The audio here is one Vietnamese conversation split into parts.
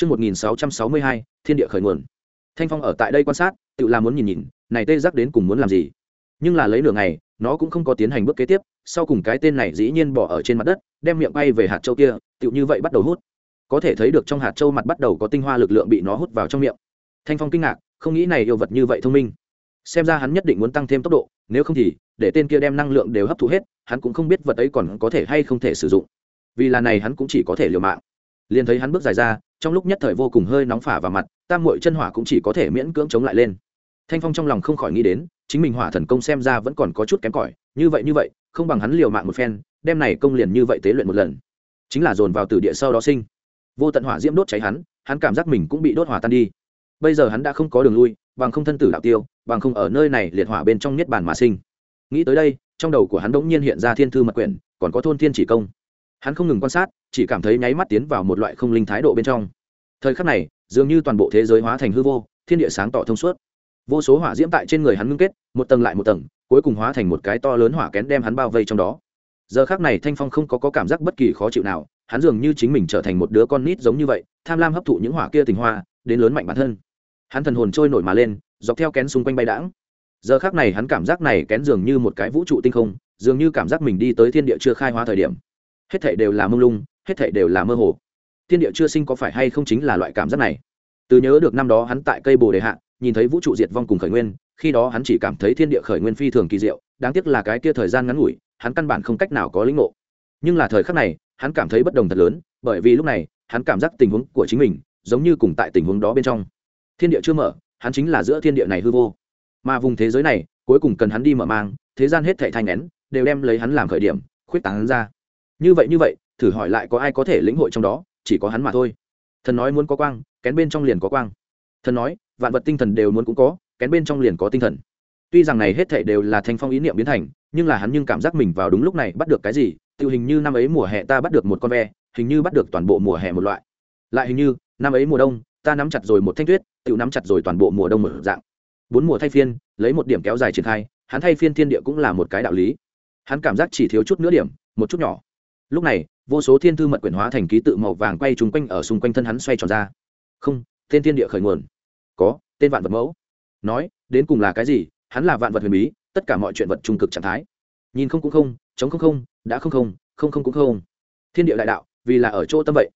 Trước 1662, thiên địa khởi nguồn. Thanh Phong ở tại đây quan sát, tự là muốn nhìn nhìn, này tê giác đến cùng muốn làm gì. Nhưng là lấy nửa ngày, nó cũng không có tiến hành bước kế tiếp, sau cùng cái tên này dĩ nhiên bỏ ở trên mặt đất, đem miệng bay về hạt châu kia, tựu như vậy bắt đầu hút. Có thể thấy được trong hạt châu mặt bắt đầu có tinh hoa lực lượng bị nó hút vào trong miệng. Thanh Phong kinh ngạc, không nghĩ này yêu vật như vậy thông minh. Xem ra hắn nhất định muốn tăng thêm tốc độ, nếu không thì để tên kia đem năng lượng đều hấp thụ hết, hắn cũng không biết vật ấy còn có thể hay không thể sử dụng. Vì là này hắn cũng chỉ có thể liều mạng. Liền thấy hắn bước dài ra, trong lúc nhất thời vô cùng hơi nóng phả vào mặt, tam muội chân hỏa cũng chỉ có thể miễn cưỡng chống lại lên. Thanh phong trong lòng không khỏi nghĩ đến, chính mình hỏa thần công xem ra vẫn còn có chút kém cỏi, như vậy như vậy, không bằng hắn liều mạng một phen, đem này công liền như vậy tế luyện một lần. Chính là dồn vào từ địa sau đó sinh. Vô tận hỏa diễm đốt cháy hắn hắn cảm giác mình cũng bị đốt hỏa tan đi. Bây giờ hắn đã không có đường lui, bằng không thân tử đạo tiêu, bằng không ở nơi này liệt hỏa bên trong niết bàn mà sinh. Nghĩ tới đây, trong đầu của hắn đ nhiên hiện ra thiên thư mật quyển, còn có thôn thiên chỉ công. Hắn không ngừng quan sát chỉ cảm thấy nháy mắt tiến vào một loại không linh thái độ bên trong. Thời khắc này dường như toàn bộ thế giới hóa thành hư vô thiên địa sáng tỏ thông suốt. Vô số hỏa diễm tại trên người hắn ngưng kết một tầng lại một tầng cuối cùng hóa thành một cái to lớn hỏa kén đem hắn bao vây trong đó. Giờ khác này thanh phong không có, có cảm giác bất kỳ khó chịu nào hắn dường như chính mình trở thành một đứa con nít giống như vậy tham lam hấp thụ những hỏa kia tình hoa đến lớn mạnh bản thân. Hắn thần hồn trôi nổi mà lên dọc theo kén xung quanh bay đãng. Giờ khác này hắn cảm giác này kén dường như một cái vũ trụ tinh không dường như cảm giác mình đi tới thiên địa chưa khai hóa thời điểm. Hết thảy đều là mông lung hết thảy đều là mơ hồ. Thiên địa chưa sinh có phải hay không chính là loại cảm giác này? Từ nhớ được năm đó hắn tại cây bồ đề hạ, nhìn thấy vũ trụ diệt vong cùng khởi nguyên, khi đó hắn chỉ cảm thấy thiên địa khởi nguyên phi thường kỳ diệu, đáng tiếc là cái kia thời gian ngắn ngủi, hắn căn bản không cách nào có lĩnh ngộ. Nhưng là thời khắc này, hắn cảm thấy bất đồng thật lớn, bởi vì lúc này, hắn cảm giác tình huống của chính mình giống như cùng tại tình huống đó bên trong. Thiên địa chưa mở, hắn chính là giữa thiên địa này hư vô. Mà vùng thế giới này, cuối cùng cần hắn đi mở mang, thế gian hết thảy thanh nén, đều đem lấy hắn làm khởi điểm, khuyết tán hắn ra. Như vậy như vậy thử hỏi lại có ai có thể lĩnh hội trong đó, chỉ có hắn mà thôi. Thần nói muốn có quang, kén bên trong liền có quang. Thần nói, vạn vật tinh thần đều muốn cũng có, kén bên trong liền có tinh thần. Tuy rằng này hết thảy đều là thanh phong ý niệm biến thành, nhưng là hắn nhưng cảm giác mình vào đúng lúc này bắt được cái gì, tự hình như năm ấy mùa hè ta bắt được một con ve, hình như bắt được toàn bộ mùa hè một loại. Lại hình như, năm ấy mùa đông, ta nắm chặt rồi một thanh tuyết, tự nắm chặt rồi toàn bộ mùa đông một dạng. Bốn mùa thay phiên, lấy một điểm kéo dài triển khai, hắn thay phiên thiên địa cũng là một cái đạo lý. Hắn cảm giác chỉ thiếu chút nữa điểm, một chút nhỏ. Lúc này vô số thiên thư mật quyển hóa thành ký tự màu vàng quay trúng quanh ở xung quanh thân hắn xoay tròn ra. Không, tên thiên địa khởi nguồn. Có, tên vạn vật mẫu. Nói, đến cùng là cái gì? Hắn là vạn vật huyền bí, tất cả mọi chuyện vật trung cực trạng thái. Nhìn không cũng không, chống không không, đã không không không không cũng không. Thiên địa đại đạo, vì là ở chỗ tâm vậy.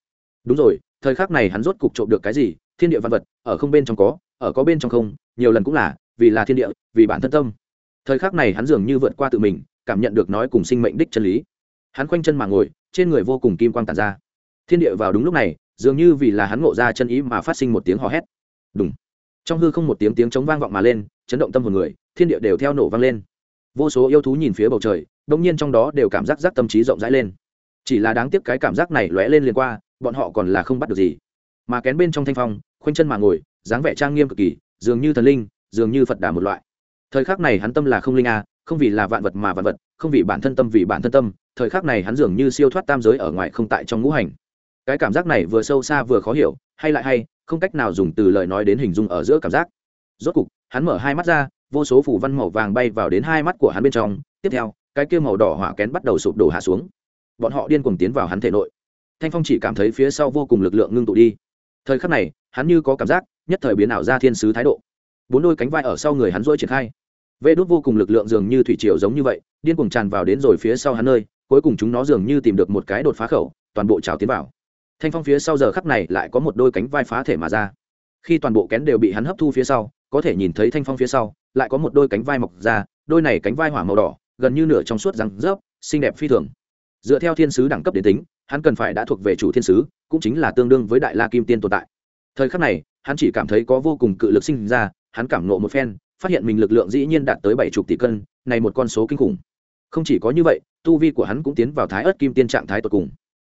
Đúng rồi, thời khắc này hắn rốt cục trộm được cái gì? Thiên địa vạn vật, ở không bên trong có, ở có bên trong không, nhiều lần cũng là, vì là thiên địa, vì bản thân tâm. Thời khắc này hắn dường như vượt qua tự mình, cảm nhận được nói cùng sinh mệnh đích chân lý hắn khoanh chân mà ngồi, trên người vô cùng kim quang tàn ra. Thiên địa vào đúng lúc này, dường như vì là hắn ngộ ra chân ý mà phát sinh một tiếng hò hét. Đúng trong hư không một tiếng tiếng chống vang vọng mà lên, chấn động tâm hồn người, thiên địa đều theo nổ vang lên. Vô số yêu thú nhìn phía bầu trời, đông nhiên trong đó đều cảm giác giác tâm trí rộng rãi lên. Chỉ là đáng tiếc cái cảm giác này lóe lên liền qua, bọn họ còn là không bắt được gì. Mà kén bên trong thanh phong, khoanh chân mà ngồi, dáng vẻ trang nghiêm cực kỳ, dường như thần linh, dường như phật đà một loại. Thời khắc này hắn tâm là không linh a không vì là vạn vật mà vạn vật, không vì bản thân tâm vì bản thân tâm, thời khắc này hắn dường như siêu thoát tam giới ở ngoài không tại trong ngũ hành. Cái cảm giác này vừa sâu xa vừa khó hiểu, hay lại hay, không cách nào dùng từ lời nói đến hình dung ở giữa cảm giác. Rốt cục, hắn mở hai mắt ra, vô số phủ văn màu vàng bay vào đến hai mắt của hắn bên trong, tiếp theo, cái kia màu đỏ hỏa kén bắt đầu sụp đổ hạ xuống. Bọn họ điên cuồng tiến vào hắn thể nội. Thanh phong chỉ cảm thấy phía sau vô cùng lực lượng ngưng tụ đi. Thời khắc này, hắn như có cảm giác, nhất thời biến ảo ra thiên sứ thái độ. Bốn đôi cánh vai ở sau người hắn rỗi triển khai vê đốt vô cùng lực lượng dường như thủy triều giống như vậy, điên cuồng tràn vào đến rồi phía sau hắn nơi, cuối cùng chúng nó dường như tìm được một cái đột phá khẩu, toàn bộ trào tiến vào. Thanh phong phía sau giờ khắp này lại có một đôi cánh vai phá thể mà ra. Khi toàn bộ kén đều bị hắn hấp thu phía sau, có thể nhìn thấy thanh phong phía sau, lại có một đôi cánh vai mọc ra, đôi này cánh vai hỏa màu đỏ, gần như nửa trong suốt răng rớp, xinh đẹp phi thường. Dựa theo thiên sứ đẳng cấp đến tính, hắn cần phải đã thuộc về chủ thiên sứ, cũng chính là tương đương với đại la kim tiên tồn tại. Thời khắc này, hắn chỉ cảm thấy có vô cùng cự lực sinh ra, hắn cảm nộ một phen phát hiện mình lực lượng dĩ nhiên đạt tới bảy chục tỷ cân, này một con số kinh khủng. Không chỉ có như vậy, tu vi của hắn cũng tiến vào thái ớt kim tiên trạng thái tột cùng.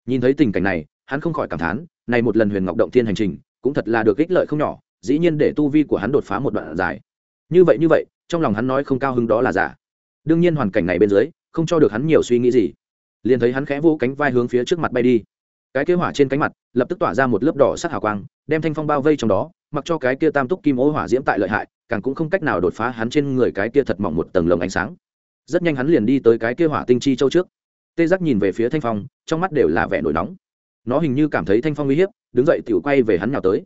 Nhìn thấy tình cảnh này, hắn không khỏi cảm thán, này một lần huyền ngọc động thiên hành trình, cũng thật là được ích lợi không nhỏ, dĩ nhiên để tu vi của hắn đột phá một đoạn dài. Như vậy như vậy, trong lòng hắn nói không cao hứng đó là giả. Đương nhiên hoàn cảnh này bên dưới, không cho được hắn nhiều suy nghĩ gì. Liền thấy hắn khẽ vỗ cánh vai hướng phía trước mặt bay đi cái kia hỏa trên cánh mặt, lập tức tỏa ra một lớp đỏ sắc hào quang, đem thanh phong bao vây trong đó, mặc cho cái kia tam túc kim ô hỏa diễm tại lợi hại, càng cũng không cách nào đột phá hắn trên người cái kia thật mỏng một tầng lồng ánh sáng. Rất nhanh hắn liền đi tới cái kia hỏa tinh chi châu trước. Tê giác nhìn về phía thanh phong, trong mắt đều là vẻ nổi nóng. Nó hình như cảm thấy thanh phong uy hiếp, đứng dậy tự quay về hắn nào tới.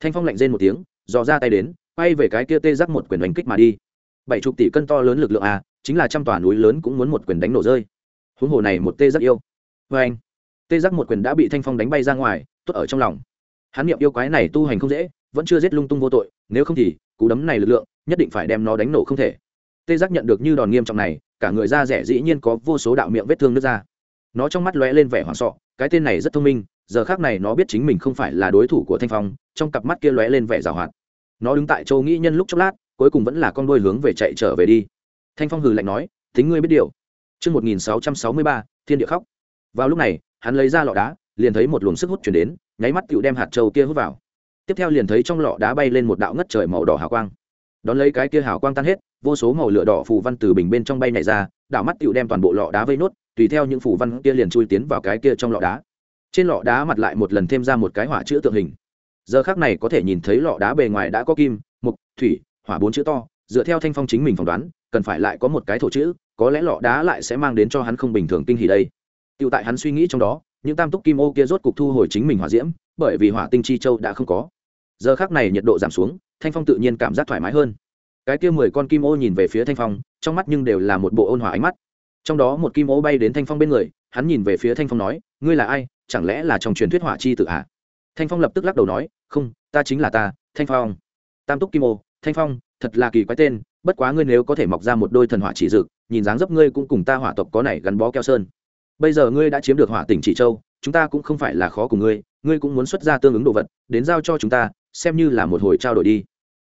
Thanh phong lạnh rên một tiếng, dò ra tay đến, quay về cái kia tê giác một quyền đánh kích mà đi. Bảy chục tỷ cân to lớn lực lượng à chính là trăm tòa núi lớn cũng muốn một quyền đánh nổ rơi. Huống hồ này một tê giác yêu. Vê anh tê giác một quyền đã bị thanh phong đánh bay ra ngoài tốt ở trong lòng. Hắn niệm yêu quái này tu hành không dễ vẫn chưa giết lung tung vô tội nếu không thì cú đấm này lực lượng nhất định phải đem nó đánh nổ không thể. Tê giác nhận được như đòn nghiêm trọng này cả người da rẻ dĩ nhiên có vô số đạo miệng vết thương nước ra. Nó trong mắt lóe lên vẻ hoảng sọ cái tên này rất thông minh giờ khác này nó biết chính mình không phải là đối thủ của thanh phong trong cặp mắt kia lóe lên vẻ g à o hoạt. Nó đứng tại châu nghĩ nhân lúc chốc lát cuối cùng vẫn là con đôi hướng về chạy trở về đi. Thanh phong hừ lạnh nói tính ngươi biết điều. Trước 1663, thiên địa khóc. Vào lúc này, hắn lấy ra lọ đá, liền thấy một luồng sức hút chuyển đến, nháy mắt cựu đem hạt châu kia hút vào. Tiếp theo liền thấy trong lọ đá bay lên một đạo ngất trời màu đỏ hào quang. Đón lấy cái kia hào quang tan hết, vô số màu lửa đỏ phù văn từ bình bên trong bay này ra, đạo mắt cựu đem toàn bộ lọ đá vây nốt, tùy theo những phù văn kia liền chui tiến vào cái kia trong lọ đá. Trên lọ đá mặt lại một lần thêm ra một cái hỏa chữ tượng hình. Giờ khắc này có thể nhìn thấy lọ đá bề ngoài đã có kim, mộc, thủy, hỏa bốn chữ to, dựa theo thanh phong chính mình phỏng đoán, cần phải lại có một cái thổ chữ, có lẽ lọ đá lại sẽ mang đến cho hắn không bình thường kinh hỉ đây Tiểu tại hắn suy nghĩ trong đó, những tam túc kim ô kia rốt cục thu hồi chính mình hỏa diễm, bởi vì hỏa tinh chi châu đã không có. Giờ khắc này nhiệt độ giảm xuống, thanh phong tự nhiên cảm giác thoải mái hơn. Cái kia mười con kim ô nhìn về phía thanh phong, trong mắt nhưng đều là một bộ ôn hòa ánh mắt. Trong đó một kim ô bay đến thanh phong bên người, hắn nhìn về phía thanh phong nói, ngươi là ai? Chẳng lẽ là trong truyền thuyết hỏa chi tự à? thanh phong lập tức lắc đầu nói, không, ta chính là ta, thanh phong. Tam túc kim ô, thanh phong, thật là kỳ quái tên, bất quá ngươi nếu có thể mọc ra một đôi thần hỏa chỉ dực nhìn dáng dấp ngươi cũng cùng ta hỏa tộc có này gắn bó keo sơn bây giờ ngươi đã chiếm được hỏa tỉnh chỉ châu, chúng ta cũng không phải là khó cùng ngươi ngươi cũng muốn xuất ra tương ứng đồ vật, đến giao cho chúng ta, xem như là một hồi trao đổi đi.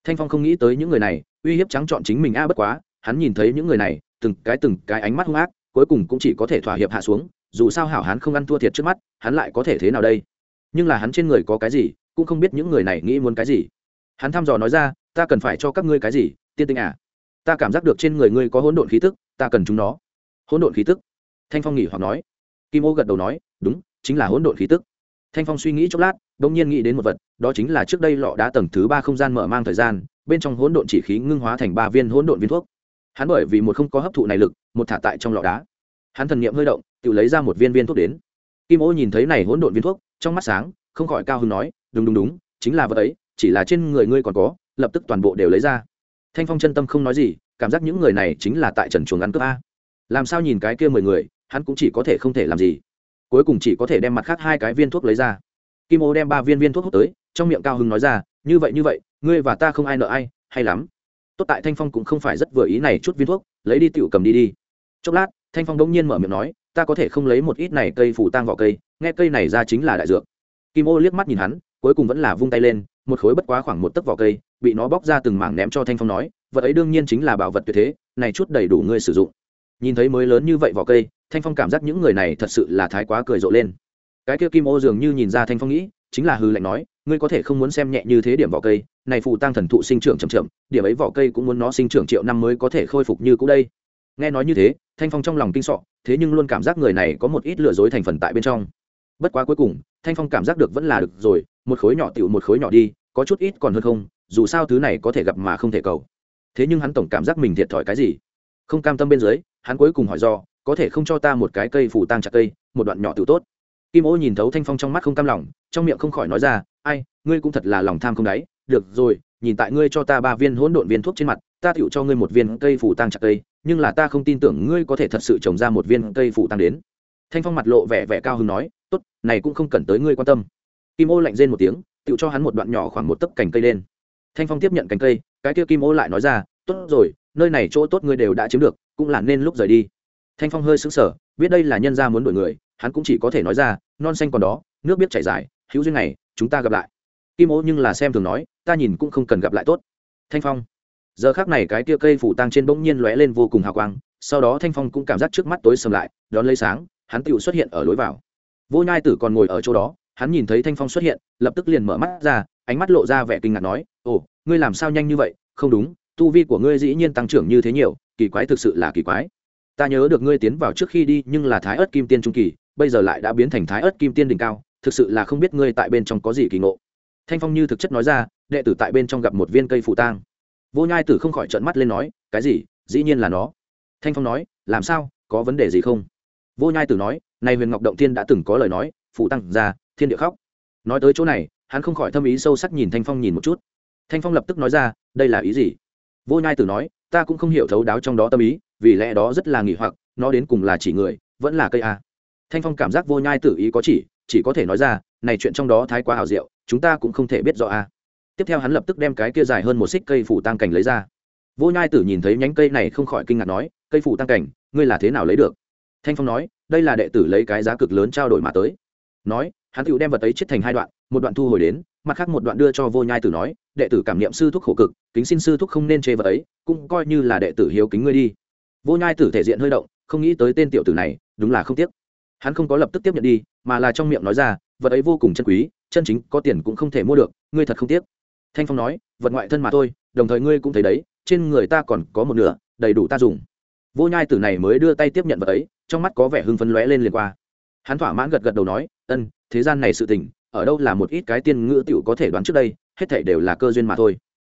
Thanh phong không nghĩ tới những người này, uy hiếp trắng chọn chính mình a, bất quá, hắn nhìn thấy những người này, từng cái từng cái ánh mắt hung ác, cuối cùng cũng chỉ có thể thỏa hiệp hạ xuống, dù sao hảo hắn không ăn thua thiệt trước mắt, hắn lại có thể thế nào đây? Nhưng là hắn trên người có cái gì, cũng không biết những người này nghĩ muốn cái gì. Hắn thăm dò nói ra, ta cần phải cho các ngươi cái gì, tiên tinh à? Ta cảm giác được trên người ngươi có hỗn độn khí tức, ta cần chúng nó. Hỗn độn khí tức? Thanh phong nghỉ hoặc nói. Kim ô gật đầu nói, đúng, chính là hỗn độn khí tức. Thanh phong suy nghĩ chốc lát đ ỗ n g nhiên nghĩ đến một vật, đó chính là trước đây lọ đá tầng thứ ba không gian mở mang thời gian, bên trong hỗn độn chỉ khí ngưng hóa thành ba viên hỗn độn viên thuốc. Hắn bởi vì một không có hấp thụ này lực, một thả tại trong lọ đá. Hắn thần n i ệ m hơi động, tự lấy ra một viên viên thuốc đến. Kim ô nhìn thấy này hỗn độn viên thuốc, trong mắt sáng, không khỏi cao hứng nói, đúng đúng đúng, chính là vật ấy, chỉ là trên người ngươi còn có, lập tức toàn bộ đều lấy ra. Thanh phong chân tâm không nói gì, cảm giác những người này chính là tại trần chuồng ăn cướp a. Làm sao nhìn cái kia mười người hắn cũng chỉ có thể không thể làm gì. Cuối cùng chỉ có thể đem mặt khác hai cái viên thuốc lấy ra. Kim ô đem ba viên viên thuốc hút tới, trong miệng cao hưng nói ra, như vậy như vậy, ngươi và ta không ai nợ ai, hay lắm. Tốt tại thanh phong cũng không phải rất vừa ý này chút viên thuốc, lấy đi tựu cầm đi đi. Chốc lát, thanh phong đông nhiên mở miệng nói, ta có thể không lấy một ít này cây phủ tang vỏ cây, nghe cây này ra chính là đại dược. Kim ô liếc mắt nhìn hắn, cuối cùng vẫn là vung tay lên, một khối bất quá khoảng một tấc vỏ cây, bị nó bóc ra từng mảng ném cho thanh phong nói, vật ấy đương nhiên chính là bảo vật tuyệt thế, này chút đầy đủ ngươi sử dụng. Nhìn thấy mới lớn như vậy vỏ cây thanh phong cảm giác những người này thật sự là thái quá cười rộ lên. Cái kia kim ô dường như nhìn ra thanh phong nghĩ, chính là hư lệnh nói, ngươi có thể không muốn xem nhẹ như thế điểm vỏ cây, này phụ tăng thần thụ sinh trưởng chậm chậm, điểm ấy vỏ cây cũng muốn nó sinh trưởng triệu năm mới có thể khôi phục như cũ đây. Nghe nói như thế, thanh phong trong lòng kinh sọ, thế nhưng luôn cảm giác người này có một ít lừa dối thành phần tại bên trong. Bất quá cuối cùng, thanh phong cảm giác được vẫn là được rồi, một khối nhỏ tựu một khối nhỏ đi, có chút ít còn hơn không, dù sao thứ này có thể gặp mà không thể cầu. Thế nhưng hắn tổng cảm giác mình thiệt thòi cái gì? Không cam tâm bên dưới, hắn cuối cùng hỏi do có thể không cho ta một cái cây phủ tang chặt cây, một đoạn nhỏ tự tốt. Kim ô nhìn thấu thanh phong trong mắt không cam lòng, trong miệng không khỏi nói ra, ai, ngươi cũng thật là lòng tham không đáy. Được rồi, nhìn tại ngươi cho ta ba viên hỗn độn viên thuốc trên mặt, ta tựu cho ngươi một viên cây phủ tang chặt cây, nhưng là ta không tin tưởng ngươi có thể thật sự trồng ra một viên cây phủ tang đến. Thanh phong mặt lộ vẻ vẻ cao hứng nói, tốt, này cũng không cần tới ngươi quan tâm. Kim ô lạnh rên một tiếng tựu cho hắn một đoạn nhỏ khoảng một tấc cành cây lên. Thanh phong tiếp nhận cành cây, cái kia kim ô lại nói ra, tốt rồi, nơi này chỗ tốt ngươi đều đã chiếm được, cũng là nên lúc rời đi thanh phong hơi sững sờ, biết đây là nhân gia muốn đổi người, hắn cũng chỉ có thể nói ra, non xanh còn đó, nước biết chảy dài, hữu duyên này chúng ta gặp lại. Kim ô nhưng là xem thường nói, ta nhìn cũng không cần gặp lại tốt. Thanh phong. Giờ khác này cái tia cây phủ tang trên bỗng nhiên lóe lên vô cùng hào quang, sau đó thanh phong cũng cảm giác trước mắt tối sầm lại, đón lấy sáng, hắn tựu xuất hiện ở lối vào. Vô nhai tử còn ngồi ở chỗ đó, hắn nhìn thấy thanh phong xuất hiện, lập tức liền mở mắt ra, ánh mắt lộ ra vẻ kinh ngạc nói, ồ, ngươi làm sao nhanh như vậy? Không đúng, tu vi của ngươi dĩ nhiên tăng trưởng như thế nhiều, kỳ quái thực sự là kỳ quái ta nhớ được ngươi tiến vào trước khi đi, nhưng là thái ớt kim tiên trung kỳ, bây giờ lại đã biến thành thái ớt kim tiên đỉnh cao, thực sự là không biết ngươi tại bên trong có gì kỳ ngộ. Thanh phong như thực chất nói ra, đệ tử tại bên trong gặp một viên cây phụ tang. Vô nhai tử không khỏi trợn mắt lên nói, cái gì? Dĩ nhiên là nó. Thanh phong nói, làm sao? Có vấn đề gì không? Vô nhai tử nói, này huyền ngọc động Thiên đã từng có lời nói, phụ tăng ra, thiên địa khóc. Nói tới chỗ này, hắn không khỏi thâm ý sâu sắc nhìn thanh phong nhìn một chút. Thanh phong lập tức nói ra, đây là ý gì? Vô nhai tử nói, ta cũng không hiểu thấu đáo trong đó tâm ý vì lẽ đó rất là nghỉ hoặc, nó đến cùng là chỉ người, vẫn là cây a. Thanh phong cảm giác vô nhai tử ý có chỉ chỉ có thể nói ra, này chuyện trong đó thái quá hào diệu, chúng ta cũng không thể biết rõ a. Tiếp theo hắn lập tức đem cái kia dài hơn một xích cây phủ tăng cảnh lấy ra. Vô nhai tử nhìn thấy nhánh cây này không khỏi kinh ngạc nói, cây phủ tăng cảnh, ngươi là thế nào lấy được? Thanh phong nói, đây là đệ tử lấy cái giá cực lớn trao đổi mà tới. Nói, hắn tự đem vật ấy chết thành hai đoạn, một đoạn thu hồi đến, mặt khác một đoạn đưa cho vô nhai tử nói, đệ tử cảm niệm sư thúc khổ cực, kính xin sư thúc không nên chê vật ấy, cũng coi như là đệ tử hiếu kính ngươi đi vô nhai tử thể diện hơi động không nghĩ tới tên tiểu tử này đúng là không tiếc. Hắn không có lập tức tiếp nhận đi mà là trong miệng nói ra vật ấy vô cùng chân quý chân chính có tiền cũng không thể mua được ngươi thật không tiếc. Thanh phong nói vật ngoại thân mà thôi đồng thời ngươi cũng thấy đấy trên người ta còn có một nửa đầy đủ ta dùng. Vô nhai tử này mới đưa tay tiếp nhận vật ấy trong mắt có vẻ hưng phấn lóe lên liền qua. Hắn thỏa mãn gật gật đầu nói ân thế gian này sự tình ở đâu là một ít cái tiên ngữ tiểu có thể đoán trước đây hết thảy đều là cơ duyên mà thôi.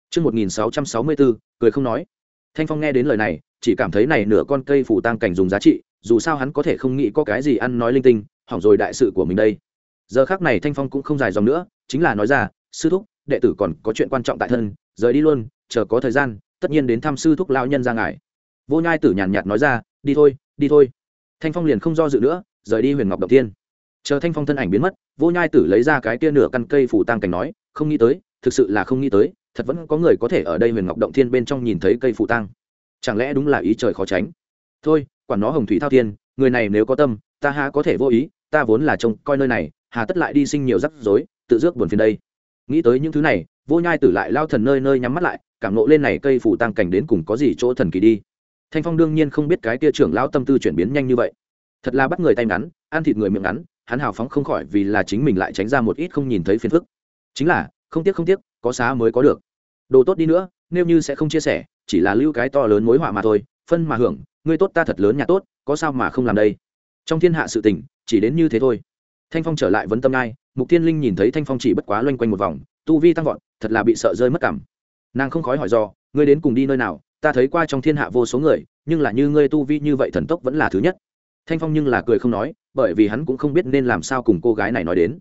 Trước 1664, cười không nói. Thanh Phong nghe đến lời này, chỉ cảm thấy này nửa con cây phủ tăng cảnh dùng giá trị, dù sao hắn có thể không nghĩ có cái gì ăn nói linh tinh, hỏng rồi đại sự của mình đây. Giờ khắc này Thanh Phong cũng không dài dòng nữa, chính là nói ra, sư thúc, đệ tử còn có chuyện quan trọng tại thân, rời đi luôn, chờ có thời gian, tất nhiên đến thăm sư thúc lao nhân ra ngài. Vô Nhai Tử nhàn nhạt nói ra, đi thôi, đi thôi. Thanh Phong liền không do dự nữa, rời đi Huyền Ngọc Động Tiên chờ thanh phong thân ảnh biến mất vô nhai tử lấy ra cái tia nửa căn cây phủ tăng cảnh nói không nghĩ tới thực sự là không nghĩ tới thật vẫn có người có thể ở đây huyền ngọc động thiên bên trong nhìn thấy cây phủ tăng chẳng lẽ đúng là ý trời khó tránh? Thôi, quản nó hồng thủy thao thiên, người này nếu có tâm, ta há có thể vô ý, ta vốn là trông coi nơi này, hà tất lại đi sinh nhiều rắc rối, tự rước buồn phiền đây. Nghĩ tới những thứ này, vô nhai tử lại lao thần nơi nơi nhắm mắt lại, cảm nộ lên này cây phủ tăng cảnh đến cùng có gì chỗ thần kỳ đi. Thanh phong đương nhiên không biết cái kia trưởng lão tâm tư chuyển biến nhanh như vậy. Thật là bắt người tay ngắn, ăn thịt người miệng ngắn, hắn hào phóng không khỏi vì là chính mình lại tránh ra một ít không nhìn thấy phiền phức. Chính là, không tiếc không tiếc, có xá mới có được. Đồ tốt đi nữa nếu như sẽ không chia sẻ, chỉ là lưu cái to lớn mối họa mà thôi, phân mà hưởng, ngươi tốt ta thật lớn nhà tốt, có sao mà không làm đây? Trong thiên hạ sự tình, chỉ đến như thế thôi. Thanh phong trở lại vấn tâm ngai, mục tiên linh nhìn thấy thanh phong chỉ bất quá loanh quanh một vòng, tu vi tăng vọt, thật là bị sợ rơi mất cảm. Nàng không khói hỏi do, ngươi đến cùng đi nơi nào? Ta thấy qua trong thiên hạ vô số người, nhưng là như ngươi tu vi như vậy thần tốc vẫn là thứ nhất. Thanh phong nhưng là cười không nói, bởi vì hắn cũng không biết nên làm sao cùng cô gái này nói đến.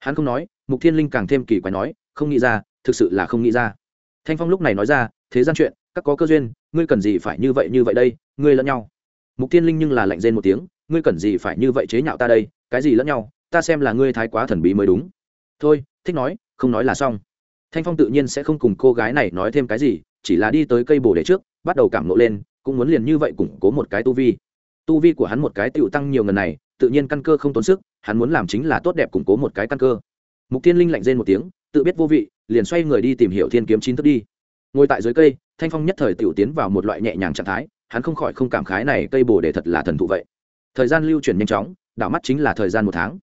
Hắn không nói, mục thiên linh càng thêm kỳ quái nói, không nghĩ ra, thực sự là không nghĩ ra thanh phong lúc này nói ra, thế gian chuyện, các có cơ duyên, ngươi cần gì phải như vậy như vậy đây, ngươi lẫn nhau. Mục thiên linh nhưng là lạnh rên một tiếng, ngươi cần gì phải như vậy chế nhạo ta đây, cái gì lẫn nhau, ta xem là ngươi thái quá thần bí mới đúng. Thôi, thích nói, không nói là xong. Thanh phong tự nhiên sẽ không cùng cô gái này nói thêm cái gì, chỉ là đi tới cây bồ đề trước, bắt đầu cảm nộ lên, cũng muốn liền như vậy củng cố một cái tu vi. Tu vi của hắn một cái tựu tăng nhiều ngần này, tự nhiên căn cơ không tốn sức, hắn muốn làm chính là tốt đẹp củng cố một cái căn cơ. Mục tiên linh lạnh rên một tiếng, tự biết vô vị liền xoay người đi tìm hiểu thiên kiếm chín thức đi. Ngồi tại dưới cây, thanh phong nhất thời tiểu tiến vào một loại nhẹ nhàng trạng thái, hắn không khỏi không cảm khái này cây bồ đề thật là thần thụ vậy. Thời gian lưu chuyển nhanh chóng, đảo mắt chính là thời gian một tháng.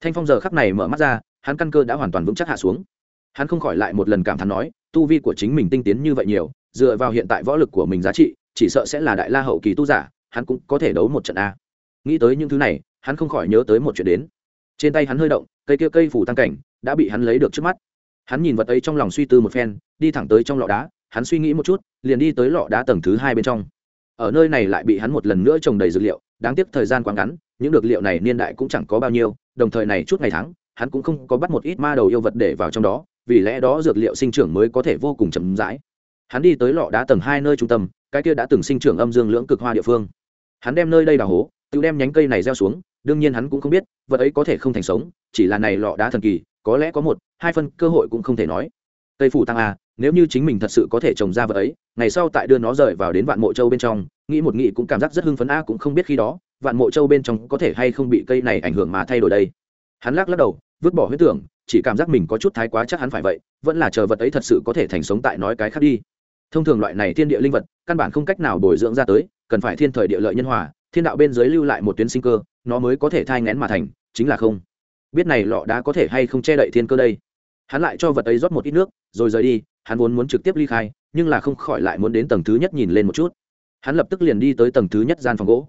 Thanh phong giờ khắc này mở mắt ra, hắn căn cơ đã hoàn toàn vững chắc hạ xuống. Hắn không khỏi lại một lần cảm thán nói, tu vi của chính mình tinh tiến như vậy nhiều, dựa vào hiện tại võ lực của mình giá trị, chỉ sợ sẽ là đại la hậu kỳ tu giả, hắn cũng có thể đấu một trận a. Nghĩ tới những thứ này, hắn không khỏi nhớ tới một chuyện đến. Trên tay hắn hơi động, cây kia cây phủ tăng cảnh, đã bị hắn lấy được trước mắt hắn nhìn vật ấy trong lòng suy tư một phen, đi thẳng tới trong lọ đá, hắn suy nghĩ một chút, liền đi tới lọ đá tầng thứ hai bên trong. Ở nơi này lại bị hắn một lần nữa trồng đầy dược liệu, đáng tiếc thời gian quá ngắn, những dược liệu này niên đại cũng chẳng có bao nhiêu, đồng thời này chút ngày tháng, hắn cũng không có bắt một ít ma đầu yêu vật để vào trong đó, vì lẽ đó dược liệu sinh trưởng mới có thể vô cùng chậm rãi. Hắn đi tới lọ đá tầng hai nơi trung tâm, cái kia đã từng sinh trưởng âm dương lưỡng cực hoa địa phương. Hắn đem nơi đây đào hố, tự đem nhánh cây này gieo xuống, đương nhiên hắn cũng không biết, vật ấy có thể không thành sống, chỉ là này lọ đá thần kỳ có lẽ có một, hai phân cơ hội cũng không thể nói. Tây phủ tăng a, nếu như chính mình thật sự có thể trồng ra vật ấy, ngày sau tại đưa nó rời vào đến vạn mộ châu bên trong, nghĩ một nghĩ cũng cảm giác rất hưng phấn a cũng không biết khi đó, vạn mộ châu bên trong có thể hay không bị cây này ảnh hưởng mà thay đổi đây. Hắn lắc lắc đầu, vứt bỏ huyết tưởng, chỉ cảm giác mình có chút thái quá chắc hắn phải vậy, vẫn là chờ vật ấy thật sự có thể thành sống tại nói cái khác đi. Thông thường loại này thiên địa linh vật, căn bản không cách nào bồi dưỡng ra tới, cần phải thiên thời địa lợi nhân hòa, thiên đạo bên dưới lưu lại một tuyến sinh cơ, nó mới có thể thai ngén mà thành, chính là không biết này lọ đá có thể hay không che đậy thiên cơ đây. Hắn lại cho vật ấy rót một ít nước, rồi rời đi, hắn vốn muốn trực tiếp ly khai, nhưng là không khỏi lại muốn đến tầng thứ nhất nhìn lên một chút. Hắn lập tức liền đi tới tầng thứ nhất gian phòng gỗ.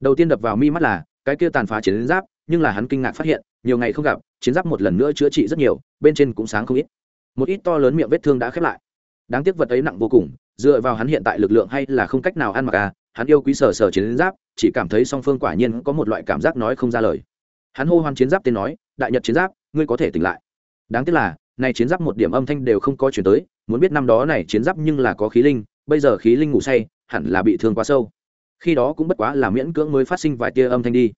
Đầu tiên đập vào mi mắt là, cái kia tàn phá chiến giáp, nhưng là hắn kinh ngạc phát hiện, nhiều ngày không gặp, chiến giáp một lần nữa chữa trị rất nhiều, bên trên cũng sáng không ít. Một ít to lớn miệng vết thương đã khép lại. Đáng tiếc vật ấy nặng vô cùng, dựa vào hắn hiện tại lực lượng hay là không cách nào ăn mặc à hắn yêu quý sở sở chiến giáp, chỉ cảm thấy song phương quả nhiên có một loại cảm giác nói không ra lời. Hắn hô hoan chiến giáp tên nói đại nhật chiến giáp, ngươi có thể tỉnh lại. Đáng tiếc là, này chiến giáp một điểm âm thanh đều không có chuyển tới, muốn biết năm đó này chiến giáp nhưng là có khí linh, bây giờ khí linh ngủ say, hẳn là bị thương quá sâu. Khi đó cũng bất quá là miễn cưỡng mới phát sinh vài tia âm thanh đi.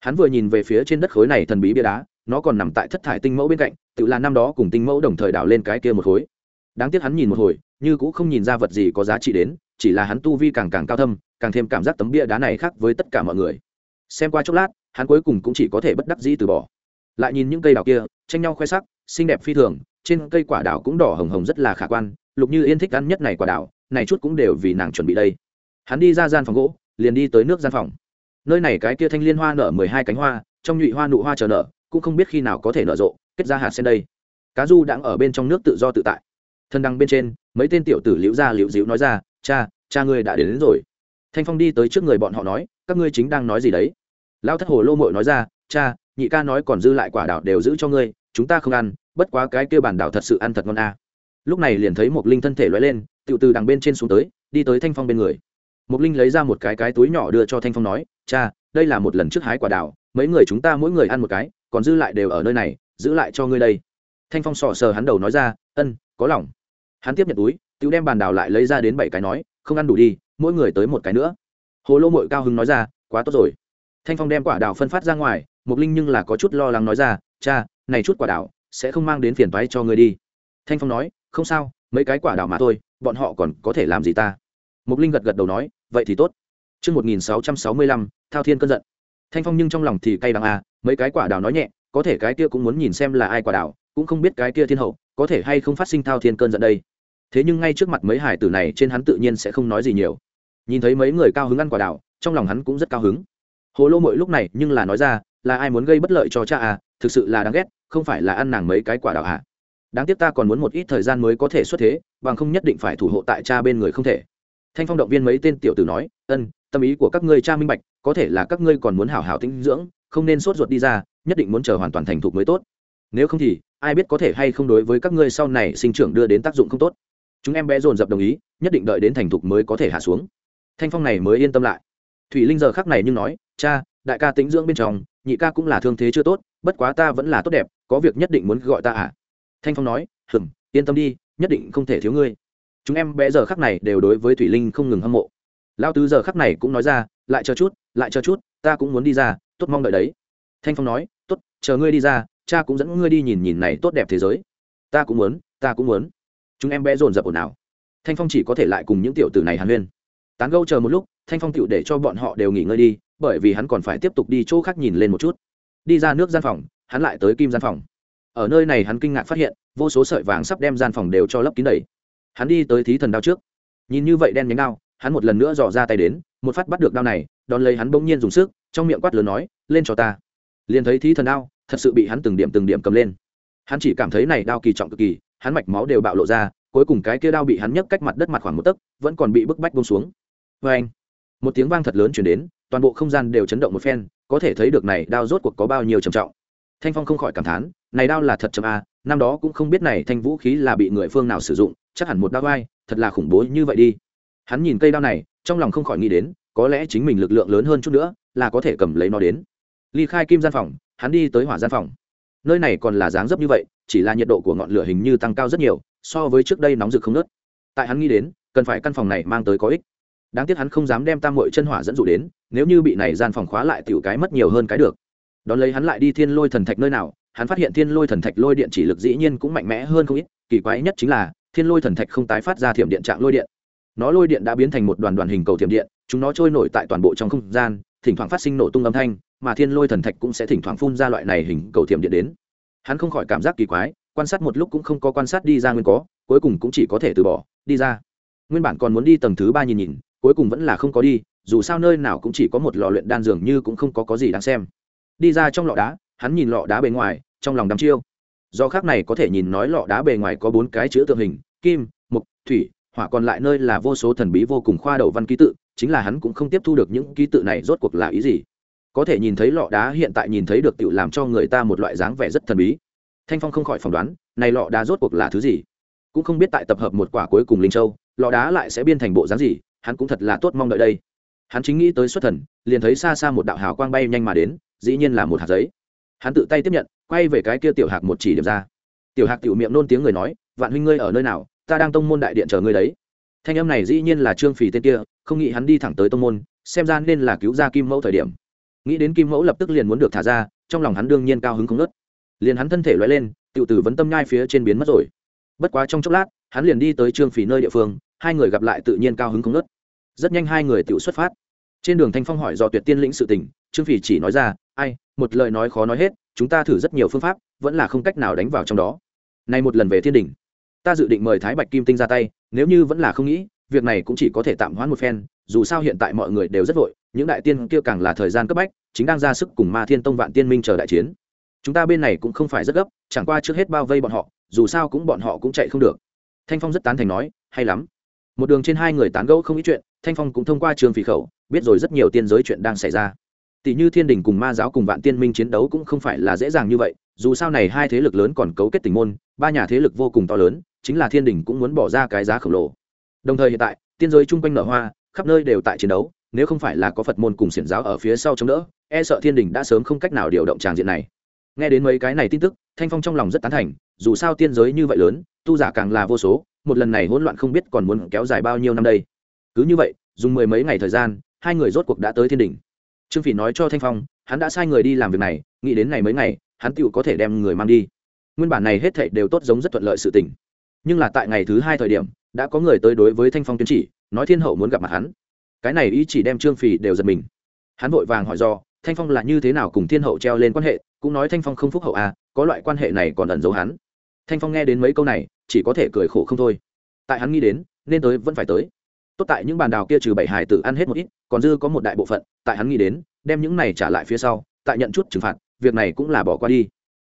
Hắn vừa nhìn về phía trên đất khối này thần bí bia đá, nó còn nằm tại thất thải tinh mẫu bên cạnh, tự là năm đó cùng tinh mẫu đồng thời đào lên cái kia một khối. Đáng tiếc hắn nhìn một hồi, như cũng không nhìn ra vật gì có giá trị đến, chỉ là hắn tu vi càng càng cao thâm, càng thêm cảm giác tấm bia đá này khác với tất cả mọi người. Xem qua chốc lát, hắn cuối cùng cũng chỉ có thể bất đắc dĩ từ bỏ lại nhìn những cây đào kia tranh nhau khoe sắc xinh đẹp phi thường trên cây quả đào cũng đỏ hồng hồng rất là khả quan lục như yên thích ăn nhất này quả đào này chút cũng đều vì nàng chuẩn bị đây. Hắn đi ra gian phòng gỗ liền đi tới nước gian phòng. Nơi này cái kia thanh liên hoa nở mười hai cánh hoa trong nhụy hoa nụ hoa chờ nở cũng không biết khi nào có thể nở rộ kết ra hạt sen đây. Cá du đang ở bên trong nước tự do tự tại. Thân đăng bên trên mấy tên tiểu tử liễu ra liễu dịu nói ra cha cha ngươi đã đến, đến rồi. Thanh phong đi tới trước người bọn họ nói các ngươi chính đang nói gì đấy? Lao thất hồ lô mội nói ra cha nhị ca nói còn dư lại quả đảo đều giữ cho ngươi, chúng ta không ăn, bất quá cái kêu bản đảo thật sự ăn thật ngon à. lúc này liền thấy một linh thân thể loay lên tự từ đằng bên trên xuống tới, đi tới thanh phong bên người. Một linh lấy ra một cái cái túi nhỏ đưa cho thanh phong nói, cha, đây là một lần trước hái quả đảo, mấy người chúng ta mỗi người ăn một cái, còn dư lại đều ở nơi này, giữ lại cho ngươi đây. Thanh phong sò sờ hắn đầu nói ra, ân, có lòng. Hắn tiếp nhận túi tự đem bàn đào lại lấy ra đến bảy cái nói, không ăn đủ đi, mỗi người tới một cái nữa. Hồ lô mội cao hứng nói ra, quá tốt rồi. Thanh phong đem quả đào phân phát ra ngoài mục linh nhưng là có chút lo lắng nói ra cha này chút quả đào sẽ không mang đến phiền toái cho ngươi đi thanh phong nói không sao mấy cái quả đào mà thôi bọn họ còn có thể làm gì ta mục linh gật gật đầu nói vậy thì tốt Trước 1665, Thao Thiên cơn giận. Thanh Phong nhưng trong lòng thì cay đắng à, mấy cái quả đào nói nhẹ, có thể cái kia cũng muốn nhìn xem là ai quả đào, cũng không biết cái kia thiên hậu, có thể hay không phát sinh Thao Thiên cơn giận đây. Thế nhưng ngay trước mặt mấy hải tử này trên hắn tự nhiên sẽ không nói gì nhiều. Nhìn thấy mấy người cao hứng ăn quả đào, trong lòng hắn cũng rất cao hứng hồ lô mội lúc này nhưng là nói ra là ai muốn gây bất lợi cho cha à? Thực sự là đáng ghét, không phải là ăn nàng mấy cái quả đào à? Đáng tiếc ta còn muốn một ít thời gian mới có thể xuất thế, bằng không nhất định phải thủ hộ tại cha bên người không thể. Thanh phong động viên mấy tên tiểu tử nói, ân, tâm ý của các ngươi cha minh bạch, có thể là các ngươi còn muốn hảo hảo tinh dưỡng, không nên sốt ruột đi ra, nhất định muốn chờ hoàn toàn thành thục mới tốt. Nếu không thì, ai biết có thể hay không đối với các ngươi sau này sinh trưởng đưa đến tác dụng không tốt. Chúng em bé dồn dập đồng ý, nhất định đợi đến thành thục mới có thể hạ xuống. Thanh phong này mới yên tâm lại. Thủy linh giờ khắc này nhưng nói, cha đại ca tính dưỡng bên trong, nhị ca cũng là thương thế chưa tốt, bất quá ta vẫn là tốt đẹp, có việc nhất định muốn gọi ta à? Thanh phong nói hừng yên tâm đi, nhất định không thể thiếu ngươi. Chúng em bé giờ khắc này đều đối với thủy linh không ngừng hâm mộ. Lao tứ giờ khắc này cũng nói ra, lại chờ chút, lại chờ chút, ta cũng muốn đi ra, tốt mong đợi đấy. Thanh phong nói, tốt, chờ ngươi đi ra, cha cũng dẫn ngươi đi nhìn nhìn này tốt đẹp thế giới. Ta cũng muốn, ta cũng muốn. Chúng em bé dồn dập ồn ào. Thanh phong chỉ có thể lại cùng những tiểu tử này hàn huyên. Tán gâu chờ một lúc, thanh phong tựu để cho bọn họ đều nghỉ ngơi đi bởi vì hắn còn phải tiếp tục đi chỗ khác nhìn lên một chút. Đi ra nước gian phòng, hắn lại tới kim gian phòng. Ở nơi này hắn kinh ngạc phát hiện, vô số sợi vàng sắp đem gian phòng đều cho lấp kín đầy. Hắn đi tới thí thần đao trước. Nhìn như vậy đen nhánh đao, hắn một lần nữa dò ra tay đến, một phát bắt được đao này, đón lấy hắn bỗng nhiên dùng sức, trong miệng quát lớn nói, lên cho ta. Liền thấy thí thần đao, thật sự bị hắn từng điểm từng điểm cầm lên. Hắn chỉ cảm thấy này đao kỳ trọng cực kỳ, hắn mạch máu đều bạo lộ ra, cuối cùng cái kia đao bị hắn nhấc cách mặt đất mặt khoảng một tấc, vẫn còn bị bức bách bông xuống. Vê anh một tiếng vang thật lớn chuyển đến toàn bộ không gian đều chấn động một phen, có thể thấy được này đao rốt cuộc có bao nhiêu trầm trọng. Thanh phong không khỏi cảm thán, này đao là thật trầm a, năm đó cũng không biết này thanh vũ khí là bị người phương nào sử dụng, chắc hẳn một đao vai, thật là khủng bố như vậy đi. Hắn nhìn cây đao này, trong lòng không khỏi nghĩ đến, có lẽ chính mình lực lượng lớn hơn chút nữa, là có thể cầm lấy nó đến. Ly khai kim gian phòng, hắn đi tới hỏa gian phòng. Nơi này còn là dáng dấp như vậy, chỉ là nhiệt độ của ngọn lửa hình như tăng cao rất nhiều, so với trước đây nóng rực không nớt tại hắn nghĩ đến, cần phải căn phòng này mang tới có ích đáng tiếc hắn không dám đem tam mội chân hỏa dẫn dụ đến, nếu như bị này gian phòng khóa lại tiểu cái mất nhiều hơn cái được. Đón lấy hắn lại đi thiên lôi thần thạch nơi nào, hắn phát hiện thiên lôi thần thạch lôi điện chỉ lực dĩ nhiên cũng mạnh mẽ hơn không ít, kỳ quái nhất chính là, thiên lôi thần thạch không tái phát ra thiểm điện trạng lôi điện. Nó lôi điện đã biến thành một đoàn đoàn hình cầu thiểm điện, chúng nó trôi nổi tại toàn bộ trong không gian, thỉnh thoảng phát sinh nổ tung âm thanh, mà thiên lôi thần thạch cũng sẽ thỉnh thoảng phun ra loại này hình cầu thiểm điện đến. Hắn không khỏi cảm giác kỳ quái, quan sát một lúc cũng không có quan sát đi ra nguyên có, cuối cùng cũng chỉ có thể từ bỏ, đi ra. Nguyên bản còn muốn đi tầng thứ ba nhìn nhìn cuối cùng vẫn là không có đi, dù sao nơi nào cũng chỉ có một lò luyện đan dường như cũng không có có gì đáng xem. Đi ra trong lọ đá, hắn nhìn lọ đá bề ngoài, trong lòng đắm chiêu. Do khác này có thể nhìn nói lọ đá bề ngoài có bốn cái chữ tượng hình, kim mục thủy, hỏa còn lại nơi là vô số thần bí vô cùng khoa đầu văn ký tự, chính là hắn cũng không tiếp thu được những ký tự này rốt cuộc là ý gì. Có thể nhìn thấy lọ đá hiện tại nhìn thấy được tự làm cho người ta một loại dáng vẻ rất thần bí. Thanh phong không khỏi phỏng đoán, này lọ đá rốt cuộc là thứ gì? Cũng không biết tại tập hợp một quả cuối cùng linh châu, lọ đá lại sẽ biên thành bộ dáng gì hắn cũng thật là tốt mong đợi đây. Hắn chính nghĩ tới xuất thần, liền thấy xa xa một đạo hào quang bay nhanh mà đến, dĩ nhiên là một hạt giấy. Hắn tự tay tiếp nhận, quay về cái kia tiểu hạc một chỉ điểm ra. Tiểu hạc tiểu miệng nôn tiếng người nói, vạn huynh ngươi ở nơi nào? Ta đang tông môn đại điện chờ ngươi đấy. Thanh âm này dĩ nhiên là trương phì tên kia, không nghĩ hắn đi thẳng tới tông môn, xem ra nên là cứu ra kim mẫu thời điểm. Nghĩ đến kim mẫu lập tức liền muốn được thả ra, trong lòng hắn đương nhiên cao hứng không nớt liền hắn thân thể loay lên, tiểu tử vấn tâm nhai phía trên biến mất rồi. Bất quá trong chốc lát, hắn liền đi tới trương phì nơi địa phương, hai người gặp lại tự nhiên cao hứng không nớt rất nhanh hai người tự xuất phát. Trên đường thanh phong hỏi do tuyệt tiên lĩnh sự tình, trương phi chỉ nói ra, ai, một lời nói khó nói hết, chúng ta thử rất nhiều phương pháp, vẫn là không cách nào đánh vào trong đó. Nay một lần về thiên đình, ta dự định mời thái bạch kim tinh ra tay, nếu như vẫn là không nghĩ, việc này cũng chỉ có thể tạm hoãn một phen, dù sao hiện tại mọi người đều rất vội, những đại tiên kia càng là thời gian cấp bách, chính đang ra sức cùng ma thiên tông vạn tiên minh chờ đại chiến. Chúng ta bên này cũng không phải rất gấp, chẳng qua trước hết bao vây bọn họ, dù sao cũng bọn họ cũng chạy không được. Thanh phong rất tán thành nói, hay lắm. Một đường trên hai người tán gẫu không ít chuyện thanh phong cũng thông qua trường phỉ khẩu, biết rồi rất nhiều tiên giới chuyện đang xảy ra. Tỷ như thiên đình cùng ma giáo cùng vạn tiên minh chiến đấu cũng không phải là dễ dàng như vậy, dù sao này hai thế lực lớn còn cấu kết tình môn, ba nhà thế lực vô cùng to lớn, chính là thiên đình cũng muốn bỏ ra cái giá khổng lồ. Đồng thời hiện tại, tiên giới chung quanh nở hoa, khắp nơi đều tại chiến đấu, nếu không phải là có phật môn cùng xiển giáo ở phía sau chống đỡ e sợ thiên đình đã sớm không cách nào điều động tràng diện này. Nghe đến mấy cái này tin tức, thanh phong trong lòng rất tán thành, dù sao tiên giới như vậy lớn, tu giả càng là vô số, một lần này hỗn loạn không biết còn muốn kéo dài bao nhiêu năm đây cứ như vậy, dùng mười mấy ngày thời gian, hai người rốt cuộc đã tới thiên đình trương phỉ nói cho thanh phong, hắn đã sai người đi làm việc này, nghĩ đến ngày mấy ngày, hắn tựu có thể đem người mang đi. Nguyên bản này hết thảy đều tốt giống rất thuận lợi sự tình. Nhưng là tại ngày thứ hai thời điểm, đã có người tới đối với thanh phong tuyên chỉ, nói thiên hậu muốn gặp mặt hắn. Cái này ý chỉ đem trương phỉ đều giật mình. Hắn vội vàng hỏi do, thanh phong là như thế nào cùng thiên hậu treo lên quan hệ, cũng nói thanh phong không phúc hậu à có loại quan hệ này còn ẩn giấu hắn. Thanh phong nghe đến mấy câu này, chỉ có thể cười khổ không thôi. Tại hắn nghĩ đến, nên tới vẫn phải tới tốt tại những bàn đào kia trừ bảy hải tử ăn hết một ít còn dư có một đại bộ phận tại hắn nghĩ đến đem những này trả lại phía sau tại nhận chút trừng phạt việc này cũng là bỏ qua đi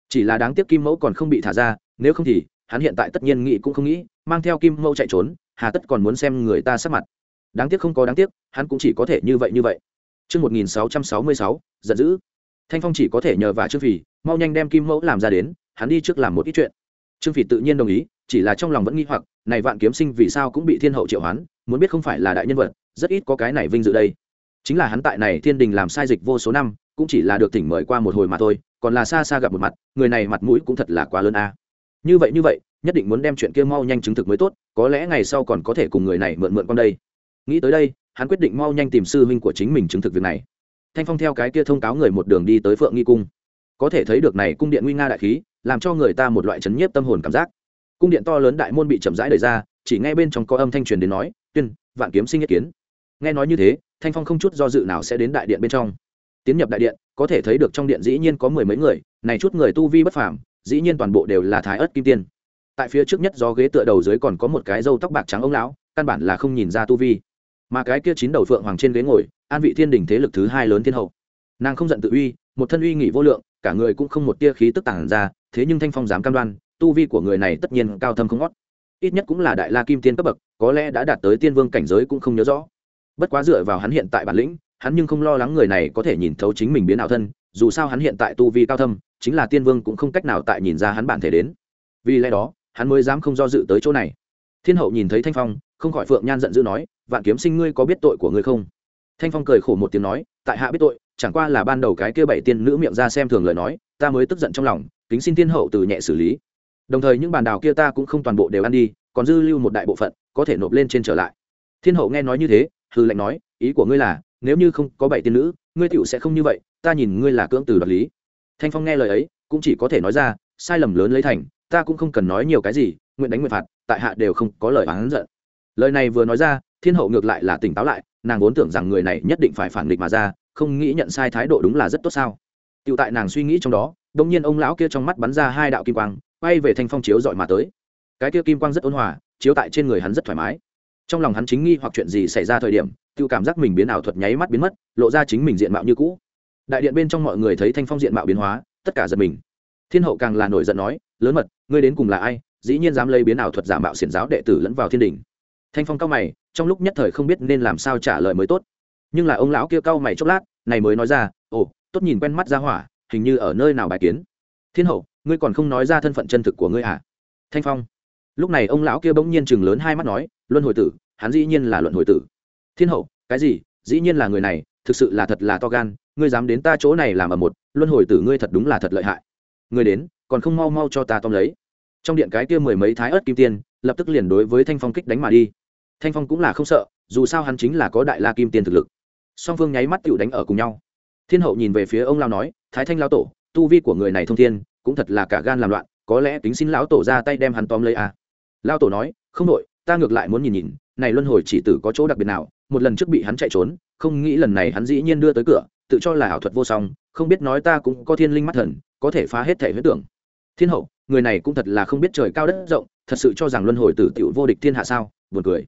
chỉ là đáng tiếc kim mẫu còn không bị thả ra nếu không thì hắn hiện tại tất nhiên nghĩ cũng không nghĩ mang theo kim mẫu chạy trốn hà tất còn muốn xem người ta sắp mặt đáng tiếc không có đáng tiếc hắn cũng chỉ có thể như vậy như vậy Trước 1666, giận dữ. Thanh Phong chỉ có thể nhờ vào Trương Phỉ, mau nhanh đem kim mẫu làm ra đến, hắn đi trước làm một ít chuyện. Trương Phỉ tự nhiên đồng ý, chỉ là trong lòng vẫn nghi hoặc, này vạn kiếm sinh vì sao cũng bị thiên hậu triệu hoán, muốn biết không phải là đại nhân vật, rất ít có cái này vinh dự đây. Chính là hắn tại này thiên đình làm sai dịch vô số năm, cũng chỉ là được thỉnh mời qua một hồi mà thôi, còn là xa xa gặp một mặt, người này mặt mũi cũng thật là quá lớn a. Như vậy như vậy, nhất định muốn đem chuyện kia mau nhanh chứng thực mới tốt, có lẽ ngày sau còn có thể cùng người này mượn mượn con đây. Nghĩ tới đây, hắn quyết định mau nhanh tìm sư huynh của chính mình chứng thực việc này thanh phong theo cái kia thông cáo người một đường đi tới phượng nghi cung có thể thấy được này cung điện nguy nga đại khí làm cho người ta một loại chấn nhiếp tâm hồn cảm giác cung điện to lớn đại môn bị chậm rãi đẩy ra chỉ nghe bên trong có âm thanh truyền đến nói tuyên, vạn kiếm sinh ý kiến. Nghe nói như thế, thanh phong không chút do dự nào sẽ đến đại điện bên trong. Tiến nhập đại điện, có thể thấy được trong điện dĩ nhiên có mười mấy người, này chút người tu vi bất phàm, dĩ nhiên toàn bộ đều là thái ớt kim tiên. Tại phía trước nhất do ghế tựa đầu dưới còn có một cái râu tóc bạc trắng ông lão, căn bản là không nhìn ra tu vi. Mà cái kia chín đầu phượng hoàng trên ghế ngồi, an vị thiên đình thế lực thứ hai lớn thiên hậu. Nàng không giận tự uy, một thân uy nghỉ vô lượng, cả người cũng không một tia khí tức tản ra, thế nhưng thanh phong dám cam đoan, tu vi của người này tất nhiên cao thâm không ngót. Ít nhất cũng là đại la kim tiên cấp bậc có lẽ đã đạt tới tiên vương cảnh giới cũng không nhớ rõ. Bất quá dựa vào hắn hiện tại bản lĩnh, hắn nhưng không lo lắng người này có thể nhìn thấu chính mình biến ảo thân, dù sao hắn hiện tại tu vi cao thâm, chính là tiên vương cũng không cách nào tại nhìn ra hắn bản thể đến. Vì lẽ đó, hắn mới dám không do dự tới chỗ này. Thiên hậu nhìn thấy thanh phong, không khỏi phượng nhan giận dữ nói, vạn kiếm sinh ngươi có biết tội của ngươi không? Thanh phong cười khổ một tiếng nói, tại hạ biết tội, chẳng qua là ban đầu cái kia bảy tiên nữ miệng ra xem thường lời nói, ta mới tức giận trong lòng, kính xin thiên hậu từ nhẹ xử lý. Đồng thời những bàn đào kia ta cũng không toàn bộ đều ăn đi, còn dư lưu một đại bộ phận có thể nộp lên trên trở lại. Thiên hậu nghe nói như thế hư lệnh nói, ý của ngươi là, nếu như không có bảy tiên nữ, ngươi tựu sẽ không như vậy, ta nhìn ngươi là cưỡng từ đoạt lý. Thanh phong nghe lời ấy, cũng chỉ có thể nói ra, sai lầm lớn lấy thành, ta cũng không cần nói nhiều cái gì, nguyện đánh nguyện phạt, tại hạ đều không có lời oán giận. Lời này vừa nói ra, thiên hậu ngược lại là tỉnh táo lại, nàng vốn tưởng rằng người này nhất định phải phản nghịch mà ra, không nghĩ nhận sai thái độ đúng là rất tốt sao. Tựu tại nàng suy nghĩ trong đó đông nhiên ông lão kia trong mắt bắn ra hai đạo kim quang, quay về thanh phong chiếu dọi mà tới. Cái kia kim quang rất ôn hòa chiếu tại trên người hắn rất thoải mái. Trong lòng hắn chính nghi hoặc chuyện gì xảy ra thời điểm tự cảm giác mình biến ảo thuật nháy mắt biến mất, lộ ra chính mình diện mạo như cũ. Đại điện bên trong mọi người thấy thanh phong diện mạo biến hóa, tất cả giật mình. Thiên hậu càng là nổi giận nói, lớn mật, ngươi đến cùng là ai? Dĩ nhiên dám lấy biến ảo thuật giả mạo xiển giáo đệ tử lẫn vào thiên đình. Thanh phong cao mày, trong lúc nhất thời không biết nên làm sao trả lời mới tốt. Nhưng là ông lão kia cao mày chốc lát, này mới nói ra, ồ, tốt nhìn quen mắt ra hỏa, hình như ở nơi nào bài kiến. Thiên hậu, ngươi còn không nói ra thân phận chân thực của ngươi à? Thanh phong lúc này ông lão kia bỗng nhiên chừng lớn hai mắt nói, luân hồi tử, hắn dĩ nhiên là luận hồi tử. Thiên hậu, cái gì? Dĩ nhiên là người này, thực sự là thật là to gan, ngươi dám đến ta chỗ này làm ở một, luân hồi tử ngươi thật đúng là thật lợi hại. Ngươi đến, còn không mau mau cho ta tóm lấy. Trong điện cái kia mười mấy thái ớt kim tiên, lập tức liền đối với thanh phong kích đánh mà đi. Thanh phong cũng là không sợ, dù sao hắn chính là có đại la kim tiên thực lực. Song phương nháy mắt tựu đánh ở cùng nhau. Thiên hậu nhìn về phía ông lao nói, thái thanh lao tổ, tu vi của người này thông thiên, cũng thật là cả gan làm loạn, có lẽ tính xin lão tổ ra tay đem hắn tóm lấy à lao tổ nói, không đội ta ngược lại muốn nhìn nhìn, này luân hồi chỉ tử có chỗ đặc biệt nào? Một lần trước bị hắn chạy trốn, không nghĩ lần này hắn dĩ nhiên đưa tới cửa, tự cho là ảo thuật vô song, không biết nói ta cũng có thiên linh mắt thần, có thể phá hết thể huyết tưởng. Thiên hậu, người này cũng thật là không biết trời cao đất rộng, thật sự cho rằng luân hồi tử tiểu vô địch thiên hạ sao? Buồn cười.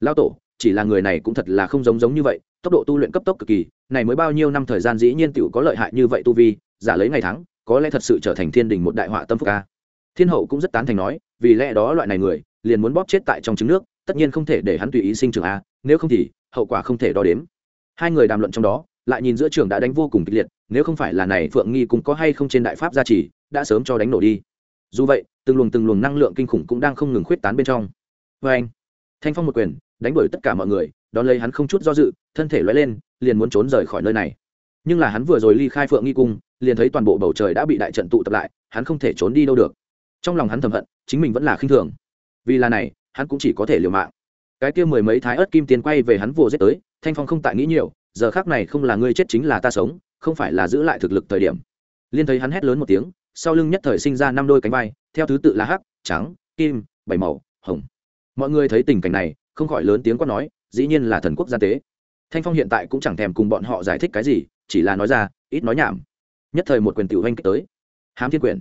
Lao tổ, chỉ là người này cũng thật là không giống giống như vậy, tốc độ tu luyện cấp tốc cực kỳ, này mới bao nhiêu năm thời gian dĩ nhiên tiểu có lợi hại như vậy tu vi, giả lấy ngày tháng, có lẽ thật sự trở thành thiên đình một đại họa tâm phúc ca thiên hậu cũng rất tán thành nói, vì lẽ đó loại này người, liền muốn bóp chết tại trong trứng nước, tất nhiên không thể để hắn tùy ý sinh trưởng a, nếu không thì, hậu quả không thể đo đếm. Hai người đàm luận trong đó, lại nhìn giữa trường đã đánh vô cùng kịch liệt, nếu không phải là này phượng nghi cũng có hay không trên đại pháp gia trì, đã sớm cho đánh nổ đi. Dù vậy, từng luồng từng luồng năng lượng kinh khủng cũng đang không ngừng khuyết tán bên trong. Vê anh, thanh phong một quyền, đánh đuổi tất cả mọi người, đón lấy hắn không chút do dự, thân thể loay lên, liền muốn trốn rời khỏi nơi này. Nhưng là hắn vừa rồi ly khai phượng nghi cung, liền thấy toàn bộ bầu trời đã bị đại trận tụ tập lại, hắn không thể trốn đi đâu được trong lòng hắn thầm hận, chính mình vẫn là khinh thường. Vì là này, hắn cũng chỉ có thể liều mạng. Cái kia mười mấy thái ớt kim tiền quay về hắn vồ giết tới, thanh phong không tại nghĩ nhiều, giờ khác này không là ngươi chết chính là ta sống, không phải là giữ lại thực lực thời điểm. Liên thấy hắn hét lớn một tiếng, sau lưng nhất thời sinh ra năm đôi cánh vai, theo thứ tự là hắc, trắng, kim, bảy màu, hồng. Mọi người thấy tình cảnh này, không khỏi lớn tiếng quát nói, dĩ nhiên là thần quốc gia tế. Thanh phong hiện tại cũng chẳng thèm cùng bọn họ giải thích cái gì, chỉ là nói ra, ít nói nhảm. Nhất thời một quyền tiểu hành kích tới. Hám thiên quyền.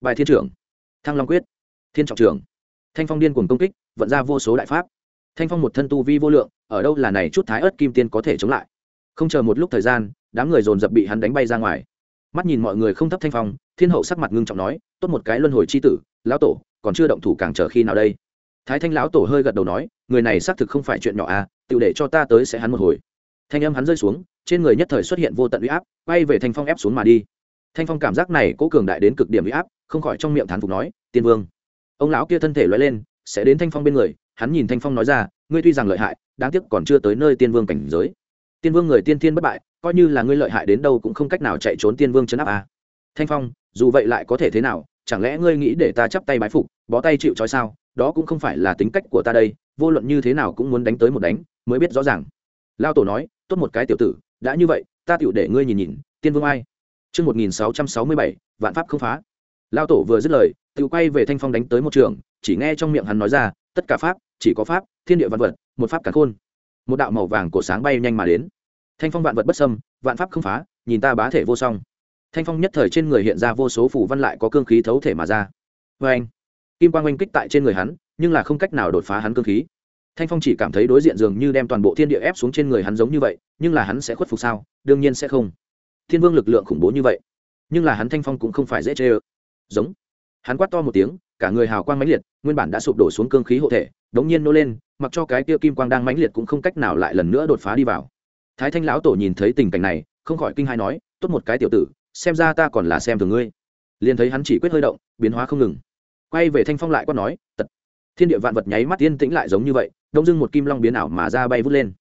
Bài thiên trưởng thăng long quyết. Thiên trọng Trường, thanh phong điên cuồng công kích vận ra vô số đại pháp. Thanh phong một thân tu vi vô lượng ở đâu là này chút thái ớt kim tiên có thể chống lại? Không chờ một lúc thời gian đám người dồn dập bị hắn đánh bay ra ngoài. Mắt nhìn mọi người không thấp thanh phong thiên hậu sắc mặt ngưng trọng nói tốt một cái luân hồi c h i tử lão tổ còn chưa động thủ càng chờ khi nào đây? Thái thanh lão tổ hơi gật đầu nói người này xác thực không phải chuyện nhỏ à tự để cho ta tới sẽ hắn một hồi. Thanh âm hắn rơi xuống trên người nhất thời xuất hiện vô tận uy áp quay về thanh phong ép xuống mà đi. Thanh phong cảm giác này cố cường đại đến cực điểm uy áp không khỏi trong miệng thán phục nói tiên vương. Ông lão kia thân thể loay lên sẽ đến thanh phong bên người hắn nhìn thanh phong nói ra ngươi tuy rằng lợi hại đáng tiếc còn chưa tới nơi tiên vương cảnh giới. Tiên vương người tiên thiên bất bại coi như là ngươi lợi hại đến đâu cũng không cách nào chạy trốn tiên vương chấn áp à. thanh phong dù vậy lại có thể thế nào chẳng lẽ ngươi nghĩ để ta chắp tay bái phục bó tay chịu trói sao? Đó cũng không phải là tính cách của ta đây vô luận như thế nào cũng muốn đánh tới một đánh mới biết rõ ràng. Lao tổ nói tốt một cái tiểu tử đã như vậy ta tựu để ngươi nhìn nhìn tiên vương ai? Trước 1667, vạn pháp không phá. Lao tổ vừa dứt lời, tự quay về thanh phong đánh tới một trường, chỉ nghe trong miệng hắn nói ra, tất cả pháp, chỉ có pháp, thiên địa văn vật, một pháp cả khôn. Một đạo màu vàng cổ sáng bay nhanh mà đến. Thanh phong vạn vật bất xâm, vạn pháp không phá, nhìn ta bá thể vô song. Thanh phong nhất thời trên người hiện ra vô số phủ văn lại có cương khí thấu thể mà ra. vê anh, kim quang oanh kích tại trên người hắn, nhưng là không cách nào đột phá hắn cương khí. Thanh phong chỉ cảm thấy đối diện dường như đem toàn bộ thiên địa ép xuống trên người hắn giống như vậy, nhưng là hắn sẽ khuất phục sao? Đương nhiên sẽ không thiên vương lực lượng khủng bố như vậy nhưng là hắn thanh phong cũng không phải dễ chê ơ giống hắn quát to một tiếng, cả người hào quang mãnh liệt, nguyên bản đã sụp đổ xuống cương khí hộ thể, đống nhiên nô lên, mặc cho cái kia kim quang đang mãnh liệt cũng không cách nào lại lần nữa đột phá đi vào. Thái thanh lão tổ nhìn thấy tình cảnh này, không khỏi kinh hai nói, tốt một cái tiểu tử, xem ra ta còn là xem thường ngươi. Liền thấy hắn chỉ quyết hơi động, biến hóa không ngừng. Quay về thanh phong lại quát nói, tật, thiên địa vạn vật nháy mắt yên tĩnh lại giống như vậy, đông dưng một kim long biến ảo mà ra bay vút lên.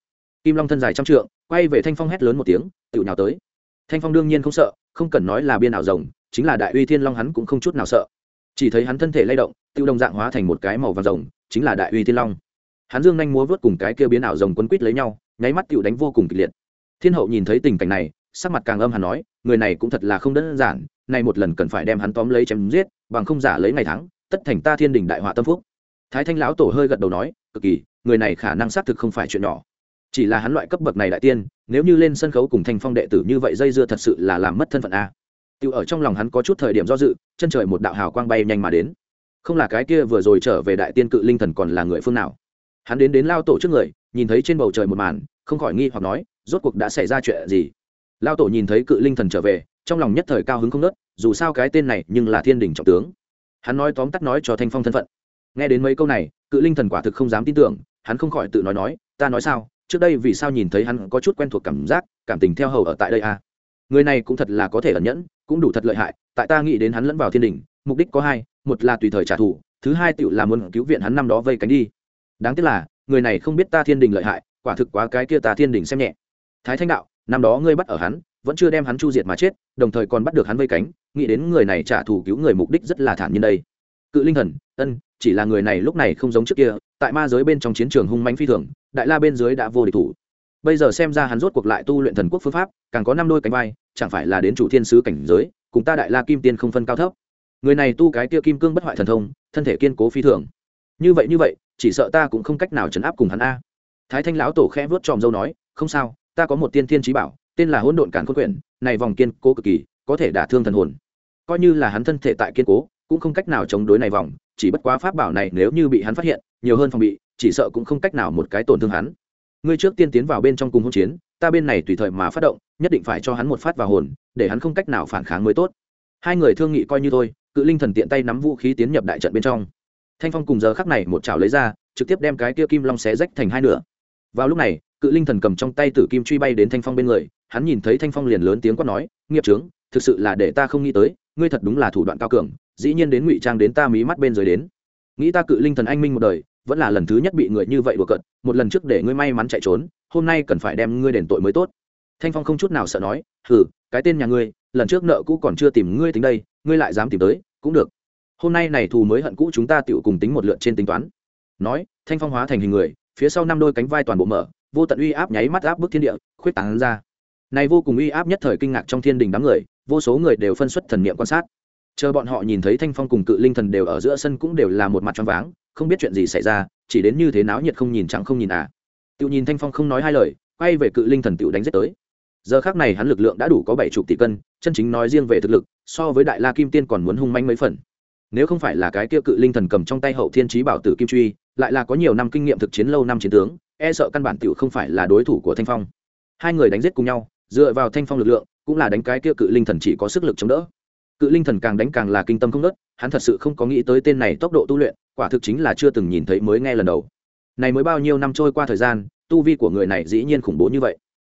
Kim long thân dài trăm trượng, quay về thanh phong hét lớn một tiếng tự nhào tới. Thanh phong đương nhiên không sợ, không cần nói là biên ảo rồng, chính là đại uy thiên long hắn cũng không chút nào sợ chỉ thấy hắn thân thể lay động, tiêu đồng dạng hóa thành một cái màu vàng rồng, chính là đại uy thiên long. Hắn dương nhanh múa vớt cùng cái kia biến ảo rồng quấn quít lấy nhau, nháy mắt tiêu đánh vô cùng kịch liệt. Thiên hậu nhìn thấy tình cảnh này, sắc mặt càng âm hắn nói, người này cũng thật là không đơn giản, nay một lần cần phải đem hắn tóm lấy chém giết, bằng không giả lấy ngày thắng tất thành ta thiên đình đại họa tâm phúc. Thái thanh lão tổ hơi gật đầu nói, cực kỳ, người này khả năng xác thực không phải chuyện nhỏ. Chỉ là hắn loại cấp bậc này đại tiên, nếu như lên sân khấu cùng thanh phong đệ tử như vậy dây dưa thật sự là làm mất thân phận a tiêu ở trong lòng hắn có chút thời điểm do dự, chân trời một đạo hào quang bay nhanh mà đến. Không là cái kia vừa rồi trở về đại tiên cự linh thần còn là người phương nào. Hắn đến đến lao tổ trước người, nhìn thấy trên bầu trời một màn, không khỏi nghi hoặc nói, rốt cuộc đã xảy ra chuyện gì? Lao tổ nhìn thấy cự linh thần trở về, trong lòng nhất thời cao hứng không nớt dù sao cái tên này nhưng là thiên đỉnh trọng tướng. Hắn nói tóm tắt nói cho thanh phong thân phận. Nghe đến mấy câu này, cự linh thần quả thực không dám tin tưởng, hắn không khỏi tự nói nói, ta nói sao? Trước đây vì sao nhìn thấy hắn có chút quen thuộc cảm giác, cảm tình theo hầu ở tại đây à? người này cũng thật là có thể ẩn nhẫn cũng đủ thật lợi hại, tại ta nghĩ đến hắn lẫn vào thiên đình mục đích có hai, một là tùy thời trả thù, thứ hai tựu là muốn cứu viện hắn năm đó vây cánh đi. Đáng tiếc là, người này không biết ta thiên đình lợi hại, quả thực quá cái kia ta thiên đình xem nhẹ. Thái thanh đạo, năm đó ngươi bắt ở hắn, vẫn chưa đem hắn chu diệt mà chết, đồng thời còn bắt được hắn vây cánh, nghĩ đến người này trả thù cứu người mục đích rất là thản nhiên đây. Cự linh thần, ân, chỉ là người này lúc này không giống trước kia, tại ma giới bên trong chiến trường hung mãnh phi thường, đại la bên dưới đã vô địch thủ bây giờ xem ra hắn rốt cuộc lại tu luyện thần quốc phương pháp, càng có năm đôi cánh vai, chẳng phải là đến chủ thiên sứ cảnh giới, cùng ta đại la kim tiên không phân cao thấp. Người này tu cái kia kim cương bất hoại thần thông, thân thể kiên cố phi thường. Như vậy như vậy, chỉ sợ ta cũng không cách nào chấn áp cùng hắn a. Thái thanh lão tổ khẽ vớt tròm dâu nói, không sao, ta có một tiên thiên trí bảo, tên là hỗn độn cản khôn quyển, này vòng kiên cố cực kỳ, có thể đả thương thần hồn. Coi như là hắn thân thể tại kiên cố, cũng không cách nào chống đối này vòng, chỉ bất quá pháp bảo này nếu như bị hắn phát hiện, nhiều hơn phòng bị, chỉ sợ cũng không cách nào một cái tổn thương hắn ngươi trước tiên tiến vào bên trong cùng hỗn chiến, ta bên này tùy thời mà phát động, nhất định phải cho hắn một phát vào hồn, để hắn không cách nào phản kháng mới tốt. Hai người thương nghị coi như thôi, cự linh thần tiện tay nắm vũ khí tiến nhập đại trận bên trong. Thanh phong cùng giờ khắc này một chảo lấy ra, trực tiếp đem cái kia kim long xé rách thành hai nửa. Vào lúc này, cự linh thần cầm trong tay tử kim truy bay đến thanh phong bên người, hắn nhìn thấy thanh phong liền lớn tiếng quát nói, nghiệp trướng thực sự là để ta không nghĩ tới, ngươi thật đúng là thủ đoạn cao cường, dĩ nhiên đến ngụy trang đến ta mí mắt bên dưới đến. Nghĩ ta cự linh thần anh minh một đời vẫn là lần thứ nhất bị người như vậy đùa cận một lần trước để ngươi may mắn chạy trốn, hôm nay cần phải đem ngươi đền tội mới tốt. Thanh phong không chút nào sợ nói, hừ, cái tên nhà ngươi, lần trước nợ cũ còn chưa tìm ngươi tính đây, ngươi lại dám tìm tới, cũng được. Hôm nay này thù mới hận cũ chúng ta tựu cùng tính một lượt trên tính toán. Nói, thanh phong hóa thành hình người, phía sau năm đôi cánh vai toàn bộ mở, vô tận uy áp nháy mắt áp bức thiên địa, khuyết tán ra. Này vô cùng uy áp nhất thời kinh ngạc trong thiên đình đám người, vô số người đều phân xuất thần niệm quan sát. Chờ bọn họ nhìn thấy thanh phong cùng cự linh thần đều ở giữa sân cũng đều là một mặt choáng váng không biết chuyện gì xảy ra, chỉ đến như thế náo nhiệt không nhìn chẳng không nhìn à. Tự nhìn thanh phong không nói hai lời, quay về cự linh thần tựu đánh giết tới. Giờ khác này hắn lực lượng đã đủ có bảy chục tỷ cân, chân chính nói riêng về thực lực, so với đại la kim tiên còn muốn hung manh mấy phần. Nếu không phải là cái kia cự linh thần cầm trong tay hậu thiên trí bảo tử kim truy, lại là có nhiều năm kinh nghiệm thực chiến lâu năm chiến tướng e sợ căn bản tựu không phải là đối thủ của thanh phong. Hai người đánh giết cùng nhau, dựa vào thanh phong lực lượng, cũng là đánh cái kia cự linh thần chỉ có sức lực chống đỡ. Cự linh thần càng đánh càng là kinh tâm không nớt hắn thật sự không có nghĩ tới tên này tốc độ tu luyện quả thực chính là chưa từng nhìn thấy mới nghe lần đầu. Này mới bao nhiêu năm trôi qua thời gian, tu vi của người này dĩ nhiên khủng bố như vậy.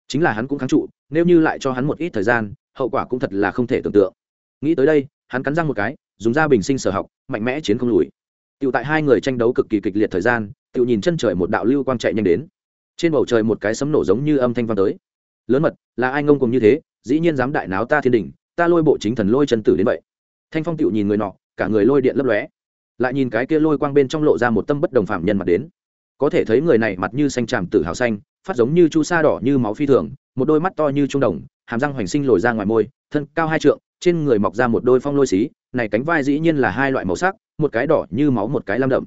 Chính là hắn cũng kháng trụ, nếu như lại cho hắn một ít thời gian, hậu quả cũng thật là không thể tưởng tượng. Nghĩ tới đây, hắn cắn răng một cái, dùng ra bình sinh sở học, mạnh mẽ chiến không lùi. Tựu tại hai người tranh đấu cực kỳ kịch liệt thời gian tựu nhìn chân trời một đạo lưu quang chạy nhanh đến. Trên bầu trời một cái sấm nổ giống như âm thanh vang tới. Lớn mật, là ai ngông cùng như thế? Dĩ nhiên dám đại náo ta thiên đình ta lôi bộ chính thần lôi chân tử đến vậy. Thanh phong tựu nhìn người nọ, cả người lôi điện lấp lóe lại nhìn cái kia lôi quang bên trong lộ ra một tâm bất đồng phạm nhân mặt đến. Có thể thấy người này mặt như xanh tràm tử hào xanh, phát giống như chu sa đỏ như máu phi thường, một đôi mắt to như trung đồng, hàm răng hoành sinh lồi ra ngoài môi, thân cao hai trượng, trên người mọc ra một đôi phong lôi xí, này cánh vai dĩ nhiên là hai loại màu sắc, một cái đỏ như máu một cái lam đậm.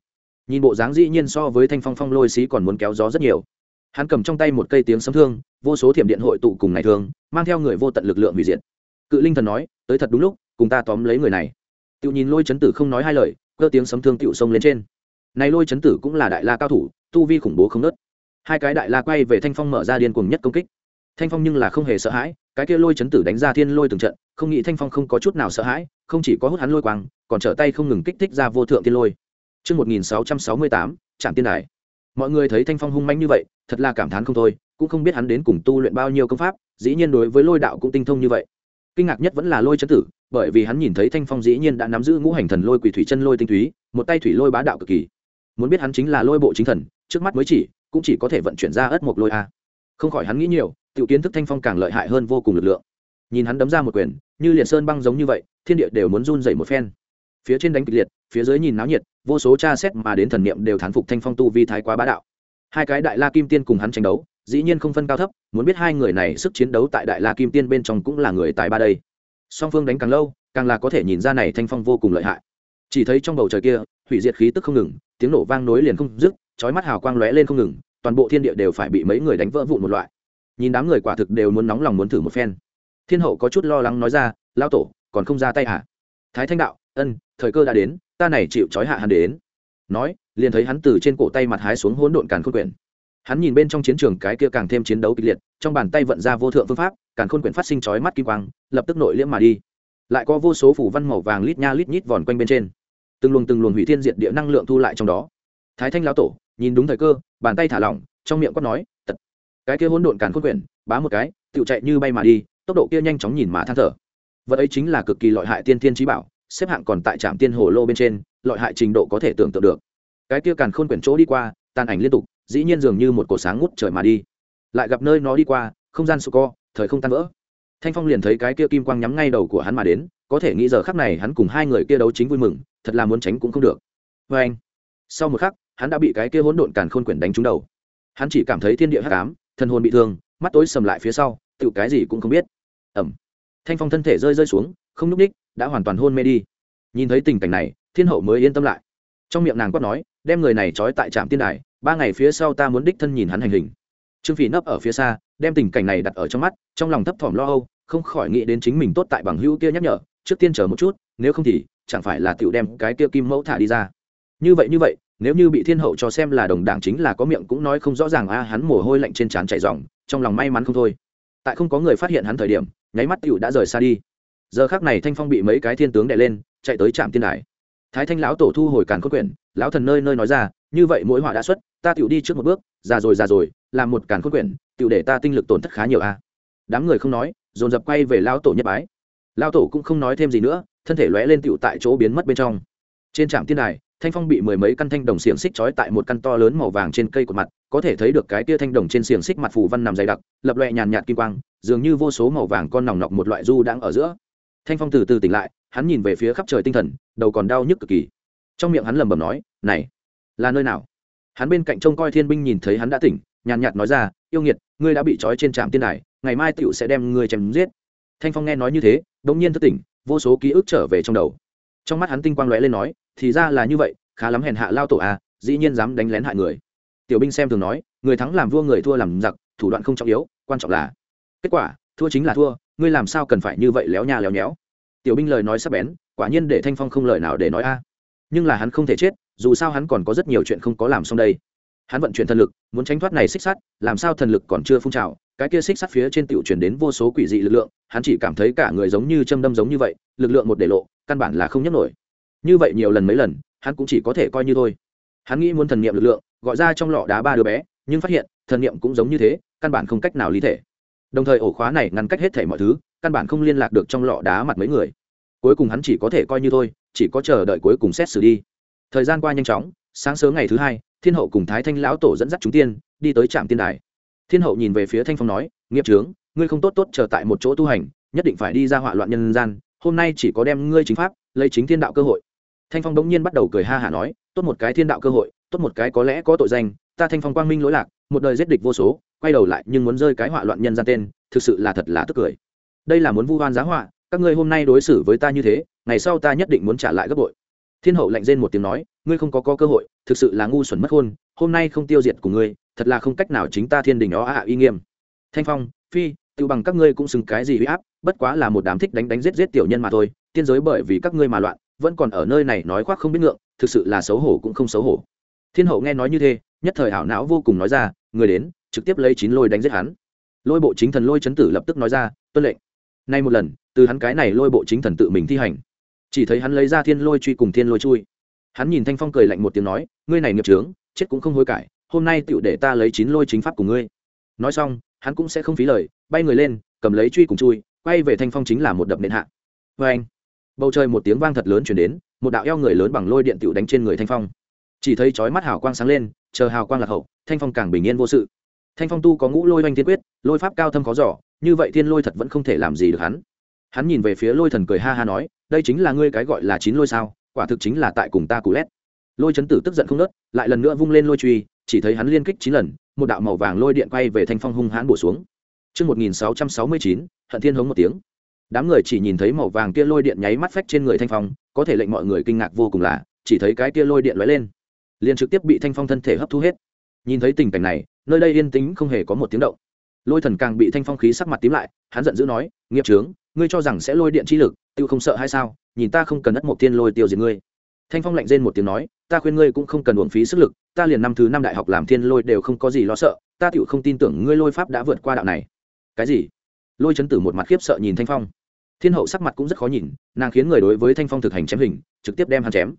Nhìn bộ dáng dĩ nhiên so với thanh phong phong lôi xí còn muốn kéo gió rất nhiều. Hắn cầm trong tay một cây tiếng sấm thương, vô số thiểm điện hội tụ cùng này thương, mang theo người vô tận lực lượng hủy diệt. Cự linh thần nói, tới thật đúng lúc, cùng ta tóm lấy người này. Tự nhìn lôi chấn tử không nói hai lời cơ tiếng sấm thương tựu sông lên trên này lôi chấn tử cũng là đại la cao thủ tu vi khủng bố không nớt hai cái đại la quay về thanh phong mở ra điên cuồng nhất công kích thanh phong nhưng là không hề sợ hãi cái kia lôi chấn tử đánh ra thiên lôi từng trận không nghĩ thanh phong không có chút nào sợ hãi không chỉ có hút hắn lôi quang còn trở tay không ngừng kích thích ra vô thượng thiên lôi Trước 1668, trạm tiên đài. Mọi người thấy thanh phong hung manh như vậy, thật là cảm thán không thôi, cũng không biết hắn đến cùng tu luyện bao nhiêu công pháp, dĩ nhiên đối với lôi đạo cũng tinh thông như vậy. Kinh ngạc nhất vẫn là lôi chấn tử, bởi vì hắn nhìn thấy thanh phong dĩ nhiên đã nắm giữ ngũ hành thần lôi quỷ thủy chân lôi tinh túy, một tay thủy lôi bá đạo cực kỳ. Muốn biết hắn chính là lôi bộ chính thần, trước mắt mới chỉ, cũng chỉ có thể vận chuyển ra ất một lôi a. Không khỏi hắn nghĩ nhiều, tiểu kiến thức thanh phong càng lợi hại hơn vô cùng lực lượng nhìn hắn đấm ra một quyền như liệt sơn băng giống như vậy thiên địa đều muốn run dậy một phen phía trên đánh kịch liệt phía dưới nhìn náo nhiệt vô số cha xét mà đến thần niệm đều thán phục thanh phong tu vi thái quá bá đạo hai cái đại la kim tiên cùng hắn tranh đấu dĩ nhiên không phân cao thấp, muốn biết hai người này sức chiến đấu tại đại la kim tiên bên trong cũng là người tài ba đây. Song phương đánh càng lâu, càng là có thể nhìn ra này thanh phong vô cùng lợi hại. Chỉ thấy trong bầu trời kia, hủy diệt khí tức không ngừng, tiếng nổ vang nối liền không dứt, chói mắt hào quang lóe lên không ngừng, toàn bộ thiên địa đều phải bị mấy người đánh vỡ vụn một loại. Nhìn đám người quả thực đều muốn nóng lòng muốn thử một phen. Thiên hậu có chút lo lắng nói ra lao tổ, còn không ra tay hả? Thái thanh đạo, ân, thời cơ đã đến, ta này chịu trói hạ hắn đến. Nói, liền thấy hắn từ trên cổ tay mặt hái xuống hỗn độn càn khôn quyển hắn nhìn bên trong chiến trường cái kia càng thêm chiến đấu kịch liệt, trong bàn tay vận ra vô thượng phương pháp càn khôn quyển phát sinh chói mắt kim quang, lập tức nội liễm mà đi. Lại có vô số phủ văn màu vàng lít nha lít nhít vòn quanh bên trên. Từng luồng từng luồng hủy thiên diệt địa năng lượng thu lại trong đó. Thái thanh lão tổ, nhìn đúng thời cơ, bàn tay thả lỏng, trong miệng quát nói, tật. Cái kia hỗn độn càn khôn quyển, bá một cái tự chạy như bay mà đi, tốc độ kia nhanh chóng nhìn mà than thở. Vật ấy chính là cực kỳ lợi hại tiên thiên trí bảo, xếp hạng còn tại trạm tiên hồ lô bên trên, lợi hại trình độ có thể tưởng tượng được. Cái kia càn khôn quyển chỗ đi qua, tàn ảnh liên tục dĩ nhiên dường như một cổ sáng ngút trời mà đi. Lại gặp nơi nó đi qua, không gian sụp co, thời không tan vỡ. Thanh phong liền thấy cái kia kim quang nhắm ngay đầu của hắn mà đến, có thể nghĩ giờ khắc này hắn cùng hai người kia đấu chính vui mừng, thật là muốn tránh cũng không được. Vê anh, sau một khắc, hắn đã bị cái kia hỗn độn càn khôn quyển đánh trúng đầu. Hắn chỉ cảm thấy thiên địa hắc ám thân hồn bị thương, mắt tối sầm lại phía sau, tự cái gì cũng không biết. Ẩm thanh phong thân thể rơi rơi xuống, không n ú c ních đã hoàn toàn hôn mê đi. Nhìn thấy tình cảnh này, thiên hậu mới yên tâm lại. Trong miệng nàng quát nói, đem người này trói tại trạm tiên đài ba ngày phía sau ta muốn đích thân nhìn hắn hành hình. Trương phỉ nấp ở phía xa, đem tình cảnh này đặt ở trong mắt, trong lòng thấp thỏm lo âu, không khỏi nghĩ đến chính mình tốt tại bằng hữu kia nhắc nhở, trước tiên chờ một chút, nếu không thì chẳng phải là tiểu đem cái kia kim mẫu thả đi ra. Như vậy như vậy, nếu như bị thiên hậu cho xem là đồng đảng chính là có miệng cũng nói không rõ ràng, a, hắn mồ hôi lạnh trên trán chạy dòng trong lòng may mắn không thôi. Tại không có người phát hiện hắn thời điểm, nháy mắt tiểu đã rời xa đi. Giờ khác này thanh phong bị mấy cái thiên tướng đè lên, chạy tới trạm tiên đài. Thái thanh lão tổ thu hồi càn cốt quyển, lão thần nơi nơi nói ra như vậy mỗi họa đã xuất, ta tựu đi trước một bước, già rồi già rồi, làm một càn khôn quyển tựu để ta tinh lực tổn thất khá nhiều a đám người không nói, dồn dập quay về lao tổ nhất bái. Lao tổ cũng không nói thêm gì nữa, thân thể lóe lên tựu tại chỗ biến mất bên trong. Trên trạm tiên đài, thanh phong bị mười mấy căn thanh đồng xiềng xích trói tại một căn to lớn màu vàng trên cây của mặt, có thể thấy được cái tia thanh đồng trên xiềng xích mặt phù văn nằm dày đặc, lập loẹ nhàn nhạt kim quang, dường như vô số màu vàng con nòng nọc một loại du đang ở giữa. Thanh phong từ từ tỉnh lại, hắn nhìn về phía khắp trời tinh thần, đầu còn đau nhức cực kỳ. Trong miệng hắn lẩm bẩm nói, này là nơi nào? Hắn bên cạnh trông coi thiên binh nhìn thấy hắn đã tỉnh, nhàn nhạt nói ra, yêu nghiệt, ngươi đã bị trói trên trạm tiên đài, ngày mai tựu sẽ đem ngươi chém giết. Thanh phong nghe nói như thế đ ỗ n g nhiên thất tỉnh, vô số ký ức trở về trong đầu. Trong mắt hắn tinh quang lóe lên nói, thì ra là như vậy, khá lắm hèn hạ lao tổ à dĩ nhiên dám đánh lén hại người. Tiểu binh xem thường nói, người thắng làm vua, người thua làm giặc, thủ đoạn không trọng yếu, quan trọng là kết quả, thua chính là thua, ngươi làm sao cần phải như vậy léo nhà léo nhéo? Tiểu binh lời nói sắp bén, quả nhiên để thanh phong không lời nào để nói a. Nhưng là hắn không thể chết dù sao hắn còn có rất nhiều chuyện không có làm xong đây. Hắn vận chuyển thần lực, muốn tránh thoát này xích sắt, làm sao thần lực còn chưa phun trào, cái kia xích sắt phía trên tiểu chuyển đến vô số quỷ dị lực lượng, hắn chỉ cảm thấy cả người giống như châm đâm giống như vậy, lực lượng một để lộ, căn bản là không nhấc nổi. Như vậy nhiều lần mấy lần, hắn cũng chỉ có thể coi như thôi. Hắn nghĩ muốn thần niệm lực lượng, gọi ra trong lọ đá ba đứa bé, nhưng phát hiện, thần niệm cũng giống như thế, căn bản không cách nào lý thể. Đồng thời ổ khóa này ngăn cách hết thể mọi thứ, căn bản không liên lạc được trong lọ đá mặt mấy người. Cuối cùng hắn chỉ có thể coi như thôi, chỉ có chờ đợi cuối cùng xét xử đi thời gian qua nhanh chóng, sáng sớm ngày thứ hai, thiên hậu cùng thái thanh lão tổ dẫn dắt chúng tiên, đi tới trạm tiên đài. Thiên hậu nhìn về phía thanh phong nói, nghiệp trướng, ngươi không tốt tốt chờ tại một chỗ tu hành, nhất định phải đi ra họa loạn nhân gian, hôm nay chỉ có đem ngươi chính pháp, lấy chính thiên đạo cơ hội. Thanh phong bỗng nhiên bắt đầu cười ha hả nói, tốt một cái thiên đạo cơ hội, tốt một cái có lẽ có tội danh, ta thanh phong quang minh lỗi lạc, một đời giết địch vô số, quay đầu lại nhưng muốn rơi cái họa loạn nhân gian tên, thực sự là thật là tức cười. Đây là muốn vu oan giá họa, các ngươi hôm nay đối xử với ta như thế, ngày sau ta nhất định muốn trả lại gấp bội thiên hậu lạnh rên một tiếng nói ngươi không có, có cơ hội thực sự là ngu xuẩn mất hôn hôm nay không tiêu diệt của ngươi thật là không cách nào chính ta thiên đình đó ạ uy nghiêm. Thanh phong phi tự bằng các ngươi cũng xứng cái gì huy áp bất quá là một đám thích đánh đánh giết giết tiểu nhân mà thôi tiên giới bởi vì các ngươi mà loạn vẫn còn ở nơi này nói khoác không biết ngượng thực sự là xấu hổ cũng không xấu hổ. Thiên hậu nghe nói như thế nhất thời hảo não vô cùng nói ra người đến trực tiếp lấy chín lôi đánh giết hắn. Lôi bộ chính thần lôi chấn tử lập tức nói ra tuân lệnh. Nay một lần từ hắn cái này lôi bộ chính thần tự mình thi hành chỉ thấy hắn lấy ra thiên lôi truy cùng thiên lôi chui. Hắn nhìn thanh phong cười lạnh một tiếng nói, ngươi này nghiệp trướng chết cũng không hối cải, hôm nay tựu để ta lấy chín lôi chính pháp của ngươi. Nói xong, hắn cũng sẽ không phí lời, bay người lên, cầm lấy truy cùng chui, quay về thanh phong chính là một đập nện hạ. Vê anh, bầu trời một tiếng vang thật lớn chuyển đến, một đạo eo người lớn bằng lôi điện tựu đánh trên người thanh phong. Chỉ thấy chói mắt hào quang sáng lên, chờ hào quang lạc hậu, thanh phong càng bình yên vô sự. Thanh phong tu có ngũ lôi oanh thiên quyết, lôi pháp cao thâm khó giỏ như vậy thiên lôi thật vẫn không thể làm gì được hắn. Hắn nhìn về phía lôi thần cười ha ha nói đây chính là ngươi cái gọi là chín lôi sao quả thực chính là tại cùng ta cú lét lôi chấn tử tức giận không nớt lại lần nữa vung lên lôi truy chỉ thấy hắn liên kích chín lần một đạo màu vàng lôi điện quay về thanh phong hung hãn bổ xuống Trước 1669, hận thiên hống một tiếng. Đám người chỉ nhìn thấy màu vàng kia lôi điện nháy mắt phách trên người thanh phong, có thể lệnh mọi người kinh ngạc vô cùng là, chỉ thấy cái kia lôi điện lóe lên, liền trực tiếp bị thanh phong thân thể hấp thu hết. Nhìn thấy tình cảnh này, nơi đây yên tĩnh không hề có một tiếng động. Lôi thần càng bị thanh phong khí sắc mặt tím lại, hắn giận dữ nói, nghiệp trướng, ngươi cho rằng sẽ lôi điện chi lực, tiêu không sợ hay sao? Nhìn ta không cần ất một tiên lôi tiêu diệt ngươi. Thanh phong lạnh rên một tiếng nói, ta khuyên ngươi cũng không cần uổng phí sức lực, ta liền năm thứ năm đại học làm thiên lôi đều không có gì lo sợ, ta tựu không tin tưởng ngươi lôi pháp đã vượt qua đạo này. Cái gì? Lôi chấn tử một mặt khiếp sợ nhìn thanh phong. Thiên hậu sắc mặt cũng rất khó nhìn, nàng khiến người đối với thanh phong thực hành chém hình, trực tiếp đem hắn chém.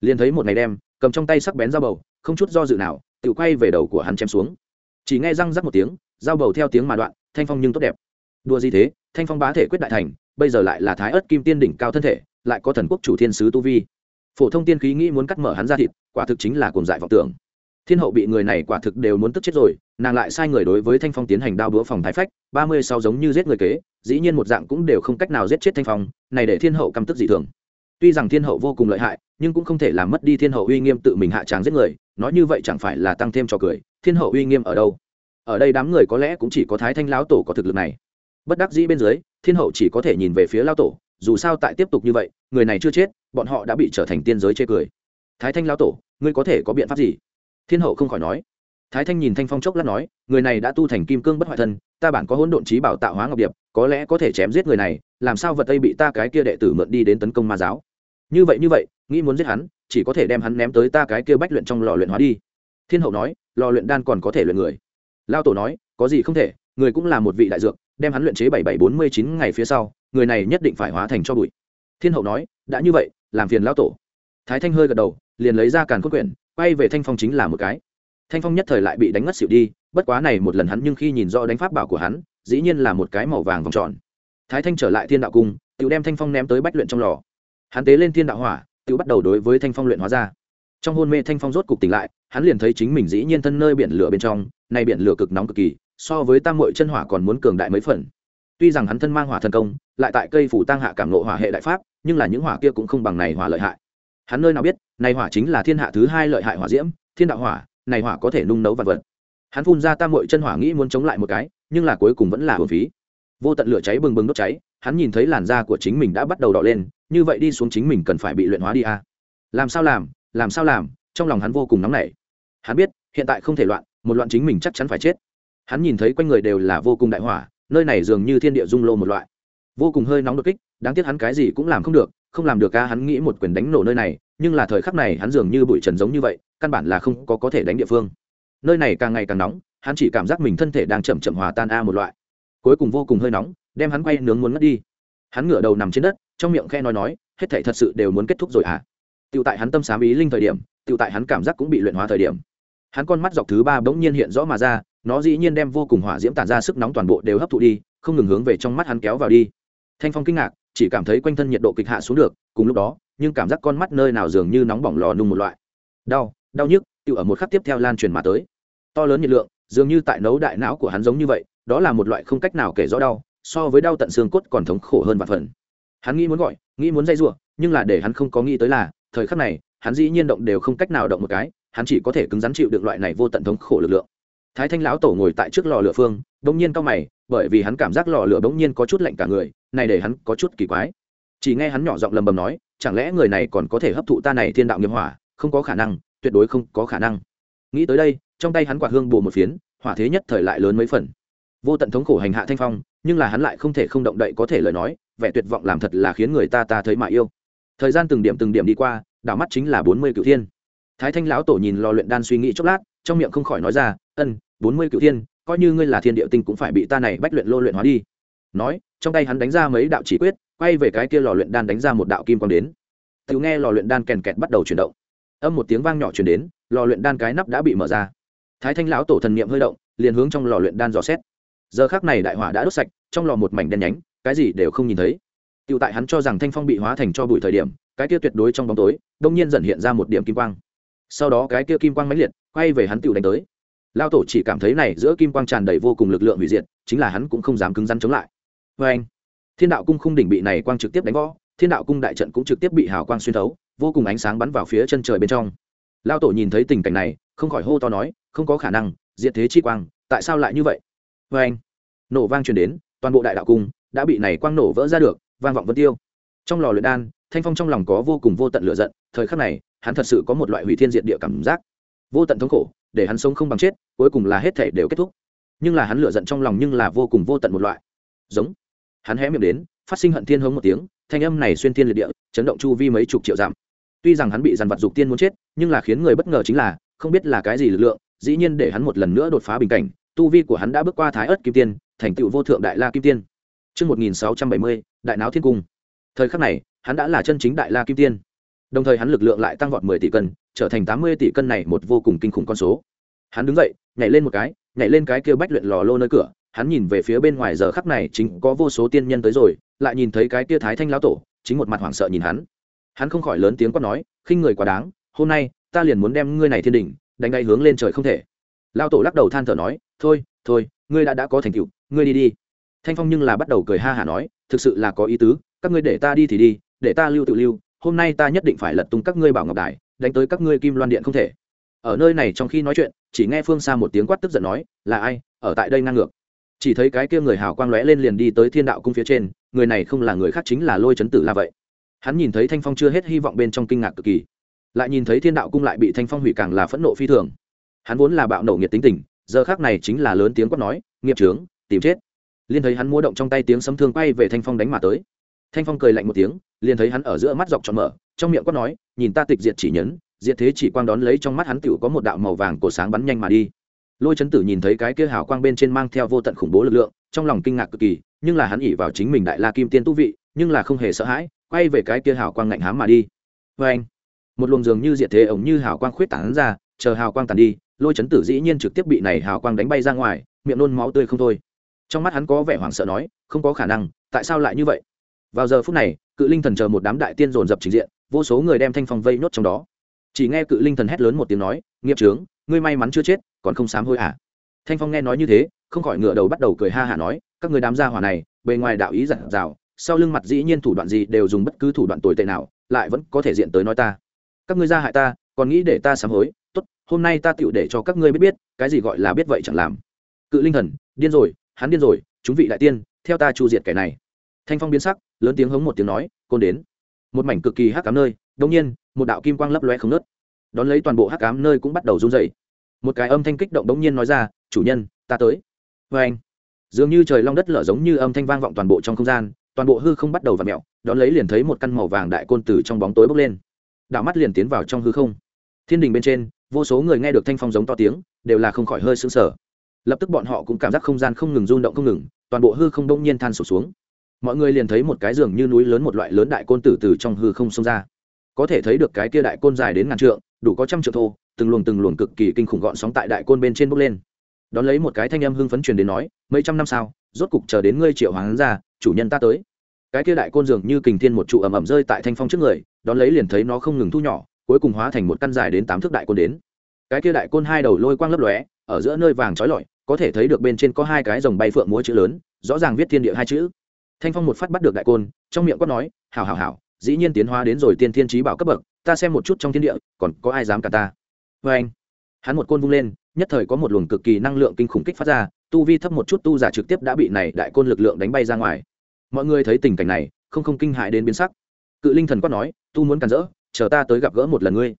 Liền thấy một ngày đem, cầm trong tay sắc bén dao bầu, không chút do dự nào tự quay về đầu của hắn chém xuống. Chỉ nghe răng rắc một tiếng, dao bầu theo tiếng mà đoạn, thanh phong nhưng tốt đẹp. Đua gì thế? Thanh phong bá thể quyết đại thành bây giờ lại là thái ớt kim tiên đỉnh cao thân thể, lại có thần quốc chủ thiên sứ tu vi. Phổ thông tiên khí nghĩ muốn cắt mở hắn ra thịt, quả thực chính là cồn dại vọng tưởng. Thiên hậu bị người này quả thực đều muốn tức chết rồi, nàng lại sai người đối với thanh phong tiến hành đao đũa phòng thái phách, ba mươi sáu giống như giết người kế, dĩ nhiên một dạng cũng đều không cách nào giết chết thanh phong, này để thiên hậu căm tức dị thường. Tuy rằng thiên hậu vô cùng lợi hại, nhưng cũng không thể làm mất đi thiên hậu uy nghiêm tự mình hạ tràng giết người, nói như vậy chẳng phải là tăng thêm cho cười, thiên hậu uy nghiêm ở đâu? Ở đây đám người có lẽ cũng chỉ có thái thanh lão tổ có thực lực này. Bất đắc dĩ bên dưới thiên hậu chỉ có thể nhìn về phía lão tổ, dù sao tại tiếp tục như vậy, người này chưa chết, bọn họ đã bị trở thành tiên giới chê cười. Thái thanh lão tổ, ngươi có thể có biện pháp gì? Thiên hậu không khỏi nói. Thái thanh nhìn thanh phong chốc lát nói, người này đã tu thành kim cương bất hoại thân, ta bản có hỗn độn trí bảo tạo hóa ngọc điệp, có lẽ có thể chém giết người này, làm sao vật tây bị ta cái kia đệ tử mượn đi đến tấn công ma giáo? Như vậy như vậy, nghĩ muốn giết hắn, chỉ có thể đem hắn ném tới ta cái kia bách luyện trong lò luyện hóa đi. Thiên hậu nói, lò luyện đan còn có thể luyện người. Lao tổ nói, có gì không thể người cũng là một vị đại dược, đem hắn luyện chế bảy bảy bốn mươi chín ngày phía sau, người này nhất định phải hóa thành cho bụi. Thiên hậu nói, đã như vậy, làm phiền lao tổ. Thái thanh hơi gật đầu, liền lấy ra càn cốt quyển, quay về thanh phong chính là một cái. Thanh phong nhất thời lại bị đánh ngất xỉu đi, bất quá này một lần hắn nhưng khi nhìn rõ đánh pháp bảo của hắn, dĩ nhiên là một cái màu vàng vòng tròn. Thái thanh trở lại thiên đạo cung tự đem thanh phong ném tới bách luyện trong lò. Hắn tế lên thiên đạo hỏa tự bắt đầu đối với thanh phong luyện hóa ra. Trong hôn mê thanh phong rốt cục tỉnh lại, hắn liền thấy chính mình dĩ nhiên thân nơi biển lửa bên trong nay biển lửa cực nóng cực kỳ so với tam mội chân hỏa còn muốn cường đại mấy phần. Tuy rằng hắn thân mang hỏa thần công, lại tại cây phủ tăng hạ cảm nộ hỏa hệ đại pháp, nhưng là những hỏa kia cũng không bằng này hỏa lợi hại. Hắn nơi nào biết, này hỏa chính là thiên hạ thứ hai lợi hại hỏa diễm, thiên đạo hỏa, này hỏa có thể nung nấu vật vật. Hắn phun ra tam mội chân hỏa nghĩ muốn chống lại một cái, nhưng là cuối cùng vẫn là hồn phí. Vô tận lửa cháy bừng bừng đốt cháy, hắn nhìn thấy làn da của chính mình đã bắt đầu đỏ lên, như vậy đi xuống chính mình cần phải bị luyện hóa đi à. làm sao làm làm sao làm, trong lòng hắn vô cùng nóng nảy. Hắn biết, hiện tại không thể loạn, một loạn chính mình chắc chắn phải chết hắn nhìn thấy quanh người đều là vô cùng đại hỏa, nơi này dường như thiên địa dung lô một loại. Vô cùng hơi nóng đột kích, đáng tiếc hắn cái gì cũng làm không được, không làm được ca hắn nghĩ một quyền đánh nổ nơi này, nhưng là thời khắc này hắn dường như bụi trần giống như vậy, căn bản là không có có thể đánh địa phương. Nơi này càng ngày càng nóng, hắn chỉ cảm giác mình thân thể đang chậm chậm hòa tan a một loại. Cuối cùng vô cùng hơi nóng, đem hắn quay nướng muốn ngất đi. Hắn ngửa đầu nằm trên đất, trong miệng khe nói nói, hết thể thật sự đều muốn kết thúc rồi à. Tựu tại hắn tâm sám ý linh thời điểm tựu tại hắn cảm giác cũng bị luyện hóa thời điểm. Hắn con mắt dọc thứ ba bỗng nhiên hiện rõ mà ra nó dĩ nhiên đem vô cùng hỏa diễm tản ra sức nóng toàn bộ đều hấp thụ đi, không ngừng hướng về trong mắt hắn kéo vào đi. Thanh phong kinh ngạc, chỉ cảm thấy quanh thân nhiệt độ kịch hạ xuống được, cùng lúc đó, nhưng cảm giác con mắt nơi nào dường như nóng bỏng lò nung một loại. Đau đau nhức tự ở một khắc tiếp theo lan truyền mà tới. To lớn nhiệt lượng, dường như tại nấu đại não của hắn giống như vậy, đó là một loại không cách nào kể rõ đau, so với đau tận xương cốt còn thống khổ hơn vạn phần. Hắn nghĩ muốn gọi, nghĩ muốn dây giụa nhưng là để hắn không có nghĩ tới là, thời khắc này, hắn dĩ nhiên động đều không cách nào động một cái, hắn chỉ có thể cứng rắn chịu được loại này vô tận thống khổ lực lượng thái thanh lão tổ ngồi tại trước lò lửa phương, bỗng nhiên cao mày, bởi vì hắn cảm giác lò lửa bỗng nhiên có chút lạnh cả người, này để hắn có chút kỳ quái. Chỉ nghe hắn nhỏ giọng lầm bầm nói, chẳng lẽ người này còn có thể hấp thụ ta này thiên đạo nghiệp hỏa? Không có khả năng, tuyệt đối không có khả năng. Nghĩ tới đây, trong tay hắn quạt hương bù một phiến, hỏa thế nhất thời lại lớn mấy phần. Vô tận thống khổ hành hạ thanh phong, nhưng là hắn lại không thể không động đậy có thể lời nói, vẻ tuyệt vọng làm thật là khiến người ta ta thấy mà yêu. Thời gian từng điểm từng điểm đi qua, đảo mắt chính là bốn mươi cựu thiên. Thái thanh lão tổ nhìn lò luyện đan suy nghĩ chốc lát, trong miệng không khỏi nói ra, ân bốn mươi cựu thiên, coi như ngươi là thiên địa tinh cũng phải bị ta này bách luyện lô luyện hóa đi. Nói, trong tay hắn đánh ra mấy đạo chỉ quyết, quay về cái kia lò luyện đan đánh ra một đạo kim quang đến. Tự nghe lò luyện đan kèn kẹt bắt đầu chuyển động. Âm một tiếng vang nhỏ chuyển đến, lò luyện đan cái nắp đã bị mở ra. Thái thanh lão tổ thần niệm hơi động, liền hướng trong lò luyện đan dò xét. Giờ khác này đại hỏa đã đốt sạch, trong lò một mảnh đen nhánh, cái gì đều không nhìn thấy. Tự tại hắn cho rằng thanh phong bị hóa thành cho bụi thời điểm, cái kia tuyệt đối trong bóng tối, đông nhiên dần hiện ra một điểm kim quang. Sau đó cái kia kim quang mãnh liệt, quay về hắn tự đánh tới lao tổ chỉ cảm thấy này giữa kim quang tràn đầy vô cùng lực lượng hủy diệt, chính là hắn cũng không dám cứng rắn chống lại. Vê anh, thiên đạo cung khung đỉnh bị này quang trực tiếp đánh võ thiên đạo cung đại trận cũng trực tiếp bị hào quang xuyên thấu, vô cùng ánh sáng bắn vào phía chân trời bên trong. Lao tổ nhìn thấy tình cảnh này, không khỏi hô to nói, không có khả năng, diệt thế chi quang, tại sao lại như vậy? Vê anh, nổ vang truyền đến, toàn bộ đại đạo cung đã bị này quang nổ vỡ ra được, vang vọng vân tiêu. Trong lò luyện đan, thanh phong trong lòng có vô cùng vô tận lửa giận, thời khắc này, hắn thật sự có một loại hủy thiên diệt địa cảm giác. Vô tận thống khổ để hắn sống không bằng chết cuối cùng là hết thể đều kết thúc. Nhưng là hắn lửa giận trong lòng nhưng là vô cùng vô tận một loại. Giống. Hắn hé miệng đến phát sinh hận thiên hống một tiếng thanh âm này xuyên thiên liệt địa chấn động chu vi mấy chục triệu giảm tuy rằng hắn bị dàn vật dục tiên muốn chết nhưng là khiến người bất ngờ chính là không biết là cái gì lực lượng dĩ nhiên để hắn một lần nữa đột phá bình cảnh tu vi của hắn đã bước qua thái ớt kim tiên thành tựu vô thượng đại la kim tiên. Trước 1670, đại náo thiên cung. Thời khắc này, hắn đã là chân chính đại la kim tiên. Đồng thời hắn lực lượng lại tăng vọt 10 tỷ cân, trở thành 80 tỷ cân này một vô cùng kinh khủng con số. Hắn đứng dậy, nhảy lên một cái, nhảy lên cái kia bách luyện lò lô nơi cửa, hắn nhìn về phía bên ngoài giờ khắc này chính có vô số tiên nhân tới rồi, lại nhìn thấy cái kia Thái Thanh lão tổ, chính một mặt hoảng sợ nhìn hắn. Hắn không khỏi lớn tiếng quát nói, khinh người quá đáng, hôm nay ta liền muốn đem ngươi này thiên đỉnh, đánh ngay hướng lên trời không thể lao tổ lắc đầu than thở nói thôi thôi ngươi đã đã có thành tựu ngươi đi đi thanh phong nhưng là bắt đầu cười ha hả nói thực sự là có ý tứ các ngươi để ta đi thì đi để ta lưu tự lưu hôm nay ta nhất định phải lật tung các ngươi bảo ngọc đài đánh tới các ngươi kim loan điện không thể. Ở nơi này trong khi nói chuyện, chỉ nghe phương xa một tiếng quát tức giận nói, là ai? Ở tại đây ngang ngược. Chỉ thấy cái kia người hào quang lóe lên liền đi tới thiên đạo cung phía trên, người này không là người khác chính là lôi chấn tử là vậy. Hắn nhìn thấy thanh phong chưa hết hy vọng bên trong kinh ngạc cực kỳ, lại nhìn thấy thiên đạo cung lại bị thanh phong hủy càng là phẫn nộ phi thường. Hắn vốn là bạo nổ nghiệt tính tình, giờ khác này chính là lớn tiếng quát nói, nghiệp trướng tìm chết. Liên thấy hắn múa động trong tay tiếng sấm thương quay về thanh phong đánh mà tới. Thanh phong cười lạnh một tiếng, liền thấy hắn ở giữa mắt dọc tròn mở trong miệng quát nói, nhìn ta tịch diệt chỉ nhấn, diệt thế chỉ quang đón lấy trong mắt hắn tựu có một đạo màu vàng cổ sáng bắn nhanh mà đi. Lôi chấn tử nhìn thấy cái kia hào quang bên trên mang theo vô tận khủng bố lực lượng, trong lòng kinh ngạc cực kỳ, nhưng là hắn ỉ vào chính mình đại la kim tiên tu vị, nhưng là không hề sợ hãi, quay về cái kia hào quang ngạnh hám mà đi. Vê anh, một luồng dường như diệt thế ổng như hào quang khuyết tảng ra, chờ hào quang tàn đi, lôi chấn tử dĩ nhiên trực tiếp bị này hào quang đánh bay ra ngoài, miệng nôn máu tươi không thôi. Trong mắt hắn có vẻ hoảng sợ nói, không có khả năng, tại sao lại như vậy? Vào giờ phút này, cự linh thần chờ một đám đại tiên dồn dập trình diện vô số người đem thanh phong vây nhốt trong đó. Chỉ nghe cự linh thần hét lớn một tiếng nói, nghiệp trướng, ngươi may mắn chưa chết, còn không sám hôi hả? Thanh phong nghe nói như thế, không khỏi ngựa đầu bắt đầu cười ha hả nói, các người đám gia hỏa này, bề ngoài đạo ý giản rào sau lưng mặt dĩ nhiên thủ đoạn gì đều dùng bất cứ thủ đoạn tồi tệ nào, lại vẫn có thể diện tới nói ta. Các ngươi ra hại ta, còn nghĩ để ta sám hối, tốt, hôm nay ta tựu để cho các ngươi biết biết, cái gì gọi là biết vậy chẳng làm. Cự linh thần, điên rồi, hắn điên rồi, chúng vị đại tiên, theo ta chu diệt kẻ này. Thanh phong biến sắc, lớn tiếng hống một tiếng nói, côn đến một mảnh cực kỳ hắc cám nơi đông nhiên, một đạo kim quang lấp loe không nớt đón lấy toàn bộ hắc cám nơi cũng bắt đầu run dày một cái âm thanh kích động đống nhiên nói ra, chủ nhân, ta tới. Vê anh, dường như trời long đất lở giống như âm thanh vang vọng toàn bộ trong không gian, toàn bộ hư không bắt đầu v ặ mẹo đón lấy liền thấy một căn màu vàng đại côn từ trong bóng tối bốc lên. Đạo mắt liền tiến vào trong hư không. Thiên đình bên trên, vô số người nghe được thanh phong giống to tiếng, đều là không khỏi hơi sững sờ. Lập tức bọn họ cũng cảm giác không gian không ngừng rung động không ngừng, toàn bộ hư không đông nhiên than sụt xuống mọi người liền thấy một cái giường như núi lớn một loại lớn đại côn tử từ trong hư không xông ra. Có thể thấy được cái kia đại côn dài đến ngàn trượng, đủ có trăm trượng thô, từng luồng từng luồng cực kỳ kinh khủng gọn sóng tại đại côn bên trên bốc lên. Đón lấy một cái thanh âm hưng phấn truyền đến nói, mấy trăm năm sau, rốt cục chờ đến ngươi triệu hoàng ra, chủ nhân ta tới. Cái kia đại côn dường như kình thiên một trụ ẩm ẩm rơi tại thanh phong trước người, đón lấy liền thấy nó không ngừng thu nhỏ, cuối cùng hóa thành một căn dài đến tám thước đại côn đến. Cái kia đại côn hai đầu lôi quang lấp lóe, ở giữa nơi vàng trói lọi, có thể thấy được bên trên có hai cái dòng bay phượng múa chữ lớn, rõ ràng viết thiên địa hai chữ thanh phong một phát bắt được đại côn, trong miệng quát nói, hảo hảo hảo, dĩ nhiên tiến hóa đến rồi tiên thiên trí bảo cấp bậc, ta xem một chút trong thiên địa, còn có ai dám cả ta? Vê anh, hắn một côn vung lên, nhất thời có một luồng cực kỳ năng lượng kinh khủng kích phát ra, tu vi thấp một chút tu giả trực tiếp đã bị này đại côn lực lượng đánh bay ra ngoài. Mọi người thấy tình cảnh này, không không kinh hại đến biến sắc. Cự linh thần quát nói, tu muốn cản rỡ, chờ ta tới gặp gỡ một lần ngươi.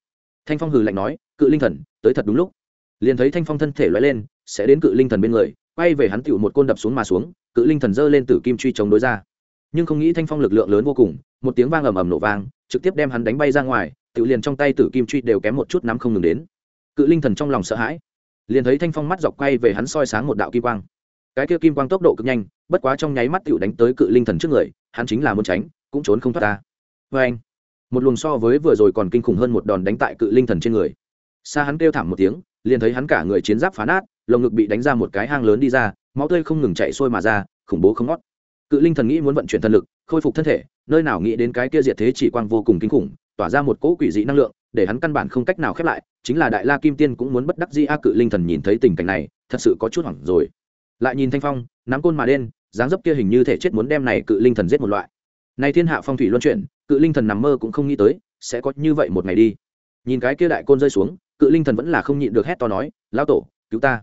Thanh phong hừ lạnh nói, cự linh thần, tới thật đúng lúc. Liền thấy thanh phong thân thể loay lên, sẽ đến cự linh thần bên người quay về hắn tựu một côn đập xuống mà xuống, cự linh thần giơ lên tử kim truy chống đối ra. Nhưng không nghĩ thanh phong lực lượng lớn vô cùng, một tiếng vang ầm ầm nổ vang, trực tiếp đem hắn đánh bay ra ngoài tự liền trong tay tử kim truy đều kém một chút nắm không ngừng đến. Cự linh thần trong lòng sợ hãi, liền thấy thanh phong mắt dọc quay về hắn soi sáng một đạo kim quang. Cái kia kim quang tốc độ cực nhanh, bất quá trong nháy mắt tiểu đánh tới cự linh thần trước người, hắn chính là muốn tránh, cũng trốn không thoát ta. Vê anh, một luồng so với vừa rồi còn kinh khủng hơn một đòn đánh tại cự linh thần trên người. Xa hắn kêu thảm một tiếng, liền thấy hắn cả người chiến giáp phá nát lồng ngực bị đánh ra một cái hang lớn đi ra, máu tươi không ngừng chạy sôi mà ra, khủng bố không ngót. Cự linh thần nghĩ muốn vận chuyển thần lực, khôi phục thân thể, nơi nào nghĩ đến cái kia diệt thế chỉ quang vô cùng kinh khủng, tỏa ra một cỗ quỷ dị năng lượng, để hắn căn bản không cách nào khép lại, chính là đại la kim tiên cũng muốn bất đắc di a, cự linh thần nhìn thấy tình cảnh này, thật sự có chút hoảng rồi. Lại nhìn thanh phong, nắm côn mà đen, dáng dấp kia hình như thể chết muốn đem này cự linh thần giết một loại. Này thiên hạ phong thủy luân chuyển, cự linh thần nằm mơ cũng không nghĩ tới, sẽ có như vậy một ngày đi. Nhìn cái kia đại côn rơi xuống, cự linh thần vẫn là không nhịn được hét to nói, lão tổ, cứu ta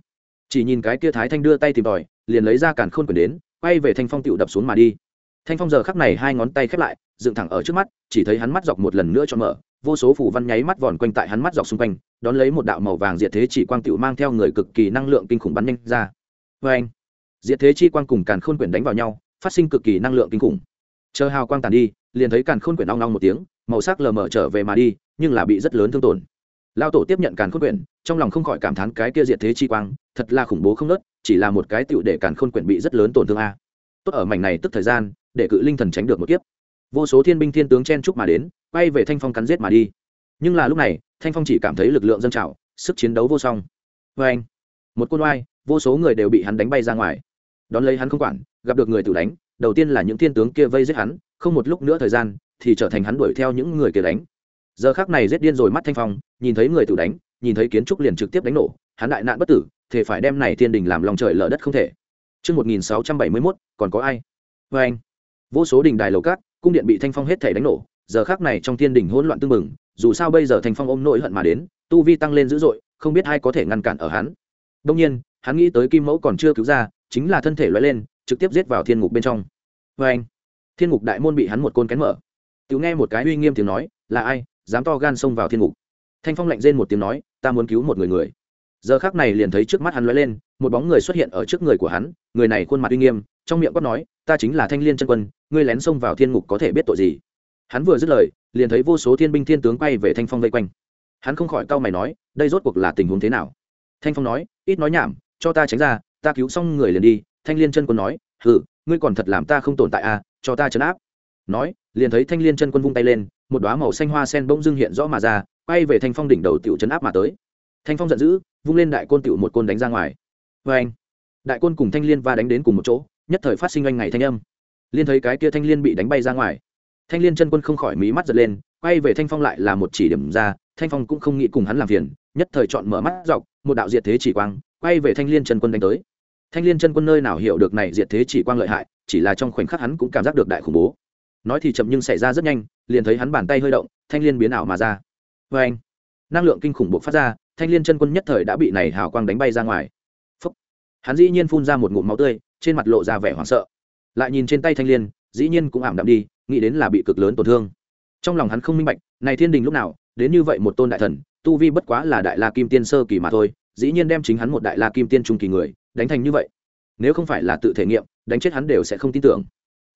chỉ nhìn cái kia thái thanh đưa tay tìm tòi, liền lấy ra càn khôn quyền đến, quay về thanh phong tựu đập xuống mà đi. Thanh phong giờ khắc này hai ngón tay khép lại, dựng thẳng ở trước mắt, chỉ thấy hắn mắt dọc một lần nữa cho mở, vô số phủ văn nháy mắt vòn quanh tại hắn mắt dọc xung quanh, đón lấy một đạo màu vàng diệt thế chỉ quang tựu mang theo người cực kỳ năng lượng kinh khủng bắn nhanh ra. Vê anh, diệt thế chi quang cùng càn khôn quyển đánh vào nhau, phát sinh cực kỳ năng lượng kinh khủng. Chờ hào quang tàn đi, liền thấy càn khôn quyển long long một tiếng, màu sắc lờ mờ trở về mà đi, nhưng là bị rất lớn thương tổn lao tổ tiếp nhận càn khôn quyển, trong lòng không khỏi cảm thán cái kia diệt thế chi quang, thật là khủng bố không nớt, chỉ là một cái tựu để càn khôn quyển bị rất lớn tổn thương a. Tốt ở mảnh này tức thời gian, để cự linh thần tránh được một kiếp. Vô số thiên binh thiên tướng chen chúc mà đến, quay về thanh phong cắn giết mà đi. Nhưng là lúc này, thanh phong chỉ cảm thấy lực lượng dâng trào, sức chiến đấu vô song. Vê anh, một côn oai, vô số người đều bị hắn đánh bay ra ngoài. Đón lấy hắn không quản, gặp được người tự đánh, đầu tiên là những thiên tướng kia vây giết hắn, không một lúc nữa thời gian, thì trở thành hắn đuổi theo những người kia đánh giờ khác này giết điên rồi mắt thanh phong nhìn thấy người tự đánh nhìn thấy kiến trúc liền trực tiếp đánh nổ hắn đại nạn bất tử thể phải đem này thiên đình làm lòng trời lở đất không thể Trước 1671, còn có ai? Và anh, vô số đình đài lầu cát, cung điện bị thanh phong hết thể đánh nổ, giờ khác này trong thiên đình hỗn loạn tương mừng, dù sao bây giờ thanh phong ôm nỗi hận mà đến, tu vi tăng lên dữ dội, không biết ai có thể ngăn cản ở hắn. Đông nhiên, hắn nghĩ tới kim mẫu còn chưa cứu ra, chính là thân thể lóe lên, trực tiếp giết vào thiên ngục bên trong. Và anh, thiên ngục đại môn bị hắn một côn kén mở. Tiểu nghe một cái uy nghiêm tiếng nói, là ai, dám to gan xông vào thiên ngục? Thanh phong lạnh rên một tiếng nói, ta muốn cứu một người người. Giờ khác này liền thấy trước mắt hắn lóe lên một bóng người xuất hiện ở trước người của hắn người này khuôn mặt uy nghiêm trong miệng quát nói ta chính là thanh liên chân quân ngươi lén xông vào thiên ngục có thể biết tội gì? Hắn vừa dứt lời liền thấy vô số thiên binh thiên tướng quay về thanh phong vây quanh. Hắn không khỏi cau mày nói đây rốt cuộc là tình huống thế nào? Thanh phong nói ít nói nhảm cho ta tránh ra ta cứu xong người liền đi. Thanh liên chân quân nói hừ ngươi còn thật làm ta không tồn tại à cho ta chấn áp. Nói liền thấy thanh liên chân quân vung tay lên một đoá màu xanh hoa sen bỗng dưng hiện rõ mà ra, quay về thanh phong đỉnh đầu tiểu chấn áp mà tới. Thanh phong giận dữ, vung lên đại côn tiểu một côn đánh ra ngoài. Vê anh, đại côn cùng thanh liên va đánh đến cùng một chỗ, nhất thời phát sinh oanh ngày thanh âm. Liên thấy cái kia thanh liên bị đánh bay ra ngoài. Thanh liên chân quân không khỏi mí mắt giật lên, quay về thanh phong lại là một chỉ điểm ra, thanh phong cũng không nghĩ cùng hắn làm phiền, nhất thời chọn mở mắt dọc, một đạo diệt thế chỉ quang, quay về thanh liên chân quân đánh tới. Thanh liên chân quân nơi nào hiểu được này diệt thế chỉ quang lợi hại, chỉ là trong khoảnh khắc hắn cũng cảm giác được đại khủng bố. Nói thì chậm nhưng xảy ra rất nhanh liền thấy hắn bàn tay hơi động, thanh liên biến ảo mà ra. Vê anh, năng lượng kinh khủng bộc phát ra, thanh liên chân quân nhất thời đã bị này hào quang đánh bay ra ngoài. Phúc. hắn dĩ nhiên phun ra một ngụm máu tươi, trên mặt lộ ra vẻ hoảng sợ. Lại nhìn trên tay thanh liên, dĩ nhiên cũng ảm đạm đi, nghĩ đến là bị cực lớn tổn thương. Trong lòng hắn không minh bạch, này thiên đình lúc nào, đến như vậy một tôn đại thần, tu vi bất quá là đại la kim tiên sơ kỳ mà thôi, dĩ nhiên đem chính hắn một đại la kim tiên trung kỳ người, đánh thành như vậy. Nếu không phải là tự thể nghiệm, đánh chết hắn đều sẽ không tin tưởng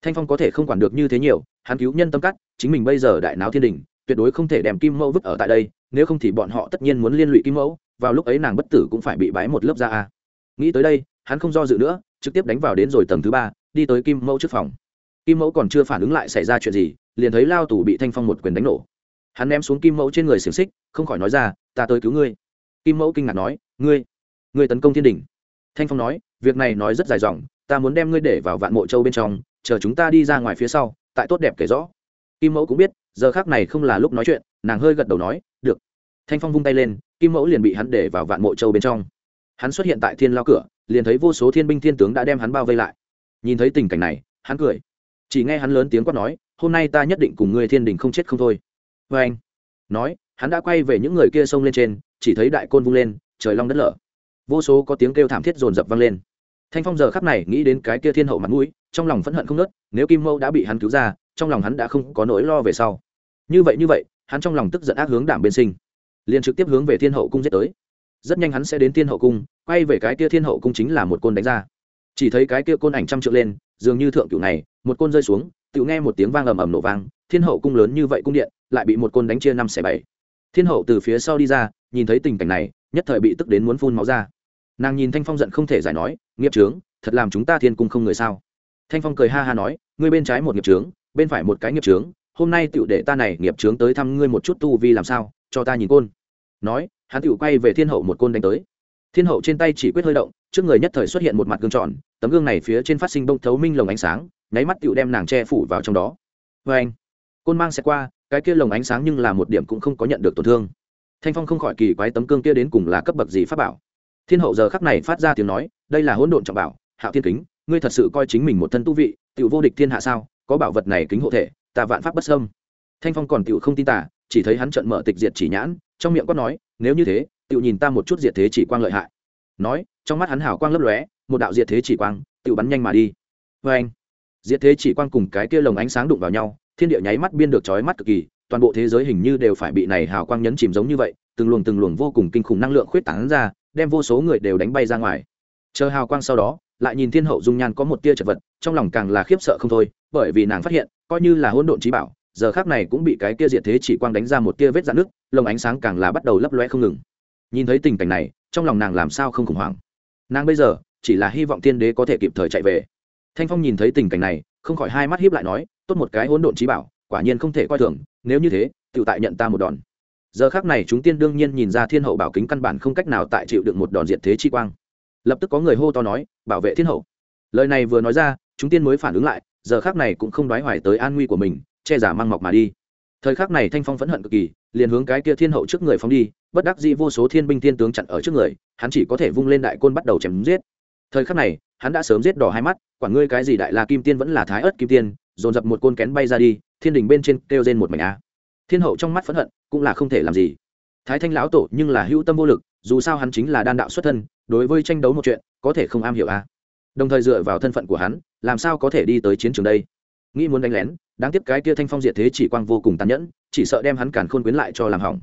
thanh phong có thể không quản được như thế nhiều, hắn cứu nhân tâm cắt, chính mình bây giờ đại náo thiên đình, tuyệt đối không thể đem kim mẫu vứt ở tại đây, nếu không thì bọn họ tất nhiên muốn liên lụy kim mẫu, vào lúc ấy nàng bất tử cũng phải bị bái một lớp ra a. Nghĩ tới đây, hắn không do dự nữa, trực tiếp đánh vào đến rồi tầng thứ ba, đi tới kim mẫu trước phòng. Kim mẫu còn chưa phản ứng lại xảy ra chuyện gì, liền thấy lao tù bị thanh phong một quyền đánh nổ. Hắn ném xuống kim mẫu trên người xiềng xích, không khỏi nói ra, ta tới cứu ngươi. Kim mẫu kinh ngạc nói, ngươi ngươi tấn công thiên đình. Thanh phong nói việc này nói rất dài dòng, ta muốn đem ngươi để vào vạn mộ châu bên trong, chờ chúng ta đi ra ngoài phía sau, tại tốt đẹp kể rõ. Kim mẫu cũng biết, giờ khác này không là lúc nói chuyện, nàng hơi gật đầu nói, được. Thanh phong vung tay lên, kim mẫu liền bị hắn để vào vạn mộ châu bên trong. Hắn xuất hiện tại thiên lao cửa, liền thấy vô số thiên binh thiên tướng đã đem hắn bao vây lại. Nhìn thấy tình cảnh này, hắn cười. Chỉ nghe hắn lớn tiếng quát nói, hôm nay ta nhất định cùng ngươi thiên đình không chết không thôi. Vê anh, nói, hắn đã quay về những người kia xông lên trên, chỉ thấy đại côn vung lên, trời long đất lở. Vô số có tiếng kêu thảm thiết rồn rập vang lên thanh phong giờ khắp này nghĩ đến cái kia thiên hậu mặt mũi, trong lòng phẫn hận không nớt nếu kim mẫu đã bị hắn cứu ra, trong lòng hắn đã không có nỗi lo về sau. Như vậy như vậy, hắn trong lòng tức giận ác hướng đảm bên sinh, liền trực tiếp hướng về thiên hậu cung giết tới. Rất nhanh hắn sẽ đến thiên hậu cung, quay về cái kia thiên hậu cung chính là một côn đánh ra. Chỉ thấy cái kia côn ảnh trăm trượng lên, dường như thượng cửu này, một côn rơi xuống, tự nghe một tiếng vang ầm ầm nổ vang, thiên hậu cung lớn như vậy cung điện, lại bị một côn đánh chia năm xẻ bảy. Thiên hậu từ phía sau đi ra, nhìn thấy tình cảnh này, nhất thời bị tức đến muốn phun máu ra nàng nhìn thanh phong giận không thể giải nói, nghiệp trướng, thật làm chúng ta thiên cung không người sao? Thanh phong cười ha ha nói, ngươi bên trái một nghiệp trướng, bên phải một cái nghiệp trướng, hôm nay tựu để ta này nghiệp trướng tới thăm ngươi một chút tu vi làm sao, cho ta nhìn côn. Nói, hắn tựu quay về thiên hậu một côn đánh tới. Thiên hậu trên tay chỉ quyết hơi động, trước người nhất thời xuất hiện một mặt gương tròn, tấm gương này phía trên phát sinh bông thấu minh lồng ánh sáng, nháy mắt tựu đem nàng che phủ vào trong đó. Vê anh, côn mang sẽ qua, cái kia lồng ánh sáng nhưng là một điểm cũng không có nhận được tổn thương. Thanh phong không khỏi kỳ quái tấm gương kia đến cùng là cấp bậc gì pháp bảo thiên hậu giờ khắc này phát ra tiếng nói, đây là hỗn độn trọng bảo, hạo thiên kính, ngươi thật sự coi chính mình một thân tu vị tự vô địch thiên hạ sao, có bảo vật này kính hộ thể, ta vạn pháp bất sâm thanh phong còn tự không tin tả chỉ thấy hắn trận mở tịch diệt chỉ nhãn, trong miệng quát nói, nếu như thế tự nhìn ta một chút diệt thế chỉ quang lợi hại. Nói, trong mắt hắn hào quang lấp lóe, một đạo diệt thế chỉ quang tự bắn nhanh mà đi. Vê anh, diệt thế chỉ quang cùng cái kia lồng ánh sáng đụng vào nhau, thiên địa nháy mắt biên được chói mắt cực kỳ, toàn bộ thế giới hình như đều phải bị này hào quang nhấn chìm giống như vậy, từng luồng từng luồng vô cùng kinh khủng năng lượng khuyết tán ra đem vô số người đều đánh bay ra ngoài. Chờ hào quang sau đó, lại nhìn thiên hậu dung nhan có một tia chật vật, trong lòng càng là khiếp sợ không thôi, bởi vì nàng phát hiện, coi như là hỗn độn trí bảo, giờ khác này cũng bị cái kia diệt thế chỉ quang đánh ra một tia vết dạn nước lồng ánh sáng càng là bắt đầu lấp loe không ngừng. Nhìn thấy tình cảnh này, trong lòng nàng làm sao không khủng hoảng. Nàng bây giờ, chỉ là hy vọng tiên đế có thể kịp thời chạy về. Thanh phong nhìn thấy tình cảnh này, không khỏi hai mắt hiếp lại nói, tốt một cái hỗn độn trí bảo, quả nhiên không thể coi thường, nếu như thế tự tại nhận ta một đòn giờ khác này chúng tiên đương nhiên nhìn ra thiên hậu bảo kính căn bản không cách nào tại chịu được một đòn diệt thế chi quang. Lập tức có người hô to nói, bảo vệ thiên hậu. Lời này vừa nói ra, chúng tiên mới phản ứng lại, giờ khác này cũng không đoái hoài tới an nguy của mình, che giả mang mọc mà đi. Thời khắc này thanh phong phẫn hận cực kỳ, liền hướng cái kia thiên hậu trước người phóng đi, bất đắc dĩ vô số thiên binh thiên tướng chặn ở trước người, hắn chỉ có thể vung lên đại côn bắt đầu chém giết. Thời khắc này, hắn đã sớm giết đỏ hai mắt quản ngươi cái gì đại la kim tiên vẫn là thái ớt kim tiên, dồn dập một côn kén bay ra đi, thiên đình bên trên kêu trên một mảnh a thiên hậu trong mắt phẫn hận, cũng là không thể làm gì. Thái thanh lão tổ nhưng là hữu tâm vô lực, dù sao hắn chính là đan đạo xuất thân, đối với tranh đấu một chuyện, có thể không am hiểu a đồng thời dựa vào thân phận của hắn, làm sao có thể đi tới chiến trường đây? Nghĩ muốn đánh lén, đáng tiếc cái kia thanh phong diệt thế chỉ quang vô cùng tàn nhẫn, chỉ sợ đem hắn cản khôn quyến lại cho làm hỏng.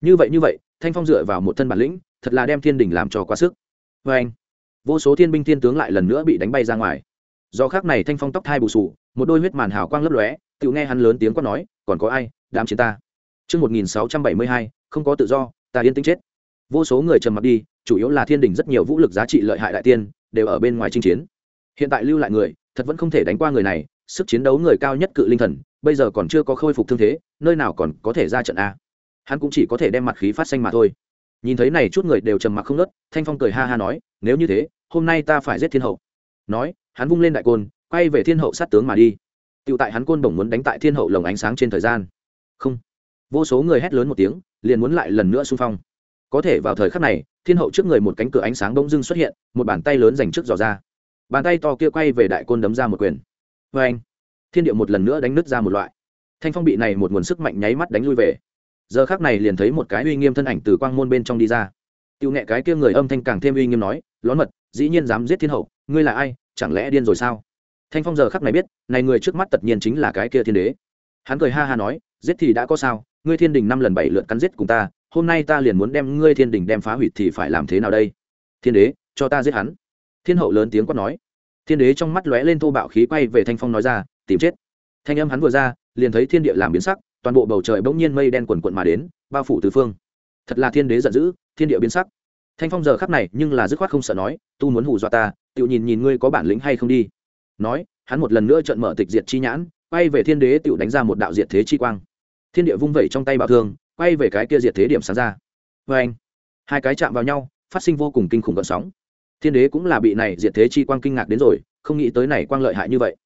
Như vậy như vậy, thanh phong dựa vào một thân bản lĩnh, thật là đem thiên đình làm cho quá sức. Vê anh. Vô số thiên binh thiên tướng lại lần nữa bị đánh bay ra ngoài. Do khác này thanh phong tóc thai bù sù, một đôi huyết màn hào quang lấp lóe tự nghe hắn lớn tiếng quát nói còn có ai đám chiến ta Trước 1672, không có tự do, ta yên tĩnh chết. Vô số người trầm mặc đi, chủ yếu là thiên đình rất nhiều vũ lực giá trị lợi hại đại tiên, đều ở bên ngoài chinh chiến. Hiện tại lưu lại người, thật vẫn không thể đánh qua người này, sức chiến đấu người cao nhất cự linh thần, bây giờ còn chưa có khôi phục thương thế, nơi nào còn có thể ra trận a? Hắn cũng chỉ có thể đem mặt khí phát xanh mà thôi. Nhìn thấy này chút người đều trầm mặc không ngớt, Thanh Phong cười ha ha nói, nếu như thế, hôm nay ta phải giết thiên hậu. Nói, hắn vung lên đại côn, quay về thiên hậu sát tướng mà đi. Tiểu tại hắn côn bổng muốn đánh tại thiên hậu lồng ánh sáng trên thời gian. Không. Vô số người hét lớn một tiếng, liền muốn lại lần nữa xung phong. Có thể vào thời khắc này, thiên hậu trước người một cánh cửa ánh sáng bỗng dưng xuất hiện, một bàn tay lớn dành trước dò ra. Bàn tay to kia quay về đại côn đấm ra một quyền. Vê anh, thiên Địa một lần nữa đánh nứt ra một loại. Thanh phong bị này một nguồn sức mạnh nháy mắt đánh lui về. Giờ khắc này liền thấy một cái uy nghiêm thân ảnh từ quang môn bên trong đi ra. Tiêu nghệ cái kia người âm thanh càng thêm uy nghiêm nói, lón mật, dĩ nhiên dám giết thiên hậu, ngươi là ai, chẳng lẽ điên rồi sao? Thanh phong giờ khắc này biết, này người trước mắt tất nhiên chính là cái kia thiên đế. Hắn cười ha ha nói, giết thì đã có sao, ngươi thiên đình năm lần bảy lượt cắn giết cùng ta, hôm nay ta liền muốn đem ngươi thiên đình đem phá hủy thì phải làm thế nào đây? Thiên đế, cho ta giết hắn. Thiên hậu lớn tiếng quát nói. Thiên đế trong mắt lóe lên thô bạo khí quay về thanh phong nói ra, tìm chết. Thanh âm hắn vừa ra, liền thấy thiên địa làm biến sắc, toàn bộ bầu trời bỗng nhiên mây đen quần quận mà đến, bao phủ tứ phương. Thật là thiên đế giận dữ, thiên địa biến sắc. Thanh phong giờ khắc này nhưng là dứt khoát không sợ nói, tu muốn hù dọa ta tự nhìn nhìn ngươi có bản lĩnh hay không đi nói, hắn một lần nữa trận mở tịch diệt chi nhãn, quay về thiên đế tựu đánh ra một đạo diệt thế chi quang. Thiên địa vung vẩy trong tay bảo thương, quay về cái kia diệt thế điểm sáng ra. Vê anh, hai cái chạm vào nhau, phát sinh vô cùng kinh khủng gợn sóng. Thiên đế cũng là bị này diệt thế chi quang kinh ngạc đến rồi, không nghĩ tới này quang lợi hại như vậy.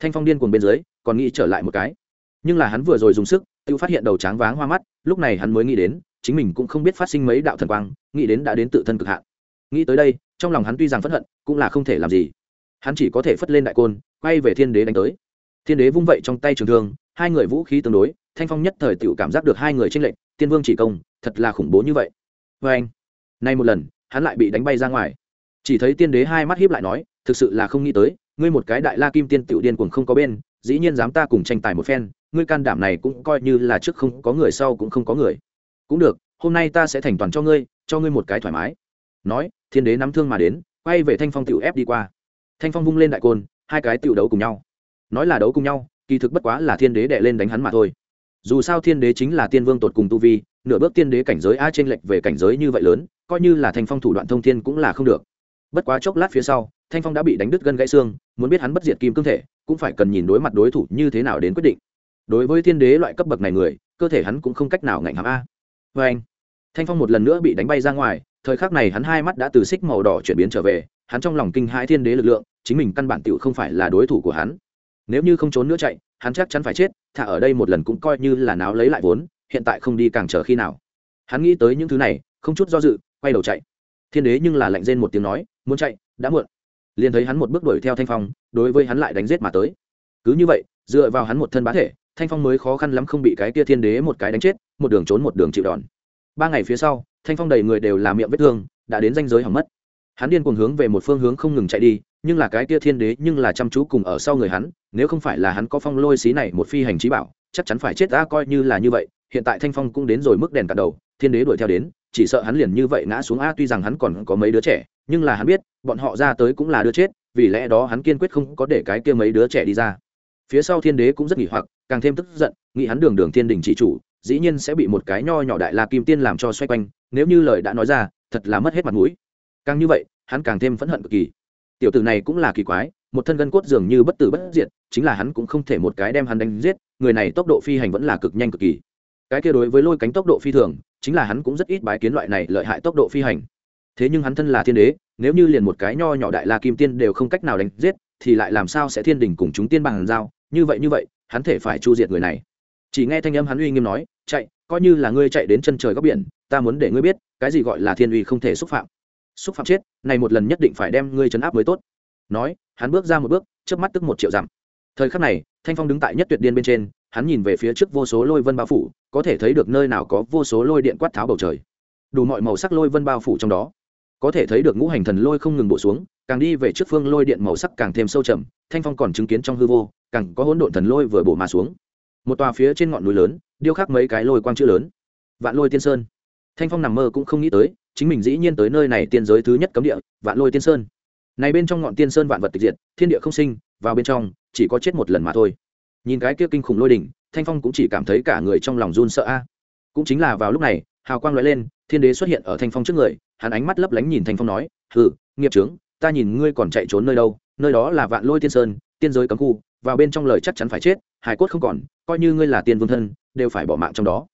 Thanh phong điên cuồng bên dưới, còn nghĩ trở lại một cái. Nhưng là hắn vừa rồi dùng sức tự phát hiện đầu tráng váng hoa mắt, lúc này hắn mới nghĩ đến, chính mình cũng không biết phát sinh mấy đạo thần quang, nghĩ đến đã đến tự thân cực hạn. Nghĩ tới đây, trong lòng hắn tuy rằng phẫn hận, cũng là không thể làm gì hắn chỉ có thể phất lên đại côn, quay về thiên đế đánh tới. Thiên đế vung vậy trong tay trường thương, hai người vũ khí tương đối, thanh phong nhất thời tự cảm giác được hai người tranh lệnh tiên vương chỉ công, thật là khủng bố như vậy. Vê anh, nay một lần, hắn lại bị đánh bay ra ngoài. Chỉ thấy tiên đế hai mắt hiếp lại nói, thực sự là không nghĩ tới, ngươi một cái đại la kim tiên tiểu điên cuồng không có bên, dĩ nhiên dám ta cùng tranh tài một phen, ngươi can đảm này cũng coi như là trước không có người sau cũng không có người. Cũng được, hôm nay ta sẽ thành toàn cho ngươi cho ngươi một cái thoải mái. Nói, thiên đế nắm thương mà đến, quay về thanh phong tiểu ép đi qua thanh phong vung lên đại côn, hai cái tiểu đấu cùng nhau. Nói là đấu cùng nhau, kỳ thực bất quá là thiên đế đệ lên đánh hắn mà thôi. Dù sao thiên đế chính là tiên vương tột cùng tu vi, nửa bước tiên đế cảnh giới a trên lệch về cảnh giới như vậy lớn, coi như là thanh phong thủ đoạn thông thiên cũng là không được. Bất quá chốc lát phía sau, thanh phong đã bị đánh đứt gân gãy xương, muốn biết hắn bất diệt kim cương thể, cũng phải cần nhìn đối mặt đối thủ như thế nào đến quyết định. Đối với thiên đế loại cấp bậc này người, cơ thể hắn cũng không cách nào ngạnh hàm a. Vê anh thanh phong một lần nữa bị đánh bay ra ngoài, thời khắc này hắn hai mắt đã từ xích màu đỏ chuyển biến trở về hắn trong lòng kinh hãi thiên đế lực lượng, chính mình căn bản tựu không phải là đối thủ của hắn. Nếu như không trốn nữa chạy, hắn chắc chắn phải chết thả ở đây một lần cũng coi như là náo lấy lại vốn, hiện tại không đi càng chờ khi nào. Hắn nghĩ tới những thứ này, không chút do dự, quay đầu chạy. Thiên đế nhưng là lạnh rên một tiếng nói, muốn chạy, đã muộn. Liền thấy hắn một bước đuổi theo thanh phong, đối với hắn lại đánh giết mà tới. Cứ như vậy, dựa vào hắn một thân bá thể, thanh phong mới khó khăn lắm không bị cái kia thiên đế một cái đánh chết, một đường trốn một đường chịu đòn. Ba ngày phía sau, thanh phong đầy người đều làm miệng vết thương, đã đến danh giới hỏng mất hắn điên cuồng hướng về một phương hướng không ngừng chạy đi, nhưng là cái kia thiên đế nhưng là chăm chú cùng ở sau người hắn, nếu không phải là hắn có phong lôi xí này một phi hành trí bảo, chắc chắn phải chết ta coi như là như vậy, hiện tại thanh phong cũng đến rồi mức đèn cả đầu, thiên đế đuổi theo đến, chỉ sợ hắn liền như vậy ngã xuống a tuy rằng hắn còn có mấy đứa trẻ, nhưng là hắn biết, bọn họ ra tới cũng là đứa chết, vì lẽ đó hắn kiên quyết không có để cái kia mấy đứa trẻ đi ra. Phía sau thiên đế cũng rất nghỉ hoặc, càng thêm tức giận, nghĩ hắn đường đường thiên đình chỉ chủ, dĩ nhiên sẽ bị một cái nho nhỏ đại la kim tiên làm cho xoay quanh, nếu như lời đã nói ra, thật là mất hết mặt mũi. Càng như vậy hắn càng thêm phẫn hận cực kỳ. Tiểu tử này cũng là kỳ quái, một thân gân cốt dường như bất tử bất diệt, chính là hắn cũng không thể một cái đem hắn đánh giết, người này tốc độ phi hành vẫn là cực nhanh cực kỳ. Cái kia đối với lôi cánh tốc độ phi thường, chính là hắn cũng rất ít bái kiến loại này lợi hại tốc độ phi hành. Thế nhưng hắn thân là thiên đế, nếu như liền một cái nho nhỏ đại la kim tiên đều không cách nào đánh giết, thì lại làm sao sẽ thiên đình cùng chúng tiên bằng giao? Như vậy như vậy, hắn thể phải chu diệt người này. Chỉ nghe thanh âm hắn uy nghiêm nói, chạy, coi như là ngươi chạy đến chân trời góc biển, ta muốn để ngươi biết, cái gì gọi là thiên uy không thể xúc phạm xúc phạm chết, này một lần nhất định phải đem ngươi chấn áp mới tốt. Nói, hắn bước ra một bước trước mắt tức một triệu dặm. Thời khắc này, thanh phong đứng tại nhất tuyệt điên bên trên, hắn nhìn về phía trước vô số lôi vân bao phủ, có thể thấy được nơi nào có vô số lôi điện quát tháo bầu trời. Đủ mọi màu sắc lôi vân bao phủ trong đó. Có thể thấy được ngũ hành thần lôi không ngừng bổ xuống, càng đi về trước phương lôi điện màu sắc càng thêm sâu chậm. thanh phong còn chứng kiến trong hư vô, càng có hỗn độn thần lôi vừa bổ mà xuống. Một tòa phía trên ngọn núi lớn, điêu khắc mấy cái lôi quang chữ lớn. Vạn lôi tiên sơn. Thanh phong nằm mơ cũng không nghĩ tới chính mình dĩ nhiên tới nơi này tiên giới thứ nhất cấm địa, vạn lôi tiên sơn. Này bên trong ngọn tiên sơn vạn vật tịch diệt, thiên địa không sinh, vào bên trong, chỉ có chết một lần mà thôi. Nhìn cái kia kinh khủng lôi đỉnh, thanh phong cũng chỉ cảm thấy cả người trong lòng run sợ a. Cũng chính là vào lúc này, hào quang lóe lên, thiên đế xuất hiện ở thanh phong trước người, hắn ánh mắt lấp lánh nhìn thanh phong nói, hừ, nghiệp trướng ta nhìn ngươi còn chạy trốn nơi đâu, nơi đó là vạn lôi tiên sơn, tiên giới cấm khu, vào bên trong lời chắc chắn phải chết, hải cốt không còn, coi như ngươi là tiên vương thân, đều phải bỏ mạng trong đó.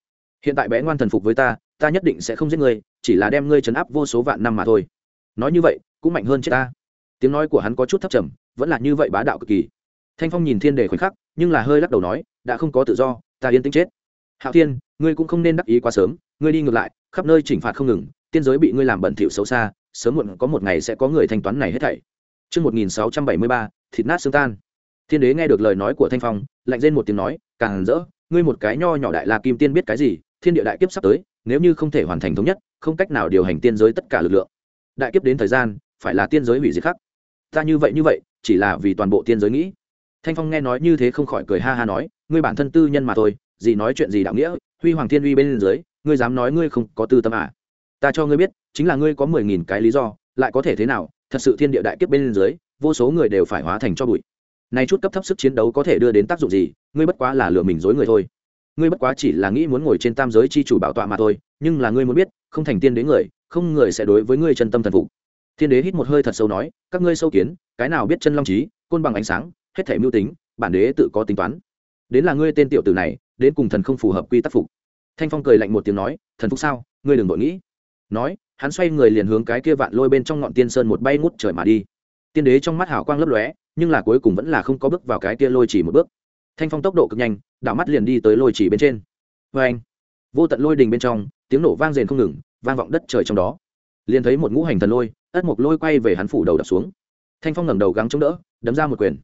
Hiện tại bé ngoan thần phục với ta ta nhất định sẽ không giết ngươi chỉ là đem ngươi trấn áp vô số vạn năm mà thôi. Nói như vậy cũng mạnh hơn chết ta. Tiếng nói của hắn có chút thấp trầm vẫn là như vậy bá đạo cực kỳ. Thanh phong nhìn thiên đề khoảnh khắc nhưng là hơi lắc đầu nói đã không có tự do ta yên tĩnh chết. Hạo thiên ngươi cũng không nên đắc ý quá sớm ngươi đi ngược lại khắp nơi chỉnh phạt không ngừng tiên giới bị ngươi làm bẩn thỉu xấu xa sớm muộn có một ngày sẽ có người thanh toán này hết thảy. Trước 1673, thịt nát xương tan. Thiên đế nghe được lời nói của Thanh Phong, lạnh rên một tiếng nói, càng rỡ, ngươi một cái nho nhỏ đại la kim tiên biết cái gì, thiên địa đại kiếp sắp tới, nếu như không thể hoàn thành thống nhất, không cách nào điều hành tiên giới tất cả lực lượng. Đại kiếp đến thời gian, phải là tiên giới hủy diệt khắc. Ta như vậy như vậy, chỉ là vì toàn bộ tiên giới nghĩ. Thanh Phong nghe nói như thế không khỏi cười ha ha nói, ngươi bản thân tư nhân mà thôi, gì nói chuyện gì đạo nghĩa, huy hoàng thiên uy bên dưới, ngươi dám nói ngươi không có tư tâm à? Ta cho ngươi biết, chính là ngươi có mười nghìn cái lý do, lại có thể thế nào? Thật sự thiên địa đại kiếp bên dưới, vô số người đều phải hóa thành cho bụi nay chút cấp thấp sức chiến đấu có thể đưa đến tác dụng gì ngươi bất quá là lừa mình dối người thôi ngươi bất quá chỉ là nghĩ muốn ngồi trên tam giới chi chủ bảo tọa mà thôi, nhưng là ngươi muốn biết, không thành tiên đến người, không người sẽ đối với ngươi chân tâm thần phục. Thiên đế hít một hơi thật sâu nói, các ngươi sâu kiến, cái nào biết chân long trí, côn bằng ánh sáng, hết thể mưu tính, bản đế tự có tính toán. Đến là ngươi tên tiểu tử này, đến cùng thần không phù hợp quy tắc phục. Thanh phong cười lạnh một tiếng nói, thần phục sao, ngươi đừng vội nghĩ. Nói, hắn xoay người liền hướng cái kia vạn lôi bên trong ngọn tiên sơn một bay ngút trời mà đi. Tiên đế trong mắt hào quang lấp lóe, nhưng là cuối cùng vẫn là không có bước vào cái kia lôi chỉ một bước thanh phong tốc độ cực nhanh, đảo mắt liền đi tới lôi chỉ bên trên. Vê anh, vô tận lôi đình bên trong, tiếng nổ vang rền không ngừng, vang vọng đất trời trong đó. Liền thấy một ngũ hành thần lôi, ất mộc lôi quay về hắn phủ đầu đập xuống. Thanh phong ngẩng đầu gắng chống đỡ, đấm ra một quyền.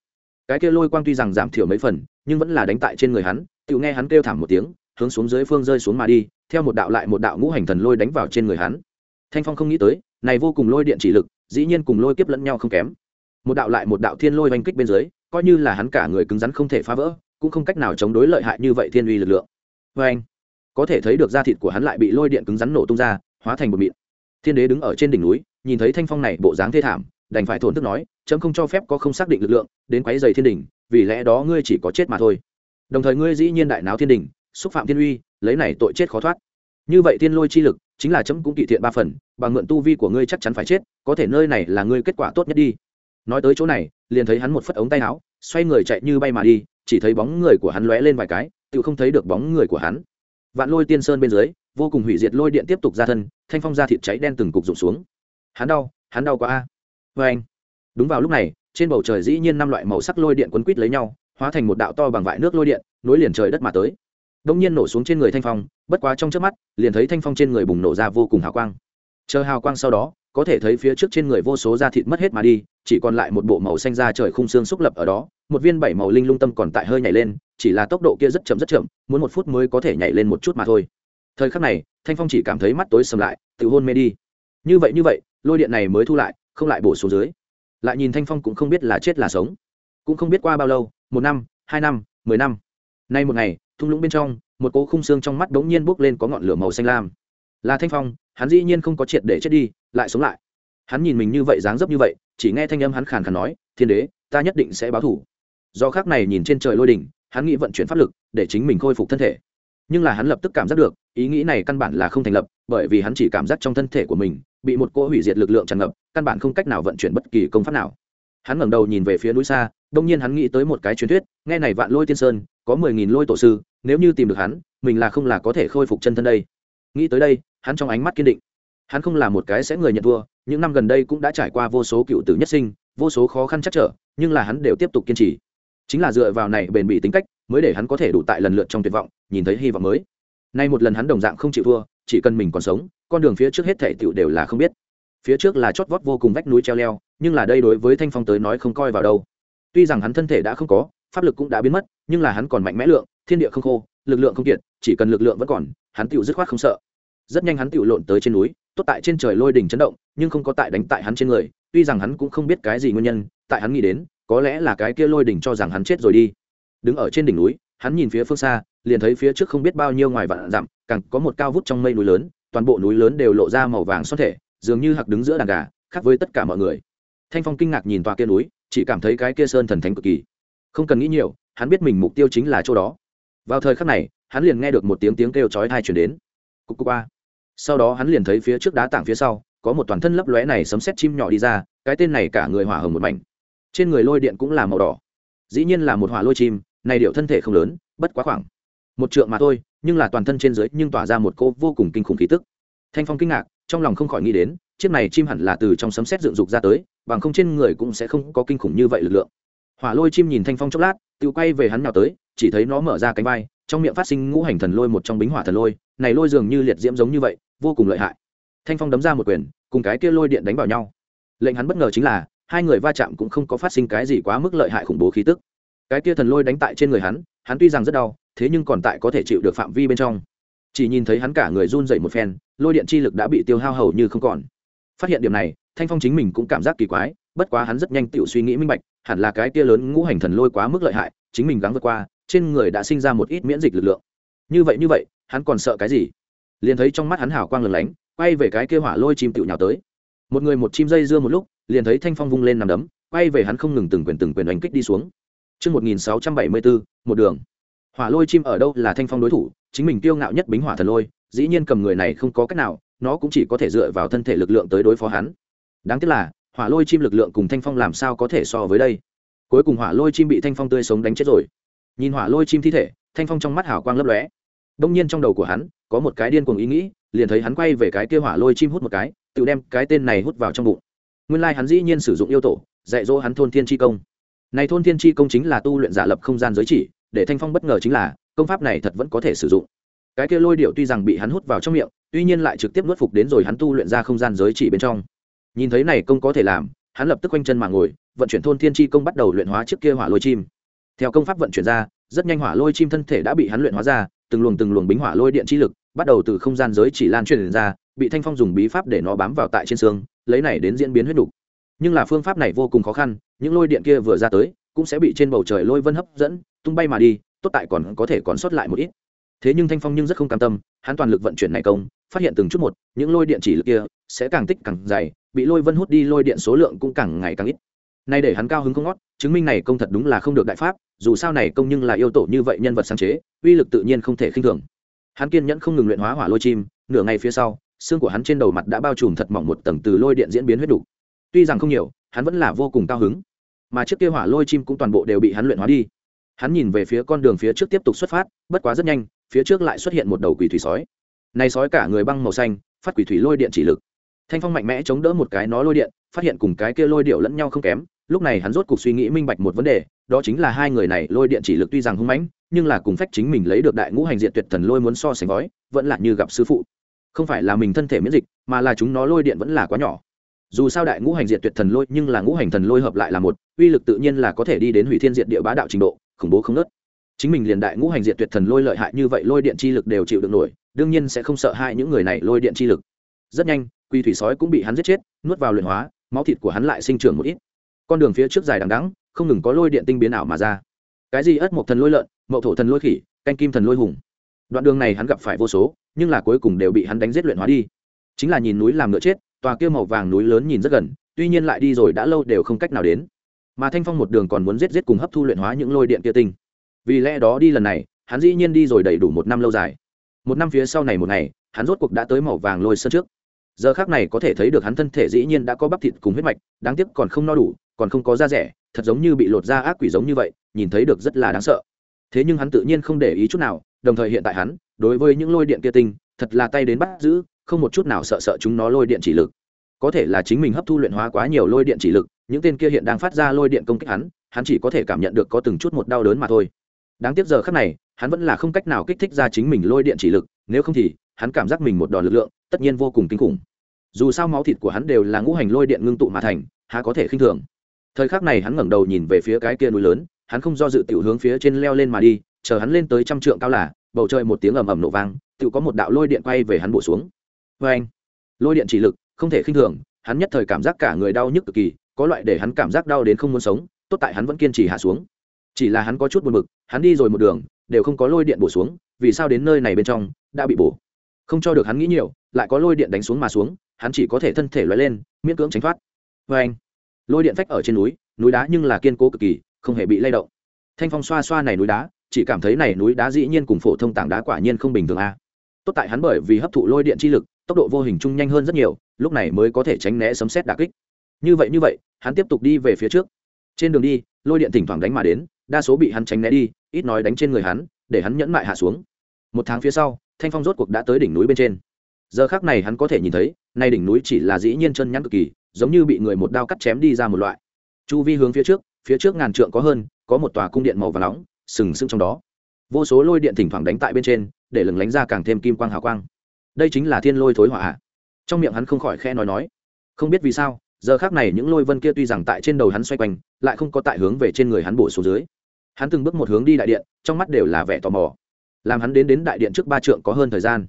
Cái kia lôi quang tuy rằng giảm thiểu mấy phần, nhưng vẫn là đánh tại trên người hắn, tự nghe hắn kêu thảm một tiếng, hướng xuống dưới phương rơi xuống mà đi, theo một đạo lại một đạo ngũ hành thần lôi đánh vào trên người hắn. Thanh phong không nghĩ tới, này vô cùng lôi điện chỉ lực, dĩ nhiên cùng lôi kiếp lẫn nhau không kém. Một đạo lại một đạo thiên lôi oanh kích bên dưới, coi như là hắn cả người cứng rắn không thể phá vỡ cũng không cách nào chống đối lợi hại như vậy thiên uy lực lượng. Vê anh, có thể thấy được da thịt của hắn lại bị lôi điện cứng rắn nổ tung ra, hóa thành một mịn. Thiên đế đứng ở trên đỉnh núi, nhìn thấy thanh phong này bộ dáng thê thảm, đành phải thổn thức nói, chấm không cho phép có không xác định lực lượng, đến quấy dày thiên đình vì lẽ đó ngươi chỉ có chết mà thôi. Đồng thời ngươi dĩ nhiên đại náo thiên đình xúc phạm thiên uy, lấy này tội chết khó thoát. Như vậy thiên lôi chi lực, chính là chấm cũng kỵ thiện ba phần, bằng mượn tu vi của ngươi chắc chắn phải chết, có thể nơi này là ngươi kết quả tốt nhất đi. Nói tới chỗ này, liền thấy hắn một phất ống tay áo, xoay người chạy như bay mà đi chỉ thấy bóng người của hắn lóe lên vài cái, tự không thấy được bóng người của hắn. Vạn lôi tiên sơn bên dưới, vô cùng hủy diệt lôi điện tiếp tục ra thân, thanh phong ra thịt cháy đen từng cục rụng xuống. Hắn đau hắn đau quá a. Vê anh. Đúng vào lúc này, trên bầu trời dĩ nhiên năm loại màu sắc lôi điện quấn quít lấy nhau, hóa thành một đạo to bằng vại nước lôi điện, nối liền trời đất mà tới. Đông nhiên nổ xuống trên người thanh phong, bất quá trong trước mắt, liền thấy thanh phong trên người bùng nổ ra vô cùng hào quang. Chờ hào quang sau đó có thể thấy phía trước trên người vô số da thịt mất hết mà đi, chỉ còn lại một bộ màu xanh da trời khung xương xúc lập ở đó, một viên bảy màu linh lung tâm còn tại hơi nhảy lên, chỉ là tốc độ kia rất chậm rất chậm, muốn một phút mới có thể nhảy lên một chút mà thôi. Thời khắc này, thanh phong chỉ cảm thấy mắt tối sầm lại, tự hôn mê đi. Như vậy như vậy, lôi điện này mới thu lại, không lại bổ xuống dưới. Lại nhìn thanh phong cũng không biết là chết là sống. Cũng không biết qua bao lâu, một năm, hai năm, mười năm. Nay một ngày, thung lũng bên trong, một cỗ khung xương trong mắt bỗng nhiên bốc lên có ngọn lửa màu xanh lam là thanh phong, hắn dĩ nhiên không có triệt để chết đi, lại sống lại. Hắn nhìn mình như vậy dáng dấp như vậy, chỉ nghe thanh âm hắn khàn khàn nói, thiên đế, ta nhất định sẽ báo thủ. Do khác này nhìn trên trời lôi đỉnh, hắn nghĩ vận chuyển pháp lực, để chính mình khôi phục thân thể. Nhưng là hắn lập tức cảm giác được, ý nghĩ này căn bản là không thành lập, bởi vì hắn chỉ cảm giác trong thân thể của mình, bị một cỗ hủy diệt lực lượng tràn ngập, căn bản không cách nào vận chuyển bất kỳ công pháp nào. Hắn ngẩng đầu nhìn về phía núi xa, đông nhiên hắn nghĩ tới một cái truyền thuyết, nghe này vạn lôi tiên sơn, có mười nghìn lôi tổ sư, nếu như tìm được hắn, mình là không là có thể khôi phục chân thân đây. Nghĩ tới đây hắn trong ánh mắt kiên định. Hắn không là một cái sẽ người nhận thua, những năm gần đây cũng đã trải qua vô số cựu tử nhất sinh, vô số khó khăn chắc trở, nhưng là hắn đều tiếp tục kiên trì. Chính là dựa vào này bền bỉ tính cách, mới để hắn có thể đủ tại lần lượt trong tuyệt vọng, nhìn thấy hy vọng mới. Nay một lần hắn đồng dạng không chịu thua, chỉ cần mình còn sống, con đường phía trước hết thể tựu đều là không biết. Phía trước là chót vót vô cùng vách núi treo leo, nhưng là đây đối với thanh phong tới nói không coi vào đâu. Tuy rằng hắn thân thể đã không có, pháp lực cũng đã biến mất, nhưng là hắn còn mạnh mẽ lượng, thiên địa không khô, lực lượng không kiệt, chỉ cần lực lượng vẫn còn, hắn tựu dứt khoát không sợ rất nhanh hắn tựu lộn tới trên núi, tốt tại trên trời lôi đỉnh chấn động, nhưng không có tại đánh tại hắn trên người, tuy rằng hắn cũng không biết cái gì nguyên nhân, tại hắn nghĩ đến, có lẽ là cái kia lôi đỉnh cho rằng hắn chết rồi đi. Đứng ở trên đỉnh núi, hắn nhìn phía phương xa, liền thấy phía trước không biết bao nhiêu ngoài vạn dặm, càng có một cao vút trong mây núi lớn, toàn bộ núi lớn đều lộ ra màu vàng xoắn thể, dường như hạc đứng giữa đàn gà, khác với tất cả mọi người. Thanh phong kinh ngạc nhìn tòa kia núi, chỉ cảm thấy cái kia sơn thần thánh cực kỳ. Không cần nghĩ nhiều, hắn biết mình mục tiêu chính là chỗ đó. Vào thời khắc này, hắn liền nghe được một tiếng tiếng kêu chói tai truyền đến. Cục cục a sau đó hắn liền thấy phía trước đá tảng phía sau, có một toàn thân lấp lóe này sấm xét chim nhỏ đi ra, cái tên này cả người hỏa hồng một mảnh. Trên người lôi điện cũng là màu đỏ. Dĩ nhiên là một hỏa lôi chim, này điệu thân thể không lớn, bất quá khoảng một trượng mà thôi, nhưng là toàn thân trên dưới nhưng tỏa ra một cô vô cùng kinh khủng khí tức. Thanh phong kinh ngạc, trong lòng không khỏi nghĩ đến, chiếc này chim hẳn là từ trong sấm xét dựng dục ra tới, bằng không trên người cũng sẽ không có kinh khủng như vậy lực lượng. Hỏa lôi chim nhìn thanh phong chốc lát, tự quay về hắn nào tới, chỉ thấy nó mở ra cánh vai trong miệng phát sinh ngũ hành thần lôi một trong bính hỏa thần lôi, này lôi dường như liệt diễm giống như vậy, vô cùng lợi hại. Thanh phong đấm ra một quyền, cùng cái kia lôi điện đánh vào nhau. Lệnh hắn bất ngờ chính là, hai người va chạm cũng không có phát sinh cái gì quá mức lợi hại khủng bố khí tức. Cái kia thần lôi đánh tại trên người hắn hắn tuy rằng rất đau, thế nhưng còn tại có thể chịu được phạm vi bên trong. Chỉ nhìn thấy hắn cả người run dậy một phen, lôi điện chi lực đã bị tiêu hao hầu như không còn. Phát hiện điểm này, thanh phong chính mình cũng cảm giác kỳ quái, bất quá hắn rất nhanh tự suy nghĩ minh bạch, hẳn là cái kia lớn ngũ hành thần lôi quá mức lợi hại, chính mình gắng vượt qua trên người đã sinh ra một ít miễn dịch lực lượng như vậy như vậy hắn còn sợ cái gì liền thấy trong mắt hắn hào quang lừng lánh quay về cái kia hỏa lôi chim tựu nhào tới một người một chim dây dưa một lúc liền thấy thanh phong vung lên nằm đấm quay về hắn không ngừng từng quyền từng quyền đánh kích đi xuống Trước 1674, một đường. Hỏa lôi chim ở đâu là thanh phong đối thủ, chính mình kiêu ngạo nhất bính hỏa thần lôi, dĩ nhiên cầm người này không có cách nào, nó cũng chỉ có thể dựa vào thân thể lực lượng tới đối phó hắn. Đáng tiếc là, hỏa lôi chim lực lượng cùng thanh phong làm sao có thể so với đây. Cuối cùng hỏa lôi chim bị thanh phong tươi sống đánh chết rồi. Nhìn hỏa lôi chim thi thể, thanh phong trong mắt hào quang lấp lóe. Đông nhiên trong đầu của hắn, có một cái điên cuồng ý nghĩ, liền thấy hắn quay về cái kia hỏa lôi chim hút một cái, tự đem cái tên này hút vào trong bụng. Nguyên lai hắn dĩ nhiên sử dụng yêu tổ, dạy dỗ hắn thôn thiên chi công này thôn thiên chi công chính là tu luyện giả lập không gian giới chỉ để thanh phong bất ngờ chính là công pháp này thật vẫn có thể sử dụng cái kia lôi điệu tuy rằng bị hắn hút vào trong miệng tuy nhiên lại trực tiếp nuốt phục đến rồi hắn tu luyện ra không gian giới chỉ bên trong nhìn thấy này công có thể làm hắn lập tức quanh chân mà ngồi vận chuyển thôn thiên chi công bắt đầu luyện hóa trước kia hỏa lôi chim theo công pháp vận chuyển ra, rất nhanh hỏa lôi chim thân thể đã bị hắn luyện hóa ra, từng luồng từng luồng bính hỏa lôi điện chi lực bắt đầu từ không gian giới chỉ lan truyền ra, bị thanh phong dùng bí pháp để nó bám vào tại trên xương, lấy này đến diễn biến huyết đục. nhưng là phương pháp này vô cùng khó khăn, những lôi điện kia vừa ra tới, cũng sẽ bị trên bầu trời lôi vân hấp dẫn, tung bay mà đi, tốt tại còn có thể còn sót lại một ít thế nhưng thanh phong nhưng rất không cam tâm, hắn toàn lực vận chuyển này công, phát hiện từng chút một, những lôi điện chỉ lực kia sẽ càng tích càng dày, bị lôi vân hút đi, lôi điện số lượng cũng càng ngày càng ít nay để hắn cao hứng không ngót, chứng minh này công thật đúng là không được đại pháp, dù sao này công nhưng là yêu tổ như vậy nhân vật sáng chế, uy lực tự nhiên không thể khinh thường. Hắn kiên nhẫn không ngừng luyện hóa hỏa lôi chim, nửa ngày phía sau, xương của hắn trên đầu mặt đã bao trùm thật mỏng một tầng từ lôi điện diễn biến huyết đủ tuy rằng không nhiều, hắn vẫn là vô cùng cao hứng. Mà chiếc kia hỏa lôi chim cũng toàn bộ đều bị hắn luyện hóa đi. Hắn nhìn về phía con đường phía trước tiếp tục xuất phát, bất quá rất nhanh, phía trước lại xuất hiện một đầu quỷ thủy sói. Này sói cả người băng màu xanh, phát quỷ thủy lôi điện chỉ lực. Thanh phong mạnh mẽ chống đỡ một cái nó lôi điện phát hiện cùng cái kia lôi điệu lẫn nhau không kém, lúc này hắn rốt cuộc suy nghĩ minh bạch một vấn đề, đó chính là hai người này lôi điện chỉ lực tuy rằng hung mãnh, nhưng là cùng phách chính mình lấy được đại ngũ hành diện tuyệt thần lôi muốn so sánh gói, vẫn là như gặp sư phụ. Không phải là mình thân thể miễn dịch, mà là chúng nó lôi điện vẫn là quá nhỏ. Dù sao đại ngũ hành diệt tuyệt thần lôi, nhưng là ngũ hành thần lôi hợp lại là một, uy lực tự nhiên là có thể đi đến hủy thiên diệt địa bá đạo trình độ, khủng bố không nớt chính mình liền đại ngũ hành diệt tuyệt thần lôi lợi hại như vậy lôi điện chi lực đều chịu được nổi, đương nhiên sẽ không sợ hai những người này lôi điện chi lực. Rất nhanh, quy thủy sói cũng bị hắn giết chết, nuốt vào luyện hóa máu thịt của hắn lại sinh trưởng một ít. Con đường phía trước dài đằng đắng không ngừng có lôi điện tinh biến ảo mà ra. Cái gì ất một thần lôi lợn, mậu thổ thần lôi khỉ, canh kim thần lôi hùng. Đoạn đường này hắn gặp phải vô số, nhưng là cuối cùng đều bị hắn đánh giết luyện hóa đi. Chính là nhìn núi làm ngựa chết, tòa kia màu vàng núi lớn nhìn rất gần, tuy nhiên lại đi rồi đã lâu đều không cách nào đến. Mà thanh phong một đường còn muốn giết giết cùng hấp thu luyện hóa những lôi điện kia tinh. Vì lẽ đó đi lần này, hắn dĩ nhiên đi rồi đầy đủ một năm lâu dài. Một năm phía sau này một ngày, hắn rốt cuộc đã tới màu vàng lôi sơn trước giờ khác này có thể thấy được hắn thân thể dĩ nhiên đã có bắp thịt cùng huyết mạch, đáng tiếc còn không no đủ, còn không có da rẻ, thật giống như bị lột da ác quỷ giống như vậy, nhìn thấy được rất là đáng sợ. Thế nhưng hắn tự nhiên không để ý chút nào, đồng thời hiện tại hắn, đối với những lôi điện kia tinh, thật là tay đến bắt giữ, không một chút nào sợ sợ chúng nó lôi điện chỉ lực. Có thể là chính mình hấp thu luyện hóa quá nhiều lôi điện chỉ lực, những tên kia hiện đang phát ra lôi điện công kích hắn hắn chỉ có thể cảm nhận được có từng chút một đau đớn mà thôi đáng tiếc giờ khắc này, hắn vẫn là không cách nào kích thích ra chính mình lôi điện chỉ lực, nếu không thì, hắn cảm giác mình một đòn lực lượng, tất nhiên vô cùng kinh khủng. Dù sao máu thịt của hắn đều là ngũ hành lôi điện ngưng tụ mà thành, há có thể khinh thường. Thời khắc này hắn ngẩng đầu nhìn về phía cái kia núi lớn, hắn không do dự tiểu hướng phía trên leo lên mà đi, chờ hắn lên tới trăm trượng cao là, bầu trời một tiếng ầm ầm nổ vang, tự có một đạo lôi điện quay về hắn bổ xuống. Vê anh lôi điện chỉ lực, không thể khinh thường, hắn nhất thời cảm giác cả người đau nhức cực kỳ, có loại để hắn cảm giác đau đến không muốn sống, tốt tại hắn vẫn kiên trì hạ xuống chỉ là hắn có chút buồn bực, hắn đi rồi một đường, đều không có lôi điện bổ xuống, vì sao đến nơi này bên trong đã bị bổ? Không cho được hắn nghĩ nhiều, lại có lôi điện đánh xuống mà xuống, hắn chỉ có thể thân thể loay lên, miễn cưỡng tránh thoát. Vê anh, lôi điện phách ở trên núi núi đá nhưng là kiên cố cực kỳ, không hề bị lay động. Thanh phong xoa xoa này núi đá, chỉ cảm thấy này núi đá dĩ nhiên cùng phổ thông tảng đá quả nhiên không bình thường a. Tốt tại hắn bởi vì hấp thụ lôi điện chi lực, tốc độ vô hình chung nhanh hơn rất nhiều, lúc này mới có thể tránh né sấm xét đà kích. Như vậy như vậy, hắn tiếp tục đi về phía trước. Trên đường đi lôi điện thỉnh thoảng đánh mà đến, đa số bị hắn tránh né đi, ít nói đánh trên người hắn, để hắn nhẫn mại hạ xuống. Một tháng phía sau, thanh phong rốt cuộc đã tới đỉnh núi bên trên. Giờ khác này hắn có thể nhìn thấy, nay đỉnh núi chỉ là dĩ nhiên chân nhắn cực kỳ, giống như bị người một đao cắt chém đi ra một loại. Chu vi hướng phía trước phía trước ngàn trượng có hơn, có một tòa cung điện màu và nóng, sừng sững trong đó. Vô số lôi điện thỉnh thoảng đánh tại bên trên, để lừng lánh ra càng thêm kim quang hào quang. Đây chính là thiên lôi thối hỏa trong miệng hắn không khỏi khe nói nói. Không biết vì sao giờ khác này những lôi vân kia tuy rằng tại trên đầu hắn xoay quanh, lại không có tại hướng về trên người hắn bổ xuống dưới. Hắn từng bước một hướng đi đại điện, trong mắt đều là vẻ tò mò. Làm hắn đến đến đại điện trước ba trượng có hơn thời gian.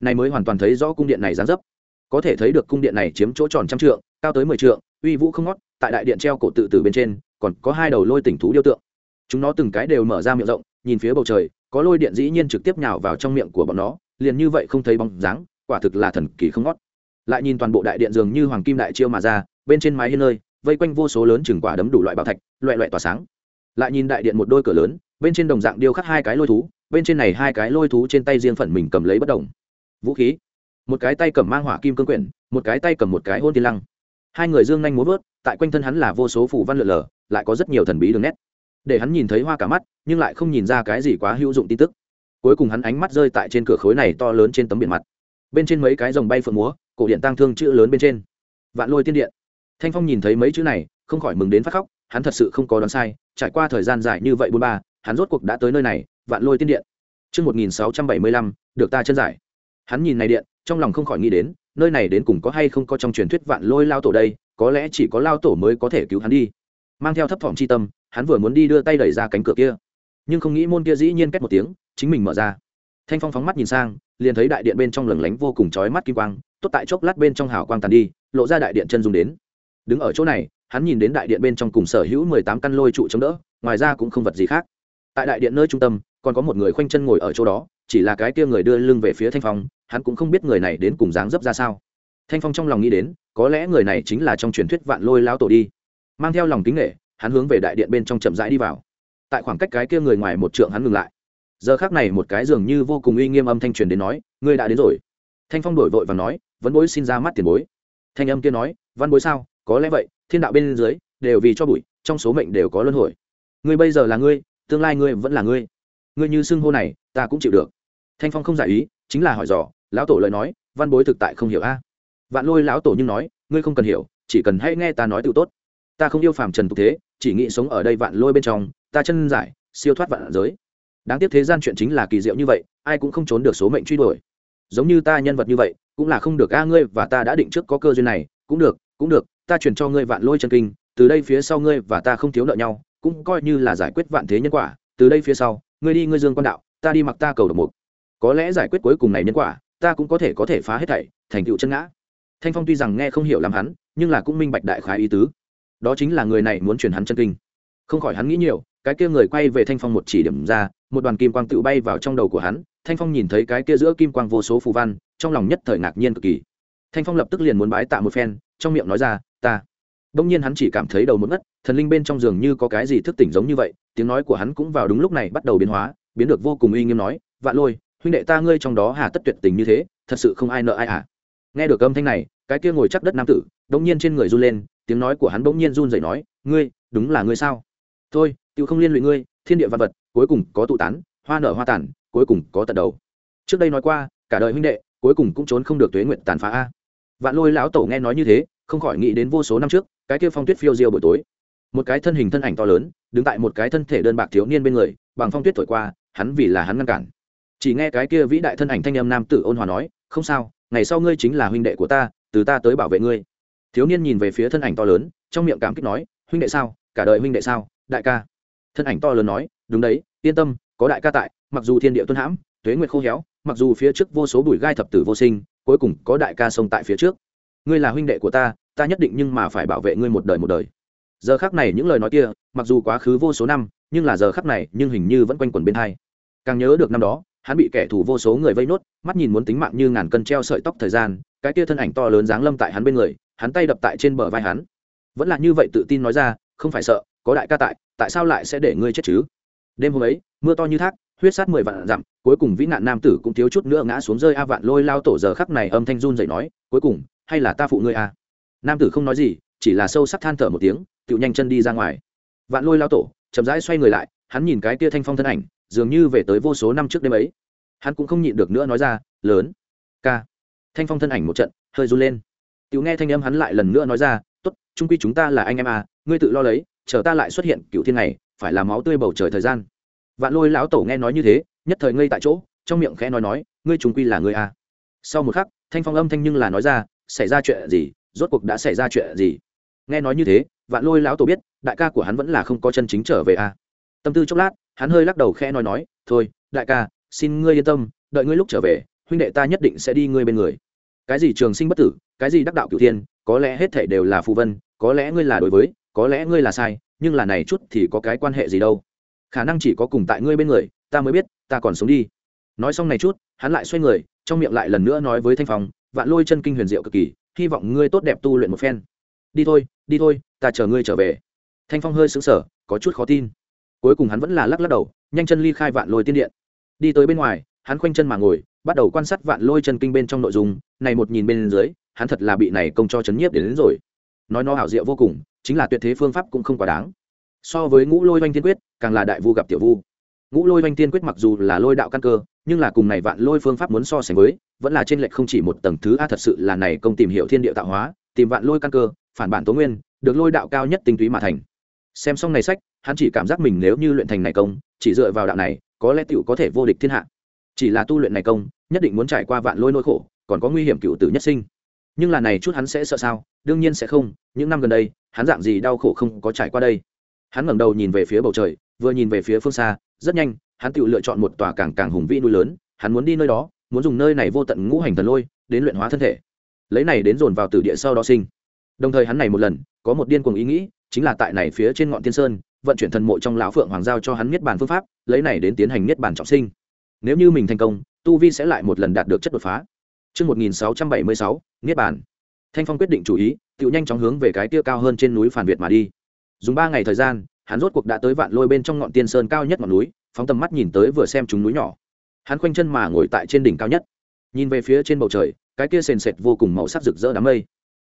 Này mới hoàn toàn thấy rõ cung điện này dáng dấp. Có thể thấy được cung điện này chiếm chỗ tròn trăm trượng, cao tới mười trượng, uy vũ không ngót, tại đại điện treo cổ tự tử bên trên, còn có hai đầu lôi tỉnh thú điêu tượng. Chúng nó từng cái đều mở ra miệng rộng, nhìn phía bầu trời, có lôi điện dĩ nhiên trực tiếp nhào vào trong miệng của bọn nó, liền như vậy không thấy bóng dáng, quả thực là thần kỳ không ngót. Lại nhìn toàn bộ đại điện dường như hoàng kim đại chiêu mà ra bên trên mái hiên nơi, vây quanh vô số lớn chừng quả đấm đủ loại bảo thạch loại loại tỏa sáng. Lại nhìn đại điện một đôi cửa lớn, bên trên đồng dạng điêu khắc hai cái lôi thú, bên trên này hai cái lôi thú trên tay riêng phần mình cầm lấy bất đồng vũ khí. Một cái tay cầm mang hỏa kim cương quyển, một cái tay cầm một cái hôn tiên lăng. Hai người dương nhanh muốn vớt, tại quanh thân hắn là vô số phủ văn lượn lờ, lại có rất nhiều thần bí đường nét. Để hắn nhìn thấy hoa cả mắt, nhưng lại không nhìn ra cái gì quá hữu dụng tin tức. Cuối cùng hắn ánh mắt rơi tại trên cửa khối này to lớn trên tấm biển mặt. Bên trên mấy cái dòng bay phượng múa, cổ điện tăng thương chữ lớn bên trên. Vạn lôi tiên điện thanh phong nhìn thấy mấy chữ này không khỏi mừng đến phát khóc hắn thật sự không có đoán sai trải qua thời gian dài như vậy bốn ba hắn rốt cuộc đã tới nơi này vạn lôi tiên điện Trước 1675, được ta chân giải. Hắn nhìn này điện, trong lòng không khỏi nghĩ đến, nơi này đến cùng có hay không có trong truyền thuyết vạn lôi lao tổ đây, có lẽ chỉ có lao tổ mới có thể cứu hắn đi. Mang theo thấp thỏm chi tâm, hắn vừa muốn đi đưa tay đẩy ra cánh cửa kia, nhưng không nghĩ môn kia dĩ nhiên két một tiếng, chính mình mở ra. Thanh Phong phóng mắt nhìn sang, liền thấy đại điện bên trong lừng lánh vô cùng chói mắt kim quang, tốt tại chốc lát bên trong hào quang tàn đi, lộ ra đại điện chân dung đến. Đứng ở chỗ này, hắn nhìn đến đại điện bên trong cùng sở hữu mười tám căn lôi trụ chống đỡ, ngoài ra cũng không vật gì khác. Tại đại điện nơi trung tâm, còn có một người khoanh chân ngồi ở chỗ đó, chỉ là cái kia người đưa lưng về phía Thanh Phong, hắn cũng không biết người này đến cùng dáng dấp ra sao. Thanh Phong trong lòng nghĩ đến, có lẽ người này chính là trong truyền thuyết vạn lôi lão tổ đi. Mang theo lòng kính nể, hắn hướng về đại điện bên trong chậm rãi đi vào. Tại khoảng cách cái kia người ngoài một trượng hắn ngừng lại. Giờ khắc này một cái dường như vô cùng uy nghiêm âm thanh truyền đến nói, ngươi đã đến rồi. Thanh Phong đổi vội và nói, vẫn bối xin ra mắt tiền bối. Thanh âm kia nói, văn bối sao, có lẽ vậy, thiên đạo bên dưới đều vì cho bụi trong số mệnh đều có luân hồi. Ngươi bây giờ là ngươi tương lai ngươi vẫn là ngươi. Ngươi như xưng hô này ta cũng chịu được. Thanh phong không giải ý chính là hỏi dò lão tổ lời nói văn bối thực tại không hiểu a? Vạn lôi lão tổ nhưng nói ngươi không cần hiểu chỉ cần hãy nghe ta nói tự tốt. Ta không yêu phàm trần tục thế chỉ nghĩ sống ở đây vạn lôi bên trong ta chân giải siêu thoát vạn giới. Đáng tiếc thế gian chuyện chính là kỳ diệu như vậy ai cũng không trốn được số mệnh truy đuổi. Giống như ta nhân vật như vậy cũng là không được a ngươi và ta đã định trước có cơ duyên này cũng được cũng được ta truyền cho ngươi vạn lôi chân kinh, từ đây phía sau ngươi và ta không thiếu nợ nhau, cũng coi như là giải quyết vạn thế nhân quả, từ đây phía sau, ngươi đi ngươi dương quan đạo, ta đi mặc ta cầu độc mục. Có lẽ giải quyết cuối cùng này nhân quả, ta cũng có thể có thể phá hết thảy, thành tựu chân ngã. Thanh phong tuy rằng nghe không hiểu làm hắn, nhưng là cũng minh bạch đại khái ý tứ. Đó chính là người này muốn truyền hắn chân kinh. Không khỏi hắn nghĩ nhiều, cái kia người quay về thanh phong một chỉ điểm ra, một đoàn kim quang tự bay vào trong đầu của hắn, thanh phong nhìn thấy cái kia giữa kim quang vô số phù văn, trong lòng nhất thời ngạc nhiên cực kỳ. Thanh phong lập tức liền muốn bái tạ một phen, trong miệng nói ra ta. Đông nhiên hắn chỉ cảm thấy đầu một ngất, thần linh bên trong giường như có cái gì thức tỉnh giống như vậy, tiếng nói của hắn cũng vào đúng lúc này bắt đầu biến hóa, biến được vô cùng uy nghiêm nói, vạn lôi, huynh đệ ta ngươi trong đó hà tất tuyệt tình như thế, thật sự không ai nợ ai à? Nghe được âm thanh này, cái kia ngồi chắc đất nam tử đông nhiên trên người run lên, tiếng nói của hắn bỗng nhiên run dậy nói, ngươi, đúng là ngươi sao? Thôi tự không liên lụy ngươi, thiên địa văn vật, cuối cùng có tụ tán, hoa nở hoa tản cuối cùng có tận đầu. Trước đây nói qua, cả đời huynh đệ, cuối cùng cũng trốn không được tuế nguyện tàn phá a. Vạn lôi lão tổ nghe nói như thế không khỏi nghĩ đến vô số năm trước, cái kia phong tuyết phiêu diêu buổi tối. Một cái thân hình thân ảnh to lớn, đứng tại một cái thân thể đơn bạc thiếu niên bên người, bằng phong tuyết thổi qua, hắn vì là hắn ngăn cản. Chỉ nghe cái kia vĩ đại thân ảnh thanh âm nam tử ôn hòa nói, không sao, ngày sau ngươi chính là huynh đệ của ta, từ ta tới bảo vệ ngươi. Thiếu niên nhìn về phía thân ảnh to lớn, trong miệng cảm kích nói, huynh đệ sao, cả đời huynh đệ sao, đại ca. Thân ảnh to lớn nói, đúng đấy, yên tâm, có đại ca tại, mặc dù thiên địa tuân hãm, tuế nguyệt khô héo, mặc dù phía trước vô số bụi gai thập tử vô sinh, cuối cùng có đại ca sông tại phía trước ngươi là huynh đệ của ta ta nhất định nhưng mà phải bảo vệ ngươi một đời một đời. Giờ khắc này những lời nói kia, mặc dù quá khứ vô số năm, nhưng là giờ khắc này, nhưng hình như vẫn quanh quẩn bên hai. Càng nhớ được năm đó, hắn bị kẻ thù vô số người vây nốt, mắt nhìn muốn tính mạng như ngàn cân treo sợi tóc thời gian, cái kia thân ảnh to lớn dáng lâm tại hắn bên người, hắn tay đập tại trên bờ vai hắn. Vẫn là như vậy tự tin nói ra, không phải sợ, có đại ca tại tại sao lại sẽ để ngươi chết chứ? Đêm hôm ấy, mưa to như thác, huyết sát mười vạn dặm, cuối cùng vĩ nạn nam tử cũng thiếu chút nữa ngã xuống rơi a vạn lôi lao tổ. Giờ khắc này âm thanh run dậy nói, cuối cùng hay là ta phụ ngươi à? nam tử không nói gì, chỉ là sâu sắc than thở một tiếng, tự nhanh chân đi ra ngoài. Vạn lôi lao tổ, chậm rãi xoay người lại, hắn nhìn cái kia thanh phong thân ảnh, dường như về tới vô số năm trước đêm ấy. Hắn cũng không nhịn được nữa nói ra, lớn, ca. Thanh phong thân ảnh một trận, hơi run lên. Tiểu nghe thanh âm hắn lại lần nữa nói ra, tốt trung quy chúng ta là anh em à ngươi tự lo lấy, chờ ta lại xuất hiện cựu thiên này, phải là máu tươi bầu trời thời gian. Vạn lôi lão tổ nghe nói như thế, nhất thời ngây tại chỗ, trong miệng khẽ nói nói, ngươi trung quy là ngươi à. Sau một khắc, thanh phong âm thanh nhưng là nói ra xảy ra chuyện gì, rốt cuộc đã xảy ra chuyện gì? Nghe nói như thế, vạn lôi lão tổ biết, đại ca của hắn vẫn là không có chân chính trở về à? Tâm tư chốc lát, hắn hơi lắc đầu khẽ nói nói, thôi, đại ca, xin ngươi yên tâm, đợi ngươi lúc trở về, huynh đệ ta nhất định sẽ đi ngươi bên người. Cái gì trường sinh bất tử, cái gì đắc đạo cửu thiên, có lẽ hết thể đều là phù vân, có lẽ ngươi là đối với, có lẽ ngươi là sai, nhưng là này chút thì có cái quan hệ gì đâu? Khả năng chỉ có cùng tại ngươi bên người, ta mới biết, ta còn sống đi. Nói xong này chút, hắn lại xoay người, trong miệng lại lần nữa nói với thanh phong vạn lôi chân kinh huyền diệu cực kỳ hy vọng ngươi tốt đẹp tu luyện một phen. Đi thôi đi thôi ta chờ ngươi trở về. Thanh phong hơi sững sờ có chút khó tin. Cuối cùng hắn vẫn là lắc lắc đầu nhanh chân ly khai vạn lôi tiên điện. Đi tới bên ngoài hắn khoanh chân mà ngồi bắt đầu quan sát vạn lôi chân kinh bên trong nội dung. Này một nhìn bên dưới hắn thật là bị này công cho chấn nhiếp đến, đến rồi. Nói nó hảo diệu vô cùng chính là tuyệt thế phương pháp cũng không quá đáng. So với ngũ lôi oanh tiên quyết càng là đại vu gặp tiểu vu. Ngũ lôi oanh tiên quyết mặc dù là lôi đạo căn cơ nhưng là cùng này vạn lôi phương pháp muốn so sánh với, vẫn là trên lệch không chỉ một tầng thứ a thật sự là này công tìm hiểu thiên địa tạo hóa, tìm vạn lôi căn cơ, phản bản tố nguyên, được lôi đạo cao nhất tinh túy mà thành. Xem xong này sách, hắn chỉ cảm giác mình nếu như luyện thành này công, chỉ dựa vào đạo này, có lẽ tựu có thể vô địch thiên hạ. Chỉ là tu luyện này công, nhất định muốn trải qua vạn lôi nỗi khổ, còn có nguy hiểm cựu tử nhất sinh. Nhưng là này chút hắn sẽ sợ sao? Đương nhiên sẽ không, những năm gần đây, hắn dạng gì đau khổ không có trải qua đây. Hắn ngẩng đầu nhìn về phía bầu trời, vừa nhìn về phía phương xa, rất nhanh hắn tự lựa chọn một tòa càng càng hùng vĩ núi lớn hắn muốn đi nơi đó muốn dùng nơi này vô tận ngũ hành thần lôi đến luyện hóa thân thể lấy này đến dồn vào tử địa sau đó sinh đồng thời hắn này một lần có một điên cuồng ý nghĩ chính là tại này phía trên ngọn tiên sơn vận chuyển thần mộ trong lão phượng hoàng giao cho hắn niết bàn phương pháp lấy này đến tiến hành niết bàn trọng sinh nếu như mình thành công tu vi sẽ lại một lần đạt được chất đột phá Trước 1676, niết bàn. Thanh Phong quyết định chủ ý, tự nhanh chóng hướng về cái kia cao hơn trên núi Phản Việt mà đi. Dùng ba ngày thời gian, hắn rốt cuộc đã tới vạn lôi bên trong ngọn tiên sơn cao nhất ngọn núi, phóng tầm mắt nhìn tới vừa xem chúng núi nhỏ. Hắn khoanh chân mà ngồi tại trên đỉnh cao nhất, nhìn về phía trên bầu trời, cái kia sền sệt vô cùng màu sắc rực rỡ đám mây.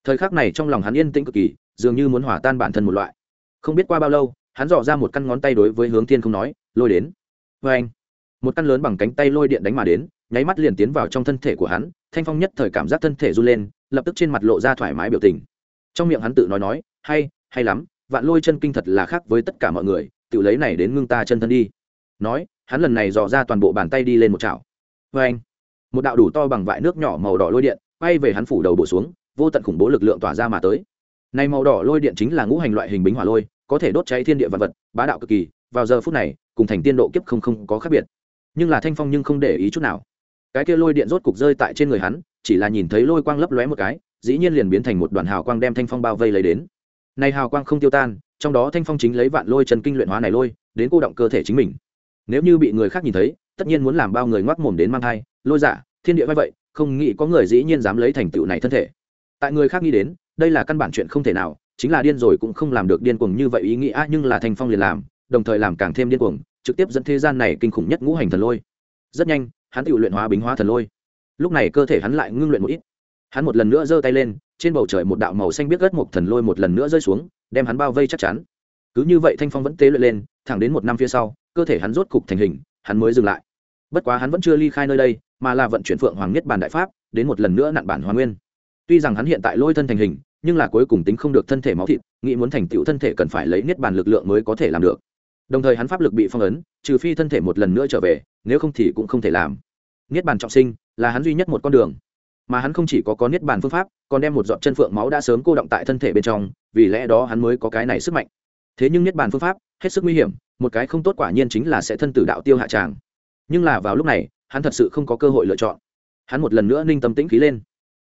Thời khắc này trong lòng hắn yên tĩnh cực kỳ, dường như muốn hòa tan bản thân một loại. Không biết qua bao lâu, hắn dò ra một căn ngón tay đối với hướng thiên không nói, lôi đến. vê anh, một căn lớn bằng cánh tay lôi điện đánh mà đến, nháy mắt liền tiến vào trong thân thể của hắn, Thanh Phong nhất thời cảm giác thân thể run lên, lập tức trên mặt lộ ra thoải mái biểu tình. Trong miệng hắn tự nói nói, hay, hay lắm, vạn lôi chân kinh thật là khác với tất cả mọi người, tự lấy này đến ngưng ta chân thân đi. Nói, hắn lần này dò ra toàn bộ bàn tay đi lên một chảo. vê anh, một đạo đủ to bằng vại nước nhỏ màu đỏ lôi điện, quay về hắn phủ đầu bổ xuống, vô tận khủng bố lực lượng tỏa ra mà tới. Này màu đỏ lôi điện chính là ngũ hành loại hình bính hỏa lôi, có thể đốt cháy thiên địa vật vật bá đạo cực kỳ vào giờ phút này cùng thành tiên độ kiếp không không có khác biệt nhưng là thanh phong nhưng không để ý chút nào cái kia lôi điện rốt cục rơi tại trên người hắn chỉ là nhìn thấy lôi quang lấp lóe một cái dĩ nhiên liền biến thành một đoàn hào quang đem thanh phong bao vây lấy đến này hào quang không tiêu tan, trong đó thanh phong chính lấy vạn lôi chân kinh luyện hóa này lôi, đến cô động cơ thể chính mình. Nếu như bị người khác nhìn thấy, tất nhiên muốn làm bao người ngoác mồm đến mang thai. Lôi giả, thiên địa vai vậy, không nghĩ có người dĩ nhiên dám lấy thành tựu này thân thể. Tại người khác nghĩ đến, đây là căn bản chuyện không thể nào, chính là điên rồi cũng không làm được điên cuồng như vậy ý nghĩa à, nhưng là thanh phong liền làm, đồng thời làm càng thêm điên cuồng, trực tiếp dẫn thế gian này kinh khủng nhất ngũ hành thần lôi. Rất nhanh, hắn tự luyện hóa bính hóa thần lôi. Lúc này cơ thể hắn lại ngưng luyện một ít. Hắn một lần nữa giơ tay lên trên bầu trời một đạo màu xanh biết gất một thần lôi một lần nữa rơi xuống, đem hắn bao vây chắc chắn. Cứ như vậy thanh phong vẫn tế luyện lên, thẳng đến một năm phía sau, cơ thể hắn rốt cục thành hình, hắn mới dừng lại. Bất quá hắn vẫn chưa ly khai nơi đây, mà là vận chuyển phượng hoàng nhất bản đại pháp, đến một lần nữa nặn bản hoàng nguyên. Tuy rằng hắn hiện tại lôi thân thành hình, nhưng là cuối cùng tính không được thân thể máu thịt, nghĩ muốn thành tựu thân thể cần phải lấy niết bàn lực lượng mới có thể làm được. Đồng thời hắn pháp lực bị phong ấn, trừ phi thân thể một lần nữa trở về, nếu không thì cũng không thể làm. Niết bàn trọng sinh là hắn duy nhất một con đường mà hắn không chỉ có có niết bàn phương pháp, còn đem một giọt chân phượng máu đã sớm cô động tại thân thể bên trong, vì lẽ đó hắn mới có cái này sức mạnh. Thế nhưng niết bàn phương pháp, hết sức nguy hiểm, một cái không tốt quả nhiên chính là sẽ thân tử đạo tiêu hạ tràng. Nhưng là vào lúc này, hắn thật sự không có cơ hội lựa chọn. Hắn một lần nữa ninh tâm tĩnh khí lên.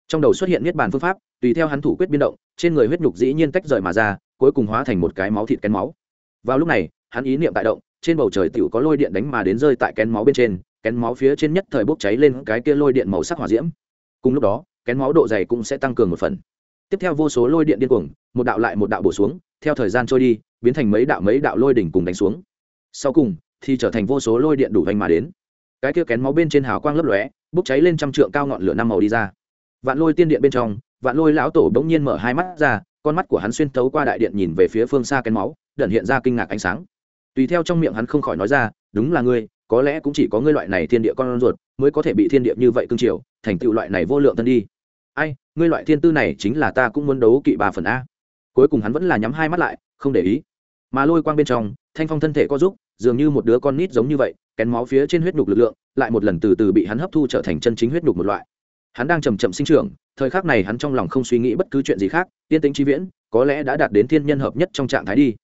Trong đầu xuất hiện niết bàn phương pháp, tùy theo hắn thủ quyết biến động, trên người huyết nhục dĩ nhiên tách rời mà ra, cuối cùng hóa thành một cái máu thịt kén máu. Vào lúc này, hắn ý niệm tại động, trên bầu trời tựu có lôi điện đánh mà đến rơi tại kén máu bên trên, kén máu phía trên nhất thời bốc cháy lên cái kia lôi điện màu sắc hỏa diễm cùng lúc đó, kén máu độ dày cũng sẽ tăng cường một phần. Tiếp theo vô số lôi điện điên cuồng, một đạo lại một đạo bổ xuống, theo thời gian trôi đi, biến thành mấy đạo mấy đạo lôi đỉnh cùng đánh xuống. Sau cùng, thì trở thành vô số lôi điện đủ vanh mà đến. Cái kia kén máu bên trên hào quang lấp lóe, bốc cháy lên trăm trượng cao ngọn lửa năm màu đi ra. Vạn lôi tiên điện bên trong, vạn lôi lão tổ bỗng nhiên mở hai mắt ra, con mắt của hắn xuyên tấu qua đại điện nhìn về phía phương xa kén máu, đẩn hiện ra kinh ngạc ánh sáng. Tùy theo trong miệng hắn không khỏi nói ra, đúng là ngươi có lẽ cũng chỉ có ngươi loại này thiên địa con ruột mới có thể bị thiên địa như vậy cương triều thành tựu loại này vô lượng thân đi. Ai, ngươi loại thiên tư này chính là ta cũng muốn đấu kỵ bà phần a. Cuối cùng hắn vẫn là nhắm hai mắt lại, không để ý. Mà lôi quang bên trong, thanh phong thân thể có giúp dường như một đứa con nít giống như vậy, kén máu phía trên huyết nhục lực lượng, lại một lần từ từ bị hắn hấp thu trở thành chân chính huyết nhục một loại. Hắn đang chầm chậm sinh trưởng, thời khắc này hắn trong lòng không suy nghĩ bất cứ chuyện gì khác, tiên tính chi viễn, có lẽ đã đạt đến thiên nhân hợp nhất trong trạng thái đi.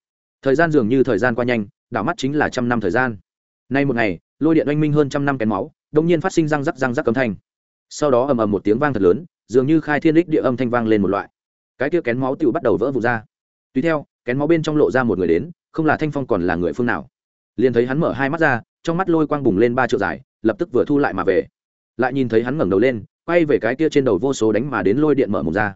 Thời gian dường như thời gian qua nhanh, đảo mắt chính là trăm năm thời gian nay một ngày, lôi điện oanh minh hơn trăm năm kén máu, đông nhiên phát sinh răng rắc răng rắc cấm thanh. Sau đó ầm ầm một tiếng vang thật lớn, dường như khai thiên đích địa âm thanh vang lên một loại. Cái kia kén máu tựu bắt đầu vỡ vụt ra. Tùy theo, kén máu bên trong lộ ra một người đến, không là thanh phong còn là người phương nào. Liền thấy hắn mở hai mắt ra, trong mắt lôi quang bùng lên ba triệu dài, lập tức vừa thu lại mà về. Lại nhìn thấy hắn ngẩng đầu lên, quay về cái kia trên đầu vô số đánh mà đến lôi điện mở mồm ra.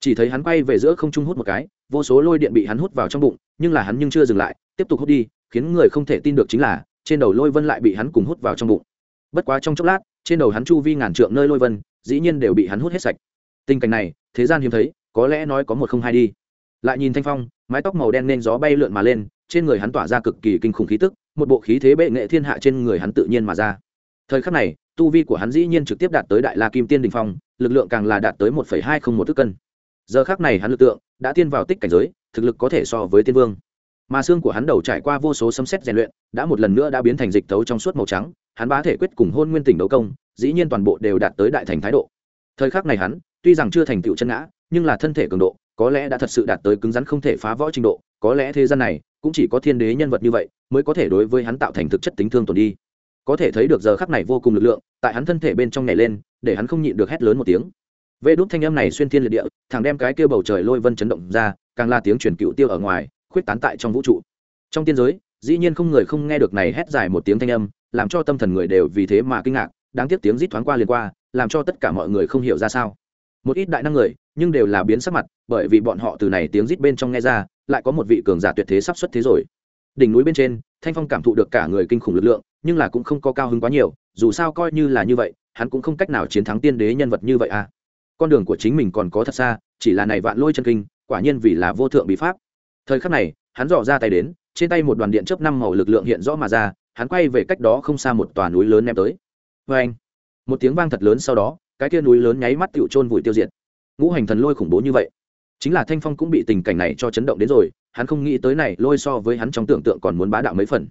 Chỉ thấy hắn quay về giữa không trung hút một cái, vô số lôi điện bị hắn hút vào trong bụng, nhưng là hắn nhưng chưa dừng lại, tiếp tục hút đi, khiến người không thể tin được chính là trên đầu lôi vân lại bị hắn cùng hút vào trong bụng. Bất quá trong chốc lát, trên đầu hắn chu vi ngàn trượng nơi lôi vân, dĩ nhiên đều bị hắn hút hết sạch. Tình cảnh này, thế gian hiếm thấy, có lẽ nói có một không hai đi. Lại nhìn thanh phong, mái tóc màu đen nên gió bay lượn mà lên, trên người hắn tỏa ra cực kỳ kinh khủng khí tức, một bộ khí thế bệ nghệ thiên hạ trên người hắn tự nhiên mà ra. Thời khắc này, tu vi của hắn dĩ nhiên trực tiếp đạt tới đại la kim tiên đình phong, lực lượng càng là đạt tới một hai không một tức cân. Giờ khắc này hắn lực tượng đã tiên vào tích cảnh giới, thực lực có thể so với tiên vương mà xương của hắn đầu trải qua vô số sấm xét rèn luyện, đã một lần nữa đã biến thành dịch tấu trong suốt màu trắng, hắn bá thể quyết cùng hôn nguyên tỉnh đấu công, dĩ nhiên toàn bộ đều đạt tới đại thành thái độ. Thời khắc này hắn, tuy rằng chưa thành tựu chân ngã, nhưng là thân thể cường độ, có lẽ đã thật sự đạt tới cứng rắn không thể phá võ trình độ, có lẽ thế gian này cũng chỉ có thiên đế nhân vật như vậy mới có thể đối với hắn tạo thành thực chất tính thương tổn đi. Có thể thấy được giờ khắc này vô cùng lực lượng, tại hắn thân thể bên trong nhảy lên, để hắn không nhịn được hét lớn một tiếng. Vê đốt thanh âm này xuyên thiên liệt địa thằng đem cái kia bầu trời lôi vân chấn động ra, càng là tiếng truyền cựu tiêu ở ngoài khuyết tán tại trong vũ trụ. Trong tiên giới, dĩ nhiên không người không nghe được này hét dài một tiếng thanh âm, làm cho tâm thần người đều vì thế mà kinh ngạc, đáng tiếc tiếng rít thoáng qua liền qua, làm cho tất cả mọi người không hiểu ra sao. Một ít đại năng người, nhưng đều là biến sắc mặt, bởi vì bọn họ từ này tiếng rít bên trong nghe ra, lại có một vị cường giả tuyệt thế sắp xuất thế rồi. Đỉnh núi bên trên, thanh phong cảm thụ được cả người kinh khủng lực lượng, nhưng là cũng không có cao hứng quá nhiều, dù sao coi như là như vậy, hắn cũng không cách nào chiến thắng tiên đế nhân vật như vậy à. Con đường của chính mình còn có thật xa, chỉ là này vạn lôi chân kinh, quả nhiên vì là vô thượng bí pháp thời khắc này hắn dò ra tay đến trên tay một đoàn điện chớp năm màu lực lượng hiện rõ mà ra hắn quay về cách đó không xa một tòa núi lớn ném tới. Vê anh một tiếng vang thật lớn sau đó cái kia núi lớn nháy mắt tựu trôn vùi tiêu diệt. Ngũ hành thần lôi khủng bố như vậy chính là thanh phong cũng bị tình cảnh này cho chấn động đến rồi hắn không nghĩ tới này lôi so với hắn trong tưởng tượng còn muốn bá đạo mấy phần.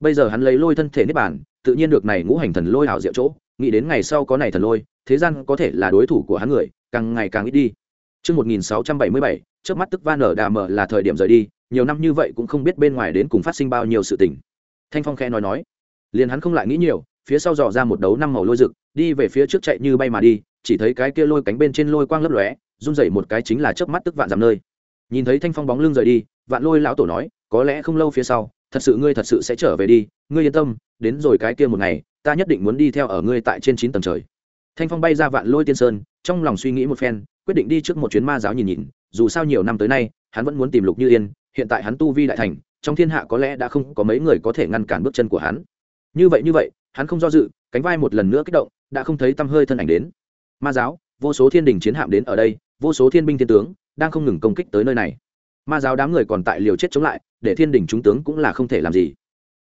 Bây giờ hắn lấy lôi thân thể nếp bản tự nhiên được này ngũ hành thần lôi hảo diệu chỗ nghĩ đến ngày sau có này thần lôi thế gian có thể là đối thủ của hắn người càng ngày càng ít đi. Trước 1677, trước mắt tức van ở đà mở là thời điểm rời đi, nhiều năm như vậy cũng không biết bên ngoài đến cùng phát sinh bao nhiêu sự tình. Thanh Phong khẽ nói nói, liền hắn không lại nghĩ nhiều, phía sau dò ra một đấu năm màu lôi rực, đi về phía trước chạy như bay mà đi, chỉ thấy cái kia lôi cánh bên trên lôi quang lấp lóe, run rẩy một cái chính là chớp mắt tức vạn giảm nơi. Nhìn thấy Thanh Phong bóng lưng rời đi, Vạn Lôi lão tổ nói, có lẽ không lâu phía sau, thật sự ngươi thật sự sẽ trở về đi, ngươi yên tâm, đến rồi cái kia một ngày, ta nhất định muốn đi theo ở ngươi tại trên chín tầng trời. Thanh Phong bay ra Vạn Lôi Tiên Sơn, trong lòng suy nghĩ một phen, quyết định đi trước một chuyến ma giáo nhìn nhìn dù sao nhiều năm tới nay, hắn vẫn muốn tìm lục như yên, hiện tại hắn tu vi đại thành, trong thiên hạ có lẽ đã không có mấy người có thể ngăn cản bước chân của hắn. Như vậy như vậy, hắn không do dự, cánh vai một lần nữa kích động, đã không thấy tăm hơi thân ảnh đến. Ma giáo, vô số thiên đình chiến hạm đến ở đây, vô số thiên binh thiên tướng, đang không ngừng công kích tới nơi này. Ma giáo đám người còn tại liều chết chống lại, để thiên đình chúng tướng cũng là không thể làm gì.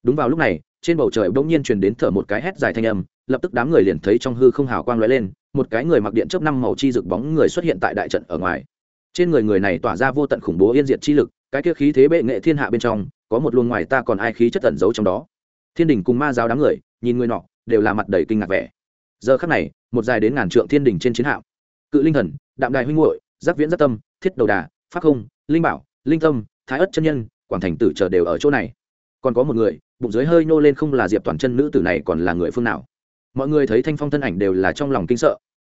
Đúng vào lúc này, trên bầu trời bỗng nhiên truyền đến thở một cái hét dài thanh âm, lập tức đám người liền thấy trong hư không hào quang lóe lên, một cái người mặc điện chớp năm màu chi rực bóng người xuất hiện tại đại trận ở ngoài trên người người này tỏa ra vô tận khủng bố yên diệt chi lực, cái kia khí thế bệ nghệ thiên hạ bên trong, có một luồng ngoài ta còn ai khí chất tẩn giấu trong đó. Thiên đình cùng ma giáo đám người, nhìn người nọ, đều là mặt đầy kinh ngạc vẻ. Giờ khắc này, một dài đến ngàn trượng thiên đình trên chiến hạm. Cự linh thần, đạm đài huynh hội giác viễn giác tâm, thiết đầu đà, pháp không, linh bảo, linh tâm, thái ất chân nhân, quảng thành tử chờ đều ở chỗ này. Còn có một người, bụng dưới hơi nô lên không là diệp toàn chân nữ tử này còn là người phương nào? Mọi người thấy thanh phong thân ảnh đều là trong lòng kinh sợ.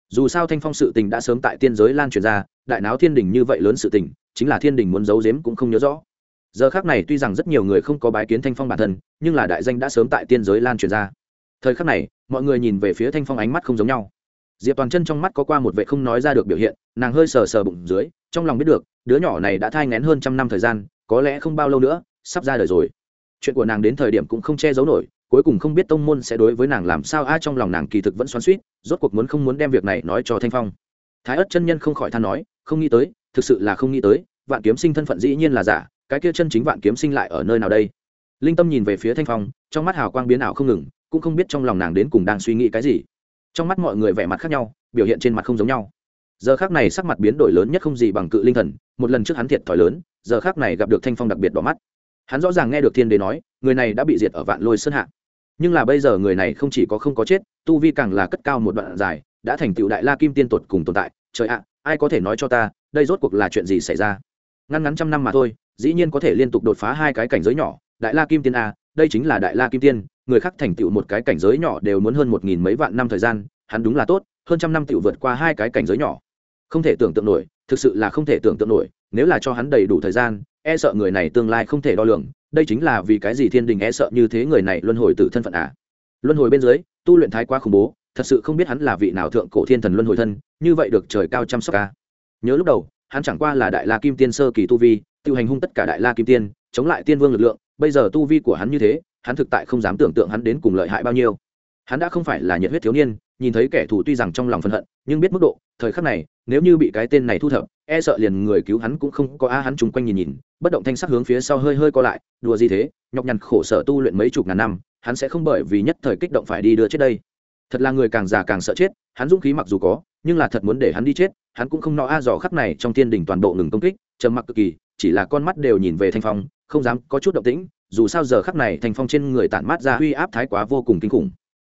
Dù sao thanh phong sự tình đã sớm tại tiên giới lan truyền ra đại náo thiên đình như vậy lớn sự tình, chính là thiên đình muốn giấu giếm cũng không nhớ rõ. Giờ khác này tuy rằng rất nhiều người không có bái kiến thanh phong bản thân, nhưng là đại danh đã sớm tại tiên giới lan truyền ra. Thời khắc này, mọi người nhìn về phía thanh phong ánh mắt không giống nhau. Diệp toàn chân trong mắt có qua một vệ không nói ra được biểu hiện, nàng hơi sờ sờ bụng dưới, trong lòng biết được, đứa nhỏ này đã thai ngén hơn trăm năm thời gian, có lẽ không bao lâu nữa, sắp ra đời rồi. Chuyện của nàng đến thời điểm cũng không che giấu nổi, cuối cùng không biết tông môn sẽ đối với nàng làm sao, a, trong lòng nàng kỳ thực vẫn xoắn suýt rốt cuộc muốn không muốn đem việc này nói cho thanh phong thái ất chân nhân không khỏi than nói, không nghĩ tới, thực sự là không nghĩ tới, vạn kiếm sinh thân phận dĩ nhiên là giả, cái kia chân chính vạn kiếm sinh lại ở nơi nào đây? Linh tâm nhìn về phía thanh phong, trong mắt hào quang biến ảo không ngừng, cũng không biết trong lòng nàng đến cùng đang suy nghĩ cái gì. Trong mắt mọi người vẻ mặt khác nhau, biểu hiện trên mặt không giống nhau. Giờ khác này sắc mặt biến đổi lớn nhất không gì bằng cự linh thần, một lần trước hắn thiệt thòi lớn, giờ khác này gặp được thanh phong đặc biệt đỏ mắt. Hắn rõ ràng nghe được thiên đế nói, người này đã bị diệt ở vạn lôi sơn hạ. Nhưng là bây giờ người này không chỉ có không có chết, tu vi càng là cất cao một đoạn dài đã thành tựu đại la kim tiên tuột cùng tồn tại, trời ạ, ai có thể nói cho ta, đây rốt cuộc là chuyện gì xảy ra? Ngăn ngắn trăm năm mà thôi, dĩ nhiên có thể liên tục đột phá hai cái cảnh giới nhỏ, đại la kim tiên a, đây chính là đại la kim tiên, người khác thành tựu một cái cảnh giới nhỏ đều muốn hơn một nghìn mấy vạn năm thời gian, hắn đúng là tốt, hơn trăm năm tựu vượt qua hai cái cảnh giới nhỏ. Không thể tưởng tượng nổi, thực sự là không thể tưởng tượng nổi, nếu là cho hắn đầy đủ thời gian e sợ người này tương lai không thể đo lường, đây chính là vì cái gì thiên đình e sợ như thế người này luân hồi từ thân phận à luân hồi bên dưới, tu luyện thái quá khủng bố thật sự không biết hắn là vị nào thượng cổ thiên thần luân hồi thân, như vậy được trời cao chăm sóc ca nhớ lúc đầu, hắn chẳng qua là đại la kim tiên sơ kỳ tu vi, tự hành hung tất cả đại la kim tiên, chống lại tiên vương lực lượng, bây giờ tu vi của hắn như thế, hắn thực tại không dám tưởng tượng hắn đến cùng lợi hại bao nhiêu. Hắn đã không phải là nhiệt huyết thiếu niên, nhìn thấy kẻ thù tuy rằng trong lòng phân hận, nhưng biết mức độ, thời khắc này, nếu như bị cái tên này thu thập e sợ liền người cứu hắn cũng không có a, hắn chung quanh nhìn nhìn, bất động thanh sắc hướng phía sau hơi hơi co lại, đùa gì thế, nhọc nhằn khổ sở tu luyện mấy chục ngàn năm, hắn sẽ không bởi vì nhất thời kích động phải đi đưa trước đây thật là người càng già càng sợ chết, hắn dũng khí mặc dù có, nhưng là thật muốn để hắn đi chết, hắn cũng không no a dò khắp này trong thiên đỉnh toàn bộ ngừng công kích, trầm mặc cực kỳ, chỉ là con mắt đều nhìn về thanh phong, không dám có chút động tĩnh, dù sao giờ khắp này thanh phong trên người tản mát ra uy áp thái quá vô cùng kinh khủng.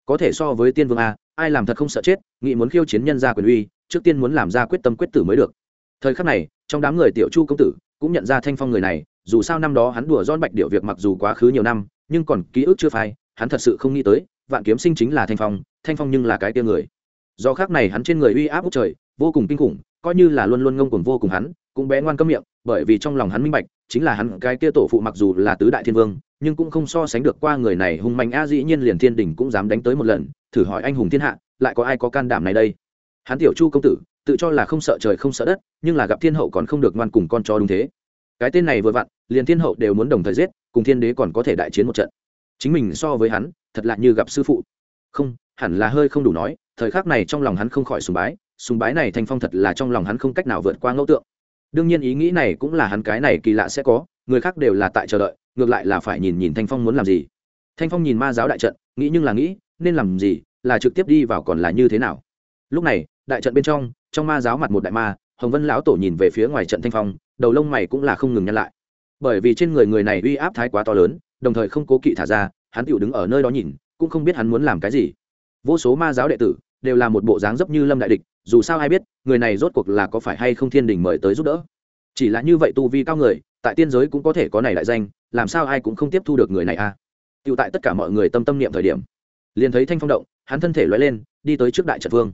Có thể so với tiên vương a, ai làm thật không sợ chết, nghĩ muốn khiêu chiến nhân ra quyền uy, trước tiên muốn làm ra quyết tâm quyết tử mới được. Thời khắc này, trong đám người tiểu chu công tử cũng nhận ra thanh phong người này, dù sao năm đó hắn đùa don bạch điệu việc mặc dù quá khứ nhiều năm, nhưng còn ký ức chưa phai, hắn thật sự không nghĩ tới, vạn kiếm sinh chính là thanh phong thanh phong nhưng là cái tia người. Do khác này hắn trên người uy áp út trời, vô cùng kinh khủng, coi như là luôn luôn ngông cuồng vô cùng hắn, cũng bé ngoan cấm miệng, bởi vì trong lòng hắn minh bạch, chính là hắn cái kia tổ phụ mặc dù là tứ đại thiên vương, nhưng cũng không so sánh được qua người này hùng mạnh a, dĩ nhiên liền thiên đình cũng dám đánh tới một lần, thử hỏi anh hùng thiên hạ, lại có ai có can đảm này đây? Hắn tiểu chu công tử, tự cho là không sợ trời không sợ đất, nhưng là gặp thiên hậu còn không được ngoan cùng con cho đúng thế. Cái tên này vừa vặn, liền thiên hậu đều muốn đồng thời giết, cùng thiên đế còn có thể đại chiến một trận. Chính mình so với hắn, thật lạ như gặp sư phụ. Không hẳn là hơi không đủ nói, thời khắc này trong lòng hắn không khỏi sùng bái sùng bái này thanh phong thật là trong lòng hắn không cách nào vượt qua ngẫu tượng. Đương nhiên ý nghĩ này cũng là hắn cái này kỳ lạ sẽ có, người khác đều là tại chờ đợi, ngược lại là phải nhìn nhìn thanh phong muốn làm gì. Thanh phong nhìn ma giáo đại trận, nghĩ nhưng là nghĩ, nên làm gì, là trực tiếp đi vào còn là như thế nào. Lúc này, đại trận bên trong trong ma giáo mặt một đại ma, hồng vân lão tổ nhìn về phía ngoài trận thanh phong, đầu lông mày cũng là không ngừng nhăn lại. Bởi vì trên người người này uy áp thái quá to lớn, đồng thời không cố kỵ thả ra, hắn tựu đứng ở nơi đó nhìn, cũng không biết hắn muốn làm cái gì vô số ma giáo đệ tử đều là một bộ dáng dấp như lâm đại địch, dù sao ai biết, người này rốt cuộc là có phải hay không thiên đình mời tới giúp đỡ. Chỉ là như vậy tu vi cao người, tại tiên giới cũng có thể có này đại danh, làm sao ai cũng không tiếp thu được người này a à? tựu tại tất cả mọi người tâm tâm niệm thời điểm, liền thấy thanh phong động, hắn thân thể loại lên, đi tới trước đại trận vương.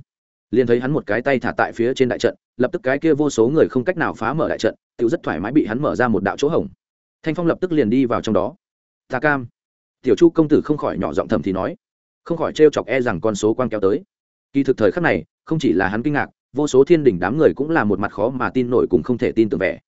Liền thấy hắn một cái tay thả tại phía trên đại trận, lập tức cái kia vô số người không cách nào phá mở đại trận tựu rất thoải mái bị hắn mở ra một đạo chỗ hổng. Thanh phong lập tức liền đi vào trong đó. Ta cam. Tiểu chu công tử không khỏi nhỏ giọng thầm thì nói không khỏi trêu chọc e rằng con số quan kéo tới kỳ thực thời khắc này không chỉ là hắn kinh ngạc vô số thiên đỉnh đám người cũng là một mặt khó mà tin nổi cũng không thể tin tưởng vẻ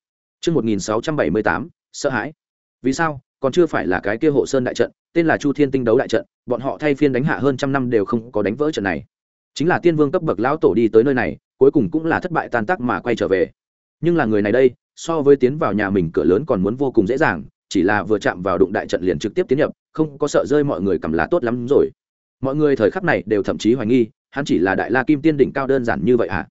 Trước 1678, sợ hãi. Vì sao? Còn chưa phải là cái kia hộ sơn đại trận, tên là Chu Thiên Tinh đấu đại trận, bọn họ thay phiên đánh hạ hơn trăm năm đều không có đánh vỡ trận này. Chính là tiên vương cấp bậc lão tổ đi tới nơi này, cuối cùng cũng là thất bại tan tác mà quay trở về. Nhưng là người này đây, so với tiến vào nhà mình cửa lớn còn muốn vô cùng dễ dàng, chỉ là vừa chạm vào đụng đại trận liền trực tiếp tiến nhập, không có sợ rơi mọi người cầm lá tốt lắm rồi. Mọi người thời khắc này đều thậm chí hoài nghi, hắn chỉ là đại la kim tiên đỉnh cao đơn giản như vậy à?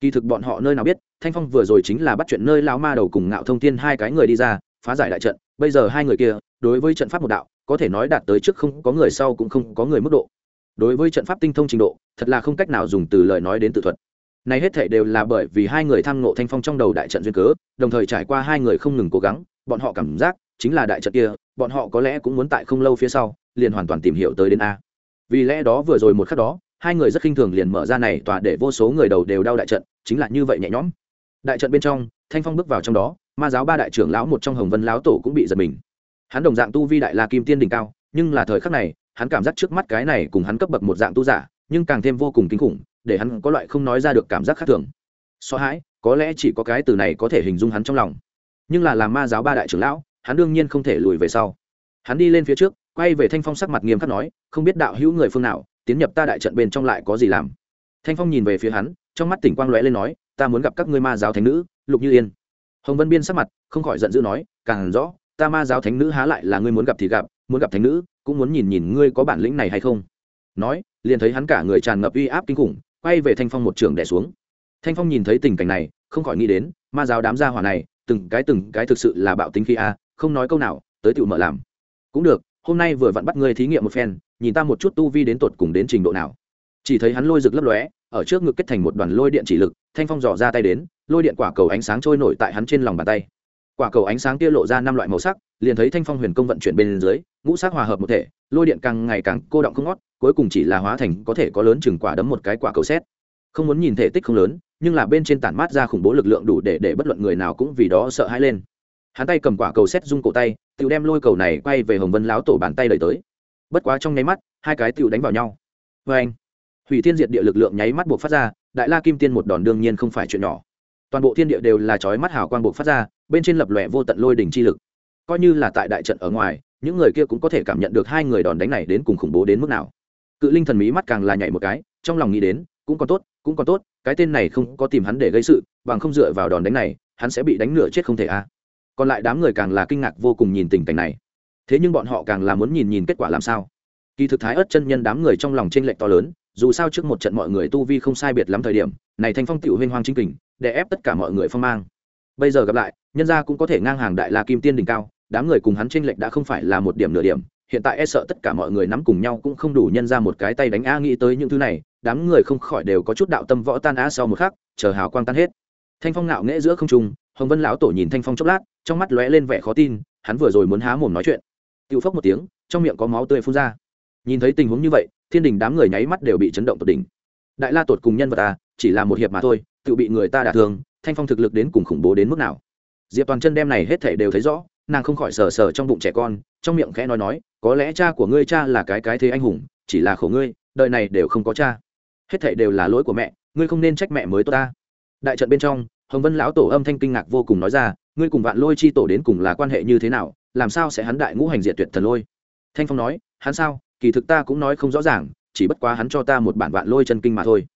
Kỳ thực bọn họ nơi nào biết thanh phong vừa rồi chính là bắt chuyện nơi lão ma đầu cùng ngạo thông tiên hai cái người đi ra phá giải đại trận bây giờ hai người kia đối với trận pháp một đạo có thể nói đạt tới trước không có người sau cũng không có người mức độ. Đối với trận pháp tinh thông trình độ thật là không cách nào dùng từ lời nói đến tự thuật. Này hết thể đều là bởi vì hai người tham ngộ thanh phong trong đầu đại trận duyên cớ đồng thời trải qua hai người không ngừng cố gắng bọn họ cảm giác chính là đại trận kia bọn họ có lẽ cũng muốn tại không lâu phía sau liền hoàn toàn tìm hiểu tới đến a vì lẽ đó vừa rồi một khắc đó, hai người rất khinh thường liền mở ra này tòa để vô số người đầu đều đau đại trận, chính là như vậy nhẹ nhõm. Đại trận bên trong, thanh phong bước vào trong đó, ma giáo ba đại trưởng lão một trong hồng vân lão tổ cũng bị giật mình. Hắn đồng dạng tu vi đại la kim tiên đỉnh cao, nhưng là thời khắc này, hắn cảm giác trước mắt cái này cùng hắn cấp bậc một dạng tu giả, nhưng càng thêm vô cùng kinh khủng, để hắn có loại không nói ra được cảm giác khác thường. So hãi, có lẽ chỉ có cái từ này có thể hình dung hắn trong lòng. Nhưng là làm ma giáo ba đại trưởng lão, hắn đương nhiên không thể lùi về sau. Hắn đi lên phía trước quay về thanh phong sắc mặt nghiêm khắc nói, không biết đạo hữu người phương nào, tiến nhập ta đại trận bên trong lại có gì làm? Thanh phong nhìn về phía hắn, trong mắt tỉnh quang lóe lên nói, ta muốn gặp các ngươi ma giáo thánh nữ, lục như yên. Hồng vân biên sắc mặt, không khỏi giận dữ nói, càng rõ, ta ma giáo thánh nữ há lại là ngươi muốn gặp thì gặp, muốn gặp thánh nữ, cũng muốn nhìn nhìn ngươi có bản lĩnh này hay không. Nói, liền thấy hắn cả người tràn ngập uy áp kinh khủng, quay về thanh phong một trường đẻ xuống. Thanh phong nhìn thấy tình cảnh này, không khỏi nghĩ đến, ma giáo đám gia hỏa này, từng cái từng cái thực sự là bạo tính khi a, không nói câu nào, tới tựu mở làm. Cũng được hôm nay vừa vặn bắt ngươi thí nghiệm một phen, nhìn ta một chút tu vi đến tột cùng đến trình độ nào. Chỉ thấy hắn lôi rực lấp lóe, ở trước ngực kết thành một đoàn lôi điện chỉ lực, thanh phong dò ra tay đến, lôi điện quả cầu ánh sáng trôi nổi tại hắn trên lòng bàn tay. Quả cầu ánh sáng kia lộ ra năm loại màu sắc, liền thấy thanh phong huyền công vận chuyển bên dưới, ngũ sắc hòa hợp một thể, lôi điện càng ngày càng cô động không ngót, cuối cùng chỉ là hóa thành có thể có lớn chừng quả đấm một cái quả cầu xét. Không muốn nhìn thể tích không lớn, nhưng là bên trên tản mát ra khủng bố lực lượng đủ để để bất luận người nào cũng vì đó sợ hãi lên. Hắn tay cầm quả cầu xét rung cổ tay Tiểu đem lôi cầu này quay về hồng vân láo tổ bàn tay đẩy tới. Bất quá trong nháy mắt, hai cái tiểu đánh vào nhau. Vê anh, hủy thiên diệt địa lực lượng nháy mắt buộc phát ra, đại la kim tiên một đòn đương nhiên không phải chuyện nhỏ. Toàn bộ thiên địa đều là chói mắt hào quang buộc phát ra, bên trên lập lòe vô tận lôi đỉnh chi lực. Coi như là tại đại trận ở ngoài, những người kia cũng có thể cảm nhận được hai người đòn đánh này đến cùng khủng bố đến mức nào. Cự linh thần mỹ mắt càng là nhảy một cái, trong lòng nghĩ đến, cũng còn tốt, cũng còn tốt, cái tên này không có tìm hắn để gây sự, bằng không dựa vào đòn đánh này, hắn sẽ bị đánh nửa chết không thể a còn lại đám người càng là kinh ngạc vô cùng nhìn tình cảnh này. Thế nhưng bọn họ càng là muốn nhìn nhìn kết quả làm sao. Kỳ thực thái ớt chân nhân đám người trong lòng t r ê n lệch to lớn, dù sao trước một trận mọi người tu vi không sai biệt lắm thời điểm, này thanh phong tiểu huyên hoang chính kình để ép tất cả mọi người phong mang. Bây giờ gặp lại, nhân gia cũng có thể ngang hàng đại la kim tiên đỉnh cao, đám người cùng hắn t r ê n lệch đã không phải là một điểm nửa điểm, hiện tại e sợ tất cả mọi người nắm cùng nhau cũng không đủ nhân ra một cái tay đánh a nghĩ tới những thứ này, đám người không khỏi đều có chút đạo tâm võ tan a sau một khắc, chờ hào quang tan hết. Thanh phong nạo nghễ giữa không trung hồng vân lão tổ nhìn thanh phong chốc lát, trong mắt lóe lên vẻ khó tin, hắn vừa rồi muốn há mồm nói chuyện. Tự phốc một tiếng, trong miệng có máu tươi phun ra. Nhìn thấy tình huống như vậy, thiên đình đám người nháy mắt đều bị chấn động tột đỉnh. Đại la tột cùng nhân vật ta, chỉ là một hiệp mà thôi, tự bị người ta đả thương, thanh phong thực lực đến cùng khủng bố đến mức nào? Diệp toàn chân đem này hết thể đều thấy rõ, nàng không khỏi sờ sờ trong bụng trẻ con, trong miệng khẽ nói nói, có lẽ cha của ngươi cha là cái cái thế anh hùng, chỉ là khổ ngươi, đời này đều không có cha. Hết thể đều là lỗi của mẹ, ngươi không nên trách mẹ mới tốt ta. Đại trận bên trong hồng vân lão tổ âm thanh kinh ngạc vô cùng nói ra, ngươi cùng vạn lôi chi tổ đến cùng là quan hệ như thế nào? Làm sao sẽ hắn đại ngũ hành diệt tuyệt thần lôi? Thanh phong nói, hắn sao? Kỳ thực ta cũng nói không rõ ràng, chỉ bất quá hắn cho ta một bản vạn lôi chân kinh mà thôi.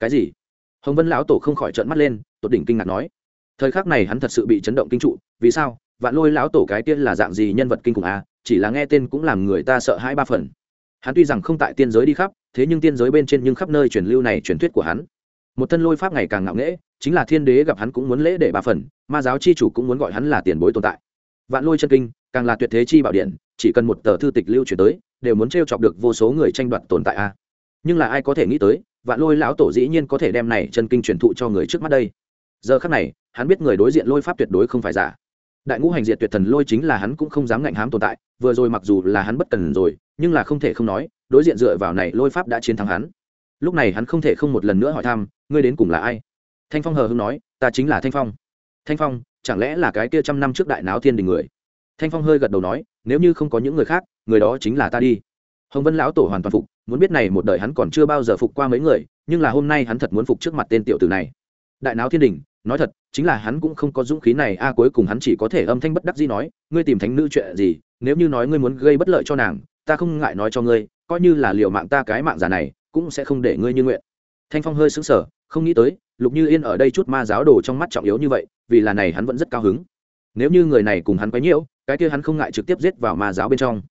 Cái gì? Hồng vân lão tổ không khỏi trợn mắt lên, tột đỉnh kinh ngạc nói, thời khắc này hắn thật sự bị chấn động kinh trụ, vì sao? Vạn lôi lão tổ cái tiên là dạng gì nhân vật kinh khủng à? Chỉ là nghe tên cũng làm người ta sợ hai ba phần. Hắn tuy rằng không tại tiên giới đi khắp, thế nhưng tiên giới bên trên nhưng khắp nơi truyền lưu này truyền thuyết của hắn. Một thân lôi pháp ngày càng ngạo nghễ chính là thiên đế gặp hắn cũng muốn lễ để ba phần, ma giáo chi chủ cũng muốn gọi hắn là tiền bối tồn tại. Vạn lôi chân kinh, càng là tuyệt thế chi bảo điện, chỉ cần một tờ thư tịch lưu truyền tới, đều muốn t chọc được vô số người tranh đoạt tồn tại a. Nhưng là ai có thể nghĩ tới, vạn lôi lão tổ dĩ nhiên có thể đem này chân kinh truyền thụ cho người trước mắt đây. Giờ khắc này, hắn biết người đối diện lôi pháp tuyệt đối không phải giả. Đại ngũ hành diệt tuyệt thần lôi chính là hắn cũng không dám ngạnh hám tồn tại, vừa rồi mặc dù là hắn bất cần rồi, nhưng là không thể không nói, đối diện dựa vào này lôi pháp đã chiến thắng hắn. Lúc này hắn không thể không một lần nữa hỏi thăm, ngươi đến cùng là ai? Thanh phong hờ hưng nói, ta chính là thanh phong. Thanh phong, chẳng lẽ là cái kia trăm năm trước đại náo thiên đình người? Thanh phong hơi gật đầu nói, nếu như không có những người khác, người đó chính là ta đi. Hồng vân lão tổ hoàn toàn phục, muốn biết này một đời hắn còn chưa bao giờ phục qua mấy người, nhưng là hôm nay hắn thật muốn phục trước mặt tên tiểu tử này. Đại náo thiên đình, nói thật, chính là hắn cũng không có dũng khí này, a à, cuối cùng hắn chỉ có thể âm thanh bất đắc dĩ nói, ngươi tìm thánh nữ chuyện gì, nếu như nói ngươi muốn gây bất lợi cho nàng, ta không ngại nói cho ngươi, coi như là liều mạng ta cái mạng già này, cũng sẽ không để ngươi như nguyện. Thanh phong hơi sững sờ, không nghĩ tới lục như yên ở đây chút ma giáo đồ trong mắt trọng yếu như vậy vì là này hắn vẫn rất cao hứng. Nếu như người này cùng hắn quấy nhiễu cái kia hắn không ngại trực tiếp giết vào ma giáo bên trong.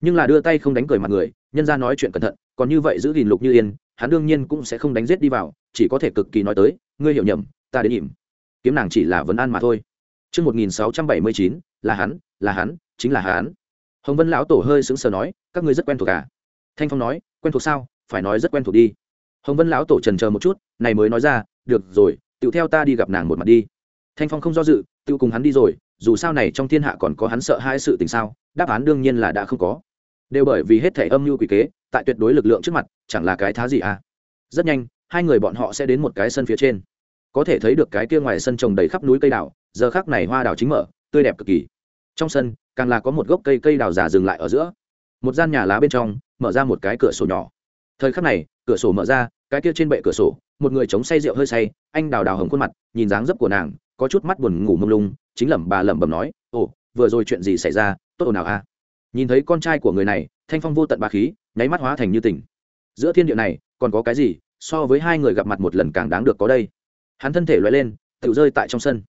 Nhưng là đưa tay không đánh cười mặt người nhân ra nói chuyện cẩn thận còn như vậy giữ gìn lục như yên hắn đương nhiên cũng sẽ không đánh giết đi vào chỉ có thể cực kỳ nói tới ngươi hiểu nhầm ta đến nhìm kiếm nàng chỉ là vấn an mà thôi. Trước 1679, là hắn, là hắn, chính là hắn. hồng vân lão tổ hơi sững sờ nói các ngươi rất quen thuộc à? Thanh phong nói quen thuộc sao? Phải nói rất quen thuộc đi. Hồng vân lão tổ trần chờ một chút này mới nói ra được rồi tự theo ta đi gặp nàng một mặt đi. Thanh phong không do dự tự cùng hắn đi rồi, dù sao này trong thiên hạ còn có hắn sợ hai sự tình sao, đáp án đương nhiên là đã không có. Đều bởi vì hết thể âm mưu quỷ kế, tại tuyệt đối lực lượng trước mặt, chẳng là cái thá gì à. Rất nhanh, hai người bọn họ sẽ đến một cái sân phía trên. Có thể thấy được cái kia ngoài sân trồng đầy khắp núi cây đào, giờ khác này hoa đào chính mở, tươi đẹp cực kỳ. Trong sân, càng là có một gốc cây cây đào già dừng lại ở giữa. Một gian nhà lá bên trong, mở ra một cái cửa sổ nhỏ. Thời khắc này, cửa sổ mở ra, cái kia trên bệ cửa sổ một người chống say rượu hơi say, anh đào đào hồng khuôn mặt, nhìn dáng dấp của nàng, có chút mắt buồn ngủ mông lung, chính lẩm bà lẩm bẩm nói, ồ, vừa rồi chuyện gì xảy ra? Tốt ồn nào a à? nhìn thấy con trai của người này, thanh phong vô tận ba khí, nháy mắt hóa thành như tỉnh. Giữa thiên địa này, còn có cái gì so với hai người gặp mặt một lần càng đáng được có đây? Hắn thân thể loại lên, tự rơi tại trong sân.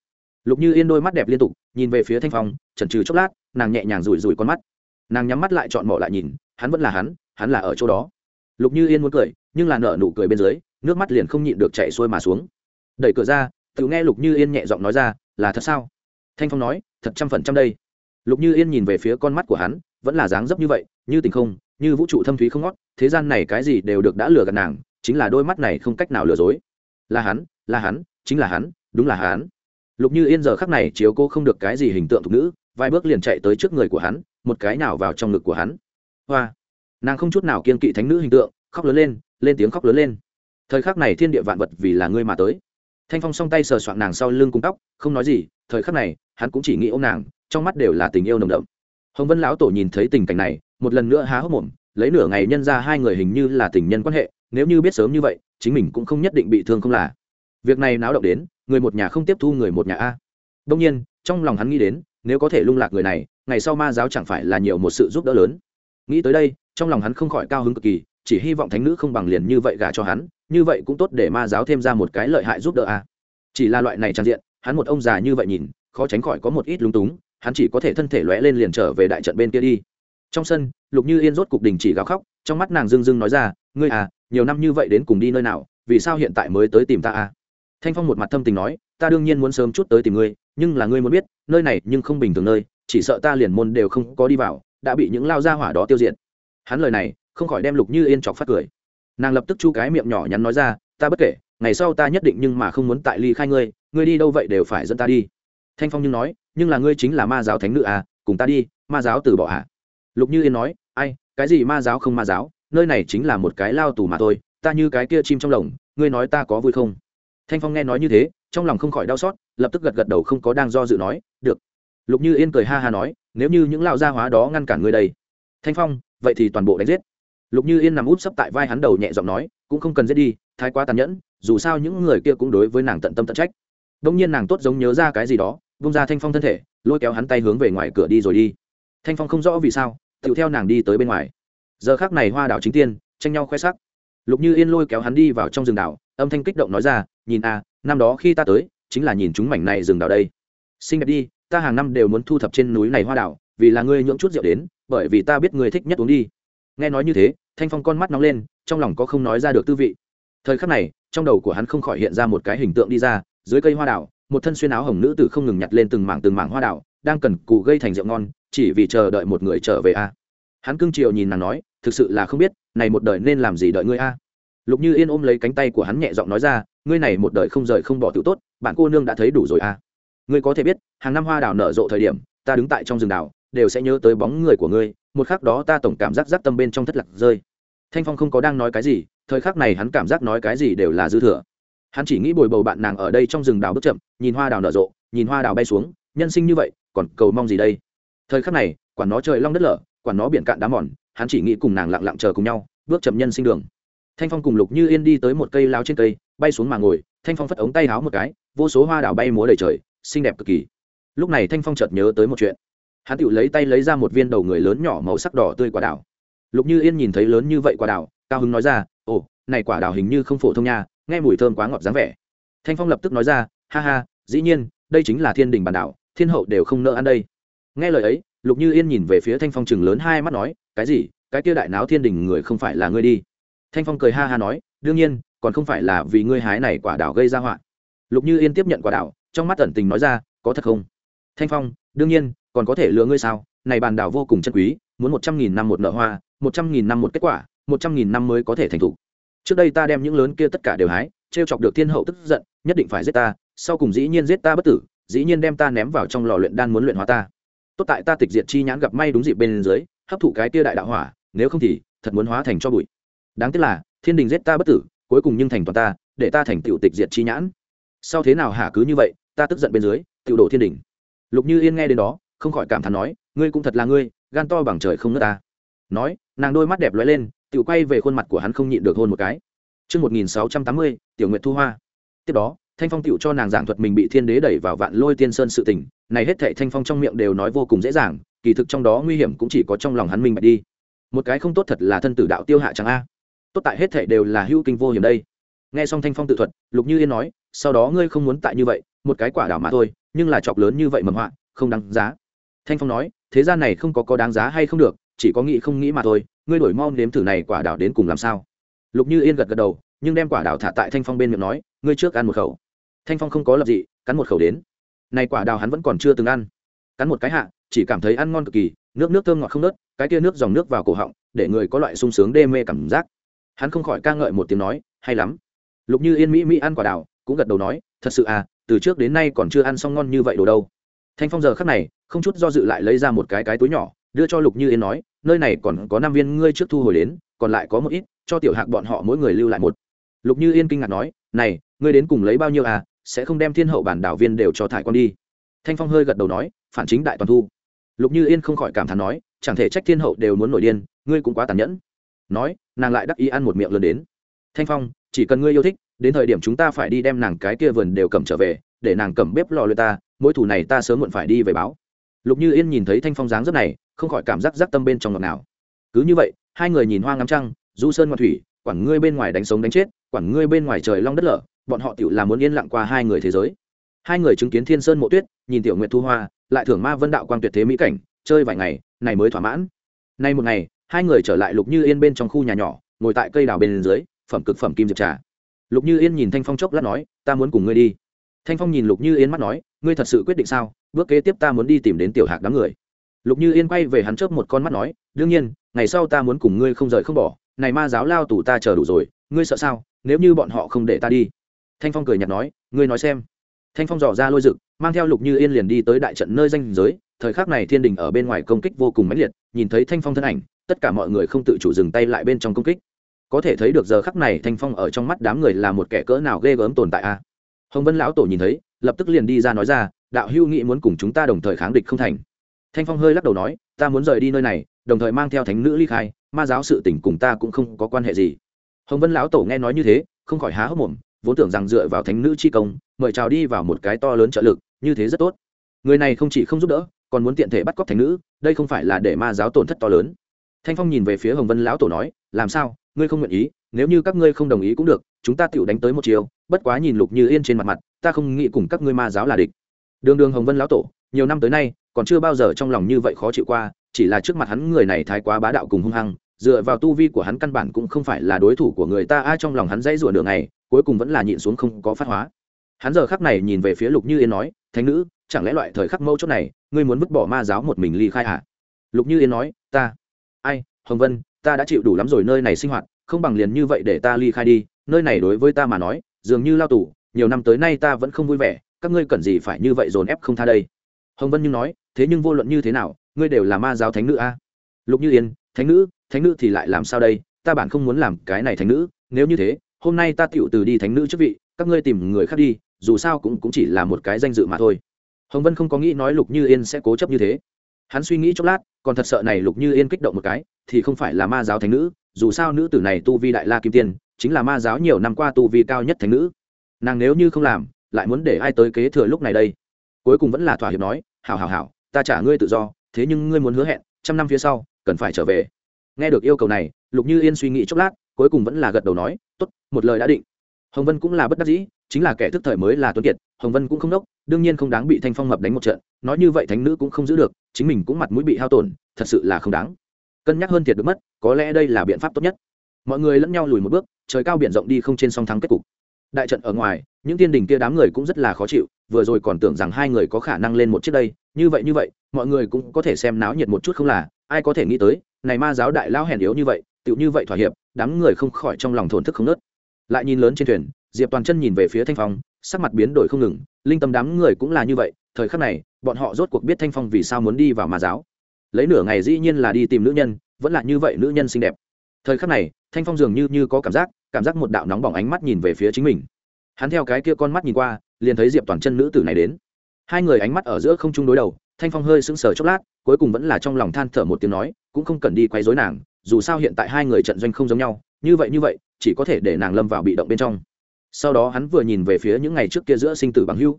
Lục như yên đôi mắt đẹp liên tục, nhìn về phía thanh phong, chần trừ chốc lát, nàng nhẹ nhàng rủi rủi con mắt. Nàng nhắm mắt lại chọn mỏ lại nhìn, hắn vẫn là hắn hắn là ở chỗ đó. Lục như yên muốn cười, nhưng là nở nụ cười bên dưới nước mắt liền không nhịn được chạy xuôi mà xuống. Đẩy cửa ra tự nghe lục như yên nhẹ giọng nói ra, là thật sao? Thanh phong nói, thật trăm phần trăm đây. Lục như yên nhìn về phía con mắt của hắn, vẫn là dáng dấp như vậy, như tình không, như vũ trụ thâm thúy không ngót, thế gian này cái gì đều được đã lừa gạt nàng, chính là đôi mắt này không cách nào lừa dối. Là hắn là hắn, chính là hắn, đúng là hắn. Lục như yên giờ khắc này chiếu cô không được cái gì hình tượng thục nữ, vài bước liền chạy tới trước người của hắn, một cái nào vào trong ngực của hắn. Hoa! Nàng không chút nào kiên kỵ thánh nữ hình tượng, khóc lớn lên lên tiếng khóc lớn lên thời khắc này thiên địa vạn vật vì là ngươi mà tới. Thanh phong song tay sờ soạn nàng sau lưng cung tóc, không nói gì, thời khắc này, hắn cũng chỉ nghĩ ô m nàng, trong mắt đều là tình yêu nồng đậm. Hồng vân lão tổ nhìn thấy tình cảnh này, một lần nữa há hốc mồm, lấy nửa ngày nhân ra hai người hình như là tình nhân quan hệ, nếu như biết sớm như vậy, chính mình cũng không nhất định bị thương không là. Việc này náo động đến, người một nhà không tiếp thu người một nhà a. Đông nhiên, trong lòng hắn nghĩ đến, nếu có thể lung lạc người này, ngày sau ma giáo chẳng phải là nhiều một sự giúp đỡ lớn. Nghĩ tới đây, trong lòng hắn không khỏi cao hứng cực kỳ chỉ hy vọng thánh nữ không bằng liền như vậy gả cho hắn, như vậy cũng tốt để ma giáo thêm ra một cái lợi hại giúp đỡ a. Chỉ là loại này trang diện, hắn một ông già như vậy nhìn, khó tránh khỏi có một ít lúng túng, hắn chỉ có thể thân thể lóe lên liền trở về đại trận bên kia đi. Trong sân, lục như yên rốt cục đình chỉ gào khóc, trong mắt nàng dưng dưng nói ra, ngươi à nhiều năm như vậy đến cùng đi nơi nào, vì sao hiện tại mới tới tìm ta à thanh phong một mặt thâm tình nói, ta đương nhiên muốn sớm chút tới tìm ngươi, nhưng là ngươi muốn biết, nơi này nhưng không bình thường nơi, chỉ sợ ta liền môn đều không có đi vào, đã bị những lao gia hỏa đó tiêu diệt. Hắn lời này không khỏi đem lục như yên chọc phát cười. Nàng lập tức chu cái miệng nhỏ nhắn nói ra, ta bất kể, ngày sau ta nhất định nhưng mà không muốn tại ly khai ngươi ngươi đi đâu vậy đều phải dẫn ta đi. Thanh phong nhưng nói, nhưng là ngươi chính là ma giáo thánh nữ à cùng ta đi, ma giáo từ bỏ à? Lục như yên nói, ai, cái gì ma giáo không ma giáo, nơi này chính là một cái lao tù mà thôi, ta như cái kia chim trong lồng, ngươi nói ta có vui không? Thanh phong nghe nói như thế, trong lòng không khỏi đau xót, lập tức gật gật đầu không có đang do dự nói, được. Lục như yên cười ha ha nói, nếu như những lão gia hóa đó ngăn cản ngươi đây. Thanh phong, vậy thì toàn bộ đánh giết lục như yên nằm út sấp tại vai hắn đầu nhẹ giọng nói, cũng không cần giết đi, thái quá tàn nhẫn, dù sao những người kia cũng đối với nàng tận tâm tận trách. Đông nhiên nàng tốt giống nhớ ra cái gì đó, vung ra thanh phong thân thể, lôi kéo hắn tay hướng về ngoài cửa đi rồi đi. Thanh phong không rõ vì sao, tự theo nàng đi tới bên ngoài. Giờ khác này hoa đảo chính tiên, tranh nhau khoe sắc. Lục như yên lôi kéo hắn đi vào trong rừng đảo, âm thanh kích động nói ra, nhìn a năm đó khi ta tới, chính là nhìn chúng mảnh này rừng đảo đây. Xinh đẹp đi, ta hàng năm đều muốn thu thập trên núi này hoa đảo, vì là ngươi nhưỡng chút rượu đến, bởi vì ta biết ngươi thích nhất uống đi. Nghe nói như thế thanh phong con mắt nóng lên, trong lòng có không nói ra được tư vị. Thời khắc này, trong đầu của hắn không khỏi hiện ra một cái hình tượng đi ra, dưới cây hoa đảo một thân xuyên áo hồng nữ tử không ngừng nhặt lên từng mảng từng mảng hoa đảo đang cần cù gây thành rượu ngon, chỉ vì chờ đợi một người trở về a. Hắn cưng chiều nhìn nàng nói, thực sự là không biết, này một đời nên làm gì đợi ngươi a? Lục như yên ôm lấy cánh tay của hắn nhẹ giọng nói ra, ngươi này một đời không rời không bỏ tự tốt, bạn cô nương đã thấy đủ rồi a. Ngươi có thể biết, hàng năm hoa đào nở rộ thời điểm, ta đứng tại trong rừng đào, đều sẽ nhớ tới bóng người của ngươi một khắc đó ta tổng cảm giác giác tâm bên trong thất lạc rơi. Thanh phong không có đang nói cái gì, thời khắc này hắn cảm giác nói cái gì đều là dư thừa. Hắn chỉ nghĩ bồi bầu bạn nàng ở đây trong rừng đào bước chậm, nhìn hoa đào nở rộ, nhìn hoa đào bay xuống, nhân sinh như vậy, còn cầu mong gì đây? Thời khắc này quản nó trời long đất lở quản nó biển cạn đá mòn, hắn chỉ nghĩ cùng nàng lặng lặng chờ cùng nhau, bước chậm nhân sinh đường. Thanh phong cùng lục như yên đi tới một cây lao trên cây, bay xuống mà ngồi, thanh phong phất ống tay háo một cái, vô số hoa đào bay múa đầy trời, xinh đẹp cực kỳ. Lúc này thanh phong chợt nhớ tới một chuyện hắn tự lấy tay lấy ra một viên đầu người lớn nhỏ màu sắc đỏ tươi quả đào. lục như yên nhìn thấy lớn như vậy quả đào, cao hứng nói ra ồ này quả đào hình như không phổ thông nha nghe mùi thơm quá ngọt dáng vẻ. Thanh phong lập tức nói ra ha ha dĩ nhiên đây chính là thiên đình bản đảo thiên hậu đều không nỡ ăn đây. Nghe lời ấy lục như yên nhìn về phía thanh phong chừng lớn hai mắt nói cái gì? Cái kia đại náo thiên đình người không phải là ngươi đi. Thanh phong cười ha ha nói đương nhiên còn không phải là vì ngươi hái này quả đảo gây ra họa. Lục như yên tiếp nhận quả đảo trong mắt ẩn tình nói ra có thật không? Thanh phong đương nhiên, còn có thể lừa ngươi sao? Này bàn đảo vô cùng chân quý, muốn một trăm nghìn năm một nợ hoa, một trăm nghìn năm một kết quả, một trăm nghìn năm mới có thể thành thục. Trước đây ta đem những lớn kia tất cả đều hái t chọc được thiên hậu tức giận, nhất định phải giết ta, sau cùng dĩ nhiên giết ta bất tử, dĩ nhiên đem ta ném vào trong lò luyện đan muốn luyện hóa ta. Tốt tại ta tịch diệt chi nhãn gặp may đúng dịp bên dưới, hấp thụ cái kia đại đạo hỏa, nếu không thì thật muốn hóa thành cho bụi. Đáng tiếc là, thiên đình giết ta bất tử, cuối cùng nhưng thành toàn ta, để ta thành tựu tịch diệt chi nhãn. Sau thế nào hả cứ như vậy, ta tức giận bên dưới tựu đổ thiên đình lục như yên nghe đến đó không khỏi cảm thán nói ngươi cũng thật là ngươi gan to bằng trời không nước ta nói nàng đôi mắt đẹp lóe lên tựu quay về khuôn mặt của hắn không nhịn được hôn một cái Trước 1680, Tiểu Nguyệt Thu Hoa. Tiếp đó, Thanh Phong tiểu cho nàng giảng thuật mình bị thiên đế đẩy vào vạn lôi tiên sơn sự tình, này hết thảy Thanh Phong trong miệng đều nói vô cùng dễ dàng, kỳ thực trong đó nguy hiểm cũng chỉ có trong lòng hắn mình bạch đi. Một cái không tốt thật là thân tử đạo tiêu hạ chẳng a. Tốt tại hết thảy đều là hữu kinh vô hiểm đây. Nghe xong Thanh Phong tự thuật, Lục Như Yên nói, sau đó ngươi không muốn tại như vậy, một cái quả đảo mà thôi, nhưng là chọc lớn như vậy mầm họa, không đáng giá. Thanh Phong nói, thế gian này không có có đáng giá hay không được, chỉ có nghĩ không nghĩ mà thôi, ngươi đổi mau nếm thử này quả đảo đến cùng làm sao. Lục như yên gật gật đầu nhưng đem quả đào thả tại thanh phong bên miệng nói ngươi trước ăn một khẩu. Thanh phong không có lập dị cắn một khẩu đến. Này quả đào hắn vẫn còn chưa từng ăn. Cắn một cái hạ chỉ cảm thấy ăn ngon cực kỳ nước nước thơm ngọt không nớt cái kia nước dòng nước vào cổ họng để người có loại sung sướng đê mê cảm giác. Hắn không khỏi ca ngợi một tiếng nói hay lắm. Lục như yên mỹ mỹ ăn quả đào cũng gật đầu nói thật sự à từ trước đến nay còn chưa ăn xong ngon như vậy đồ đâu. Thanh phong giờ khắc này, không chút do dự lại lấy ra một cái cái túi nhỏ, đưa cho lục như yên nói, nơi này còn có năm viên ngươi trước thu hồi đến, còn lại có một ít, cho tiểu hạc bọn họ mỗi người lưu lại một. Lục như yên kinh ngạc nói, này, ngươi đến cùng lấy bao nhiêu à sẽ không đem thiên hậu bản đảo viên đều cho thải con đi? Thanh phong hơi gật đầu nói, phản chính đại toàn thu. Lục như yên không khỏi cảm thán nói, chẳng thể trách thiên hậu đều muốn nổi điên, ngươi cũng quá tàn nhẫn. Nói, nàng lại đắc ý ăn một miệng lớn đến. Thanh phong, chỉ cần ngươi yêu thích đến thời điểm chúng ta phải đi đem nàng cái kia vườn đều cầm trở về, để nàng cầm bếp lò luyện ta mỗi thủ này ta sớm muộn phải đi về báo. Lục như yên nhìn thấy thanh phong dáng rất này, không khỏi cảm giác rắc tâm bên trong ngọt nào cứ như vậy, hai người nhìn hoa ngắm trăng, du sơn ngoạn thủy, quản ngươi bên ngoài đánh sống đánh chết, quản ngươi bên ngoài trời long đất lở, bọn họ tự làm muốn yên lặng qua hai người thế giới. Hai người chứng kiến thiên sơn mộ tuyết, nhìn tiểu nguyệt thu hoa, lại thưởng ma vân đạo quang tuyệt thế mỹ cảnh, chơi vài ngày, này mới thỏa mãn. Nay một ngày, hai người trở lại lục như yên bên trong khu nhà nhỏ, ngồi tại cây đào bên dưới, phẩm cực phẩm kim diệp trà lục như yên nhìn thanh phong chốc lát nói, ta muốn cùng ngươi đi. Thanh phong nhìn lục như yên mắt nói, ngươi thật sự quyết định sao? Bước kế tiếp ta muốn đi tìm đến tiểu hạc đám người. Lục như yên quay về hắn chớp một con mắt nói, đương nhiên, ngày sau ta muốn cùng ngươi không rời không bỏ. Này ma giáo lao tù ta chờ đủ rồi, ngươi sợ sao? Nếu như bọn họ không để ta đi. Thanh phong cười nhạt nói, ngươi nói xem. Thanh phong dò ra lôi rực, mang theo lục như yên liền đi tới đại trận nơi danh giới. Thời khắc này thiên đình ở bên ngoài công kích vô cùng mãnh liệt, nhìn thấy thanh phong thân ảnh, tất cả mọi người không tự chủ dừng tay lại bên trong công kích có thể thấy được giờ khắc này thanh phong ở trong mắt đám người là một kẻ cỡ nào ghê gớm tồn tại a. Hồng vân lão tổ nhìn thấy, lập tức liền đi ra nói ra, đạo hưu nghị muốn cùng chúng ta đồng thời kháng địch không thành. Thanh phong hơi lắc đầu nói, ta muốn rời đi nơi này, đồng thời mang theo thánh nữ ly khai, ma giáo sự tình cùng ta cũng không có quan hệ gì. Hồng vân lão tổ nghe nói như thế, không khỏi há hốc mồm, vốn tưởng rằng dựa vào thánh nữ chi công, mời chào đi vào một cái to lớn trợ lực, như thế rất tốt. Người này không chỉ không giúp đỡ, còn muốn tiện thể bắt cóc thánh nữ, đây không phải là để ma giáo tổn thất to lớn. Thanh phong nhìn về phía hồng vân lão tổ nói, làm sao? Ngươi không nguyện ý, nếu như các ngươi không đồng ý cũng được, chúng ta tựu đánh tới một chiều, bất quá nhìn lục như yên trên mặt mặt, ta không nghĩ cùng các ngươi ma giáo là địch. Đường đường hồng vân lão tổ, nhiều năm tới nay, còn chưa bao giờ trong lòng như vậy khó chịu qua, chỉ là trước mặt hắn người này thái quá bá đạo cùng hung hăng, dựa vào tu vi của hắn căn bản cũng không phải là đối thủ của người ta, ai trong lòng hắn dãy rủa đường này cuối cùng vẫn là nhịn xuống không có phát hóa. Hắn giờ khắc này nhìn về phía lục như yên nói, thánh nữ, chẳng lẽ loại thời khắc mâu chốt này, ngươi muốn vứt bỏ ma giáo một mình ly khai à? lục như yên nói, ta. Ai, hồng vân ta đã chịu đủ lắm rồi nơi này sinh hoạt, không bằng liền như vậy để ta ly khai đi. Nơi này đối với ta mà nói, dường như lao tù, nhiều năm tới nay ta vẫn không vui vẻ, các ngươi cần gì phải như vậy dồn ép không tha đây? Hồng vân như nói, thế nhưng vô luận như thế nào, ngươi đều là ma giáo thánh nữ a. Lục như yên, thánh nữ thánh nữ thì lại làm sao đây? Ta bản không muốn làm cái này thánh nữ, nếu như thế, hôm nay ta tựu từ đi thánh nữ chức vị, các ngươi tìm người khác đi, dù sao cũng cũng chỉ là một cái danh dự mà thôi. Hồng vân không có nghĩ nói lục như yên sẽ cố chấp như thế. Hắn suy nghĩ chốc lát, còn thật sợ này lục như yên kích động một cái thì không phải là ma giáo thánh nữ, dù sao nữ tử này tu vi đại la kim tiên, chính là ma giáo nhiều năm qua tu vi cao nhất thánh nữ. Nàng nếu như không làm, lại muốn để ai tới kế thừa lúc này đây? Cuối cùng vẫn là thỏa hiệp nói, hảo hảo hảo, ta trả ngươi tự do, thế nhưng ngươi muốn hứa hẹn, trăm năm phía sau, cần phải trở về. Nghe được yêu cầu này, lục như yên suy nghĩ chốc lát, cuối cùng vẫn là gật đầu nói, tốt, một lời đã định. Hồng vân cũng là bất đắc dĩ, chính là kẻ thức thời mới là tuấn kiệt, hồng vân cũng không đốc, đương nhiên không đáng bị thanh phong mập đánh một trận, nói như vậy thánh nữ cũng không giữ được, chính mình cũng mặt mũi bị hao tổn, thật sự là không đáng cân nhắc hơn thiệt được mất, có lẽ đây là biện pháp tốt nhất. Mọi người lẫn nhau lùi một bước, trời cao biển rộng đi không trên song thắng kết cục. Đại trận ở ngoài, những tiên đình kia đám người cũng rất là khó chịu, vừa rồi còn tưởng rằng hai người có khả năng lên một chiếc đây, như vậy như vậy, mọi người cũng có thể xem náo nhiệt một chút không là, ai có thể nghĩ tới, này ma giáo đại lao hèn yếu như vậy, tựu như vậy thỏa hiệp, đám người không khỏi trong lòng thổn thức không nớt. Lại nhìn lớn trên thuyền, diệp toàn chân nhìn về phía thanh phong, sắc mặt biến đổi không ngừng, linh tâm đám người cũng là như vậy, thời khắc này, bọn họ rốt cuộc biết thanh phong vì sao muốn đi vào ma giáo lấy nửa ngày dĩ nhiên là đi tìm nữ nhân, vẫn là như vậy nữ nhân xinh đẹp. Thời khắc này, thanh phong dường như như có cảm giác cảm giác một đạo nóng bỏng ánh mắt nhìn về phía chính mình. Hắn theo cái kia con mắt nhìn qua, liền thấy diệp toàn chân nữ tử này đến. Hai người ánh mắt ở giữa không chung đối đầu, thanh phong hơi sững sờ chốc lát, cuối cùng vẫn là trong lòng than thở một tiếng nói, cũng không cần đi quay dối nàng, dù sao hiện tại hai người trận doanh không giống nhau, như vậy như vậy, chỉ có thể để nàng lâm vào bị động bên trong. Sau đó hắn vừa nhìn về phía những ngày trước kia giữa sinh tử bằng hưu.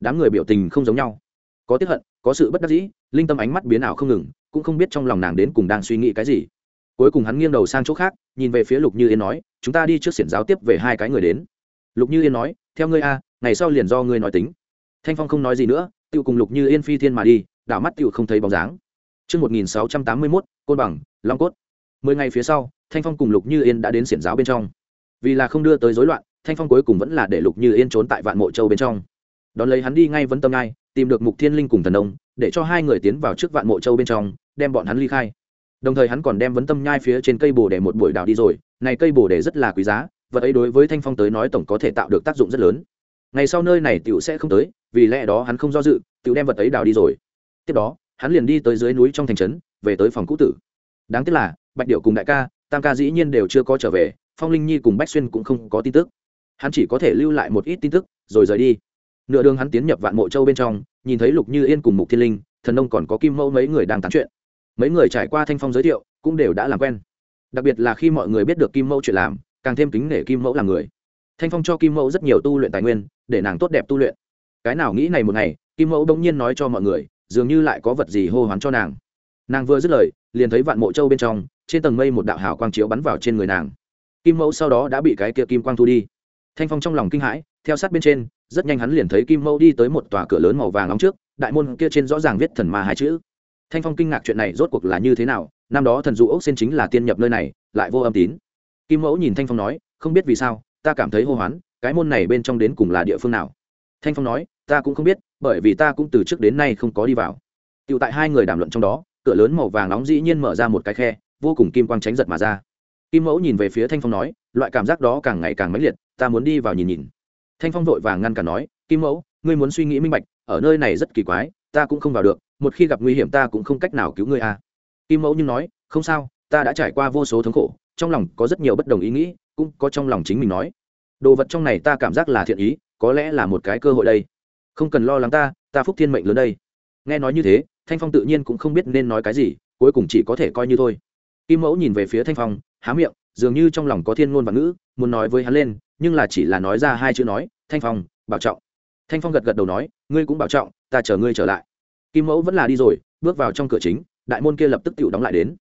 Đám người biểu tình không giống nhau. Có tiếp hận, có sự bất đắc dĩ, linh tâm ánh mắt biến ảo không ngừng cũng không biết trong lòng nàng đến cùng đang suy nghĩ cái gì cuối cùng hắn nghiêng đầu sang chỗ khác nhìn về phía lục như yên nói chúng ta đi trước xiển giáo tiếp về hai cái người đến lục như yên nói theo ngươi a ngày sau liền do ngươi nói tính thanh phong không nói gì nữa tự cùng lục như yên phi thiên mà đi đảo mắt tự không thấy bóng dáng Trước 1681, Côn Bằng, Long Cốt. Mười ngày phía sau, Thanh Phong cùng Lục Như Yên đã đến xiển giáo bên trong. Vì là không đưa tới rối loạn, Thanh Phong cuối cùng vẫn là để Lục Như Yên trốn tại Vạn Mộ Châu bên trong. Đón lấy hắn đi ngay vấn tâm ngay, tìm được Mục Thiên Linh cùng Thần Đông, để cho hai người tiến vào trước Vạn Mộ Châu bên trong, đem bọn hắn ly khai. Đồng thời hắn còn đem vấn tâm nhai phía trên cây bồ đề một buổi đào đi rồi, này cây bồ đề rất là quý giá, vật ấy đối với Thanh Phong tới nói tổng có thể tạo được tác dụng rất lớn. Ngày sau nơi này tiểu sẽ không tới, vì lẽ đó hắn không do dự, tiểu đem vật ấy đào đi rồi. Tiếp đó, hắn liền đi tới dưới núi trong thành trấn, về tới phòng cũ tử. Đáng tiếc là, Bạch Điệu cùng đại ca, Tam ca dĩ nhiên đều chưa có trở về, Phong Linh Nhi cùng Bách Xuyên cũng không có tin tức. Hắn chỉ có thể lưu lại một ít tin tức, rồi rời đi. Nửa đường hắn tiến nhập Vạn Mộ Châu bên trong, nhìn thấy Lục Như Yên cùng Mục Thiên Linh, Thần Nông còn có Kim Mẫu mấy người đang tán chuyện. Mấy người trải qua Thanh Phong giới thiệu, cũng đều đã làm quen. Đặc biệt là khi mọi người biết được Kim Mẫu chuyện làm, càng thêm kính nể Kim Mẫu là người. Thanh Phong cho Kim Mẫu rất nhiều tu luyện tài nguyên, để nàng tốt đẹp tu luyện. Cái nào nghĩ này một ngày, Kim Mẫu đống nhiên nói cho mọi người, dường như lại có vật gì hô hoán cho nàng. Nàng vừa dứt lời, liền thấy Vạn Mộ Châu bên trong, trên tầng mây một đạo hào quang chiếu bắn vào trên người nàng. Kim Mẫu sau đó đã bị cái kia kim quang thu đi thanh phong trong lòng kinh hãi theo sát bên trên rất nhanh hắn liền thấy kim mẫu đi tới một tòa cửa lớn màu vàng nóng trước, đại môn kia trên rõ ràng viết thần ma hai chữ. Thanh phong kinh ngạc chuyện này rốt cuộc là như thế nào, năm đó thần dụ ốc xin chính là tiên nhập nơi này, lại vô âm tín. Kim mẫu nhìn thanh phong nói, không biết vì sao, ta cảm thấy hô hoán, cái môn này bên trong đến cùng là địa phương nào? Thanh phong nói, ta cũng không biết, bởi vì ta cũng từ trước đến nay không có đi vào. Tựu tại hai người đàm luận trong đó, cửa lớn màu vàng nóng dĩ nhiên mở ra một cái khe, vô cùng kim quang tránh giật mà ra. Kim mẫu nhìn về phía thanh phong nói, loại cảm giác đó càng ngày càng mãnh liệt, ta muốn đi vào nhìn nhìn thanh phong vội vàng ngăn cản nói, kim mẫu, ngươi muốn suy nghĩ minh bạch, ở nơi này rất kỳ quái, ta cũng không vào được, một khi gặp nguy hiểm ta cũng không cách nào cứu ngươi à. kim mẫu nhưng nói, không sao, ta đã trải qua vô số thống khổ, trong lòng có rất nhiều bất đồng ý nghĩ, cũng có trong lòng chính mình nói. Đồ vật trong này ta cảm giác là thiện ý, có lẽ là một cái cơ hội đây. Không cần lo lắng ta ta phúc thiên mệnh lớn đây. Nghe nói như thế, thanh phong tự nhiên cũng không biết nên nói cái gì, cuối cùng chỉ có thể coi như thôi. Kim mẫu nhìn về phía thanh phong, há miệng, dường như trong lòng có thiên ngôn và ngữ, muốn nói với hắn lên nhưng là chỉ là nói ra hai chữ nói, thanh phong, bảo trọng. Thanh phong gật gật đầu nói, ngươi cũng bảo trọng, ta chờ ngươi trở lại. Kim mẫu vẫn là đi rồi, bước vào trong cửa chính, đại môn kia lập tức tự đóng lại đến.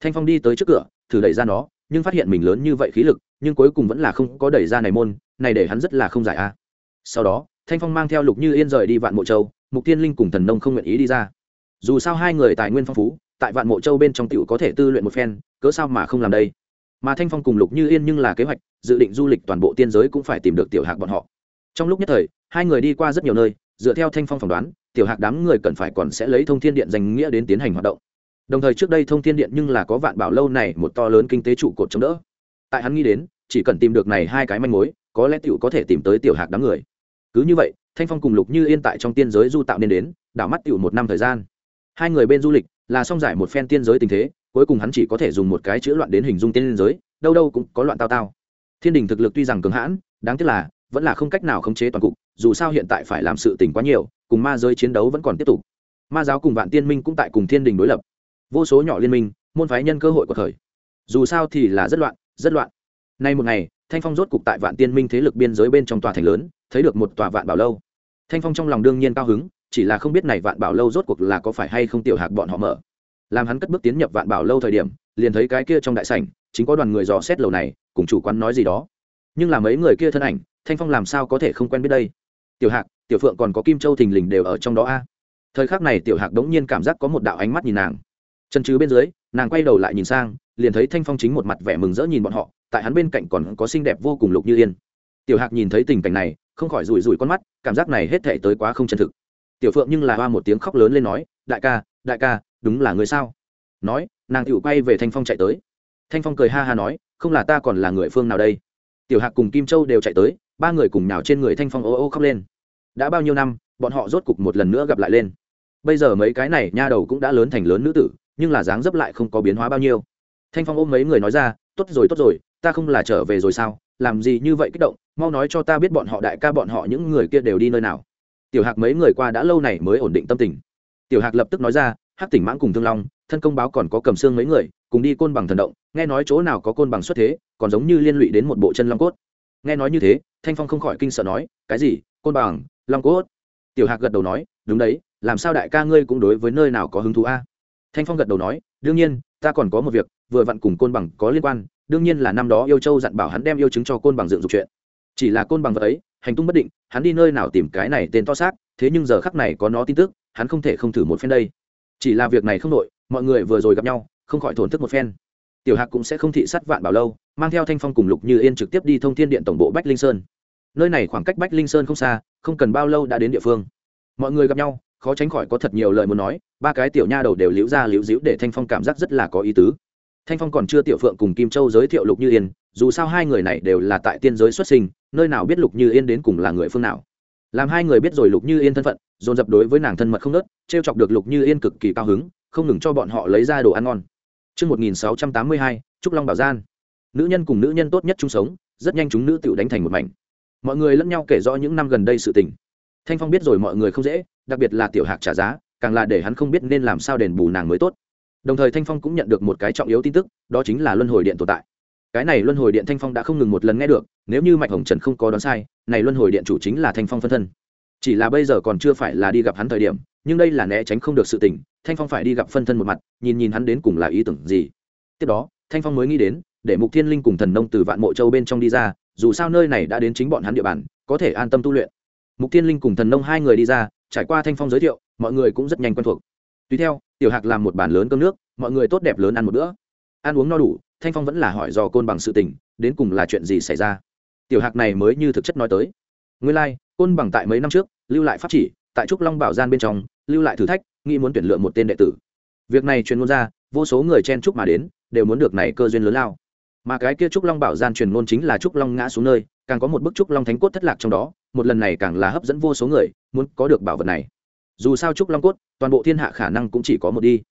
Thanh phong đi tới trước cửa, thử đẩy ra nó, nhưng phát hiện mình lớn như vậy khí lực, nhưng cuối cùng vẫn là không có đẩy ra này môn, này để hắn rất là không giải a. Sau đó, thanh phong mang theo lục như yên rời đi vạn mộ châu, mục tiên linh cùng thần nông không nguyện ý đi ra. Dù sao hai người tài nguyên phong phú, tại vạn mộ châu bên trong tiểu có thể tư luyện một phen, cớ sao mà không làm đây? Mà thanh phong cùng lục như yên nhưng là kế hoạch, dự định du lịch toàn bộ tiên giới cũng phải tìm được tiểu hạc bọn họ. Trong lúc nhất thời, hai người đi qua rất nhiều nơi, dựa theo thanh phong phỏng đoán, tiểu hạc đám người cần phải còn sẽ lấy thông thiên điện danh nghĩa đến tiến hành hoạt động. Đồng thời trước đây thông thiên điện nhưng là có vạn bảo lâu này một to lớn kinh tế trụ cột chống đỡ. Tại hắn nghĩ đến, chỉ cần tìm được này hai cái manh mối, có lẽ tiểu có thể tìm tới tiểu hạc đám người. Cứ như vậy, thanh phong cùng lục như yên tại trong tiên giới du tạo nên đến, đảo mắt tiểu một năm thời gian. Hai người bên du lịch là song giải một phen tiên giới tình thế cuối cùng hắn chỉ có thể dùng một cái chữ loạn đến hình dung tiên giới, đâu đâu cũng có loạn tao tao. Thiên đình thực lực tuy rằng cường hãn, đáng tiếc là, vẫn là không cách nào khống chế toàn cục, dù sao hiện tại phải làm sự tình quá nhiều, cùng ma giới chiến đấu vẫn còn tiếp tục. Ma giáo cùng vạn tiên minh cũng tại cùng thiên đình đối lập. Vô số nhỏ liên minh, môn phái nhân cơ hội của thời. Dù sao thì là rất loạn rất loạn. Nay một ngày, thanh phong rốt cục tại vạn tiên minh thế lực biên giới bên trong tòa thành lớn, thấy được một tòa vạn bảo lâu. Thanh phong trong lòng đương nhiên cao hứng, chỉ là không biết này vạn bảo lâu rốt cuộc là có phải hay không tiểu hạc bọn họ mở làm hắn cất bước tiến nhập vạn bảo lâu thời điểm, liền thấy cái kia trong đại sảnh, chính có đoàn người dò xét lầu này, cùng chủ quán nói gì đó. Nhưng là mấy người kia thân ảnh, thanh phong làm sao có thể không quen biết đây? Tiểu hạc, tiểu phượng còn có kim châu thình lình đều ở trong đó a. Thời khắc này tiểu hạc đống nhiên cảm giác có một đạo ánh mắt nhìn nàng. Chân chứ bên dưới, nàng quay đầu lại nhìn sang, liền thấy thanh phong chính một mặt vẻ mừng rỡ nhìn bọn họ, tại hắn bên cạnh còn có xinh đẹp vô cùng lục như yên. Tiểu hạc nhìn thấy tình cảnh này, không khỏi rủi rủi con mắt, cảm giác này hết thể tới quá không chân thực. Tiểu phượng nhưng là hoa một tiếng khóc lớn lên nói, đại ca đại ca đúng là người sao? Nói, nàng tiểu quay về thanh phong chạy tới. Thanh phong cười ha ha nói, không là ta còn là người phương nào đây? Tiểu hạc cùng kim châu đều chạy tới, ba người cùng nào trên người thanh phong ô ô khóc lên. Đã bao nhiêu năm, bọn họ rốt cục một lần nữa gặp lại lên. Bây giờ mấy cái này nha đầu cũng đã lớn thành lớn nữ tử, nhưng là dáng dấp lại không có biến hóa bao nhiêu. Thanh phong ôm mấy người nói ra, tốt rồi tốt rồi, ta không là trở về rồi sao? Làm gì như vậy kích động? Mau nói cho ta biết bọn họ đại ca bọn họ những người kia đều đi nơi nào. Tiểu hạc mấy người qua đã lâu này mới ổn định tâm tình. Tiểu hạc lập tức nói ra hắc tỉnh mãng cùng thương long, thân công báo còn có cầm xương mấy người, cùng đi côn bằng thần động, nghe nói chỗ nào có côn bằng xuất thế, còn giống như liên lụy đến một bộ chân long cốt. Nghe nói như thế, thanh phong không khỏi kinh sợ nói, cái gì? Côn bằng? Long cốt? Tiểu hạc gật đầu nói, đúng đấy, làm sao đại ca ngươi cũng đối với nơi nào có hứng thú a? Thanh phong gật đầu nói, đương nhiên, ta còn có một việc, vừa vặn cùng côn bằng có liên quan, đương nhiên là năm đó yêu châu dặn bảo hắn đem yêu chứng cho côn bằng dựng dục chuyện. Chỉ là côn bằng vật ấy, hành tung bất định, hắn đi nơi nào tìm cái này tên to xác, thế nhưng giờ khắc này có nó tin tức, hắn không thể không thử một phen đây chỉ là việc này không đội mọi người vừa rồi gặp nhau, không khỏi thổn thức một phen. Tiểu hạc cũng sẽ không thị sát vạn bảo lâu, mang theo thanh phong cùng lục như yên trực tiếp đi thông thiên điện tổng bộ bách linh sơn. Nơi này khoảng cách bách linh sơn không xa, không cần bao lâu đã đến địa phương. Mọi người gặp nhau, khó tránh khỏi có thật nhiều lời muốn nói, ba cái tiểu nha đầu đều liễu ra liễu díu để thanh phong cảm giác rất là có ý tứ. Thanh phong còn chưa tiểu phượng cùng kim châu giới thiệu lục như yên, dù sao hai người này đều là tại tiên giới xuất sinh, nơi nào biết lục như yên đến cùng là người phương nào làm hai người biết rồi lục như yên thân phận dồn dập đối với nàng thân mật không nớt t r e o chọc được lục như yên cực kỳ cao hứng không ngừng cho bọn họ lấy ra đồ ăn ngon Trước 1682, Trúc Long Bảo Gian. Nữ nhân cùng nữ nhân tốt nhất chung sống, rất nhanh chúng nữ tiểu đánh thành một mảnh. Mọi người lẫn nhau kể rõ những năm gần đây sự tình. Thanh Phong biết rồi mọi người không dễ, đặc biệt là tiểu hạc trả giá, càng là để hắn không biết nên làm sao đền bù nàng mới tốt. Đồng thời Thanh Phong cũng nhận được một cái trọng yếu tin tức, đó chính là luân hồi điện tồn tại. Cái này luân hồi điện Thanh Phong đã không ngừng một lần nghe được, nếu như Mạch Hồng Trần không có đoán sai, này luân hồi điện chủ chính là Thanh Phong phân thân. Chỉ là bây giờ còn chưa phải là đi gặp hắn thời điểm, nhưng đây là né tránh không được sự tình, Thanh Phong phải đi gặp phân thân một mặt, nhìn nhìn hắn đến cùng là ý tưởng gì. Tiếp đó, Thanh Phong mới nghĩ đến, để Mục Thiên Linh cùng Thần Nông từ Vạn Mộ Châu bên trong đi ra, dù sao nơi này đã đến chính bọn hắn địa bàn, có thể an tâm tu luyện. Mục Thiên Linh cùng Thần Nông hai người đi ra, trải qua Thanh Phong giới thiệu, mọi người cũng rất nhanh quen thuộc. Tùy theo, Tiểu Hạc làm một bàn lớn cơm nước, mọi người tốt đẹp lớn ăn một bữa. Ăn uống no đủ, Thanh Phong vẫn là hỏi do côn bằng sự tình, đến cùng là chuyện gì xảy ra. Tiểu Hạc này mới như thực chất nói tới. Nguyên lai, like, côn bằng tại mấy năm trước, lưu lại pháp chỉ, tại trúc long bảo gian bên trong, lưu lại thử thách, nghĩ muốn tuyển lựa một tên đệ tử. Việc này truyền ngôn ra, vô số người chen Trúc mà đến, đều muốn được này cơ duyên lớn lao. Mà cái kia trúc long bảo gian truyền ngôn chính là trúc long ngã xuống nơi, càng có một bức trúc long thánh cốt thất lạc trong đó, một lần này càng là hấp dẫn vô số người, muốn có được bảo vật này. Dù sao trúc long cốt, toàn bộ thiên hạ khả năng cũng chỉ có một đi.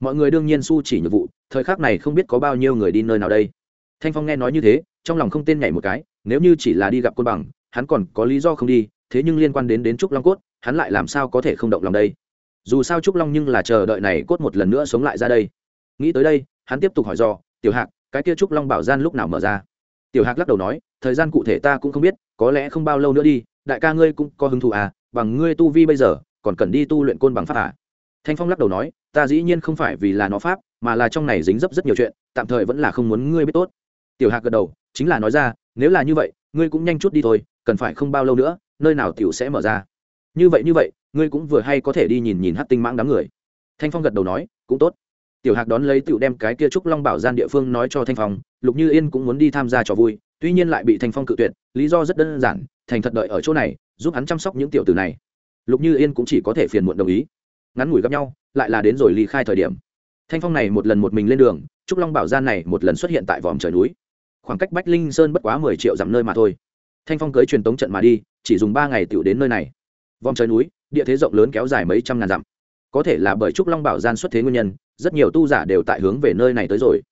Mọi người đương nhiên su chỉ nhược vụ, thời khắc này không biết có bao nhiêu người đi nơi nào đây. Thanh Phong nghe nói như thế, trong lòng không tên nhảy một cái, nếu như chỉ là đi gặp côn bằng, hắn còn có lý do không đi, thế nhưng liên quan đến đến trúc long cốt, hắn lại làm sao có thể không động lòng đây? Dù sao trúc long nhưng là chờ đợi này cốt một lần nữa sống lại ra đây. Nghĩ tới đây, hắn tiếp tục hỏi do, "Tiểu Hạc, cái kia trúc long bảo gian lúc nào mở ra?" Tiểu Hạc lắc đầu nói, "Thời gian cụ thể ta cũng không biết, có lẽ không bao lâu nữa đi, đại ca ngươi cũng có hứng thú à, bằng ngươi tu vi bây giờ, còn cần đi tu luyện côn bằng pháp à?" Thanh Phong lắc đầu nói, "Ta dĩ nhiên không phải vì là nó pháp, mà là trong này dính dấp rất nhiều chuyện, tạm thời vẫn là không muốn ngươi biết tốt." Tiểu Hạc gật đầu, chính là nói ra, "Nếu là như vậy, ngươi cũng nhanh chút đi thôi, cần phải không bao lâu nữa, nơi nào tiểu sẽ mở ra." Như vậy như vậy, ngươi cũng vừa hay có thể đi nhìn nhìn hát Tinh Mãng đám người. Thanh Phong gật đầu nói, "Cũng tốt." Tiểu Hạc đón lấy tiểu đem cái kia trúc long bảo gian địa phương nói cho Thanh Phong, Lục Như Yên cũng muốn đi tham gia trò vui, tuy nhiên lại bị Thanh Phong cự tuyệt, lý do rất đơn giản, thành thật đợi ở chỗ này, giúp hắn chăm sóc những tiểu tử này. Lục Như Yên cũng chỉ có thể phiền muộn đồng ý. Ngắn ngủi gặp nhau, lại là đến rồi ly khai thời điểm. Thanh Phong này một lần một mình lên đường, trúc long bảo gian này một lần xuất hiện tại vòm trời núi. Khoảng cách Bách Linh Sơn bất quá mười triệu dặm nơi mà thôi. Thanh Phong cưới truyền tống trận mà đi, chỉ dùng ba ngày tựu đến nơi này. vòng trời núi, địa thế rộng lớn kéo dài mấy trăm ngàn dặm. Có thể là bởi trúc long bảo gian xuất thế nguyên nhân, rất nhiều tu giả đều tại hướng về nơi này tới rồi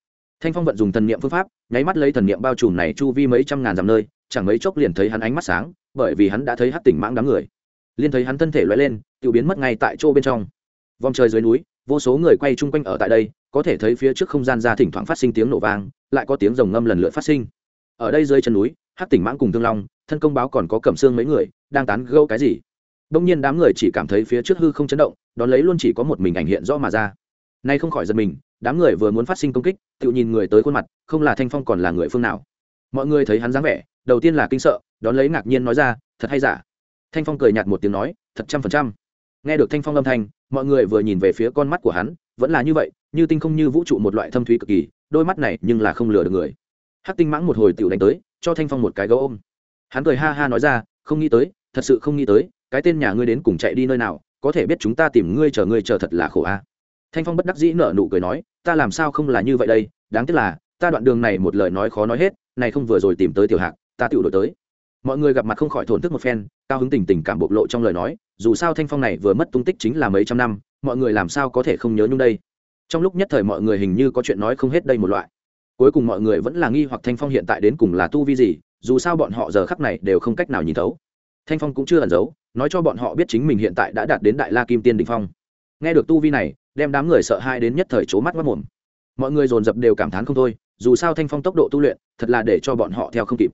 thanh phong vận dùng thần niệm phương pháp nháy mắt lấy thần niệm bao trùm này chu vi mấy trăm ngàn dặm nơi chẳng mấy chốc liền thấy hắn ánh mắt sáng bởi vì hắn đã thấy hắc tỉnh mãng đám người liên thấy hắn thân thể loay lên tự biến mất ngay tại chỗ bên trong vòng trời dưới núi vô số người quay chung quanh ở tại đây, có thể thấy phía trước không gian ra thỉnh thoảng phát sinh tiếng nổ vang, lại có tiếng rồng ngâm lần lượt phát sinh. Ở đây dưới chân núi, hắc tỉnh mãng cùng thương long, thân công báo còn có cẩm xương mấy người, đang tán gẫu cái gì? Đông nhiên đám người chỉ cảm thấy phía trước hư không chấn động, đón lấy luôn chỉ có một mình ảnh hiện rõ mà ra. Nay không khỏi giật mình, đám người vừa muốn phát sinh công kích, tự nhìn người tới khuôn mặt, không là thanh phong còn là người phương nào. Mọi người thấy hắn dáng vẻ, đầu tiên là kinh sợ, đón lấy ngạc nhiên nói ra, thật hay giả? Thanh phong cười nhạt một tiếng nói, thật trăm phần trăm nghe được thanh phong âm thanh, mọi người vừa nhìn về phía con mắt của hắn, vẫn là như vậy, như tinh không như vũ trụ một loại thâm thúy cực kỳ, đôi mắt này nhưng là không lừa được người. Hắc tinh mãng một hồi tiểu đánh tới, cho thanh phong một cái gấu ôm. Hắn cười ha ha nói ra, không nghĩ tới, thật sự không nghĩ tới, cái tên nhà ngươi đến cùng chạy đi nơi nào, có thể biết chúng ta tìm ngươi chờ ngươi chờ thật là khổ a. Thanh phong bất đắc dĩ nở nụ cười nói, ta làm sao không là như vậy đây, đáng tiếc là, ta đoạn đường này một lời nói khó nói hết, này không vừa rồi tìm tới tiểu hạc, ta tự đổi tới mọi người gặp mặt không khỏi thổn thức một phen, cao hứng tình tình cảm bộc lộ trong lời nói, dù sao thanh phong này vừa mất tung tích chính là mấy trăm năm, mọi người làm sao có thể không nhớ nhung đây? Trong lúc nhất thời mọi người hình như có chuyện nói không hết đây một loại. Cuối cùng mọi người vẫn là nghi hoặc thanh phong hiện tại đến cùng là tu vi gì, dù sao bọn họ giờ khắc này đều không cách nào nhìn thấu. Thanh phong cũng chưa ẩn giấu, nói cho bọn họ biết chính mình hiện tại đã đạt đến đại la kim tiên đình phong. Nghe được tu vi này, đem đám người sợ hai đến nhất thời c mắt mất mồm. Mọi người dồn dập đều cảm thán không thôi, dù sao thanh phong tốc độ tu luyện, thật là để cho bọn họ theo không kịp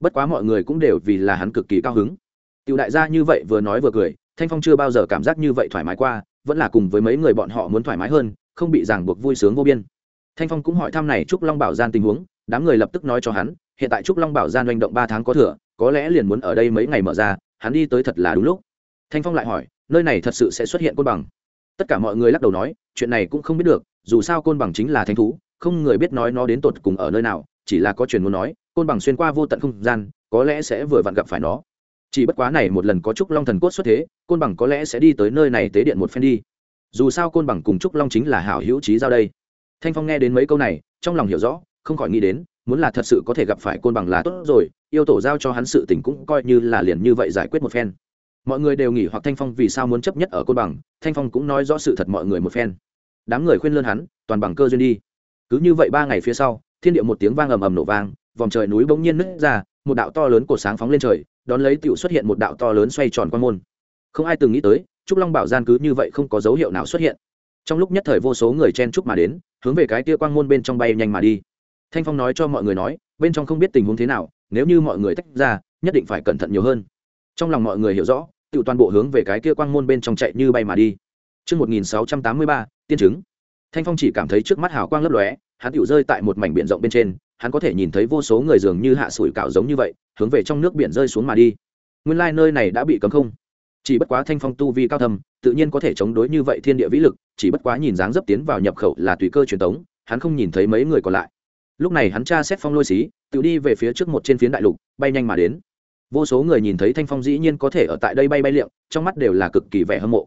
bất quá mọi người cũng đều vì là hắn cực kỳ cao hứng. Tiểu đại gia như vậy vừa nói vừa cười, thanh phong chưa bao giờ cảm giác như vậy thoải mái qua, vẫn là cùng với mấy người bọn họ muốn thoải mái hơn, không bị ràng buộc vui sướng vô biên. Thanh phong cũng hỏi thăm này trúc long bảo gian tình huống, đám người lập tức nói cho hắn, hiện tại trúc long bảo gian doanh động ba tháng có thừa, có lẽ liền muốn ở đây mấy ngày mở ra, hắn đi tới thật là đúng lúc. Thanh phong lại hỏi, nơi này thật sự sẽ xuất hiện côn bằng? Tất cả mọi người lắc đầu nói, chuyện này cũng không biết được, dù sao côn bằng chính là thánh thú, không người biết nói nó đến tột cùng ở nơi nào, chỉ là có truyền muốn nói côn bằng xuyên qua vô tận không gian, có lẽ sẽ vừa vặn gặp phải nó. Chỉ bất quá này một lần có trúc long thần cốt xuất thế, côn bằng có lẽ sẽ đi tới nơi này tế điện một phen đi. Dù sao côn bằng cùng trúc long chính là hảo hữu trí giao đây. Thanh phong nghe đến mấy câu này, trong lòng hiểu rõ, không khỏi nghĩ đến, muốn là thật sự có thể gặp phải côn bằng là tốt rồi, yêu tổ giao cho hắn sự tình cũng coi như là liền như vậy giải quyết một phen. Mọi người đều nghĩ hoặc thanh phong vì sao muốn chấp nhất ở côn bằng, thanh phong cũng nói rõ sự thật mọi người một phen. Đám người khuyên lơn hắn, toàn bằng cơ duyên đi. Cứ như vậy ba ngày phía sau, thiên địa một tiếng vang ầm ầm nổ vang vòng trời núi bỗng nhiên nứt ra một đạo to lớn cột sáng phóng lên trời đón lấy tựu xuất hiện một đạo to lớn xoay tròn quan môn. Không ai từng nghĩ tới trúc long bảo gian cứ như vậy không có dấu hiệu nào xuất hiện. Trong lúc nhất thời vô số người chen trúc mà đến hướng về cái tia quang môn bên trong bay nhanh mà đi. Thanh phong nói cho mọi người nói bên trong không biết tình huống thế nào nếu như mọi người tách ra nhất định phải cẩn thận nhiều hơn. Trong lòng mọi người hiểu rõ tự toàn bộ hướng về cái kia quang môn bên trong chạy như bay mà đi. Trước 1683, tiên chứng. Thanh Phong chỉ cảm thấy trước mắt hào quang lấp lóe, hắn tiểu rơi tại một mảnh biển rộng bên trên, hắn có thể nhìn thấy vô số người dường như hạ sủi cảo giống như vậy, hướng về trong nước biển rơi xuống mà đi. Nguyên lai nơi này đã bị cấm không. Chỉ bất quá Thanh Phong tu vi cao thầm, tự nhiên có thể chống đối như vậy thiên địa vĩ lực, chỉ bất quá nhìn dáng dấp tiến vào nhập khẩu là tùy cơ truyền tống, hắn không nhìn thấy mấy người còn lại. Lúc này hắn tra xét phong lôi xí, tự đi về phía trước một trên phiến đại lục, bay nhanh mà đến vô số người nhìn thấy thanh phong dĩ nhiên có thể ở tại đây bay bay liệng trong mắt đều là cực kỳ vẻ hâm mộ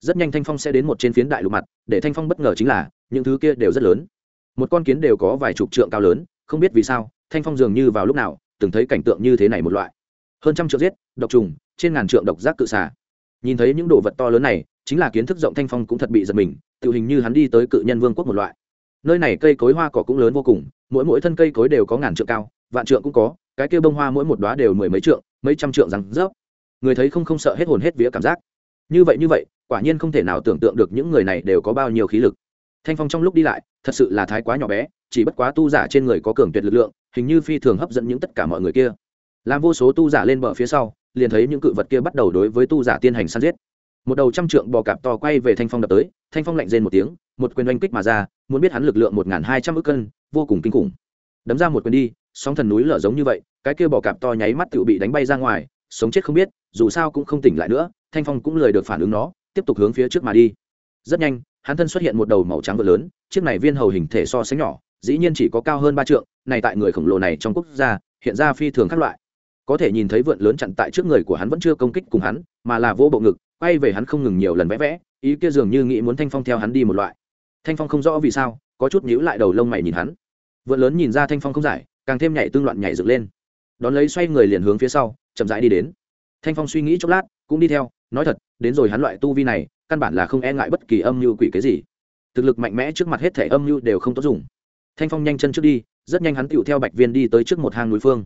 rất nhanh thanh phong sẽ đến một trên phiến đại lục mặt để thanh phong bất ngờ chính là những thứ kia đều rất lớn một con kiến đều có vài chục trượng cao lớn không biết vì sao, thanh phong dường như vào lúc nào, từng thấy cảnh tượng như thế này một loại. Hơn trăm trượng giết, độc trùng, trên ngàn trượng độc giác cự xà. Nhìn thấy những đồ vật to lớn này, chính là kiến thức rộng thanh phong cũng thật bị giật mình, tự hình như hắn đi tới cự nhân vương quốc một loại. Nơi này cây cối hoa cỏ cũng lớn vô cùng, mỗi mỗi thân cây cối đều có ngàn trượng cao, vạn trượng cũng có, cái kia bông hoa mỗi một đóa đều mười mấy trượng, mấy trăm trượng rằng rớp. Người thấy không không sợ hết hồn hết vía cảm giác. Như vậy như vậy, quả nhiên không thể nào tưởng tượng được những người này đều có bao nhiêu khí lực thanh phong trong lúc đi lại, thật sự là thái quá nhỏ bé, chỉ bất quá tu giả trên người có cường tuyệt lực lượng, hình như phi thường hấp dẫn những tất cả mọi người kia. Làm vô số tu giả lên bờ phía sau, liền thấy những cự vật kia bắt đầu đối với tu giả tiên hành săn giết. Một đầu trăm trượng bò cạp to quay về thanh phong đập tới, thanh phong lạnh rên một tiếng, một quyền oanh kích mà ra, muốn biết hắn lực lượng một hai trăm ước cân, vô cùng kinh khủng. Đấm ra một quyền đi, sóng thần núi lở giống như vậy, cái kia bò cạp to nháy mắt tự bị đánh bay ra ngoài, sống chết không biết, dù sao cũng không tỉnh lại nữa, thanh phong cũng lời được phản ứng nó, tiếp tục hướng phía trước mà đi. Rất nhanh hắn thân xuất hiện một đầu màu trắng vượt lớn, chiếc này viên hầu hình thể so sánh nhỏ, dĩ nhiên chỉ có cao hơn ba trượng, này tại người khổng lồ này trong quốc gia, hiện ra phi thường các loại. Có thể nhìn thấy vượn lớn chặn tại trước người của hắn vẫn chưa công kích cùng hắn, mà là vô bộ ngực, quay về hắn không ngừng nhiều lần vẽ vẽ, ý kia dường như nghĩ muốn thanh phong theo hắn đi một loại. Thanh phong không rõ vì sao, có chút nhíu lại đầu lông mày nhìn hắn. Vượn lớn nhìn ra thanh phong không giải, càng thêm nhảy tương loạn nhảy dựng lên. Đón lấy xoay người liền hướng phía sau, chậm rãi đi đến. Thanh phong suy nghĩ chốc lát, cũng đi theo nói thật, đến rồi hắn loại tu vi này, căn bản là không e ngại bất kỳ âm mưu quỷ cái gì. Thực lực mạnh mẽ trước mặt hết thể âm mưu đều không tốt dùng. Thanh phong nhanh chân trước đi, rất nhanh hắn tựu theo bạch viên đi tới trước một hang núi phương.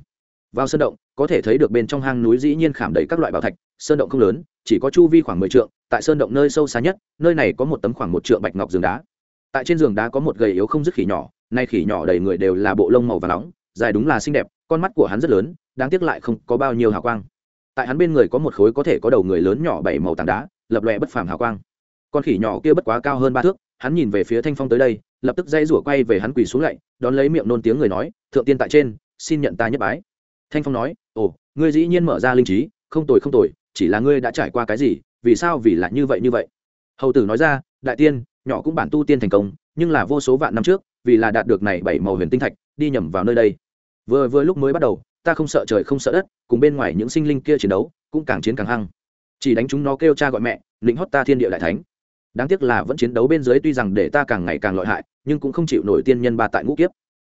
Vào sơn động, có thể thấy được bên trong hang núi dĩ nhiên khảm đầy các loại bảo thạch, sơn động không lớn, chỉ có chu vi khoảng mười trượng, tại sơn động nơi sâu xa nhất, nơi này có một tấm khoảng một trượng bạch ngọc giường đá. Tại trên giường đá có một gầy yếu không dứt khỉ nhỏ, nay khỉ nhỏ đầy người đều là bộ lông màu và nóng, dài đúng là xinh đẹp, con mắt của hắn rất lớn, đáng tiếc lại không có bao nhiêu hào quang tại hắn bên người có một khối có thể có đầu người lớn nhỏ bảy màu tảng đá, lập lòe bất phàm hào quang. Con khỉ nhỏ kia bất quá cao hơn ba thước, hắn nhìn về phía thanh phong tới đây, lập tức dây rủa quay về hắn quỳ xuống lạy, đón lấy miệng nôn tiếng người nói, thượng tiên tại trên, xin nhận ta nhất bái. Thanh phong nói, ồ, ngươi dĩ nhiên mở ra linh trí, không tồi không tồi, chỉ là ngươi đã trải qua cái gì, vì sao, vì lại như vậy như vậy? Hầu tử nói ra, đại tiên, nhỏ cũng bản tu tiên thành công, nhưng là vô số vạn năm trước, vì là đạt được này bảy màu huyền tinh thạch, đi nhầm vào nơi đây. Vừa vừa lúc mới bắt đầu ta không sợ trời không sợ đất, cùng bên ngoài những sinh linh kia chiến đấu, cũng càng chiến càng hăng. Chỉ đánh chúng nó kêu cha gọi mẹ, lĩnh hót ta thiên địa đại thánh. Đáng tiếc là vẫn chiến đấu bên dưới tuy rằng để ta càng ngày càng lợi hại, nhưng cũng không chịu nổi tiên nhân ba tại ngũ kiếp.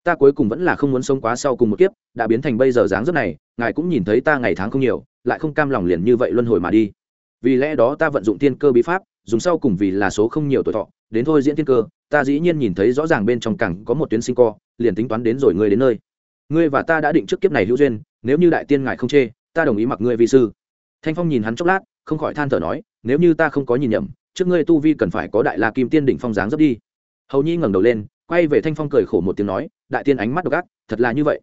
Ta cuối cùng vẫn là không muốn sống quá sau cùng một kiếp, đã biến thành bây giờ dáng rất này, ngài cũng nhìn thấy ta ngày tháng không nhiều, lại không cam lòng liền như vậy luân hồi mà đi. Vì lẽ đó ta vận dụng tiên cơ bí pháp, dùng sau cùng vì là số không nhiều tuổi thọ, đến thôi diễn tiên cơ, ta dĩ nhiên nhìn thấy rõ ràng bên trong cẳng có một tuyến sinh co, liền tính toán đến rồi ngươi đến nơi ngươi và ta đã định trước kiếp này hữu duyên, nếu như đại tiên ngài không chê, ta đồng ý mặc ngươi vi sư. Thanh phong nhìn hắn chốc lát, không khỏi than thở nói, nếu như ta không có nhìn nhầm, trước ngươi tu vi cần phải có đại la kim tiên đỉnh phong dáng dấp đi. Hầu nhi ngẩng đầu lên, quay về thanh phong cười khổ một tiếng nói, đại tiên ánh mắt độc ác, thật là như vậy.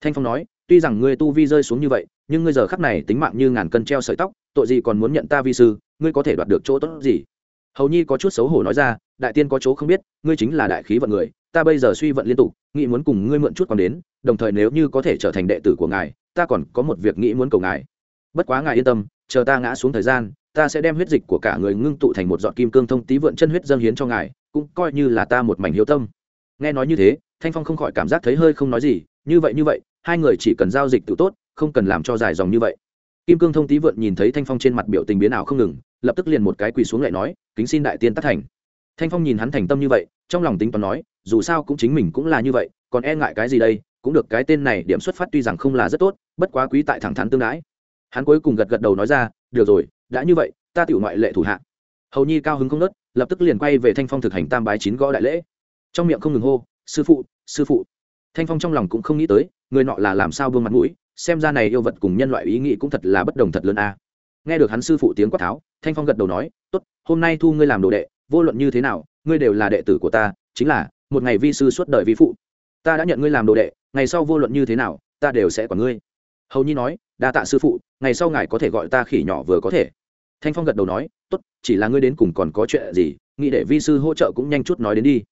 Thanh phong nói, tuy rằng ngươi tu vi rơi xuống như vậy, nhưng ngươi giờ khắc này tính mạng như ngàn cân treo sợi tóc, tội gì còn muốn nhận ta vi sư, ngươi có thể đoạt được chỗ tốt gì? Hầu nhi có chút xấu hổ nói ra, đại tiên có chỗ không biết, ngươi chính là đại khí vận người ta bây giờ suy vận liên tục, nghĩ muốn cùng ngươi mượn chút còn đến, đồng thời nếu như có thể trở thành đệ tử của ngài, ta còn có một việc nghĩ muốn cầu ngài. Bất quá ngài yên tâm, chờ ta ngã xuống thời gian, ta sẽ đem huyết dịch của cả người ngưng tụ thành một giọt kim cương thông tí vượn chân huyết dâng hiến cho ngài, cũng coi như là ta một mảnh hiếu tâm. Nghe nói như thế, thanh phong không khỏi cảm giác thấy hơi không nói gì, như vậy như vậy, hai người chỉ cần giao dịch tự tốt, không cần làm cho dài dòng như vậy. Kim cương thông tí vượn nhìn thấy thanh phong trên mặt biểu tình biến ảo không ngừng, lập tức liền một cái quỳ xuống lại nói, kính xin đại tiên tất thành thanh phong nhìn hắn thành tâm như vậy, trong lòng tính toán nói, dù sao cũng chính mình cũng là như vậy, còn e ngại cái gì đây, cũng được cái tên này điểm xuất phát tuy rằng không là rất tốt, bất quá quý tại thẳng thắn tương đái hắn cuối cùng gật gật đầu nói ra, được rồi, đã như vậy, ta tiểu ngoại lệ thủ hạ. Hầu nhi cao hứng không nớt, lập tức liền quay về thanh phong thực hành tam bái chín gõ đại lễ. Trong miệng không ngừng hô, sư phụ sư phụ. Thanh phong trong lòng cũng không nghĩ tới, người nọ là làm sao vương mặt mũi, xem ra này yêu vật cùng nhân loại ý nghĩ cũng thật là bất đồng thật lớn a. Nghe được hắn sư phụ tiếng quát tháo, thanh phong gật đầu nói, tốt, hôm nay thu ngươi làm đồ đệ vô luận như thế nào, ngươi đều là đệ tử của ta, chính là, một ngày vi sư suốt đời vi phụ. Ta đã nhận ngươi làm đồ đệ, ngày sau vô luận như thế nào, ta đều sẽ quản ngươi. Hầu nhi nói, đa tạ sư phụ, ngày sau ngài có thể gọi ta khỉ nhỏ vừa có thể. Thanh phong gật đầu nói, tốt, chỉ là ngươi đến cùng còn có chuyện gì, nghĩ để vi sư hỗ trợ cũng nhanh chút nói đến đi.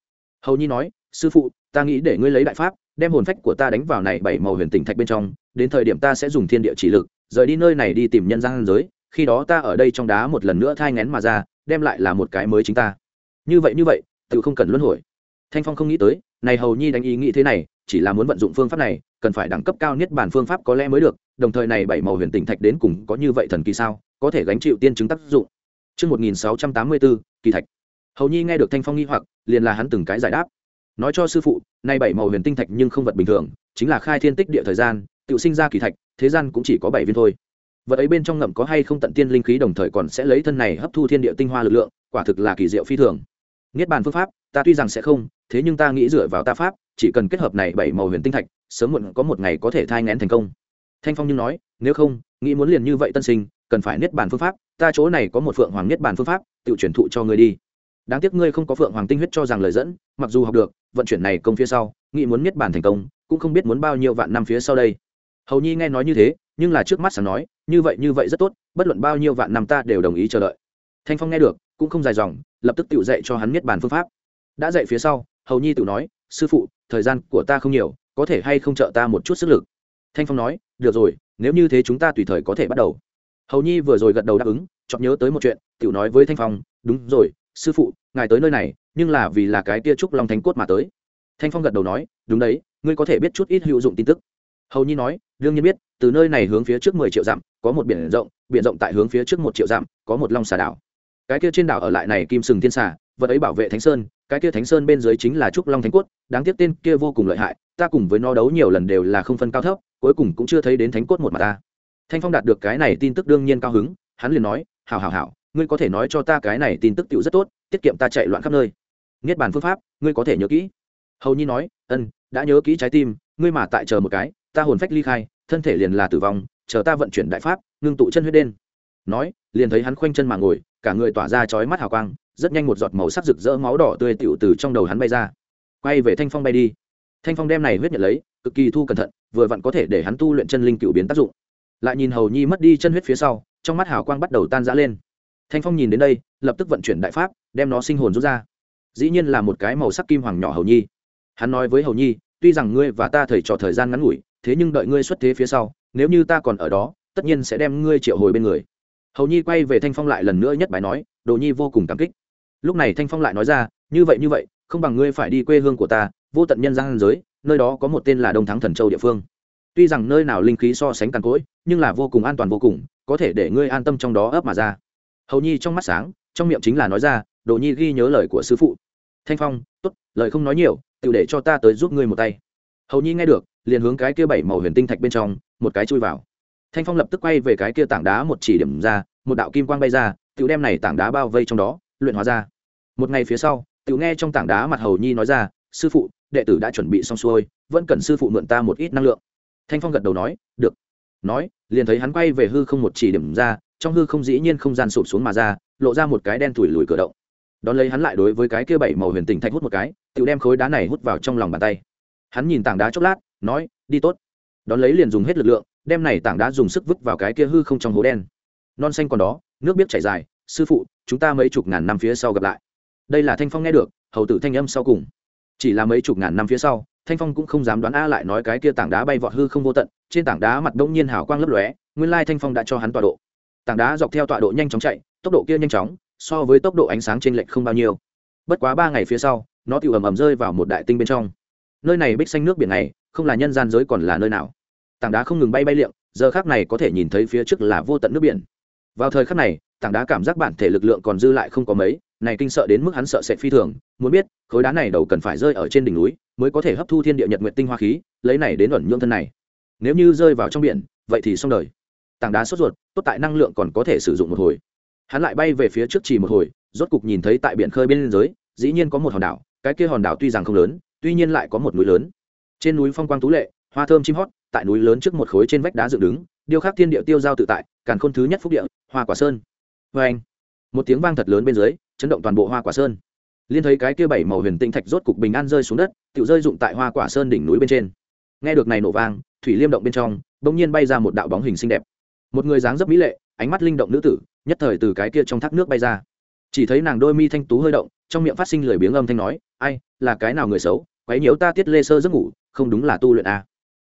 Hầu nhi nói, sư phụ, ta nghĩ để ngươi lấy đại pháp, đem hồn phách của ta đánh vào này bảy màu huyền tỉnh thạch bên trong, đến thời điểm ta sẽ dùng thiên địa chỉ lực, rời đi nơi này đi tìm nhân gian giới, khi đó ta ở đây trong đá một lần nữa thai ngén mà ra đem lại là một cái mới chính ta như vậy như vậy tự không cần luân hồi thanh phong không nghĩ tới này hầu nhi đánh ý nghĩ thế này chỉ là muốn vận dụng phương pháp này cần phải đẳng cấp cao nhất bản phương pháp có lẽ mới được đồng thời này bảy màu huyền tỉnh thạch đến cùng có như vậy thần kỳ sao có thể gánh chịu tiên chứng tác dụng Trước 1684, kỳ thạch. Hầu Nhi nghe được Thanh Phong nghi hoặc, liền là hắn từng cái giải đáp. Nói cho sư phụ, nay bảy màu huyền tinh thạch nhưng không vật bình thường, chính là khai thiên tích địa thời gian, tự sinh ra kỳ thạch, thế gian cũng chỉ có bảy viên thôi. Vật ấy bên trong ngậm có hay không tận tiên linh khí đồng thời còn sẽ lấy thân này hấp thu thiên địa tinh hoa lực lượng, quả thực là kỳ diệu phi thường. Niết bàn phương pháp, ta tuy rằng sẽ không, thế nhưng ta nghĩ dựa vào ta pháp, chỉ cần kết hợp này bảy màu huyền tinh thạch, sớm muộn có một ngày có thể thai ngén thành công. Thanh Phong nhưng nói, nếu không, nghĩ muốn liền như vậy tân sinh, cần phải niết bàn phương pháp, ta chỗ này có một phượng hoàng niết bàn phương pháp, tự truyền thụ cho ngươi đi. Đáng tiếc ngươi không có phượng hoàng tinh huyết cho rằng lời dẫn, mặc dù học được, vận chuyển này công phía sau, nghĩ muốn niết bàn thành công, cũng không biết muốn bao nhiêu vạn năm phía sau đây. Hầu Nhi nghe nói như thế, nhưng là trước mắt sáng nói, như vậy như vậy rất tốt, bất luận bao nhiêu vạn năm ta đều đồng ý chờ đợi. Thanh Phong nghe được, cũng không dài dòng, lập tức tự dạy cho hắn niết bàn phương pháp. Đã dạy phía sau, Hầu Nhi tự nói, sư phụ, thời gian của ta không nhiều, có thể hay không trợ ta một chút sức lực. Thanh Phong nói, được rồi, nếu như thế chúng ta tùy thời có thể bắt đầu hầu nhi vừa rồi gật đầu đáp ứng chọn nhớ tới một chuyện tiểu nói với thanh phong đúng rồi sư phụ ngài tới nơi này nhưng là vì là cái kia trúc long thánh cốt mà tới thanh phong gật đầu nói đúng đấy ngươi có thể biết chút ít hữu dụng tin tức hầu nhi nói đương nhiên biết, từ nơi này hướng phía trước mười triệu dặm, có một biển rộng biển rộng tại hướng phía trước một triệu dặm, có một long xà đảo. Cái kia trên đảo ở lại này kim sừng thiên xà, vật ấy bảo vệ thánh sơn, cái kia thánh sơn bên dưới chính là trúc long thánh cốt, đáng tiếc tên kia vô cùng lợi hại, ta cùng với nó đấu nhiều lần đều là không phân cao thấp, cuối cùng cũng chưa thấy đến thánh cốt một mặt ta. Thanh phong đạt được cái này tin tức đương nhiên cao hứng, hắn liền nói, hảo hảo hảo, ngươi có thể nói cho ta cái này tin tức tựu rất tốt, tiết kiệm ta chạy loạn khắp nơi. Niết bàn phương pháp, ngươi có thể nhớ kỹ. Hầu nhi nói, ân, đã nhớ kỹ trái tim, ngươi mà tại chờ một cái ta hồn phách ly khai, thân thể liền là tử vong, chờ ta vận chuyển đại pháp, ngưng tụ chân huyết đen. Nói, liền thấy hắn khoanh chân mà ngồi, cả người tỏa ra chói mắt hào quang, rất nhanh một giọt màu sắc rực rỡ máu đỏ tươi tựu từ trong đầu hắn bay ra. Quay về thanh phong bay đi. Thanh phong đem này huyết nhận lấy, cực kỳ thu cẩn thận, vừa vặn có thể để hắn tu luyện chân linh cựu biến tác dụng. Lại nhìn hầu nhi mất đi chân huyết phía sau, trong mắt hào quang bắt đầu tan rã lên. Thanh phong nhìn đến đây, lập tức vận chuyển đại pháp, đem nó sinh hồn rút ra. Dĩ nhiên là một cái màu sắc kim hoàng nhỏ hầu nhi. Hắn nói với hầu nhi, tuy rằng ngươi và ta thầy trò thời gian ngắn ngủi thế nhưng đợi ngươi xuất thế phía sau, nếu như ta còn ở đó, tất nhiên sẽ đem ngươi triệu hồi bên người. Hầu nhi quay về thanh phong lại lần nữa nhất bài nói, đồ nhi vô cùng cảm kích. Lúc này thanh phong lại nói ra, như vậy như vậy, không bằng ngươi phải đi quê hương của ta, vô tận nhân gian giới, nơi đó có một tên là đông thắng thần châu địa phương. Tuy rằng nơi nào linh khí so sánh càn cỗi, nhưng là vô cùng an toàn vô cùng, có thể để ngươi an tâm trong đó ấp mà ra. Hầu nhi trong mắt sáng, trong miệng chính là nói ra, đồ nhi ghi nhớ lời của sư phụ. Thanh phong, tốt, lời không nói nhiều, tự để cho ta tới giúp ngươi một tay. Hầu nhi nghe được liền hướng cái kia bảy màu huyền tinh thạch bên trong, một cái chui vào. Thanh phong lập tức quay về cái kia tảng đá một chỉ điểm ra, một đạo kim quang bay ra tự đem này tảng đá bao vây trong đó, luyện hóa ra. Một ngày phía sau tự nghe trong tảng đá mặt hầu nhi nói ra, sư phụ, đệ tử đã chuẩn bị xong xuôi, vẫn cần sư phụ mượn ta một ít năng lượng. Thanh phong gật đầu nói, được. Nói, liền thấy hắn quay về hư không một chỉ điểm ra, trong hư không dĩ nhiên không gian sụp xuống mà ra, lộ ra một cái đen thủi lùi cửa động. Đón lấy hắn lại đối với cái kia bảy màu huyền tỉnh thạch hút một cái tự đem khối đá này hút vào trong lòng bàn tay. Hắn nhìn tảng đá chốc lát nói, đi tốt. Đón lấy liền dùng hết lực lượng, đem này tảng đá dùng sức vứt vào cái kia hư không trong hố đen. Non xanh còn đó, nước biết chảy dài, sư phụ, chúng ta mấy chục ngàn năm phía sau gặp lại. Đây là thanh phong nghe được, hầu tử thanh âm sau cùng. Chỉ là mấy chục ngàn năm phía sau, thanh phong cũng không dám đoán a lại nói cái kia tảng đá bay vọt hư không vô tận, trên tảng đá mặt đông nhiên hào quang lấp lóe, nguyên lai thanh phong đã cho hắn tọa độ. Tảng đá dọc theo tọa độ nhanh chóng chạy, tốc độ kia nhanh chóng, so với tốc độ ánh sáng trên lệch không bao nhiêu. Bất quá ba ngày phía sau, nó tự ầm ầm rơi vào một đại tinh bên trong. Nơi này bích xanh nước biển này không là nhân gian giới còn là nơi nào. Tảng đá không ngừng bay bay liệng, giờ khác này có thể nhìn thấy phía trước là vô tận nước biển. Vào thời khắc này, tảng đá cảm giác bản thể lực lượng còn dư lại không có mấy, này kinh sợ đến mức hắn sợ sệt phi thường, muốn biết, khối đá này đầu cần phải rơi ở trên đỉnh núi, mới có thể hấp thu thiên địa nhật nguyệt tinh hoa khí, lấy này đến ẩn nhưỡng thân này. Nếu như rơi vào trong biển, vậy thì xong đời. Tảng đá sốt ruột, tốt tại năng lượng còn có thể sử dụng một hồi. Hắn lại bay về phía trước chỉ một hồi, rốt cục nhìn thấy tại biển khơi bên dưới, dĩ nhiên có một hòn đảo, cái kia hòn đảo tuy rằng không lớn, tuy nhiên lại có một núi lớn trên núi phong quang tú lệ, hoa thơm chim hót, tại núi lớn trước một khối trên vách đá dựng đứng, điêu khắc thiên địa tiêu giao tự tại, càn khôn thứ nhất phúc địa, hoa quả sơn. Vê anh, một tiếng vang thật lớn bên dưới, chấn động toàn bộ hoa quả sơn. Liên thấy cái kia bảy màu huyền tinh thạch rốt cục bình an rơi xuống đất tự rơi dụng tại hoa quả sơn đỉnh núi bên trên. Nghe được này nổ vang, thủy liêm động bên trong, bỗng nhiên bay ra một đạo bóng hình xinh đẹp. Một người dáng dấp mỹ lệ, ánh mắt linh động nữ tử, nhất thời từ cái kia trong thác nước bay ra. Chỉ thấy nàng đôi mi thanh tú hơi động, trong miệng phát sinh lời biếng âm thanh nói, ai, là cái nào người xấu? Quấy nhiễu ta tiết lê sơ giấc ngủ không đúng là tu luyện à.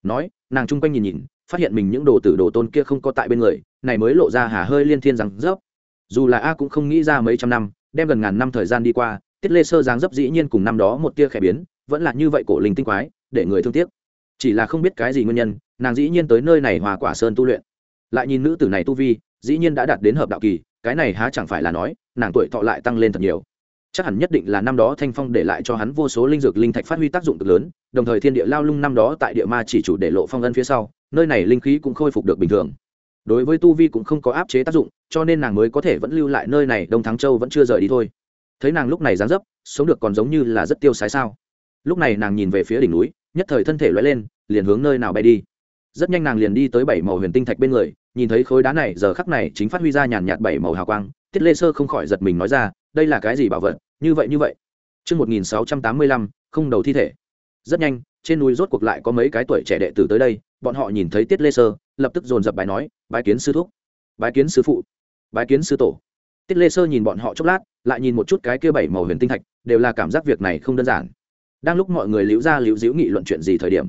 nói, nàng chung quanh nhìn nhìn, phát hiện mình những đồ tử đồ tôn kia không có tại bên người, này mới lộ ra hà hơi liên thiên rằng dốc dù là a cũng không nghĩ ra mấy trăm năm, đem gần ngàn năm thời gian đi qua, tiết lê sơ dáng dấp dĩ nhiên cùng năm đó một tia khẽ biến, vẫn là như vậy cổ linh tinh quái, để người thương tiếc. Chỉ là không biết cái gì nguyên nhân, nàng dĩ nhiên tới nơi này hòa quả sơn tu luyện. Lại nhìn nữ tử này tu vi, dĩ nhiên đã đạt đến hợp đạo kỳ, cái này há chẳng phải là nói, nàng tuổi thọ lại tăng lên thật nhiều chắc hẳn nhất định là năm đó thanh phong để lại cho hắn vô số linh dược linh thạch phát huy tác dụng cực lớn, đồng thời thiên địa lao lung năm đó tại địa ma chỉ chủ để lộ phong ân phía sau, nơi này linh khí cũng khôi phục được bình thường. Đối với tu vi cũng không có áp chế tác dụng, cho nên nàng mới có thể vẫn lưu lại nơi này, đông thắng châu vẫn chưa rời đi thôi. Thấy nàng lúc này dán dấp, sống được còn giống như là rất tiêu sái sao. Lúc này nàng nhìn về phía đỉnh núi, nhất thời thân thể loại lên, liền hướng nơi nào bay đi. Rất nhanh nàng liền đi tới bảy màu huyền tinh thạch bên người, nhìn thấy khối đá này, giờ khắc này chính phát huy ra nhàn nhạt bảy màu hào quang, tiết lê sơ không khỏi giật mình nói ra đây là cái gì bảo vật như vậy như vậy Trước 1685, không đầu thi thể. Rất nhanh, trên núi rốt cuộc lại có mấy cái tuổi trẻ đệ tử tới đây, bọn họ nhìn thấy Tiết Lê Sơ, lập tức dồn dập bài nói, bài kiến sư thúc, bài kiến sư phụ, bài kiến sư tổ. Tiết Lê Sơ nhìn bọn họ chốc lát, lại nhìn một chút cái kia bảy màu huyền tinh thạch, đều là cảm giác việc này không đơn giản. Đang lúc mọi người liễu ra liễu diễu nghị luận chuyện gì thời điểm,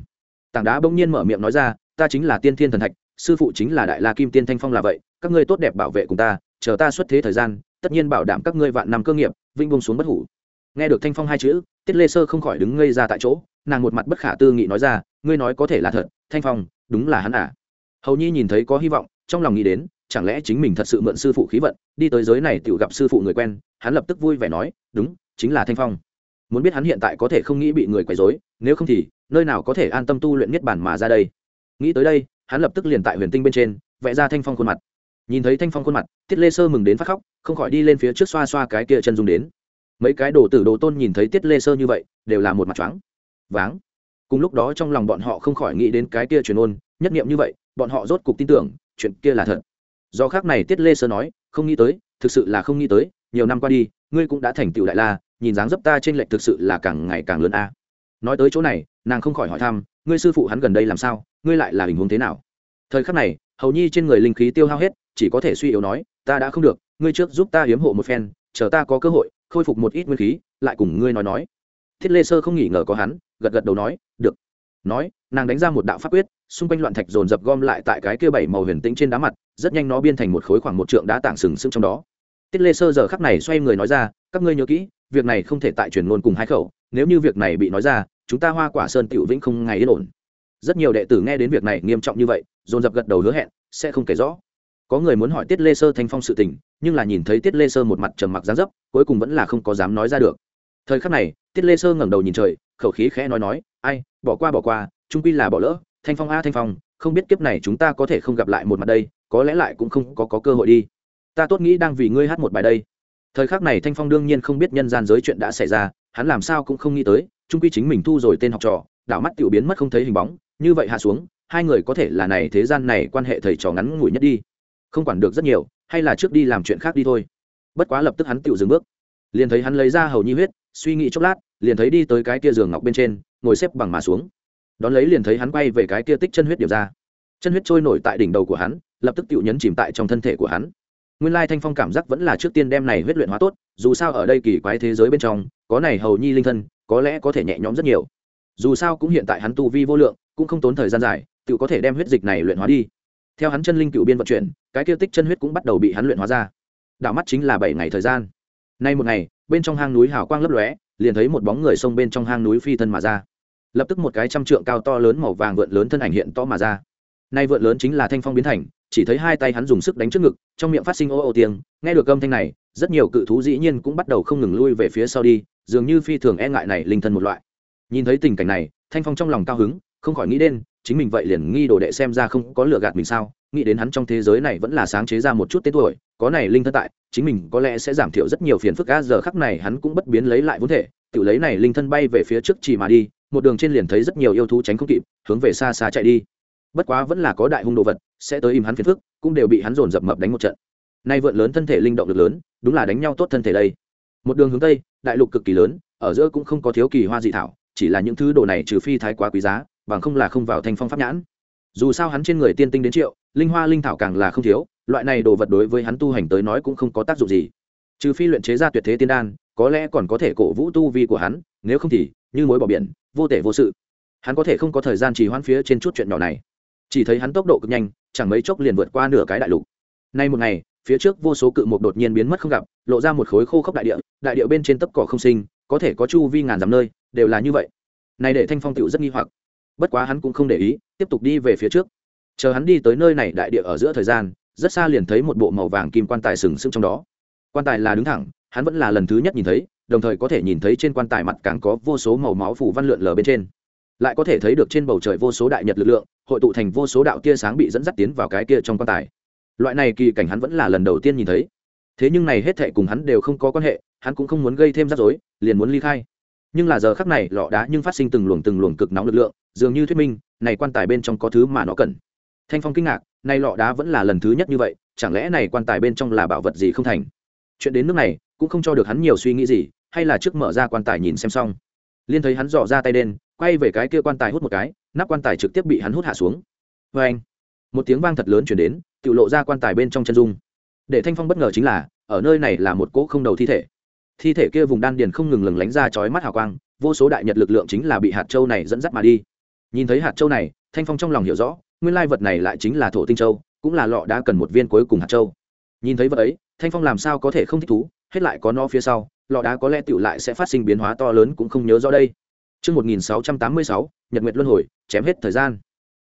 tảng đá bỗng nhiên mở miệng nói ra, ta chính là Tiên Thiên Thần Thạch, sư phụ chính là Đại La Kim Tiên Thanh Phong là vậy, các ngươi tốt đẹp bảo vệ cùng ta, chờ ta xuất thế thời gian, tất nhiên bảo đảm các ngươi vạn năm cơ nghiệp vinh bông xuống bất hủ. Nghe được thanh phong hai chữ, tiết lê sơ không khỏi đứng ngây ra tại chỗ, nàng một mặt bất khả tư nghị nói ra, ngươi nói có thể là thật, thanh phong, đúng là hắn à. Hầu nhi nhìn thấy có hy vọng, trong lòng nghĩ đến, chẳng lẽ chính mình thật sự mượn sư phụ khí vận, đi tới giới này tự gặp sư phụ người quen, hắn lập tức vui vẻ nói, đúng, chính là thanh phong. Muốn biết hắn hiện tại có thể không nghĩ bị người quấy rối, nếu không thì, nơi nào có thể an tâm tu luyện niết bản mà ra đây? Nghĩ tới đây, hắn lập tức liền tại huyền tinh bên trên, vẽ ra thanh phong khuôn mặt nhìn thấy thanh phong khuôn mặt, tiết lê sơ mừng đến phát khóc, không khỏi đi lên phía trước xoa xoa cái kia chân dung đến. Mấy cái đồ tử đồ tôn nhìn thấy tiết lê sơ như vậy, đều là một mặt trắng váng. Cùng lúc đó trong lòng bọn họ không khỏi nghĩ đến cái kia truyền ôn, nhất nghiệm như vậy, bọn họ rốt cục tin tưởng, chuyện kia là thật. Do khác này tiết lê sơ nói, không nghĩ tới, thực sự là không nghĩ tới, nhiều năm qua đi, ngươi cũng đã thành tựu đại la, nhìn dáng dấp ta trên lệch thực sự là càng ngày càng lớn a. Nói tới chỗ này, nàng không khỏi hỏi thăm, ngươi sư phụ hắn gần đây làm sao, ngươi lại là tình huống thế nào? Thời khắc này, hầu nhi trên người linh khí tiêu hao hết chỉ có thể suy yếu nói, ta đã không được, ngươi trước giúp ta hiếm hộ một phen, chờ ta có cơ hội, khôi phục một ít nguyên khí, lại cùng ngươi nói nói. Thiết lê sơ không nghỉ ngờ có hắn, gật gật đầu nói, được. Nói, nàng đánh ra một đạo pháp quyết, xung quanh loạn thạch dồn dập gom lại tại cái kia bảy màu huyền tĩnh trên đá mặt, rất nhanh nó biên thành một khối khoảng một trượng đá tảng sừng sững trong đó. Tiết lê sơ giờ khắc này xoay người nói ra, các ngươi nhớ kỹ, việc này không thể tại truyền ngôn cùng hai khẩu, nếu như việc này bị nói ra, chúng ta hoa quả sơn tiểu vĩnh không ngày yên ổn. Rất nhiều đệ tử nghe đến việc này nghiêm trọng như vậy, dồn dập gật đầu hứa hẹn, sẽ không kể rõ có người muốn hỏi tiết lê sơ thanh phong sự tình nhưng là nhìn thấy tiết lê sơ một mặt trầm mặc dáng dấp cuối cùng vẫn là không có dám nói ra được. Thời khắc này tiết lê sơ ngẩng đầu nhìn trời khẩu khí khẽ nói nói ai bỏ qua bỏ qua trung quy là bỏ lỡ thanh phong a thanh phong không biết kiếp này chúng ta có thể không gặp lại một mặt đây có lẽ lại cũng không có, có cơ hội đi. Ta tốt nghĩ đang vì ngươi hát một bài đây. Thời khắc này thanh phong đương nhiên không biết nhân gian giới chuyện đã xảy ra hắn làm sao cũng không nghĩ tới trung quy chính mình thu rồi tên học trò đảo mắt tiểu biến mất không thấy hình bóng như vậy hạ xuống hai người có thể là này thế gian này quan hệ thầy trò ngắn ngủi nhất đi không quản được rất nhiều, hay là trước đi làm chuyện khác đi thôi. Bất quá lập tức hắn tự dừng bước. Liền thấy hắn lấy ra hầu nhi huyết, suy nghĩ chốc lát, liền thấy đi tới cái kia giường ngọc bên trên, ngồi xếp bằng mà xuống. Đón lấy liền thấy hắn quay về cái kia tích chân huyết điệp ra. Chân huyết trôi nổi tại đỉnh đầu của hắn, lập tức tự nhấn chìm tại trong thân thể của hắn. Nguyên lai thanh phong cảm giác vẫn là trước tiên đem này huyết luyện hóa tốt, dù sao ở đây kỳ quái thế giới bên trong, có này hầu nhi linh thân, có lẽ có thể nhẹ nhõm rất nhiều. Dù sao cũng hiện tại hắn tu vi vô lượng, cũng không tốn thời gian dài tự có thể đem huyết dịch này luyện hóa đi theo hắn chân linh cựu biên vận chuyển, cái tiêu tích chân huyết cũng bắt đầu bị hắn luyện hóa ra. Đạo mắt chính là bảy ngày thời gian. Nay một ngày, bên trong hang núi hào quang lấp lóe, liền thấy một bóng người xông bên trong hang núi phi thân mà ra. Lập tức một cái trăm trượng cao to lớn màu vàng vượn lớn thân ảnh hiện to mà ra. Nay vượn lớn chính là thanh phong biến thành, chỉ thấy hai tay hắn dùng sức đánh trước ngực, trong miệng phát sinh ô ô tiếng. Nghe được âm thanh này, rất nhiều cự thú dĩ nhiên cũng bắt đầu không ngừng lui về phía sau đi, dường như phi thường e ngại này linh thân một loại. Nhìn thấy tình cảnh này, thanh phong trong lòng cao hứng, không khỏi nghĩ đến chính mình vậy liền nghi đồ đệ xem ra không có lừa gạt mình sao? Nghĩ đến hắn trong thế giới này vẫn là sáng chế ra một chút tên tuổi, có này linh thân tại, chính mình có lẽ sẽ giảm thiểu rất nhiều phiền phức a giờ khắc này hắn cũng bất biến lấy lại vốn thể, tự lấy này linh thân bay về phía trước chỉ mà đi, một đường trên liền thấy rất nhiều yêu thú tránh không kịp, hướng về xa xa chạy đi. Bất quá vẫn là có đại hung đồ vật, sẽ tới im hắn phiền phức, cũng đều bị hắn dồn dập mập đánh một trận. Nay vượn lớn thân thể linh động lực lớn, đúng là đánh nhau tốt thân thể đây. Một đường hướng tây, đại lục cực kỳ lớn, ở giữa cũng không có thiếu kỳ hoa dị thảo, chỉ là những thứ đồ này trừ phi thái quá quý giá bằng không là không vào thanh phong pháp nhãn. Dù sao hắn trên người tiên tinh đến triệu, linh hoa linh thảo càng là không thiếu, loại này đồ vật đối với hắn tu hành tới nói cũng không có tác dụng gì. Trừ phi luyện chế ra tuyệt thế tiên đan, có lẽ còn có thể cổ vũ tu vi của hắn, nếu không thì, như mối bỏ biển, vô tể vô sự. Hắn có thể không có thời gian trì hoãn phía trên chút chuyện nhỏ này. Chỉ thấy hắn tốc độ cực nhanh, chẳng mấy chốc liền vượt qua nửa cái đại lục. Nay một ngày, phía trước vô số cự mục đột nhiên biến mất không gặp, lộ ra một khối khô khốc đại địa đại địa bên trên tấp cỏ không sinh, có thể có chu vi ngàn dặm nơi, đều là như vậy. Này để thanh phong tựu rất nghi hoặc bất quá hắn cũng không để ý, tiếp tục đi về phía trước. Chờ hắn đi tới nơi này đại địa ở giữa thời gian, rất xa liền thấy một bộ màu vàng kim quan tài sừng sững trong đó. Quan tài là đứng thẳng, hắn vẫn là lần thứ nhất nhìn thấy, đồng thời có thể nhìn thấy trên quan tài mặt càng có vô số màu máu phủ văn lượn lờ bên trên. Lại có thể thấy được trên bầu trời vô số đại nhật lực lượng, hội tụ thành vô số đạo tia sáng bị dẫn dắt tiến vào cái kia trong quan tài. Loại này kỳ cảnh hắn vẫn là lần đầu tiên nhìn thấy. Thế nhưng này hết thệ cùng hắn đều không có quan hệ, hắn cũng không muốn gây thêm rắc rối, liền muốn ly khai nhưng là giờ khắc này, lọ đá nhưng phát sinh từng luồng từng luồng cực nóng lực lượng, dường như thuyết minh, này quan tài bên trong có thứ mà nó cần. Thanh phong kinh ngạc nay lọ đá vẫn là lần thứ nhất như vậy, chẳng lẽ này quan tài bên trong là bảo vật gì không thành? Chuyện đến nước này, cũng không cho được hắn nhiều suy nghĩ gì, hay là trước mở ra quan tài nhìn xem xong. Liên thấy hắn dò ra tay đen, quay về cái kia quan tài hút một cái, nắp quan tài trực tiếp bị hắn hút hạ xuống. Vê anh, một tiếng vang thật lớn chuyển đến, tự lộ ra quan tài bên trong chân dung. Để thanh phong bất ngờ chính là, ở nơi này là một cỗ không đầu thi thể thi thể kia vùng đan điền không ngừng lừng lánh ra chói mắt hào quang vô số đại nhật lực lượng chính là bị hạt châu này dẫn dắt mà đi nhìn thấy hạt châu này thanh phong trong lòng hiểu rõ nguyên lai vật này lại chính là thổ tinh châu cũng là lọ đã cần một viên cuối cùng hạt châu nhìn thấy vật ấy thanh phong làm sao có thể không thích thú hết lại có nó phía sau lọ đá có lẽ tựu lại sẽ phát sinh biến hóa to lớn cũng không nhớ rõ đây Trước 1686, Nhật Nguyệt Luân Hồi, chém hết thời gian.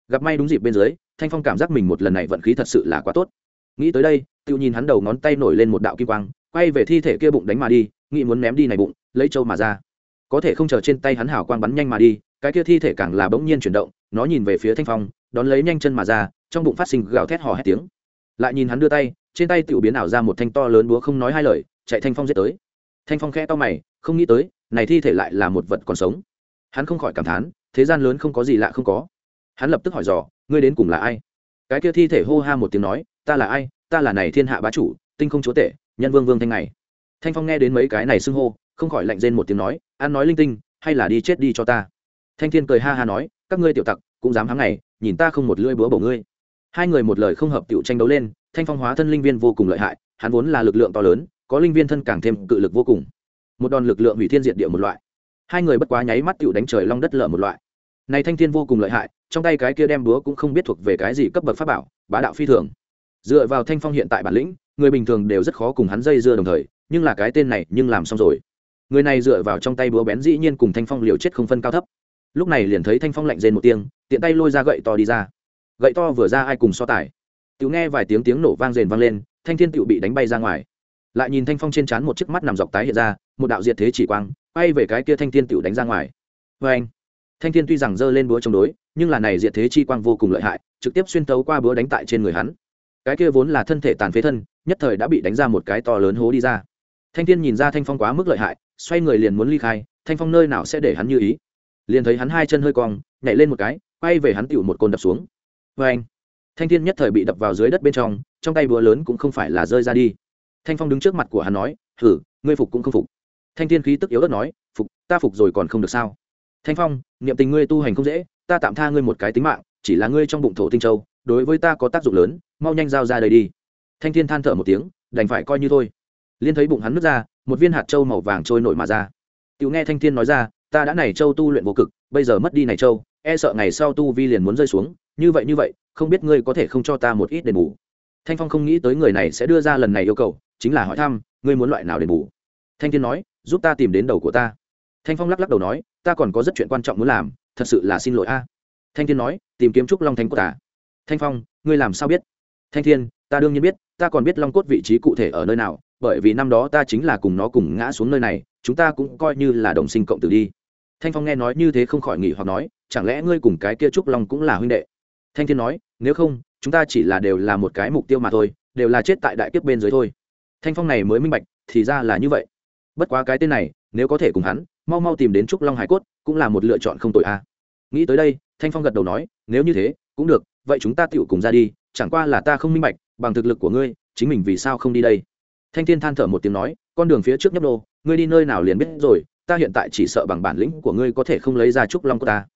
Gặp may đúng dịp bên dưới, Thanh Phong cảm giác mình một lần này vận khí thật sự là quá tốt. Nghĩ tới đây, tiêu nhìn hắn đầu ngón tay nổi lên một đạo kim quang, quay về thi thể kia bụng đánh mà đi, nghĩ muốn ném đi này bụng, lấy châu mà ra. Có thể không chờ trên tay hắn hảo quang bắn nhanh mà đi, cái kia thi thể càng là bỗng nhiên chuyển động, nó nhìn về phía Thanh Phong, đón lấy nhanh chân mà ra, trong bụng phát sinh gào thét hò hét tiếng. Lại nhìn hắn đưa tay, trên tay tiểu biến ảo ra một thanh to lớn búa không nói hai lời, chạy Thanh Phong giết tới. Thanh Phong khẽ to mày, không nghĩ tới, này thi thể lại là một vật còn sống hắn không khỏi cảm thán thế gian lớn không có gì lạ không có hắn lập tức hỏi dò ngươi đến cùng là ai cái kia thi thể hô ha một tiếng nói ta là ai ta là này thiên hạ bá chủ tinh không chúa tể nhân vương vương thanh này thanh phong nghe đến mấy cái này xưng hô không khỏi lạnh rên một tiếng nói ăn nói linh tinh hay là đi chết đi cho ta? Thanh thiên cười ha ha nói các ngươi tiểu tặc cũng dám hắng này, nhìn ta không một lưỡi búa bổ ngươi. Hai người một lời không hợp tiểu tranh đấu lên thanh phong hóa thân linh viên vô cùng lợi hại hắn vốn là lực lượng to lớn có linh viên thân càng thêm cự lực vô cùng. Một đòn lực lượng hủy thiên diệt địa một loại. Hai người bất quá nháy mắt tựu đánh trời long đất lở một loại. Này thanh thiên vô cùng lợi hại trong tay cái kia đem búa cũng không biết thuộc về cái gì cấp bậc pháp bảo bá đạo phi thường. Dựa vào thanh phong hiện tại bản lĩnh người bình thường đều rất khó cùng hắn dây dưa đồng thời nhưng là cái tên này nhưng làm xong rồi. Người này dựa vào trong tay búa bén dĩ nhiên cùng thanh phong liều chết không phân cao thấp. Lúc này liền thấy thanh phong lạnh rên một tiếng, tiện tay lôi ra gậy to đi ra. Gậy to vừa ra ai cùng so tài. Tiểu nghe vài tiếng tiếng nổ vang rền vang lên, thanh thiên tiểu bị đánh bay ra ngoài. Lại nhìn thanh phong trên trán một chiếc mắt nằm dọc tái hiện ra, một đạo diệt thế chỉ quang bay về cái kia thanh thiên tiểu đánh ra ngoài. Vê anh, thanh thiên tuy rằng giơ lên búa chống đối, nhưng là này diệt thế chi quang vô cùng lợi hại, trực tiếp xuyên tấu qua búa đánh tại trên người hắn. Cái kia vốn là thân thể tàn phế thân, nhất thời đã bị đánh ra một cái to lớn hố đi ra thanh thiên nhìn ra thanh phong quá mức lợi hại, xoay người liền muốn ly khai, thanh phong nơi nào sẽ để hắn như ý? Liền thấy hắn hai chân hơi cong, nhảy lên một cái, quay về hắn tựu một côn đập xuống. Vê anh, thanh thiên nhất thời bị đập vào dưới đất bên trong trong tay búa lớn cũng không phải là rơi ra đi. Thanh phong đứng trước mặt của hắn nói thử ngươi phục cũng không phục. Thanh thiên khí tức yếu đất nói, phục, ta phục rồi còn không được sao? Thanh phong, niệm tình ngươi tu hành không dễ, ta tạm tha ngươi một cái tính mạng, chỉ là ngươi trong bụng thổ tinh châu, đối với ta có tác dụng lớn, mau nhanh giao ra đây đi. Thanh thiên than thở một tiếng, đành phải coi như thôi liên thấy bụng hắn nứt ra, một viên hạt châu màu vàng trôi nổi mà ra. Tiểu nghe thanh thiên nói ra, ta đã này châu tu luyện vô cực, bây giờ mất đi này châu e sợ ngày sau tu vi liền muốn rơi xuống, như vậy như vậy, không biết ngươi có thể không cho ta một ít đền bù. Thanh phong không nghĩ tới người này sẽ đưa ra lần này yêu cầu, chính là hỏi thăm, ngươi muốn loại nào đền bù? Thanh thiên nói, giúp ta tìm đến đầu của ta. Thanh phong lắc lắc đầu nói, ta còn có rất chuyện quan trọng muốn làm, thật sự là xin lỗi a. Thanh thiên nói, tìm kiếm trúc long thánh của ta à? thanh phong, ngươi làm sao biết? Thanh thiên, ta đương nhiên biết, ta còn biết long cốt vị trí cụ thể ở nơi nào bởi vì năm đó ta chính là cùng nó cùng ngã xuống nơi này, chúng ta cũng coi như là đồng sinh cộng tử đi. Thanh phong nghe nói như thế không khỏi nghỉ hoặc nói, chẳng lẽ ngươi cùng cái kia trúc long cũng là huynh đệ? Thanh thiên nói, nếu không, chúng ta chỉ là đều là một cái mục tiêu mà thôi, đều là chết tại đại kiếp bên dưới thôi. Thanh phong này mới minh bạch, thì ra là như vậy. Bất quá cái tên này, nếu có thể cùng hắn, mau mau tìm đến trúc long hải cốt, cũng là một lựa chọn không tội a. Nghĩ tới đây, thanh phong gật đầu nói, nếu như thế, cũng được, vậy chúng ta tựu cùng ra đi, chẳng qua là ta không minh bạch, bằng thực lực của ngươi, chính mình vì sao không đi đây? Thanh thiên than thở một tiếng nói, con đường phía trước nhấp đô ngươi đi nơi nào liền biết rồi, ta hiện tại chỉ sợ bằng bản lĩnh của ngươi có thể không lấy ra trúc long của ta.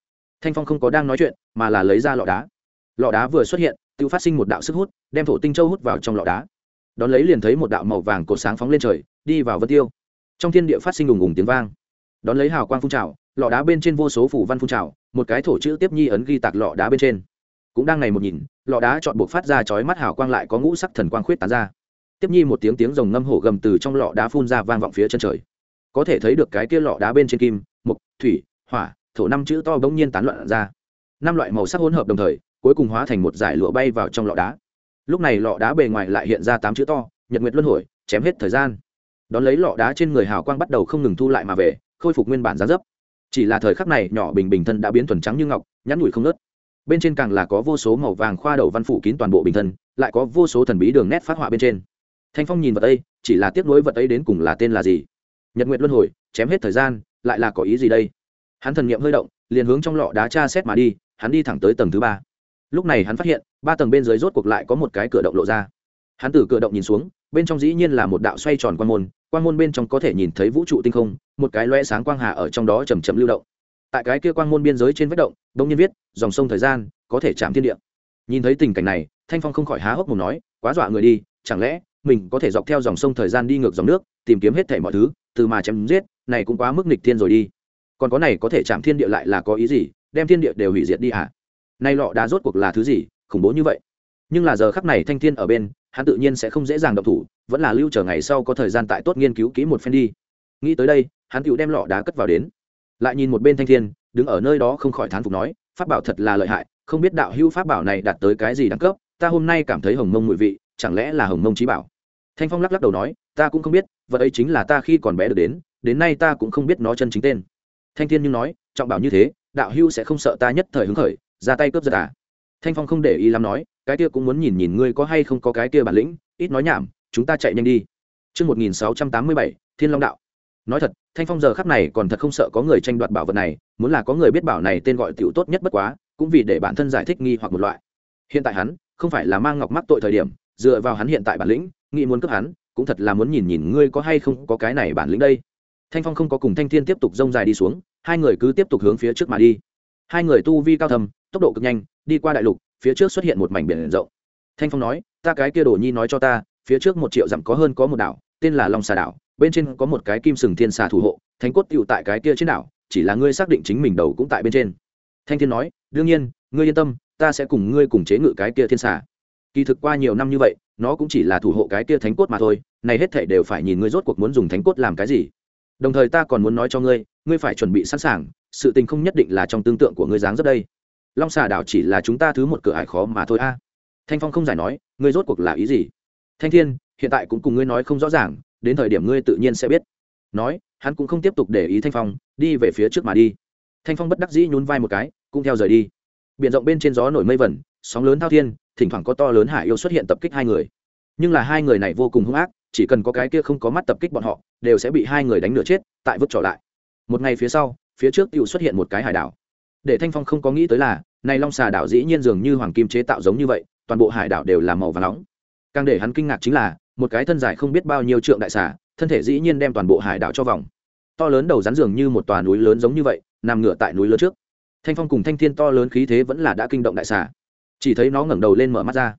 Thanh phong không có đang nói chuyện, mà là lấy ra lọ đá. Lọ đá vừa xuất hiện tự phát sinh một đạo sức hút, đem thổ tinh châu hút vào trong lọ đá. Đón lấy liền thấy một đạo màu vàng cột sáng phóng lên trời, đi vào vân tiêu. Trong thiên địa phát sinh ùng ùng tiếng vang. Đón lấy hào quang phun trào, lọ đá bên trên vô số phủ văn phun trào, một cái thổ chữ tiếp nhi ấn ghi tạc lọ đá bên trên. Cũng đang ngày một nhìn, lọ đá chọn buộc phát ra chói mắt hào quang lại có ngũ sắc thần quang khuyết tán ra tiếp nhi một tiếng tiếng rồng ngâm hổ gầm từ trong lọ đá phun ra vang vọng phía chân trời. Có thể thấy được cái kia lọ đá bên trên kim mục thủy, hỏa, thổ năm chữ to bỗng nhiên tán loạn ra. Năm loại màu sắc hỗn hợp đồng thời, cuối cùng hóa thành một giải lụa bay vào trong lọ đá. Lúc này lọ đá bề ngoài lại hiện ra tám chữ to, nhật nguyệt luân hồi, chém hết thời gian. Đón lấy lọ đá trên người hào quang bắt đầu không ngừng thu lại mà về, khôi phục nguyên bản giá dấp. Chỉ là thời khắc này, nhỏ bình bình thân đã biến thuần trắng như ngọc, nhắn nhủi không nớt bên trên càng là có vô số màu vàng khoa đầu văn phủ kín toàn bộ bình thân, lại có vô số thần bí đường nét phát họa bên trên thanh phong nhìn vật ấy, chỉ là tiếc nuối vật ấy đến cùng là tên là gì? Nhật nguyệt luân hồi, chém hết thời gian, lại là có ý gì đây? Hắn thần nghiệm hơi động, liền hướng trong lọ đá tra xét mà đi, hắn đi thẳng tới tầng thứ ba. Lúc này hắn phát hiện, ba tầng bên dưới rốt cuộc lại có một cái cửa động lộ ra. Hắn từ cửa động nhìn xuống, bên trong dĩ nhiên là một đạo xoay tròn quan môn quan môn bên trong có thể nhìn thấy vũ trụ tinh không, một cái loe sáng quang hà ở trong đó chầm chậm lưu động. Tại cái kia quang môn biên giới trên vách động đông nhiên viết, dòng sông thời gian, có thể chạm thiên địa. Nhìn thấy tình cảnh này, thanh phong không khỏi há hốc mồm nói, quá dọa người đi, chẳng lẽ mình có thể dọc theo dòng sông thời gian đi ngược dòng nước, tìm kiếm hết thể mọi thứ, từ mà chém giết, này cũng quá mức nghịch thiên rồi đi. Còn có này có thể chạm thiên địa lại là có ý gì, đem thiên địa đều hủy diệt đi à? nay lọ đá rốt cuộc là thứ gì, khủng bố như vậy. Nhưng là giờ khắc này thanh thiên ở bên, hắn tự nhiên sẽ không dễ dàng động thủ, vẫn là lưu chờ ngày sau có thời gian tại tốt nghiên cứu kỹ một phen đi. Nghĩ tới đây, hắn tựu đem lọ đá cất vào đến. Lại nhìn một bên thanh thiên, đứng ở nơi đó không khỏi thán phục nói, pháp bảo thật là lợi hại, không biết đạo hữu pháp bảo này đạt tới cái gì đẳng cấp, ta hôm nay cảm thấy hồng mông mùi vị chẳng lẽ là hồng mông trí bảo thanh phong lắc lắc đầu nói ta cũng không biết vật ấy chính là ta khi còn bé được đến đến nay ta cũng không biết nó chân chính tên thanh thiên như nói trọng bảo như thế đạo hưu sẽ không sợ ta nhất thời hứng khởi ra tay cướp giật à thanh phong không để ý lắm nói cái kia cũng muốn nhìn nhìn ngươi có hay không có cái kia bản lĩnh ít nói nhảm chúng ta chạy nhanh đi Trước 1687, Thiên Long Đạo. Nói thật, Thanh Phong giờ khắc này còn thật không sợ có người tranh đoạt bảo vật này, muốn là có người biết bảo này tên gọi tiểu tốt nhất bất quá, cũng vì để bản thân giải thích nghi hoặc một loại. Hiện tại hắn, không phải là mang ngọc mắc tội thời điểm, dựa vào hắn hiện tại bản lĩnh, nghĩ muốn cướp hắn, cũng thật là muốn nhìn nhìn ngươi có hay không có cái này bản lĩnh đây. Thanh Phong không có cùng Thanh Thiên tiếp tục rông dài đi xuống, hai người cứ tiếp tục hướng phía trước mà đi. Hai người tu vi cao thầm, tốc độ cực nhanh, đi qua đại lục, phía trước xuất hiện một mảnh biển rộng thanh phong nói ta cái kia đồ nhi nói cho ta phía trước một triệu dặm có hơn có một đảo tên là long xà đảo bên trên có một cái kim sừng thiên xà thủ hộ thánh cốt tựu tại cái kia trên đảo chỉ là ngươi xác định chính mình đầu cũng tại bên trên thanh thiên nói đương nhiên ngươi yên tâm ta sẽ cùng ngươi cùng chế ngự cái kia thiên xà kỳ thực qua nhiều năm như vậy, nó cũng chỉ là thủ hộ cái kia thánh cốt mà thôi, này hết thảy đều phải nhìn ngươi rốt cuộc muốn dùng thánh cốt làm cái gì. Đồng thời ta còn muốn nói cho ngươi ngươi phải chuẩn bị sẵn sàng, sự tình không nhất định là trong tương tượng của ngươi dáng rất đây. Long xà đảo chỉ là chúng ta thứ một cửa ải khó mà thôi a. Thanh phong không giải nói, ngươi rốt cuộc là ý gì? Thanh thiên, hiện tại cũng cùng ngươi nói không rõ ràng, đến thời điểm ngươi tự nhiên sẽ biết. Nói, hắn cũng không tiếp tục để ý thanh phong, đi về phía trước mà đi. Thanh phong bất đắc dĩ nhún vai một cái, cũng theo rời đi. B i ể n rộng bên trên gió nổi mây vẩn, sóng lớn thao thiên thỉnh thoảng có to lớn hải yêu xuất hiện tập kích hai người. Nhưng là hai người này vô cùng hung ác, chỉ cần có cái kia không có mắt tập kích bọn họ, đều sẽ bị hai người đánh nửa chết, tại vứt trở lại. Một ngày phía sau, phía trước tựu xuất hiện một cái hải đảo. Để thanh phong không có nghĩ tới là, này long xà đảo dĩ nhiên dường như hoàng kim chế tạo giống như vậy, toàn bộ hải đảo đều là màu và nóng. Càng để hắn kinh ngạc chính là, một cái thân dài không biết bao nhiêu trượng đại xà, thân thể dĩ nhiên đem toàn bộ hải đảo cho vòng. To lớn đầu rắn dường như một tòa núi lớn giống như vậy, nằm ngửa tại núi lớn trước. Thanh phong cùng thanh thiên to lớn khí thế vẫn là đã kinh động đại xà chỉ thấy nó ngẩng đầu lên mở mắt ra.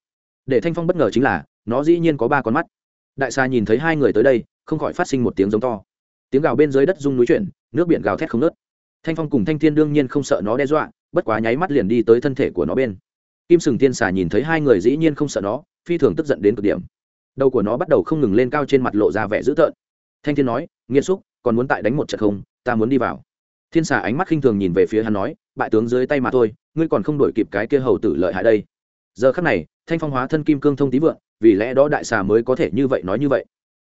Để thanh phong bất ngờ chính là, nó dĩ nhiên có ba con mắt. Đại xa nhìn thấy hai người tới đây, không khỏi phát sinh một tiếng giống to. Tiếng gào bên dưới đất rung núi chuyển, nước biển gào thét không nớt thanh phong cùng thanh thiên đương nhiên không sợ nó đe dọa, bất quá nháy mắt liền đi tới thân thể của nó bên. Kim sừng tiên xà nhìn thấy hai người dĩ nhiên không sợ nó, phi thường tức giận đến cực điểm. Đầu của nó bắt đầu không ngừng lên cao trên mặt lộ ra vẻ dữ tợn. Thanh thiên nói nghiêm xúc, còn muốn tại đánh một trận không? Ta muốn đi vào. Thiên xà ánh mắt khinh thường nhìn về phía hắn nói, bại tướng dưới tay mà thôi ngươi còn không đổi kịp cái kia hầu tử lợi hại đây. Giờ khắc này, thanh phong hóa thân kim cương thông tí vượng, vì lẽ đó đại xà mới có thể như vậy nói như vậy.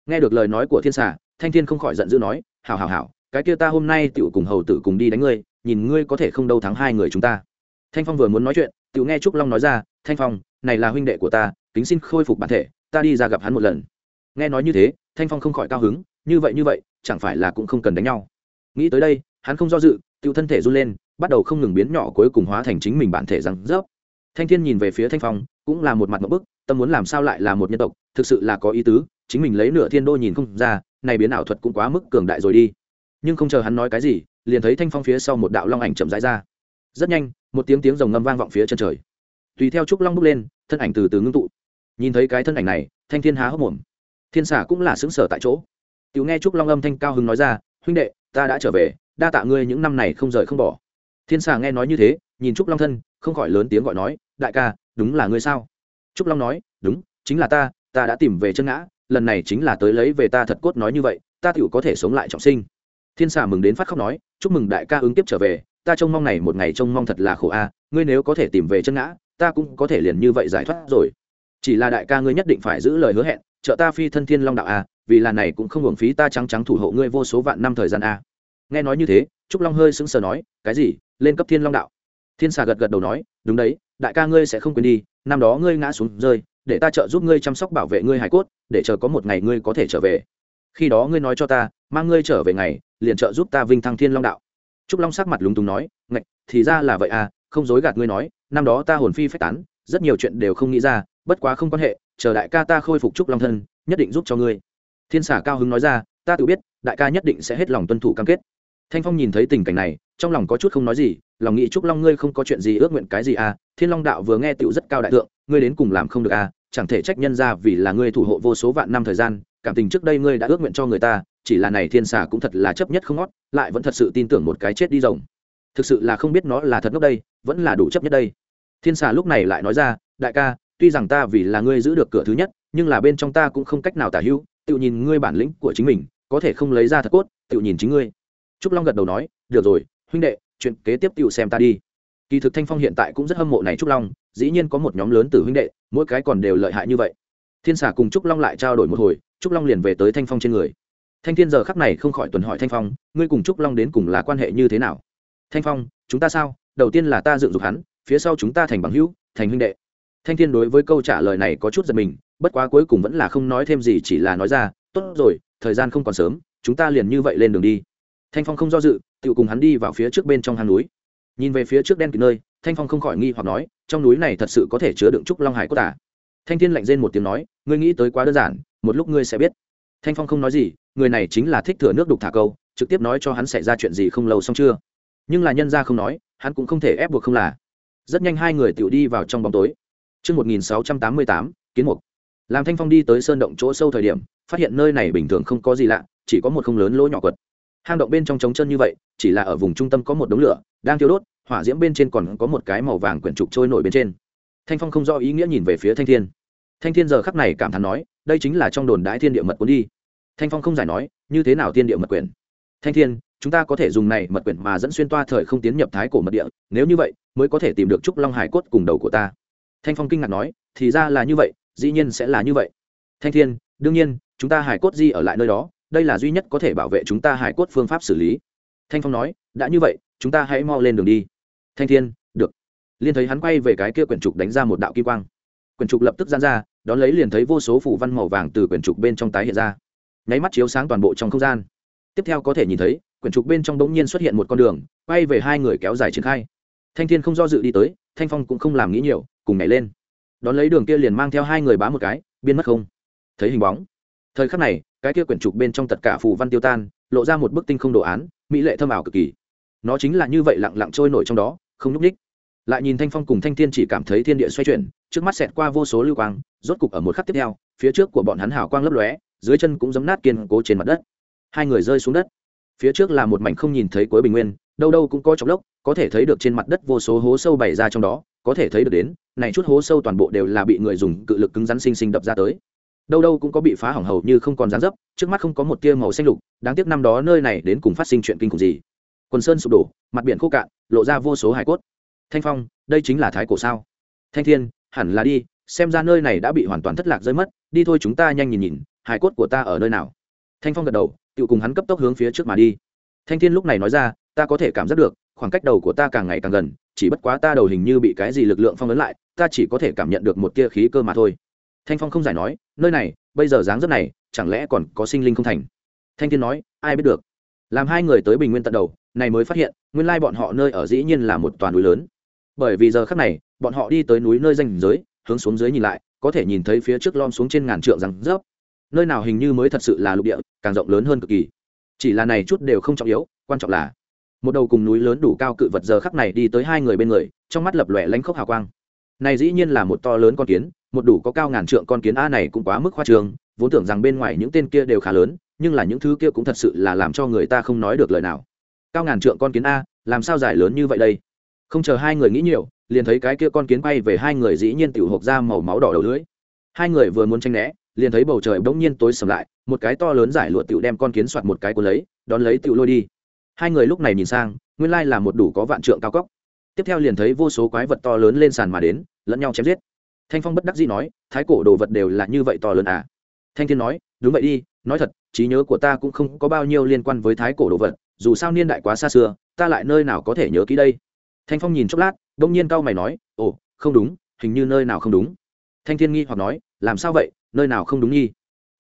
Nghe được lời nói của thiên xà, thanh thiên không khỏi giận dữ nói, hảo hảo hảo, cái kia ta hôm nay tựu cùng hầu tử cùng đi đánh ngươi, nhìn ngươi có thể không đâu thắng hai người chúng ta. Thanh phong vừa muốn nói chuyện tựu nghe trúc long nói ra, thanh phong, này là huynh đệ của ta, kính xin khôi phục bản thể, ta đi ra gặp hắn một lần. Nghe nói như thế, thanh phong không khỏi cao hứng, như vậy như vậy, chẳng phải là cũng không cần đánh nhau. Nghĩ tới đây, hắn không do dự tựu thân thể run lên bắt đầu không ngừng biến nhỏ cuối cùng hóa thành chính mình bản thể răng rớp. Thanh thiên nhìn về phía thanh phong, cũng là một mặt một bức, tâm muốn làm sao lại là một nhân tộc, thực sự là có ý tứ, chính mình lấy nửa thiên đô nhìn không ra, này biến ảo thuật cũng quá mức cường đại rồi đi. Nhưng không chờ hắn nói cái gì, liền thấy thanh phong phía sau một đạo long ảnh chậm rãi ra. Rất nhanh, một tiếng tiếng rồng ngâm vang vọng phía chân trời. Tùy theo trúc long bước lên, thân ảnh từ từ ngưng tụ. Nhìn thấy cái thân ảnh này, thanh thiên há hốc mồm. Thiên xả cũng là xứng sở tại chỗ. Tiểu nghe trúc long âm thanh cao hứng nói ra, huynh đệ, ta đã trở về, đa tạ ngươi những năm này không rời không bỏ thiên Xà nghe nói như thế, nhìn trúc long thân, không khỏi lớn tiếng gọi nói, đại ca, đúng là ngươi sao? Trúc long nói, đúng, chính là ta ta đã tìm về chân ngã, lần này chính là tới lấy về ta thật cốt nói như vậy, ta tựu có thể sống lại trọng sinh. Thiên xà mừng đến phát khóc nói, chúc mừng đại ca ứng tiếp trở về, ta trông mong này một ngày trông mong thật là khổ a, ngươi nếu có thể tìm về chân ngã, ta cũng có thể liền như vậy giải thoát rồi. Chỉ là đại ca ngươi nhất định phải giữ lời hứa hẹn, trợ ta phi thân thiên long đạo a, vì là này cũng không hưởng phí ta trắng trắng thủ hộ ngươi vô số vạn năm thời gian a. Nghe nói như thế, trúc long hơi sững sờ nói, cái gì? Lên cấp thiên long đạo. Thiên xà gật gật đầu nói, đúng đấy, đại ca ngươi sẽ không quên đi, năm đó ngươi ngã xuống rơi, để ta trợ giúp ngươi chăm sóc bảo vệ ngươi hải cốt, để chờ có một ngày ngươi có thể trở về. Khi đó ngươi nói cho ta, mang ngươi trở về ngày, liền trợ giúp ta vinh thăng thiên long đạo. Trúc long sắc mặt lúng túng nói, ngạch, thì ra là vậy à không dối gạt ngươi nói, năm đó ta hồn phi phách tán, rất nhiều chuyện đều không nghĩ ra, bất quá không quan hệ, chờ đại ca ta khôi phục trúc long thân, nhất định giúp cho ngươi. Thiên xả cao hứng nói ra, ta tự biết, đại ca nhất định sẽ hết lòng tuân thủ cam kết. Thanh phong nhìn thấy tình cảnh này trong lòng có chút không nói gì lòng nghĩ trúc long ngươi không có chuyện gì ước nguyện cái gì à thiên long đạo vừa nghe tựu rất cao đại tượng, ngươi đến cùng làm không được à chẳng thể trách nhân ra vì là ngươi thủ hộ vô số vạn năm thời gian cảm tình trước đây ngươi đã ước nguyện cho người ta chỉ là này thiên xà cũng thật là chấp nhất không ngót lại vẫn thật sự tin tưởng một cái chết đi rồng. Thực sự là không biết nó là thật ngốc đây vẫn là đủ chấp nhất đây. Thiên xà lúc này lại nói ra đại ca tuy rằng ta vì là ngươi giữ được cửa thứ nhất nhưng là bên trong ta cũng không cách nào tả hữu tự nhìn ngươi bản lĩnh của chính mình có thể không lấy ra thật cốt tự nhìn chính ngươi. Trúc long gật đầu nói được rồi huynh đệ, chuyện kế tiếp tự xem ta đi. Kỳ thực thanh phong hiện tại cũng rất hâm mộ này trúc long, dĩ nhiên có một nhóm lớn từ huynh đệ, mỗi cái còn đều lợi hại như vậy. Thiên xà cùng trúc long lại trao đổi một hồi, trúc long liền về tới thanh phong trên người. Thanh thiên giờ khắc này không khỏi tuần hỏi thanh phong, ngươi cùng trúc long đến cùng là quan hệ như thế nào? Thanh phong, chúng ta sao? Đầu tiên là ta dựng dục hắn, phía sau chúng ta thành bằng hữu, thành huynh đệ. Thanh thiên đối với câu trả lời này có chút giật mình, bất quá cuối cùng vẫn là không nói thêm gì, chỉ là nói ra, tốt rồi, thời gian không còn sớm, chúng ta liền như vậy lên đường đi. Thanh phong không do dự tự cùng hắn đi vào phía trước bên trong hang núi. Nhìn về phía trước đen kịt nơi thanh phong không khỏi nghi hoặc nói trong núi này thật sự có thể chứa đựng trúc long hải cốt tả thanh thiên lạnh rên một tiếng nói ngươi nghĩ tới quá đơn giản một lúc ngươi sẽ biết. Thanh phong không nói gì người này chính là thích thừa nước đục thả câu trực tiếp nói cho hắn xảy ra chuyện gì không lâu xong chưa? Nhưng là nhân ra không nói hắn cũng không thể ép buộc không là. Rất nhanh hai người tự đi vào trong bóng tối. Trước 1688, kiến mục. Làm Thanh Phong đi tới sơn động chỗ sâu thời điểm, phát hiện nơi này bình thường không có gì lạ, chỉ có một không lớn lỗ nhỏ quật. Hang động bên trong trống chân như vậy, chỉ là ở vùng trung tâm có một đống lửa đang thiêu đốt, hỏa diễm bên trên còn có một cái màu vàng quyển trục trôi nổi bên trên. Thanh Phong không do ý nghĩa nhìn về phía Thanh Thiên. Thanh Thiên giờ khắc này cảm thán nói, đây chính là trong đồn đãi thiên địa mật cuốn đi thanh phong không giải nói như thế nào tiên địa mật quyển? thanh thiên chúng ta có thể dùng này mật quyển mà dẫn xuyên toa thời không tiến nhập thái cổ mật địa nếu như vậy mới có thể tìm được trúc long hải cốt cùng đầu của ta thanh phong kinh ngạc nói thì ra là như vậy dĩ nhiên sẽ là như vậy thanh thiên đương nhiên chúng ta hải cốt di ở lại nơi đó đây là duy nhất có thể bảo vệ chúng ta hải cốt phương pháp xử lý. Thanh phong nói, đã như vậy, chúng ta hãy mau lên đường đi. Thanh thiên, được. Liên thấy hắn quay về cái kia quyển trục đánh ra một đạo kim quang. Quyển trục lập tức gian ra, đón lấy liền thấy vô số phủ văn màu vàng từ quyển trục bên trong tái hiện ra. Nháy mắt chiếu sáng toàn bộ trong không gian. Tiếp theo có thể nhìn thấy, quyển trục bên trong bỗng nhiên xuất hiện một con đường, quay về hai người kéo dài triển khai. Thanh thiên không do dự đi tới, thanh phong cũng không làm nghĩ nhiều, cùng nhảy lên. Đón lấy đường kia liền mang theo hai người bá một cái biên mất không. Thấy hình bóng thời khắc này, cái kia quyển trục bên trong tất cả phù văn tiêu tan, lộ ra một bức tinh không đồ án, mỹ lệ thâm ảo cực kỳ. Nó chính là như vậy lặng lặng trôi nổi trong đó, không nhúc ních lại nhìn thanh phong cùng thanh thiên chỉ cảm thấy thiên địa xoay chuyển, trước mắt xẹt qua vô số lưu quang, rốt cục ở một khắc tiếp theo, phía trước của bọn hắn hào quang lấp lóe, dưới chân cũng giấm nát kiên cố trên mặt đất. Hai người rơi xuống đất. Phía trước là một mảnh không nhìn thấy cuối bình nguyên, đâu đâu cũng có chọc lốc, có thể thấy được trên mặt đất vô số hố sâu bày ra trong đó, có thể thấy được đến, này chút hố sâu toàn bộ đều là bị người dùng cự lực cứng rắn sinh sinh đập ra tới đâu đâu cũng có bị phá hỏng hầu như không còn dáng dấp, trước mắt không có một tia màu xanh lục, đáng tiếc năm đó nơi này đến cùng phát sinh chuyện kinh khủng gì. Quần sơn sụp đổ, mặt biển khô cạn, lộ ra vô số hải cốt. Thanh phong, đây chính là thái cổ sao? Thanh thiên, hẳn là đi, xem ra nơi này đã bị hoàn toàn thất lạc rơi mất, đi thôi chúng ta nhanh nhìn nhìn hải cốt của ta ở nơi nào? Thanh phong gật đầu tự cùng hắn cấp tốc hướng phía trước mà đi. Thanh thiên lúc này nói ra, ta có thể cảm giác được, khoảng cách đầu của ta càng ngày càng gần, chỉ bất quá ta đầu hình như bị cái gì lực lượng phong ấn lại, ta chỉ có thể cảm nhận được một tia khí cơ mà thôi. Thanh phong không giải nói nơi này, bây giờ dáng dấp này, chẳng lẽ còn có sinh linh không thành? Thanh thiên nói, ai biết được. Làm hai người tới bình nguyên tận đầu, này mới phát hiện, nguyên lai bọn họ nơi ở dĩ nhiên là một toàn núi lớn. Bởi vì giờ khắc này, bọn họ đi tới núi nơi danh giới, hướng xuống dưới nhìn lại, có thể nhìn thấy phía trước lom xuống trên ngàn trượng rằng rớp. Nơi nào hình như mới thật sự là lục địa, càng rộng lớn hơn cực kỳ. Chỉ là này chút đều không trọng yếu, quan trọng là, một đầu cùng núi lớn đủ cao cự vật giờ khắc này đi tới hai người bên người, trong mắt lập lòe lánh khốc hào quang này dĩ nhiên là một to lớn con kiến, một đủ có cao ngàn trượng con kiến a này cũng quá mức khoa trường vốn tưởng rằng bên ngoài những tên kia đều khá lớn, nhưng là những thứ kia cũng thật sự là làm cho người ta không nói được lời nào. Cao ngàn trượng con kiến a, làm sao dài lớn như vậy đây? Không chờ hai người nghĩ nhiều, liền thấy cái kia con kiến bay về hai người dĩ nhiên tiểu hộp ra màu máu đỏ đầu lưới hai người vừa muốn tranh né, liền thấy bầu trời bỗng nhiên tối sầm lại, một cái to lớn giải lụa tiểu đem con kiến soạt một cái cuốn lấy, đón lấy tiểu lôi đi. Hai người lúc này nhìn sang, nguyên lai là một đủ có vạn trượng cao cốc tiếp theo liền thấy vô số quái vật to lớn lên sàn mà đến, lẫn nhau chém giết. Thanh phong bất đắc dĩ nói, thái cổ đồ vật đều là như vậy to lớn à? Thanh thiên nói, đúng vậy đi, nói thật, trí nhớ của ta cũng không có bao nhiêu liên quan với thái cổ đồ vật, dù sao niên đại quá xa xưa, ta lại nơi nào có thể nhớ kỹ đây? Thanh phong nhìn chốc lát, đông nhiên cau mày nói, ồ, không đúng, hình như nơi nào không đúng. Thanh thiên nghi hoặc nói, làm sao vậy, nơi nào không đúng nhi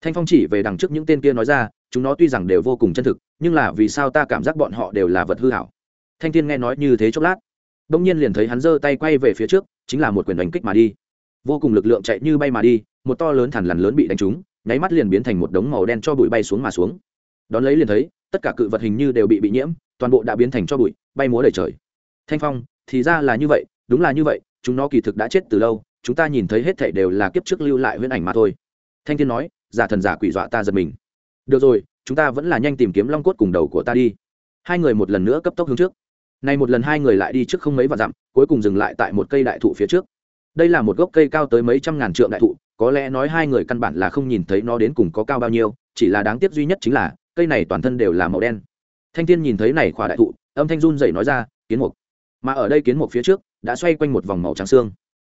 thanh phong chỉ về đằng trước những tên kia nói ra, chúng nó tuy rằng đều vô cùng chân thực, nhưng là vì sao ta cảm giác bọn họ đều là vật hư hảo? Thanh thiên nghe nói như thế chốc lát đông nhiên liền thấy hắn giơ tay quay về phía trước, chính là một quyền đánh kích mà đi. Vô cùng lực lượng chạy như bay mà đi, một to lớn thằn lằn lớn bị đánh trúng, nháy mắt liền biến thành một đống màu đen cho bụi bay xuống mà xuống. Đón lấy liền thấy, tất cả cự vật hình như đều bị bị nhiễm, toàn bộ đã biến thành cho bụi, bay múa đầy trời. Thanh phong, thì ra là như vậy, đúng là như vậy, chúng nó kỳ thực đã chết từ lâu, chúng ta nhìn thấy hết thảy đều là kiếp trước lưu lại huyễn ảnh mà thôi. Thanh thiên nói, giả thần giả quỷ dọa ta giật mình. Được rồi, chúng ta vẫn là nhanh tìm kiếm long cốt cùng đầu của ta đi. Hai người một lần nữa cấp tốc hướng trước nay một lần hai người lại đi trước không mấy vạn dặm, cuối cùng dừng lại tại một cây đại thụ phía trước. Đây là một gốc cây cao tới mấy trăm ngàn trượng đại thụ, có lẽ nói hai người căn bản là không nhìn thấy nó đến cùng có cao bao nhiêu, chỉ là đáng tiếc duy nhất chính là, cây này toàn thân đều là màu đen. Thanh thiên nhìn thấy này khỏa đại thụ, âm thanh run dậy nói ra, kiến mục. Mà ở đây kiến mục phía trước, đã xoay quanh một vòng màu trắng xương.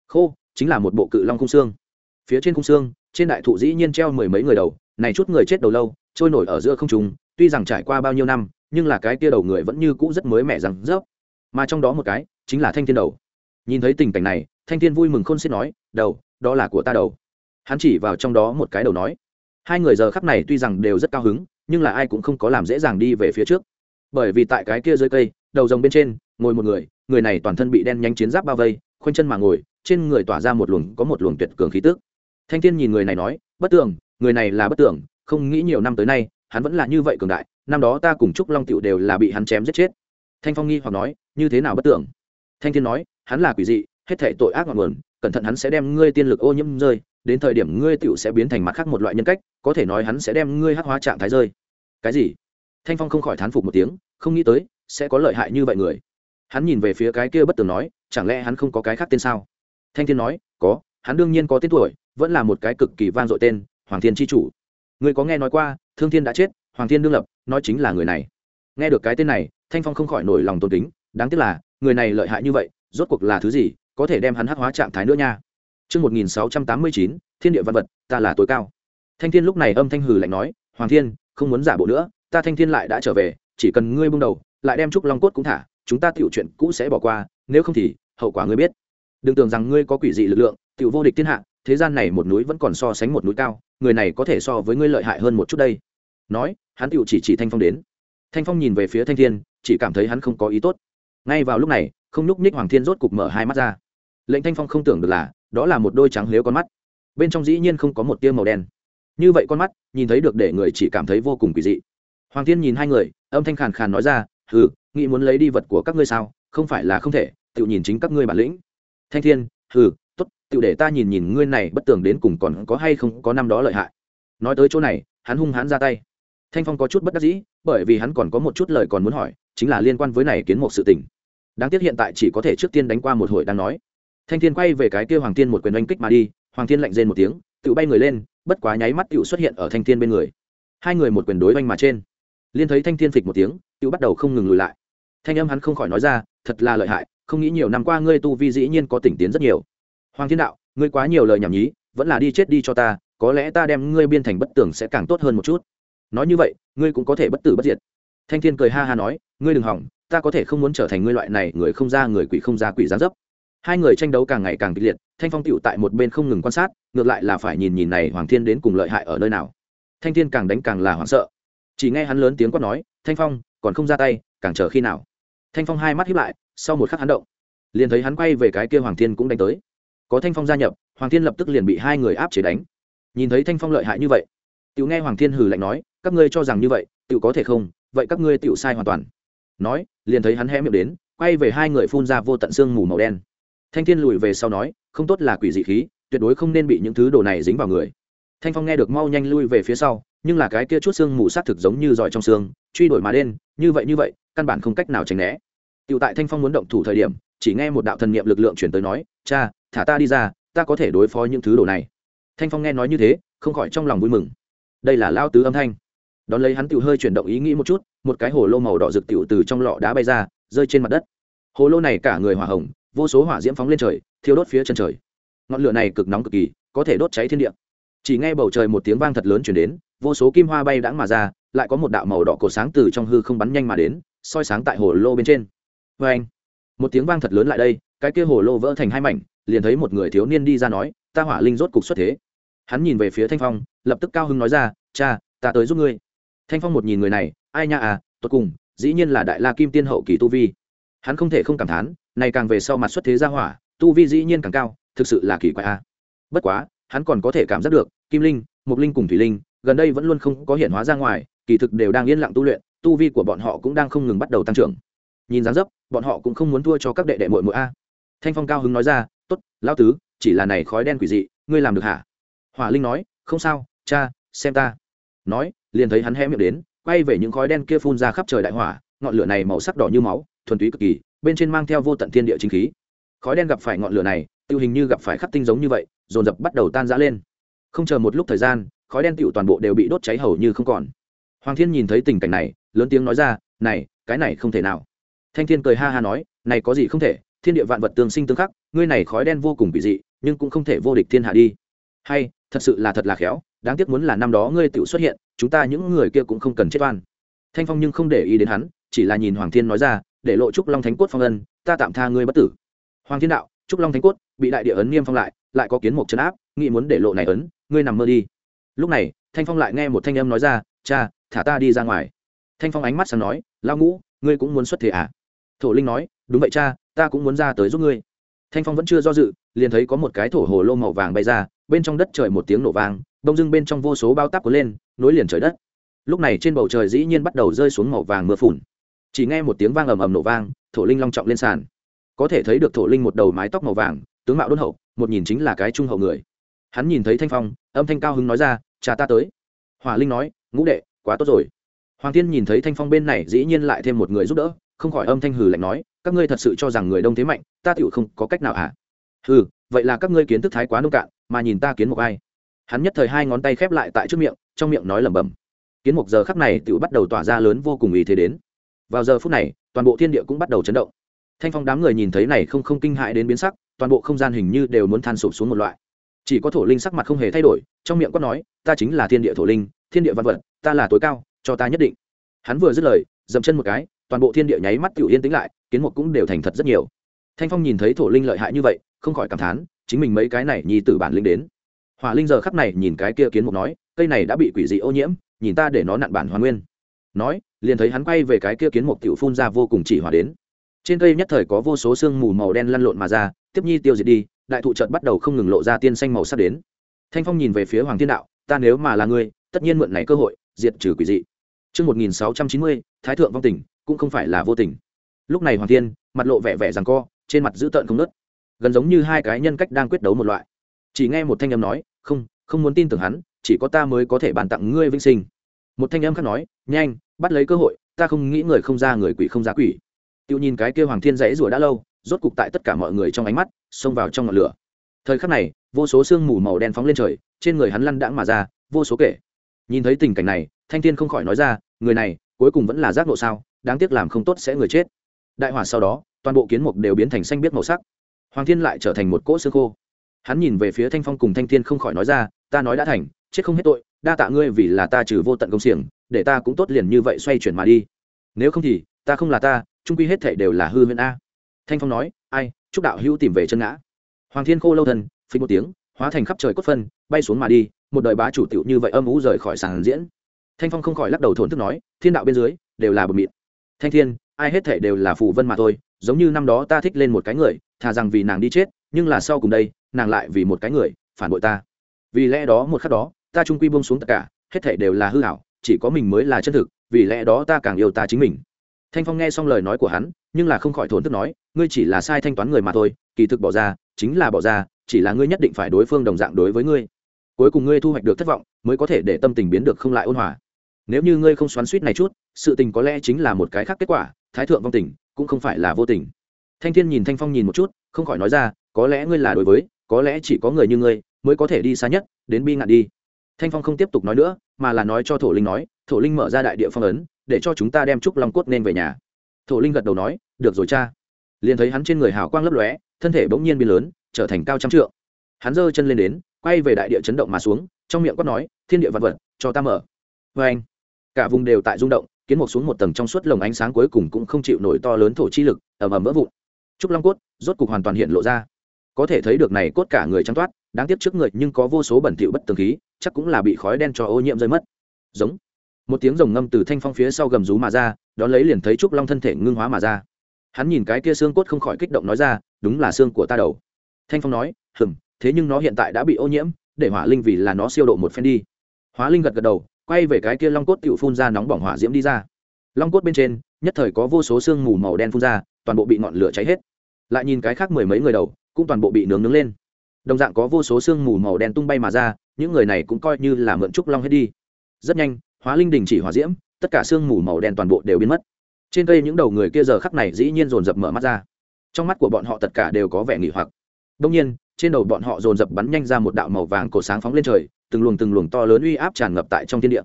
Khô, chính là một bộ cự long khung xương. Phía trên khung xương, trên đại thụ dĩ nhiên treo mười mấy người đầu, này chút người chết đầu lâu, trôi nổi ở giữa không trùng tuy rằng trải qua bao nhiêu năm nhưng là cái kia đầu người vẫn như cũ rất mới mẻ rằng rớp. Mà trong đó một cái, chính là thanh thiên đầu. Nhìn thấy tình cảnh này, thanh thiên vui mừng khôn xiết nói, đầu, đó là của ta đầu. Hắn chỉ vào trong đó một cái đầu nói. Hai người giờ khắp này tuy rằng đều rất cao hứng, nhưng là ai cũng không có làm dễ dàng đi về phía trước. Bởi vì tại cái kia dưới cây, đầu rồng bên trên, ngồi một người người này toàn thân bị đen nhanh chiến giáp bao vây, khoanh chân mà ngồi, trên người tỏa ra một luồng, có một luồng tuyệt cường khí tức. Thanh thiên nhìn người này nói, bất tưởng người này là bất tưởng không nghĩ nhiều năm tới nay, hắn vẫn là như vậy cường đại năm đó ta cùng trúc long tựu đều là bị hắn chém giết chết. Thanh phong nghi hoặc nói, như thế nào bất tưởng? Thanh thiên nói, hắn là quỷ dị, hết thể tội ác ngọn nguồn, cẩn thận hắn sẽ đem ngươi tiên lực ô nhiễm rơi, đến thời điểm ngươi tựu sẽ biến thành mặt khác một loại nhân cách, có thể nói hắn sẽ đem ngươi hắc hóa trạng thái rơi. Cái gì? Thanh phong không khỏi thán phục một tiếng, không nghĩ tới, sẽ có lợi hại như vậy người. Hắn nhìn về phía cái kia bất tường nói, chẳng lẽ hắn không có cái khác tên sao? Thanh thiên nói, có, hắn đương nhiên có tên tuổi, vẫn là một cái cực kỳ vang dội tên, hoàng thiên tri chủ. Người có nghe nói qua, thương thiên đã chết hoàng thiên đương lập nói chính là người này nghe được cái tên này thanh phong không khỏi nổi lòng tôn kính đáng tiếc là người này lợi hại như vậy rốt cuộc là thứ gì có thể đem hắn hắc hóa trạng thái nữa nha Trước 1689, thiên địa văn vật, ta là tối cao. Thanh thiên lúc này âm thanh hừ lạnh nói, Hoàng thiên, không muốn giả bộ nữa, ta thanh thiên lại đã trở về, chỉ cần ngươi buông đầu, lại đem trúc long cốt cũng thả, chúng ta tiểu chuyện cũ sẽ bỏ qua, nếu không thì hậu quả ngươi biết. Đừng tưởng rằng ngươi có quỷ dị lực lượng, tiểu vô địch thiên hạ, thế gian này một núi vẫn còn so sánh một núi cao, người này có thể so với ngươi lợi hại hơn một chút đây. Nói, hắn tựu chỉ chỉ Thanh Phong đến. Thanh Phong nhìn về phía Thanh Thiên, chỉ cảm thấy hắn không có ý tốt. Ngay vào lúc này, không nhúc nhích Hoàng Thiên rốt cục mở hai mắt ra. Lệnh Thanh Phong không tưởng được là, đó là một đôi trắng lếu con mắt. Bên trong dĩ nhiên không có một tia màu đen. Như vậy con mắt nhìn thấy được để người chỉ cảm thấy vô cùng kỳ dị. Hoàng thiên nhìn hai người âm thanh khàn khàn nói ra hừ nghĩ muốn lấy đi vật của các ngươi sao? Không phải là không thể tự nhìn chính các ngươi bản lĩnh. Thanh thiên hừ t ố t tự để ta nhìn nhìn ngươi này bất tường đến cùng còn có hay không có năm đó lợi hại. Nói tới chỗ này hắn hung hãn ra tay thanh phong có chút bất đắc dĩ, bởi vì hắn còn có một chút lời còn muốn hỏi, chính là liên quan với này kiến một sự tình. Đáng tiếc hiện tại chỉ có thể trước tiên đánh qua một hồi đang nói. Thanh thiên quay về cái kia hoàng thiên một quyền oanh kích mà đi, hoàng thiên lạnh rên một tiếng, tự bay người lên, bất quá nháy mắt tự xuất hiện ở thanh thiên bên người. Hai người một quyền đối oanh mà trên. Liên thấy thanh thiên phịch một tiếng, tự bắt đầu không ngừng lùi lại. Thanh âm hắn không khỏi nói ra, thật là lợi hại, không nghĩ nhiều năm qua ngươi tu vi dĩ nhiên có tỉnh tiến rất nhiều. Hoàng thiên đạo, ngươi quá nhiều lời nhảm nhí, vẫn là đi chết đi cho ta, có lẽ ta đem ngươi biên thành bất tưởng sẽ càng tốt hơn một chút nói như vậy, ngươi cũng có thể bất tử bất diệt. Thanh thiên cười ha ha nói, ngươi đừng hỏng, ta có thể không muốn trở thành ngươi loại này người không ra người quỷ không ra quỷ gián dấp. Hai người tranh đấu càng ngày càng kịch liệt, thanh phong tựu tại một bên không ngừng quan sát, ngược lại là phải nhìn nhìn này hoàng thiên đến cùng lợi hại ở nơi nào. Thanh thiên càng đánh càng là hoảng sợ. Chỉ nghe hắn lớn tiếng quát nói, thanh phong, còn không ra tay, càng chờ khi nào? Thanh phong hai mắt hiếp lại, sau một khắc hắn động, liền thấy hắn quay về cái kia hoàng thiên cũng đánh tới. Có thanh phong gia nhập, hoàng thiên lập tức liền bị hai người áp chế đánh. Nhìn thấy thanh phong lợi hại như vậy tiểu nghe hoàng thiên hử lạnh nói, các ngươi cho rằng như vậy, tiểu có thể không? Vậy các ngươi tiểu sai hoàn toàn. Nói, liền thấy hắn hé miệng đến, quay về hai người phun ra vô tận xương mù màu đen. Thanh thiên lùi về sau nói, không tốt là quỷ dị khí, tuyệt đối không nên bị những thứ đồ này dính vào người. Thanh phong nghe được mau nhanh lui về phía sau, nhưng là cái kia chút xương mù s á t thực giống như giỏi trong xương, truy đuổi mà đen như vậy như vậy, căn bản không cách nào tránh né. T i ể u tại thanh phong muốn động thủ thời điểm, chỉ nghe một đạo thần niệm lực lượng chuyển tới nói, cha, thả ta đi ra, ta có thể đối phó những thứ đồ này. Thanh phong nghe nói như thế, không khỏi trong lòng vui mừng đây là lao tứ âm thanh. Đón lấy hắn tự hơi chuyển động ý nghĩ một chút, một cái hồ lô màu đỏ rực tiểu từ trong lọ đá bay ra, rơi trên mặt đất. Hồ lô này cả người hỏa hồng, vô số hỏa diễm phóng lên trời, thiêu đốt phía chân trời. Ngọn lửa này cực nóng cực kỳ, có thể đốt cháy thiên địa. Chỉ nghe bầu trời một tiếng vang thật lớn chuyển đến, vô số kim hoa bay đãng mà ra, lại có một đạo màu đỏ cổ sáng từ trong hư không bắn nhanh mà đến, soi sáng tại hồ lô bên trên. Vê anh, một tiếng vang thật lớn lại đây, cái kia hồ lô vỡ thành hai mảnh, liền thấy một người thiếu niên đi ra nói, ta hỏa linh rốt cục xuất thế. Hắn nhìn về phía thanh phong lập tức cao hưng nói ra, cha, ta tới giúp ngươi. Thanh phong một nhìn người này, ai nha à tốt cùng, dĩ nhiên là đại la kim tiên hậu kỳ tu vi. Hắn không thể không cảm thán, này càng về sau mặt xuất thế gia hỏa, tu vi dĩ nhiên càng cao, thực sự là kỳ quái a bất quá, hắn còn có thể cảm giác được, kim linh mục linh cùng thủy linh, gần đây vẫn luôn không có hiện hóa ra ngoài, kỳ thực đều đang yên lặng tu luyện, tu vi của bọn họ cũng đang không ngừng bắt đầu tăng trưởng. Nhìn dáng dấp, bọn họ cũng không muốn thua cho các đệ đệ muội muội a. Thanh phong cao hứng nói ra, tốt, lão tứ, chỉ là này khói đen quỷ dị, ngươi làm được hả? Hỏa linh nói, không sao cha, xem ta. Nói, liền thấy hắn hé miệng đến, quay về những khói đen kia phun ra khắp trời đại hỏa, ngọn lửa này màu sắc đỏ như máu, thuần túy cực kỳ, bên trên mang theo vô tận thiên địa chính khí. Khói đen gặp phải ngọn lửa này, tiêu hình như gặp phải khắc tinh giống như vậy, dồn dập bắt đầu tan rã lên. Không chờ một lúc thời gian, khói đen tựu toàn bộ đều bị đốt cháy hầu như không còn. Hoàng thiên nhìn thấy tình cảnh này, lớn tiếng nói ra, này, cái này không thể nào. Thanh thiên cười ha ha nói, này có gì không thể, thiên địa vạn vật tương sinh tương khắc, ngươi này khói đen vô cùng kỳ dị, nhưng cũng không thể vô địch thiên hạ đi. Hay, thật sự là thật là khéo đáng tiếc muốn là năm đó ngươi tự xuất hiện, chúng ta những người kia cũng không cần chết oan. Thanh phong nhưng không để ý đến hắn, chỉ là nhìn hoàng thiên nói ra, để lộ trúc long thánh cốt phong ân, ta tạm tha ngươi bất tử. Hoàng thiên đạo, trúc long thánh cốt, bị đại địa ấn niêm phong lại lại có kiến mục chấn áp, nghĩ muốn để lộ này ấn, ngươi nằm mơ đi. Lúc này, thanh phong lại nghe một thanh âm nói ra, cha, thả ta đi ra ngoài. Thanh phong ánh mắt sáng nói lao ngũ, ngươi cũng muốn xuất thể à? Thổ linh nói, đúng vậy cha, ta cũng muốn ra tới giúp ngươi. Thanh phong vẫn chưa do dự, liền thấy có một cái thổ hồ lô màu vàng bay ra, bên trong đất trời một tiếng nổ vàng đông dưng bên trong vô số bao táp cuốn lên, nối liền trời đất. Lúc này trên bầu trời dĩ nhiên bắt đầu rơi xuống màu vàng mưa phùn. Chỉ nghe một tiếng vang ầm ầm nổ vang, thổ linh long trọng lên sàn. Có thể thấy được thổ linh một đầu mái tóc màu vàng, tướng mạo đôn hậu, một nhìn chính là cái trung hậu người. Hắn nhìn thấy thanh phong, âm thanh cao hứng nói ra, cha ta tới. Hỏa linh nói, ngũ đệ, quá tốt rồi. Hoàng tiên nhìn thấy thanh phong bên này dĩ nhiên lại thêm một người giúp đỡ, không khỏi âm thanh hừ lạnh nói, các ngươi thật sự cho rằng người đông thế mạnh, ta tựu không có cách nào hả? À? hừ, vậy là các ngươi kiến thức thái quá nông cạn, mà nhìn ta kiến một ai? Hắn nhất thời hai ngón tay khép lại tại trước miệng, trong miệng nói lẩm bẩm. Kiến mục giờ khắc này tựu bắt đầu tỏa ra lớn vô cùng ý thế đến. Vào giờ phút này, toàn bộ thiên địa cũng bắt đầu chấn động. Thanh phong đám người nhìn thấy này không không kinh hại đến biến sắc, toàn bộ không gian hình như đều muốn than sụp xuống một loại. Chỉ có thổ linh sắc mặt không hề thay đổi, trong miệng quát nói, ta chính là thiên địa thổ linh, thiên địa văn vật, ta là tối cao, cho ta nhất định. Hắn vừa dứt lời, dậm chân một cái, toàn bộ thiên địa nháy mắt tự yên tĩnh lại, kiến mục cũng đều thành thật rất nhiều. Thanh phong nhìn thấy thổ linh lợi hại như vậy, không khỏi cảm thán, chính mình mấy cái này nhi tử bản linh đến hỏa linh giờ khắc này nhìn cái kia kiến mục nói cây này đã bị quỷ dị ô nhiễm nhìn ta để nó nặn bản hoàn nguyên nói liền thấy hắn quay về cái kia kiến mục tiểu phun ra vô cùng chỉ hỏa đến trên cây nhất thời có vô số sương mù màu đen lăn lộn mà ra tiếp nhi tiêu diệt đi đại thụ trợt bắt đầu không ngừng lộ ra tiên xanh màu sắc đến thanh phong nhìn về phía hoàng thiên đạo ta nếu mà là ngươi tất nhiên mượn này cơ hội diệt trừ quỷ dị Trước 1690, Thái Thượng vong tình, cũng không phải là vô tình. Lúc này Hoàng Thiên, mặt lộ vẻ vẻ rằng co, trên mặt dữ tợn không nớt. Gần giống như hai cái nhân cách đang quyết đấu một loại. Chỉ nghe một thanh âm nói, không, không muốn tin tưởng hắn, chỉ có ta mới có thể bàn tặng ngươi vinh sinh. Một thanh âm khác nói, nhanh, bắt lấy cơ hội, ta không nghĩ người không ra người quỷ không ra quỷ. Tiêu nhìn cái kia Hoàng Thiên dãy rủa đã lâu, rốt cục tại tất cả mọi người trong ánh mắt, xông vào trong ngọn lửa. Thời khắc này, vô số sương mù màu đen phóng lên trời, trên người hắn lăn đãng mà ra, vô số kể nhìn thấy tình cảnh này thanh thiên không khỏi nói ra người này cuối cùng vẫn là giác nộ sao đáng tiếc làm không tốt sẽ người chết đại hỏa sau đó toàn bộ kiến mục đều biến thành xanh biết màu sắc hoàng thiên lại trở thành một cỗ xương khô hắn nhìn về phía thanh phong cùng thanh thiên không khỏi nói ra, ta nói đã thành, chết không hết tội, đa tạ ngươi vì là ta trừ vô tận công xiềng, để ta cũng tốt liền như vậy xoay chuyển mà đi. Nếu không thì, ta không là ta trung quy hết thể đều là hư huyễn a. Thanh phong nói, ai, chúc đạo hữu tìm về chân ngã. Hoàng thiên khô lâu thần phí một tiếng, hóa thành khắp trời cốt phân, bay xuống mà đi, một đời bá chủ tiểu như vậy âm ú rời khỏi sàn diễn. Thanh phong không khỏi lắc đầu thổn thức nói, thiên đạo bên dưới, đều là bờ mịt. Thanh thiên, ai hết thể đều là phù vân mà thôi, giống như năm đó ta thích lên một cái người, thà rằng vì nàng đi chết nhưng là sau cùng đây, nàng lại vì một cái người phản bội ta. Vì lẽ đó một khắc đó, ta trung quy buông xuống tất cả, hết thể đều là hư hảo, chỉ có mình mới là chân thực, vì lẽ đó ta càng yêu ta chính mình. Thanh phong nghe xong lời nói của hắn, nhưng là không khỏi thổn thức nói, ngươi chỉ là sai thanh toán người mà thôi, kỳ thực bỏ ra, chính là bỏ ra, chỉ là ngươi nhất định phải đối phương đồng dạng đối với ngươi. Cuối cùng ngươi thu hoạch được thất vọng, mới có thể để tâm tình biến được không lại ôn hòa. Nếu như ngươi không xoắn suýt này chút, sự tình có lẽ chính là một cái khác kết quả, thái thượng vong tình, cũng không phải là vô tình. Thanh thiên nhìn thanh phong nhìn một chút, không khỏi nói ra có lẽ ngươi là đối với, có lẽ chỉ có người như ngươi mới có thể đi xa nhất, đến bi ngạn đi. Thanh phong không tiếp tục nói nữa, mà là nói cho thổ linh nói, thổ linh mở ra đại địa phong ấn, để cho chúng ta đem trúc long cốt nên về nhà. Thổ linh gật đầu nói, được rồi cha. Liền thấy hắn trên người hào quang lấp lóe, thân thể bỗng nhiên biến lớn, trở thành cao trăm trượng. Hắn giơ chân lên đến, quay về đại địa chấn động mà xuống, trong miệng quát nói, thiên địa vật vật, cho ta mở. Vê anh, cả vùng đều tại rung động, kiến một xuống một tầng trong suốt lồng ánh sáng cuối cùng cũng không chịu nổi to lớn thổ chi lực, ầm ầm vỡ vụn. Trúc long cốt rốt cục hoàn toàn hiện lộ ra có thể thấy được này cốt cả người trắng toát, đáng tiếc trước người nhưng có vô số bẩn thỉu bất tường khí, chắc cũng là bị khói đen cho ô nhiễm rơi mất. Giống. Một tiếng rồng ngâm từ thanh phong phía sau gầm rú mà ra, đón lấy liền thấy trúc long thân thể ngưng hóa mà ra. Hắn nhìn cái kia xương cốt không khỏi kích động nói ra, đúng là xương của ta đầu. Thanh phong nói, hừm, thế nhưng nó hiện tại đã bị ô nhiễm, để hỏa linh vì là nó siêu độ một phen đi. Hóa linh gật gật đầu, quay về cái kia long cốt tự phun ra nóng bỏng hỏa diễm đi ra. Long cốt bên trên, nhất thời có vô số sương mù màu đen phun ra, toàn bộ bị ngọn lửa cháy hết. Lại nhìn cái khác mười mấy người đầu cũng toàn bộ bị nướng nướng lên. Đồng dạng có vô số sương mù màu đen tung bay mà ra, những người này cũng coi như là mượn trúc long hết đi. Rất nhanh, hóa linh đình chỉ hỏa diễm, tất cả sương mù màu đen toàn bộ đều biến mất. Trên cây những đầu người kia giờ khắc này dĩ nhiên dồn dập mở mắt ra. Trong mắt của bọn họ tất cả đều có vẻ nghỉ hoặc. Đông nhiên, trên đầu bọn họ dồn dập bắn nhanh ra một đạo màu vàng cổ sáng phóng lên trời, từng luồng từng luồng to lớn uy áp tràn ngập tại trong thiên địa.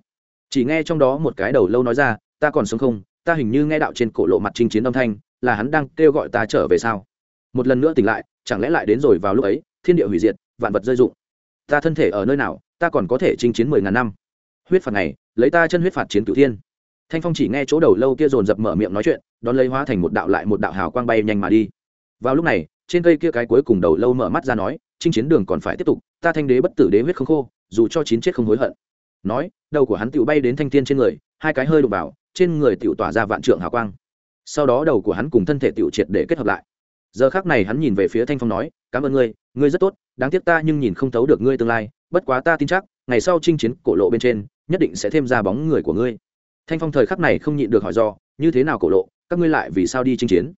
Chỉ nghe trong đó một cái đầu lâu nói ra, ta còn sống không? Ta hình như nghe đạo trên cổ lộ mặt chinh chiến âm thanh, là hắn đang kêu gọi ta trở về sao? Một lần nữa tỉnh lại chẳng lẽ lại đến rồi vào lúc ấy, thiên địa hủy diệt, vạn vật rơi dụng ta thân thể ở nơi nào, ta còn có thể chinh chiến mười ngàn năm. Huyết phạt này, lấy ta chân huyết phạt chiến cửu thiên. Thanh phong chỉ nghe chỗ đầu lâu kia dồn dập mở miệng nói chuyện, đón lấy hóa thành một đạo lại một đạo hào quang bay nhanh mà đi. Vào lúc này, trên cây kia cái cuối cùng đầu lâu mở mắt ra nói, chinh chiến đường còn phải tiếp tục, ta thanh đế bất tử đế huyết không khô, dù cho chín chết không hối hận. Nói, đầu của hắn tựu bay đến thanh thiên trên người, hai cái hơi đục vào, trên người tựu tỏa ra vạn trượng hào quang. Sau đó đầu của hắn cùng thân thể tựu triệt để kết hợp lại giờ khác này hắn nhìn về phía thanh phong nói, cảm ơn ngươi ngươi rất tốt, đáng tiếc ta nhưng nhìn không thấu được ngươi tương lai, bất quá ta tin chắc, ngày sau chinh chiến cổ lộ bên trên, nhất định sẽ thêm ra bóng người của ngươi. Thanh phong thời khắc này không nhịn được hỏi do như thế nào cổ lộ, các ngươi lại vì sao đi chinh chiến?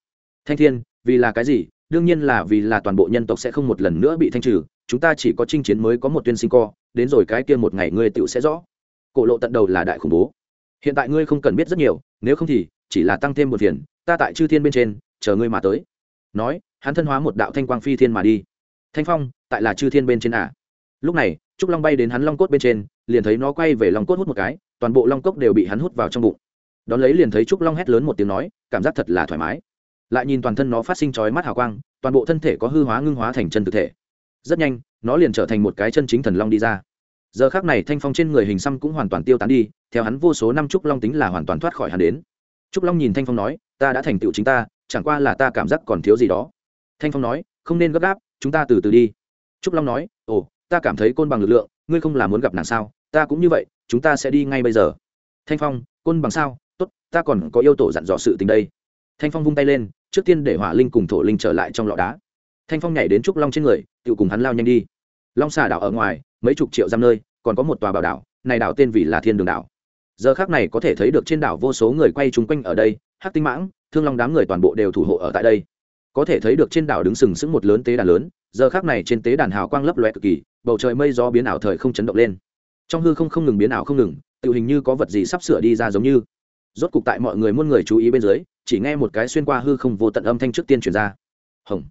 Thanh thiên, vì là cái gì? Đương nhiên là vì là toàn bộ nhân tộc sẽ không một lần nữa bị thanh trừ, chúng ta chỉ có chinh chiến mới có một tuyên sinh co, đến rồi cái kia một ngày ngươi tựu sẽ rõ. Cổ lộ tận đầu là đại khủng bố. Hiện tại ngươi không cần biết rất nhiều, nếu không thì chỉ là tăng thêm một phiền, ta tại chư thiên bên trên, chờ ngươi mà tới nói, hắn thân hóa một đạo thanh quang phi thiên mà đi. Thanh phong, tại là chư thiên bên trên à? Lúc này, trúc long bay đến hắn long cốt bên trên, liền thấy nó quay về long cốt hút một cái, toàn bộ long cốc đều bị hắn hút vào trong bụng. Đón lấy liền thấy trúc long hét lớn một tiếng nói, cảm giác thật là thoải mái. Lại nhìn toàn thân nó phát sinh chói mắt hào quang, toàn bộ thân thể có hư hóa ngưng hóa thành chân thực thể. Rất nhanh, nó liền trở thành một cái chân chính thần long đi ra. Giờ khác này thanh phong trên người hình xăm cũng hoàn toàn tiêu tán đi, theo hắn vô số năm trúc long tính là hoàn toàn thoát khỏi hắn đến. Trúc long nhìn thanh phong nói, ta đã thành tựu chính ta chẳng qua là ta cảm giác còn thiếu gì đó. Thanh phong nói, không nên gấp gáp, chúng ta từ từ đi. Trúc long nói, ồ, ta cảm thấy côn bằng lực lượng, ngươi không là muốn gặp nàng sao? Ta cũng như vậy, chúng ta sẽ đi ngay bây giờ. Thanh phong, côn bằng sao? Tốt, ta còn có yêu tổ dặn dò sự tình đây. Thanh phong vung tay lên, trước tiên để hỏa linh cùng thổ linh trở lại trong lọ đá. Thanh phong nhảy đến trúc long trên người tự cùng hắn lao nhanh đi. Long xà đảo ở ngoài, mấy chục triệu giam nơi, còn có một tòa bảo đảo, này đảo tên vì là thiên đường đảo. Giờ khác này có thể thấy được trên đảo vô số người quay trúng quanh ở đây, hắc tinh mãng thương long đám người toàn bộ đều thủ hộ ở tại đây. Có thể thấy được trên đảo đứng sừng sững một lớn tế đàn lớn giờ khác này trên tế đàn hào quang lấp loe cực kỳ bầu trời mây do biến ảo thời không chấn động lên. Trong hư không không ngừng biến ảo không ngừng tự hình như có vật gì sắp sửa đi ra giống như. Rốt cục tại mọi người muôn người chú ý bên dưới chỉ nghe một cái xuyên qua hư không vô tận âm thanh trước tiên truyền ra. Hồng.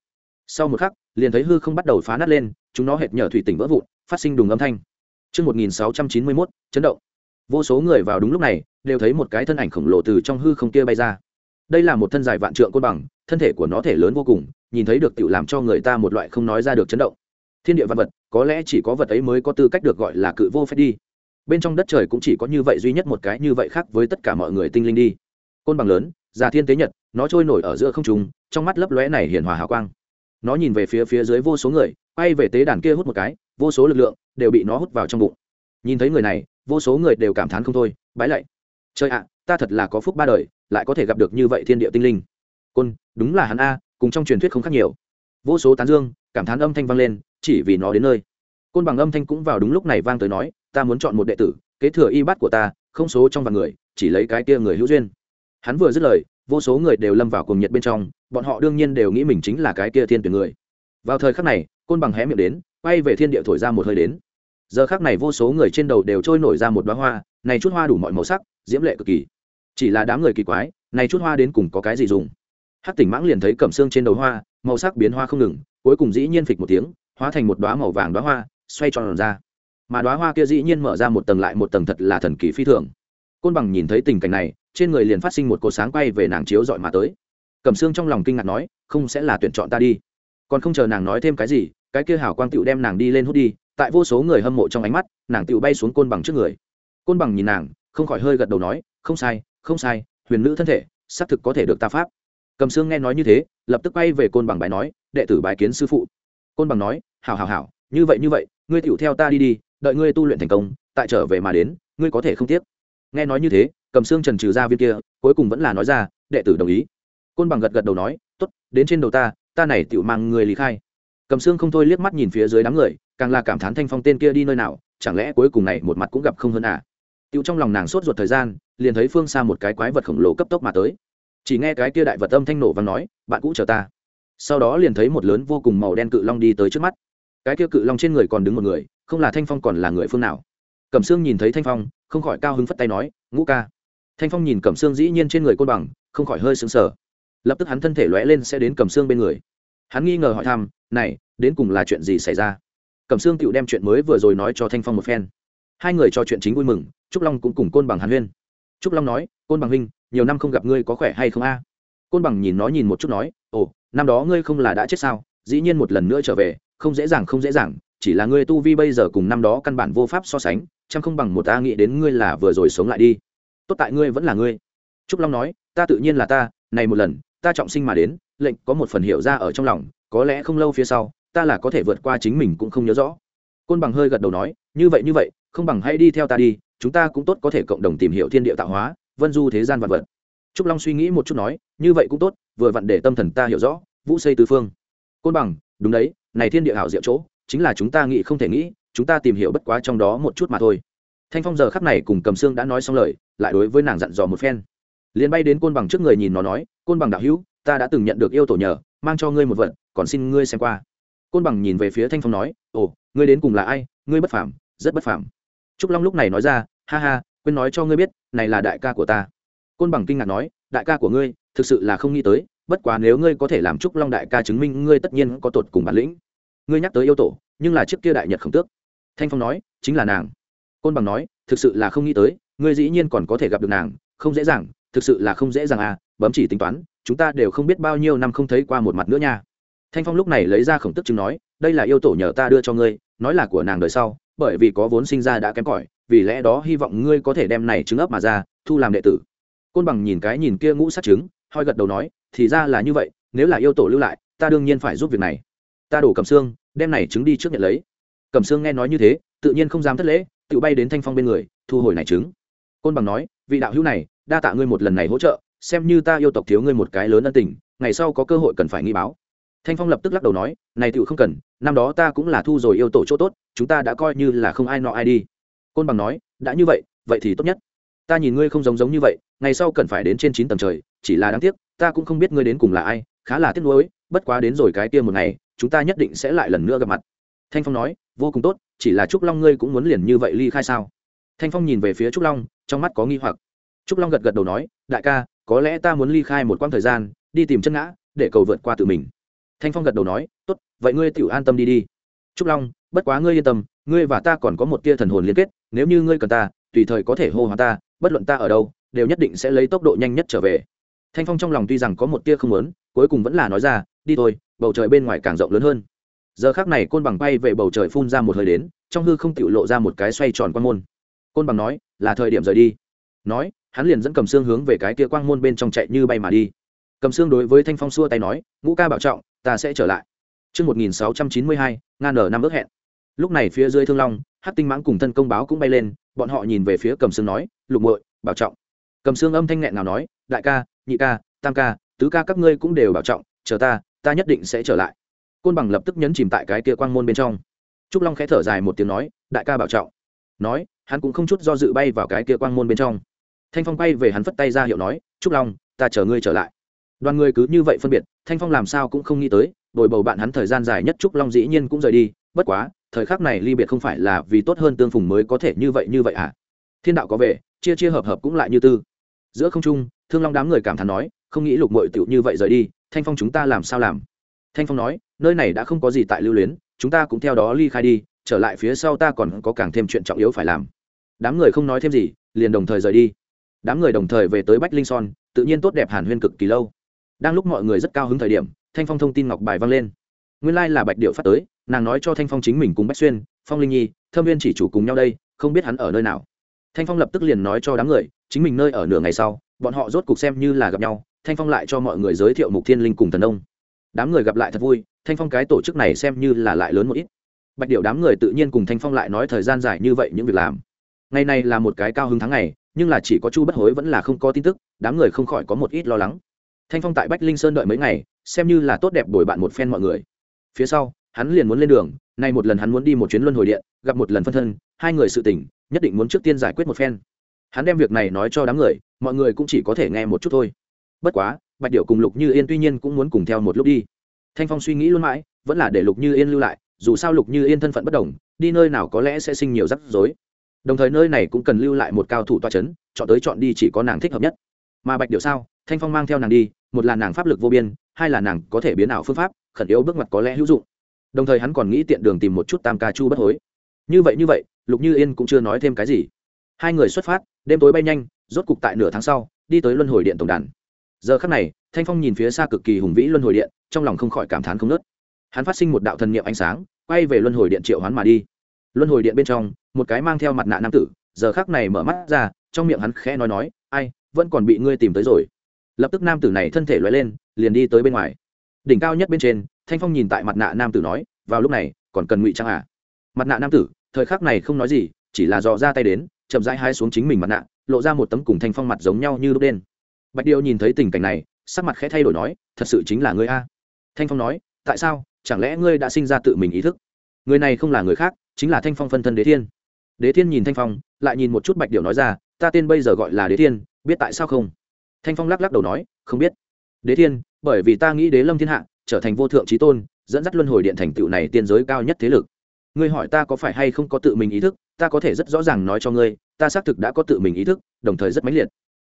Sau một khắc liền thấy hư không bắt đầu phá nát lên chúng nó hệt nhờ thủy tỉnh vỡ vụn phát sinh đùng âm thanh. Trước 1691, chấn động. Vô số người vào đúng lúc này, đều thấy một cái thân ảnh khổng lồ từ trong hư không kia bay ra. Đây là một thân dài vạn trượng côn bằng, thân thể của nó thể lớn vô cùng, nhìn thấy được tự làm cho người ta một loại không nói ra được chấn động. Thiên địa văn vật, có lẽ chỉ có vật ấy mới có tư cách được gọi là cự vô phép đi. Bên trong đất trời cũng chỉ có như vậy duy nhất một cái như vậy khác với tất cả mọi người tinh linh đi. Côn bằng lớn, già thiên tế nhật, nó trôi nổi ở giữa không trung, trong mắt lấp lóe này hiển hòa hào quang nó nhìn về phía phía dưới vô số người quay về tế đàn kia hút một cái vô số lực lượng đều bị nó hút vào trong bụng nhìn thấy người này vô số người đều cảm thán không thôi bái lạy trời ạ ta thật là có phúc ba đời lại có thể gặp được như vậy thiên địa tinh linh. Côn, đúng là hắn a, cùng trong truyền thuyết không khác nhiều. Vô số tán dương, cảm thán âm thanh vang lên, chỉ vì nó đến nơi. Côn bằng âm thanh cũng vào đúng lúc này vang tới nói, ta muốn chọn một đệ tử, kế thừa y bát của ta, không số trong vạn người, chỉ lấy cái kia người hữu duyên. Hắn vừa dứt lời, vô số người đều lâm vào cùng nhiệt bên trong, bọn họ đương nhiên đều nghĩ mình chính là cái kia thiên tuyển người. Vào thời khắc này, côn bằng hé miệng đến, quay về thiên địa thổi ra một hơi đến. Giờ khắc này vô số người trên đầu đều trôi nổi ra một đoá hoa, này chút hoa đủ mọi màu sắc, diễm lệ cực kỳ chỉ là đám người kỳ quái này chút hoa đến cùng có cái gì dùng? Hát tỉnh mãng liền thấy cẩm xương trên đầu hoa, màu sắc biến hoa không ngừng, cuối cùng dĩ nhiên phịch một tiếng, hóa thành một đoá màu vàng đoá hoa, xoay tròn ra. Mà đoá hoa kia dĩ nhiên mở ra một tầng lại một tầng thật là thần kỳ phi thường. Côn bằng nhìn thấy tình cảnh này, trên người liền phát sinh một cột sáng quay về nàng chiếu dọi mà tới. Cẩm xương trong lòng kinh ngạc nói, không sẽ là tuyển chọn ta đi. Còn không chờ nàng nói thêm cái gì, cái kia hảo quang tựu đem nàng đi lên hút đi, tại vô số người hâm mộ trong ánh mắt, nàng tựu bay xuống côn bằng trước người. Côn bằng nhìn nàng, không khỏi hơi gật đầu nói, không sai không sai, huyền nữ thân thể, xác thực có thể được ta pháp. Cầm Sương nghe nói như thế, lập tức bay về côn bằng bài nói, đệ tử bài kiến sư phụ. Côn bằng nói, hảo hảo hảo, như vậy như vậy, ngươi tựu theo ta đi đi, đợi ngươi tu luyện thành công, tại trở về mà đến, ngươi có thể không tiếc. Nghe nói như thế, cầm xương trần trừ ra viên kia, cuối cùng vẫn là nói ra, đệ tử đồng ý. Côn bằng gật gật đầu nói t ố t đến trên đầu ta ta này tựu mang người lý khai. Cầm xương không thôi liếc mắt nhìn phía dưới đám người, càng là cảm thán thanh phong tên kia đi nơi nào, chẳng lẽ cuối cùng này một mặt cũng gặp không hơn à? Tựu trong lòng nàng sốt ruột thời gian liền thấy phương xa một cái quái vật khổng lồ cấp tốc mà tới. Chỉ nghe cái kia đại vật âm thanh nổ và nói, bạn cũ chờ ta. Sau đó liền thấy một lớn vô cùng màu đen cự long đi tới trước mắt. Cái kia cự long trên người còn đứng một người, không là thanh phong còn là người phương nào. Cẩm sương nhìn thấy thanh phong, không khỏi cao hứng phất tay nói, ngũ ca. Thanh phong nhìn cẩm sương dĩ nhiên trên người côn bằng, không khỏi hơi sững sờ. Lập tức hắn thân thể lóe lên sẽ đến cẩm sương bên người. Hắn nghi ngờ hỏi thăm, này, đến cùng là chuyện gì xảy ra? Cẩm sương tựu đem chuyện mới vừa rồi nói cho thanh phong một phen. Hai người trò chuyện chính vui mừng, trúc long cũng cùng côn bằng hàn huyên trúc long nói, côn bằng huynh, nhiều năm không gặp ngươi có khỏe hay không a? Côn bằng nhìn nó nhìn một chút nói, ồ, năm đó ngươi không là đã chết sao? Dĩ nhiên một lần nữa trở về, không dễ dàng, không dễ dàng. Chỉ là ngươi tu vi bây giờ cùng năm đó căn bản vô pháp so sánh, chăm không bằng một ta nghĩ đến ngươi là vừa rồi sống lại đi. Tốt tại ngươi vẫn là ngươi. Trúc long nói, ta tự nhiên là ta, này một lần, ta trọng sinh mà đến, lệnh có một phần hiểu ra ở trong lòng, có lẽ không lâu phía sau, ta là có thể vượt qua chính mình cũng không nhớ rõ. Côn bằng hơi gật đầu nói, như vậy như vậy, không bằng hãy đi theo ta đi chúng ta cũng tốt có thể cộng đồng tìm hiểu thiên địa tạo hóa, vân du thế gian vật vật. Trúc long suy nghĩ một chút nói, như vậy cũng tốt, vừa vặn để tâm thần ta hiểu rõ, vũ xây tứ phương. Côn bằng, đúng đấy, này thiên địa hảo diệu chỗ, chính là chúng ta nghĩ không thể nghĩ, chúng ta tìm hiểu bất quá trong đó một chút mà thôi. Thanh phong giờ khắc này cùng cầm sương đã nói xong lời, lại đối với nàng dặn dò một phen. Liền bay đến côn bằng trước người nhìn nó nói, côn bằng đạo hữu, ta đã từng nhận được yêu tổ nhờ, mang cho ngươi một vật, còn xin ngươi xem qua. Côn bằng nhìn về phía thanh phong nói, ồ, ngươi đến cùng là ai? Ngươi bất phàm, rất bất phàm. Trúc long lúc này nói ra ha ha, quên nói cho ngươi biết, này là đại ca của ta. Côn bằng kinh ngạc nói, đại ca của ngươi, thực sự là không nghĩ tới, bất quá nếu ngươi có thể làm trúc long đại ca chứng minh ngươi tất nhiên có tột cùng bản lĩnh. Ngươi nhắc tới yêu tổ, nhưng là trước kia đại nhật khổng tước. Thanh phong nói, chính là nàng. Côn bằng nói, thực sự là không nghĩ tới, ngươi dĩ nhiên còn có thể gặp được nàng, không dễ dàng, thực sự là không dễ dàng à bấm chỉ tính toán, chúng ta đều không biết bao nhiêu năm không thấy qua một mặt nữa nha. Thanh phong lúc này lấy ra khổng tức chứng nói, đây là yêu tổ nhờ ta đưa cho ngươi, nói là của nàng đời sau, bởi vì có vốn sinh ra đã kém cỏi vì lẽ đó hy vọng ngươi có thể đem này trứng ấp mà ra, thu làm đệ tử. Côn bằng nhìn cái nhìn kia ngũ sát trứng hoi gật đầu nói, thì ra là như vậy, nếu là yêu tổ lưu lại, ta đương nhiên phải giúp việc này. Ta đổ cầm xương, đem này trứng đi trước nhận lấy. Cầm xương nghe nói như thế, tự nhiên không dám thất lễ, tự bay đến thanh phong bên người, thu hồi này trứng. Côn bằng nói, vị đạo hữu này, đa tạ ngươi một lần này hỗ trợ, xem như ta yêu tộc thiếu ngươi một cái lớn ân tình, ngày sau có cơ hội cần phải nghi báo. Thanh phong lập tức lắc đầu nói, này tựu không cần, năm đó ta cũng là thu rồi yêu tổ chỗ tốt, chúng ta đã coi như là không ai nọ ai đi côn bằng nói, đã như vậy vậy thì tốt nhất. Ta nhìn ngươi không giống giống như vậy, ngày sau cần phải đến trên chín tầng trời, chỉ là đáng tiếc, ta cũng không biết ngươi đến cùng là ai, khá là tiếc nuối, bất quá đến rồi cái kia một ngày, chúng ta nhất định sẽ lại lần nữa gặp mặt. Thanh phong nói, vô cùng tốt, chỉ là trúc long ngươi cũng muốn liền như vậy ly khai sao? Thanh phong nhìn về phía trúc long, trong mắt có nghi hoặc. Trúc long gật gật đầu nói, đại ca, có lẽ ta muốn ly khai một quãng thời gian, đi tìm chân ngã, để cầu vượt qua tự mình. Thanh phong gật đầu nói, tốt, vậy ngươi tự an tâm đi đi. Trúc long, bất quá ngươi yên tâm ngươi và ta còn có một tia thần hồn liên kết nếu như ngươi cần ta tùy thời có thể hô hoán ta bất luận ta ở đâu đều nhất định sẽ lấy tốc độ nhanh nhất trở về. Thanh phong trong lòng tuy rằng có một tia không lớn cuối cùng vẫn là nói ra đi thôi bầu trời bên ngoài càng rộng lớn hơn. Giờ khác này côn bằng bay về bầu trời phun ra một hơi đến trong hư không tự lộ ra một cái xoay tròn quan môn. Côn bằng nói là thời điểm rời đi. Nói hắn liền dẫn cầm xương hướng về cái kia quang môn bên trong chạy như bay mà đi. Cầm xương đối với thanh phong xua tay nói ngũ ca bảo trọng ta sẽ trở lại. Trước 1692, ngan ở năm ước hẹn. Lúc này phía dưới thương long, hát tinh mãng cùng thân công báo cũng bay lên, bọn họ nhìn về phía cầm sương nói, lục muội, bảo trọng. Cầm sương âm thanh nghẹn nào nói, đại ca, nhị ca, tam ca, tứ ca các ngươi cũng đều bảo trọng, chờ ta, ta nhất định sẽ trở lại. Côn bằng lập tức nhấn chìm tại cái kia quang môn bên trong. Trúc Long khẽ thở dài một tiếng nói, đại ca bảo trọng. Nói, hắn cũng không chút do dự bay vào cái kia quang môn bên trong thanh phong bay về hắn phất tay ra hiệu nói trúc long ta chờ ngươi trở lại đoàn người cứ như vậy phân biệt thanh phong làm sao cũng không nghĩ tới đổi bầu bạn hắn thời gian dài nhất trúc long dĩ nhiên cũng rời đi bất quá, thời khắc này ly biệt không phải là vì tốt hơn tương phùng mới có thể như vậy như vậy à? Thiên đạo có về, chia chia hợp hợp cũng lại như tư. Giữa không trung, thương long đám người cảm thán nói, không nghĩ lục mội tựu như vậy rời đi, thanh phong chúng ta làm sao làm? Thanh phong nói, nơi này đã không có gì tại lưu luyến, chúng ta cũng theo đó ly khai đi, trở lại phía sau ta còn có càng thêm chuyện trọng yếu phải làm. Đám người không nói thêm gì, liền đồng thời rời đi. Đám người đồng thời về tới bách linh son, tự nhiên tốt đẹp hàn huyên cực kỳ lâu. Đang lúc mọi người rất cao hứng thời điểm, thanh phong thông tin ngọc bài vang lên. Nguyên lai、like、là bạch điệu phát tới nàng nói cho thanh phong chính mình cùng bách xuyên, phong linh nhi, thâm viên chỉ chủ cùng nhau đây, không biết hắn ở nơi nào. Thanh phong lập tức liền nói cho đám người, chính mình nơi ở nửa ngày sau, bọn họ rốt cục xem như là gặp nhau, thanh phong lại cho mọi người giới thiệu mục thiên linh cùng thần ông đám người gặp lại thật vui, thanh phong cái tổ chức này xem như là lại lớn một ít. Bạch điệu đám người tự nhiên cùng thanh phong lại nói thời gian dài như vậy những việc làm. Ngày này là một cái cao hứng tháng ngày, nhưng là chỉ có chu bất hối vẫn là không có tin tức, đám người không khỏi có một ít lo lắng. Thanh phong tại bách linh sơn đợi mấy ngày, xem như là tốt đẹp đổi bạn một phen mọi người. Phía sau hắn liền muốn lên đường, nay một lần hắn muốn đi một chuyến luân hồi điện, gặp một lần phân thân, hai người sự tỉnh nhất định muốn trước tiên giải quyết một phen. Hắn đem việc này nói cho đám người, mọi người cũng chỉ có thể nghe một chút thôi. Bất quá, bạch điệu cùng lục như yên tuy nhiên cũng muốn cùng theo một lúc đi. Thanh phong suy nghĩ luôn mãi, vẫn là để lục như yên lưu lại, dù sao lục như yên thân phận bất đồng, đi nơi nào có lẽ sẽ sinh nhiều rắc rối. Đồng thời nơi này cũng cần lưu lại một cao thủ toa c h ấ n chọn tới chọn đi chỉ có nàng thích hợp nhất. Mà bạch điệu sao? Thanh phong mang theo nàng đi, một là nàng pháp lực vô biên, hai là nàng có thể biến ảo phương pháp, khẩn yếu bước mặt có lẽ hữu dụng đồng thời hắn còn nghĩ tiện đường tìm một chút tam ca chu bất hối. Như vậy như vậy, lục như yên cũng chưa nói thêm cái gì. Hai người xuất phát, đêm tối bay nhanh, rốt cục tại nửa tháng sau, đi tới luân hồi điện tổng đàn. Giờ khắc này, thanh phong nhìn phía xa cực kỳ hùng vĩ luân hồi điện, trong lòng không khỏi cảm thán không nớt. Hắn phát sinh một đạo thần niệm ánh sáng, quay về luân hồi điện triệu hoán mà đi. Luân hồi điện bên trong, một cái mang theo mặt nạ nam tử, giờ khác này mở mắt ra, trong miệng hắn khẽ nói nói, ai, vẫn còn bị ngươi tìm tới rồi. Lập tức nam tử này thân thể loay lên, liền đi tới bên ngoài. Đỉnh cao nhất bên trên thanh phong nhìn tại mặt nạ nam tử nói, vào lúc này, còn cần ngụy trang à? Mặt nạ nam tử, thời khắc này không nói gì, chỉ là dò ra tay đến, chậm rãi hai xuống chính mình mặt nạ, lộ ra một tấm cùng thanh phong mặt giống nhau như lúc đen. Bạch điệu nhìn thấy tình cảnh này, sắc mặt khẽ thay đổi nói, thật sự chính là ngươi a. Thanh phong nói, tại sao? Chẳng lẽ ngươi đã sinh ra tự mình ý thức? Người này không là người khác, chính là thanh phong phân thân đế thiên. Đế thiên nhìn thanh phong, lại nhìn một chút bạch điệu nói ra, ta tên bây giờ gọi là đế thiên, biết tại sao không? Thanh phong lắc lắc đầu nói, không biết. Đế thiên, bởi vì ta nghĩ đế lâm thiên hạ trở thành vô thượng trí tôn, dẫn dắt luân hồi điện thành tựu này tiên giới cao nhất thế lực. Ngươi hỏi ta có phải hay không có tự mình ý thức, ta có thể rất rõ ràng nói cho ngươi, ta xác thực đã có tự mình ý thức, đồng thời rất mãnh liệt.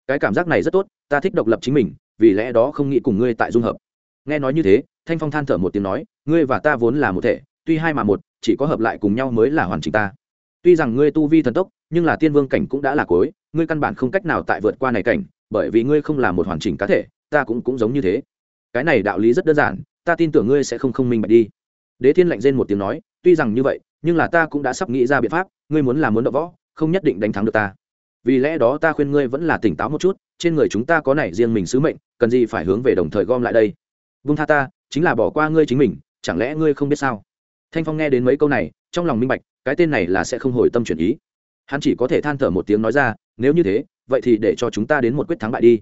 Cái cảm giác này rất tốt, ta thích độc lập chính mình, vì lẽ đó không nghĩ cùng ngươi tại dung hợp. Nghe nói như thế, thanh phong than thở một tiếng nói, ngươi và ta vốn là một thể, tuy hai mà một, chỉ có hợp lại cùng nhau mới là hoàn chỉnh ta. Tuy rằng ngươi tu vi thần tốc, nhưng là tiên vương cảnh cũng đã là cối, ngươi căn bản không cách nào tại vượt qua này cảnh, bởi vì ngươi không là một hoàn chỉnh cá thể, ta cũng cũng giống như thế cái này đạo lý rất đơn giản, ta tin tưởng ngươi sẽ không không minh bạch đi. Đế thiên lạnh rên một tiếng nói, tuy rằng như vậy, nhưng là ta cũng đã sắp nghĩ ra biện pháp, ngươi muốn làm muốn đọ võ, không nhất định đánh thắng được ta. Vì lẽ đó ta khuyên ngươi vẫn là tỉnh táo một chút, trên người chúng ta có này riêng mình sứ mệnh, cần gì phải hướng về đồng thời gom lại đây. Vung tha ta, chính là bỏ qua ngươi chính mình, chẳng lẽ ngươi không biết sao? Thanh phong nghe đến mấy câu này, trong lòng minh bạch, cái tên này là sẽ không hồi tâm chuyển ý. Hắn chỉ có thể than thở một tiếng nói ra, nếu như thế, vậy thì để cho chúng ta đến một quyết thắng bại đi.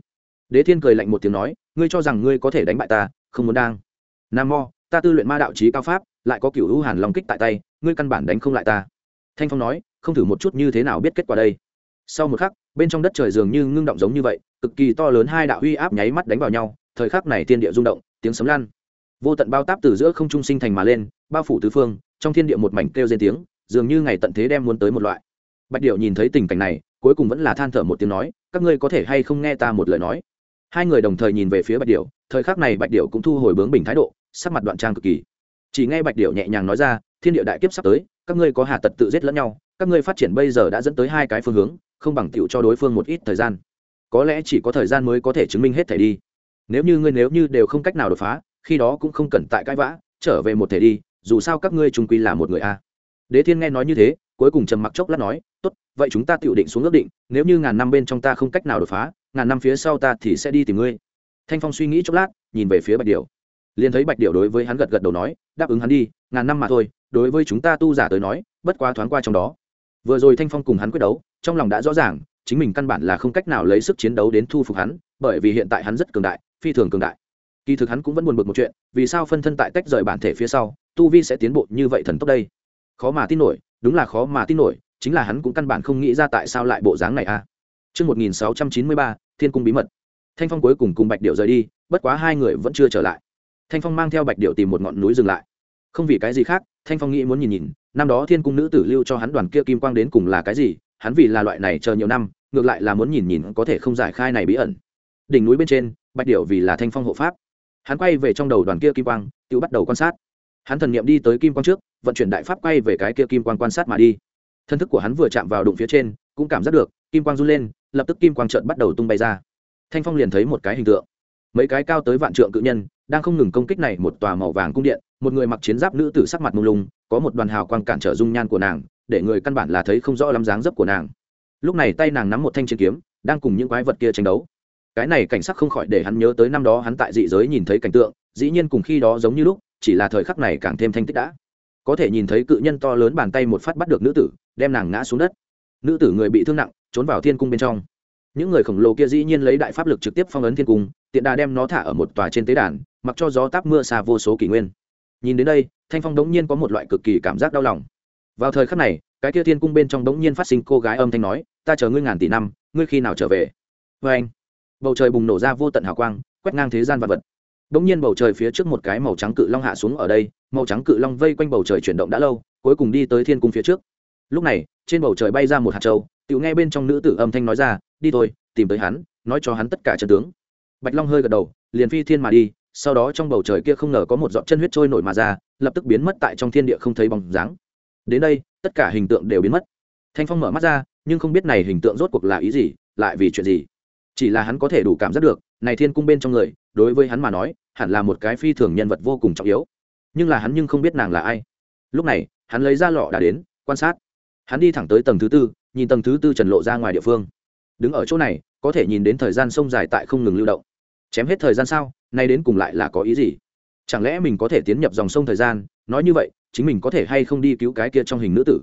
Đế thiên cười lạnh một tiếng nói ngươi cho rằng ngươi có thể đánh bại ta, không muốn đang. Nam mo ta tư luyện ma đạo trí cao pháp, lại có cựu hữu hàn long kích tại tay, ngươi căn bản đánh không lại ta. Thanh phong nói, không thử một chút như thế nào biết kết quả đây. Sau một khắc, bên trong đất trời dường như ngưng động giống như vậy, cực kỳ to lớn hai đạo uy áp nháy mắt đánh vào nhau, thời khắc này thiên địa rung động, tiếng sấm lan. Vô tận bao táp từ giữa không trung sinh thành mà lên, bao phủ tứ phương, trong thiên địa một mảnh kêu trên tiếng, dường như ngày tận thế đem muốn tới một loại. Bạch điệu nhìn thấy tình cảnh này, cuối cùng vẫn là than thở một tiếng nói, các ngươi có thể hay không nghe ta một lời nói? Hai người đồng thời nhìn về phía bạch điệu thời khắc này bạch điệu cũng thu hồi bướng bình thái độ, sắc mặt đoạn trang cực kỳ. Chỉ nghe bạch điệu nhẹ nhàng nói ra, thiên địa đại kiếp sắp tới, các ngươi có hà tật tự giết lẫn nhau, các ngươi phát triển bây giờ đã dẫn tới hai cái phương hướng, không bằng tiệu cho đối phương một ít thời gian. Có lẽ chỉ có thời gian mới có thể chứng minh hết thể đi. Nếu như ngươi nếu như đều không cách nào đột phá, khi đó cũng không cần tại cãi vã, trở về một thể đi, dù sao các ngươi trung quy là một người a. Đế thiên nghe nói như thế, cuối cùng trầm mặc chốc lát nói, tốt, vậy chúng ta tiểu định xuống ước định, nếu như ngàn năm bên trong ta không cách nào đột phá ngàn năm phía sau ta thì sẽ đi tìm ngươi. Thanh phong suy nghĩ chốc lát, nhìn về phía bạch điểu. Liền thấy bạch điểu đối với hắn gật gật đầu nói, đáp ứng hắn đi, ngàn năm mà thôi, đối với chúng ta tu giả tới nói, bất quá thoáng qua trong đó. Vừa rồi thanh phong cùng hắn quyết đấu, trong lòng đã rõ ràng, chính mình căn bản là không cách nào lấy sức chiến đấu đến thu phục hắn, bởi vì hiện tại hắn rất cường đại, phi thường cường đại. Kỳ thực hắn cũng vẫn buồn bực một chuyện, vì sao phân thân tại tách rời bản thể phía sau, tu vi sẽ tiến bộ như vậy thần tốc đây? Khó mà tin nổi, đúng là khó mà tin nổi, chính là hắn cũng căn bản không nghĩ ra tại sao lại bộ dáng này a à. Trước 1693, Thiên cung bí mật. Thanh Phong cuối cùng cùng Bạch Điểu rời đi, bất quá hai người vẫn chưa trở lại. Thanh Phong mang theo Bạch Điểu tìm một ngọn núi dừng lại. Không vì cái gì khác, Thanh Phong nghĩ muốn nhìn nhìn, năm đó Thiên cung nữ tử lưu cho hắn đoàn kia kim quang đến cùng là cái gì, hắn vì là loại này chờ nhiều năm, ngược lại là muốn nhìn nhìn có thể không giải khai này bí ẩn. Đỉnh núi bên trên, Bạch Điểu vì là Thanh Phong hộ pháp. Hắn quay về trong đầu đoàn kia kim quang, tự bắt đầu quan sát hắn thần niệm đi tới kim quang trước vận chuyển đại pháp quay về cái kia kim quang quan sát mà đi thân thức của hắn vừa chạm vào đụng phía trên cũng cảm giác được kim quang run lên lập tức kim quang trợn bắt đầu tung bay ra. Thanh phong liền thấy một cái hình tượng. Mấy cái cao tới vạn trượng cự nhân đang không ngừng công kích này một tòa màu vàng cung điện, một người mặc chiến giáp nữ tử sắc mặt mông lung, có một đoàn hào quang cản trở dung nhan của nàng, để người căn bản là thấy không rõ lắm dáng dấp của nàng. Lúc này tay nàng nắm một thanh chiến kiếm, đang cùng những quái vật kia tranh đấu. Cái này cảnh sắc không khỏi để hắn nhớ tới năm đó hắn tại dị giới nhìn thấy cảnh tượng, dĩ nhiên cùng khi đó giống như lúc, chỉ là thời khắc này càng thêm thanh tích đã. Có thể nhìn thấy cự nhân to lớn bàn tay một phát bắt được nữ tử, đem nàng ngã xuống đất nữ tử người bị thương nặng trốn vào thiên cung bên trong. Những người khổng lồ kia dĩ nhiên lấy đại pháp lực trực tiếp phong ấn thiên cung tiện đà đem nó thả ở một tòa trên tế đàn mặc cho gió táp mưa xa vô số kỷ nguyên. Nhìn đến đây thanh phong đống nhiên có một loại cực kỳ cảm giác đau lòng. Vào thời khắc này cái kia thiên cung bên trong đống nhiên phát sinh cô gái âm thanh nói ta chờ ngươi ngàn tỷ năm ngươi khi nào trở về? Vê anh bầu trời bùng nổ ra vô tận hào quang quét ngang thế gian vật vật. Đống nhiên bầu trời phía trước một cái màu trắng cự long hạ xuống ở đây, màu trắng cự long vây quanh bầu trời chuyển động đã lâu, cuối cùng đi tới thiên cung phía trước. Lúc này, trên bầu trời bay ra một hạt châu, tự nghe bên trong nữ tử âm thanh nói ra, "Đi thôi, tìm tới hắn, nói cho hắn tất cả trận tướng." Bạch Long hơi gật đầu, liền phi thiên mà đi, sau đó trong bầu trời kia không ngờ có một giọt chân huyết trôi nổi mà ra, lập tức biến mất tại trong thiên địa không thấy bóng dáng. Đến đây, tất cả hình tượng đều biến mất. Thanh Phong mở mắt ra, nhưng không biết này hình tượng rốt cuộc là ý gì, lại vì chuyện gì. Chỉ là hắn có thể đủ cảm giác được, này thiên cung bên trong người, đối với hắn mà nói, hẳn là một cái phi thường nhân vật vô cùng trọng yếu nhưng là hắn nhưng không biết nàng là ai lúc này hắn lấy ra lọ đã đến quan sát hắn đi thẳng tới tầng thứ tư, nhìn tầng thứ tư trần lộ ra ngoài địa phương. Đứng ở chỗ này, có thể nhìn đến thời gian sông dài tại không ngừng lưu động. Chém hết thời gian sao? Nay đến cùng lại là có ý gì? Chẳng lẽ mình có thể tiến nhập dòng sông thời gian? Nói như vậy, chính mình có thể hay không đi cứu cái kia trong hình nữ tử?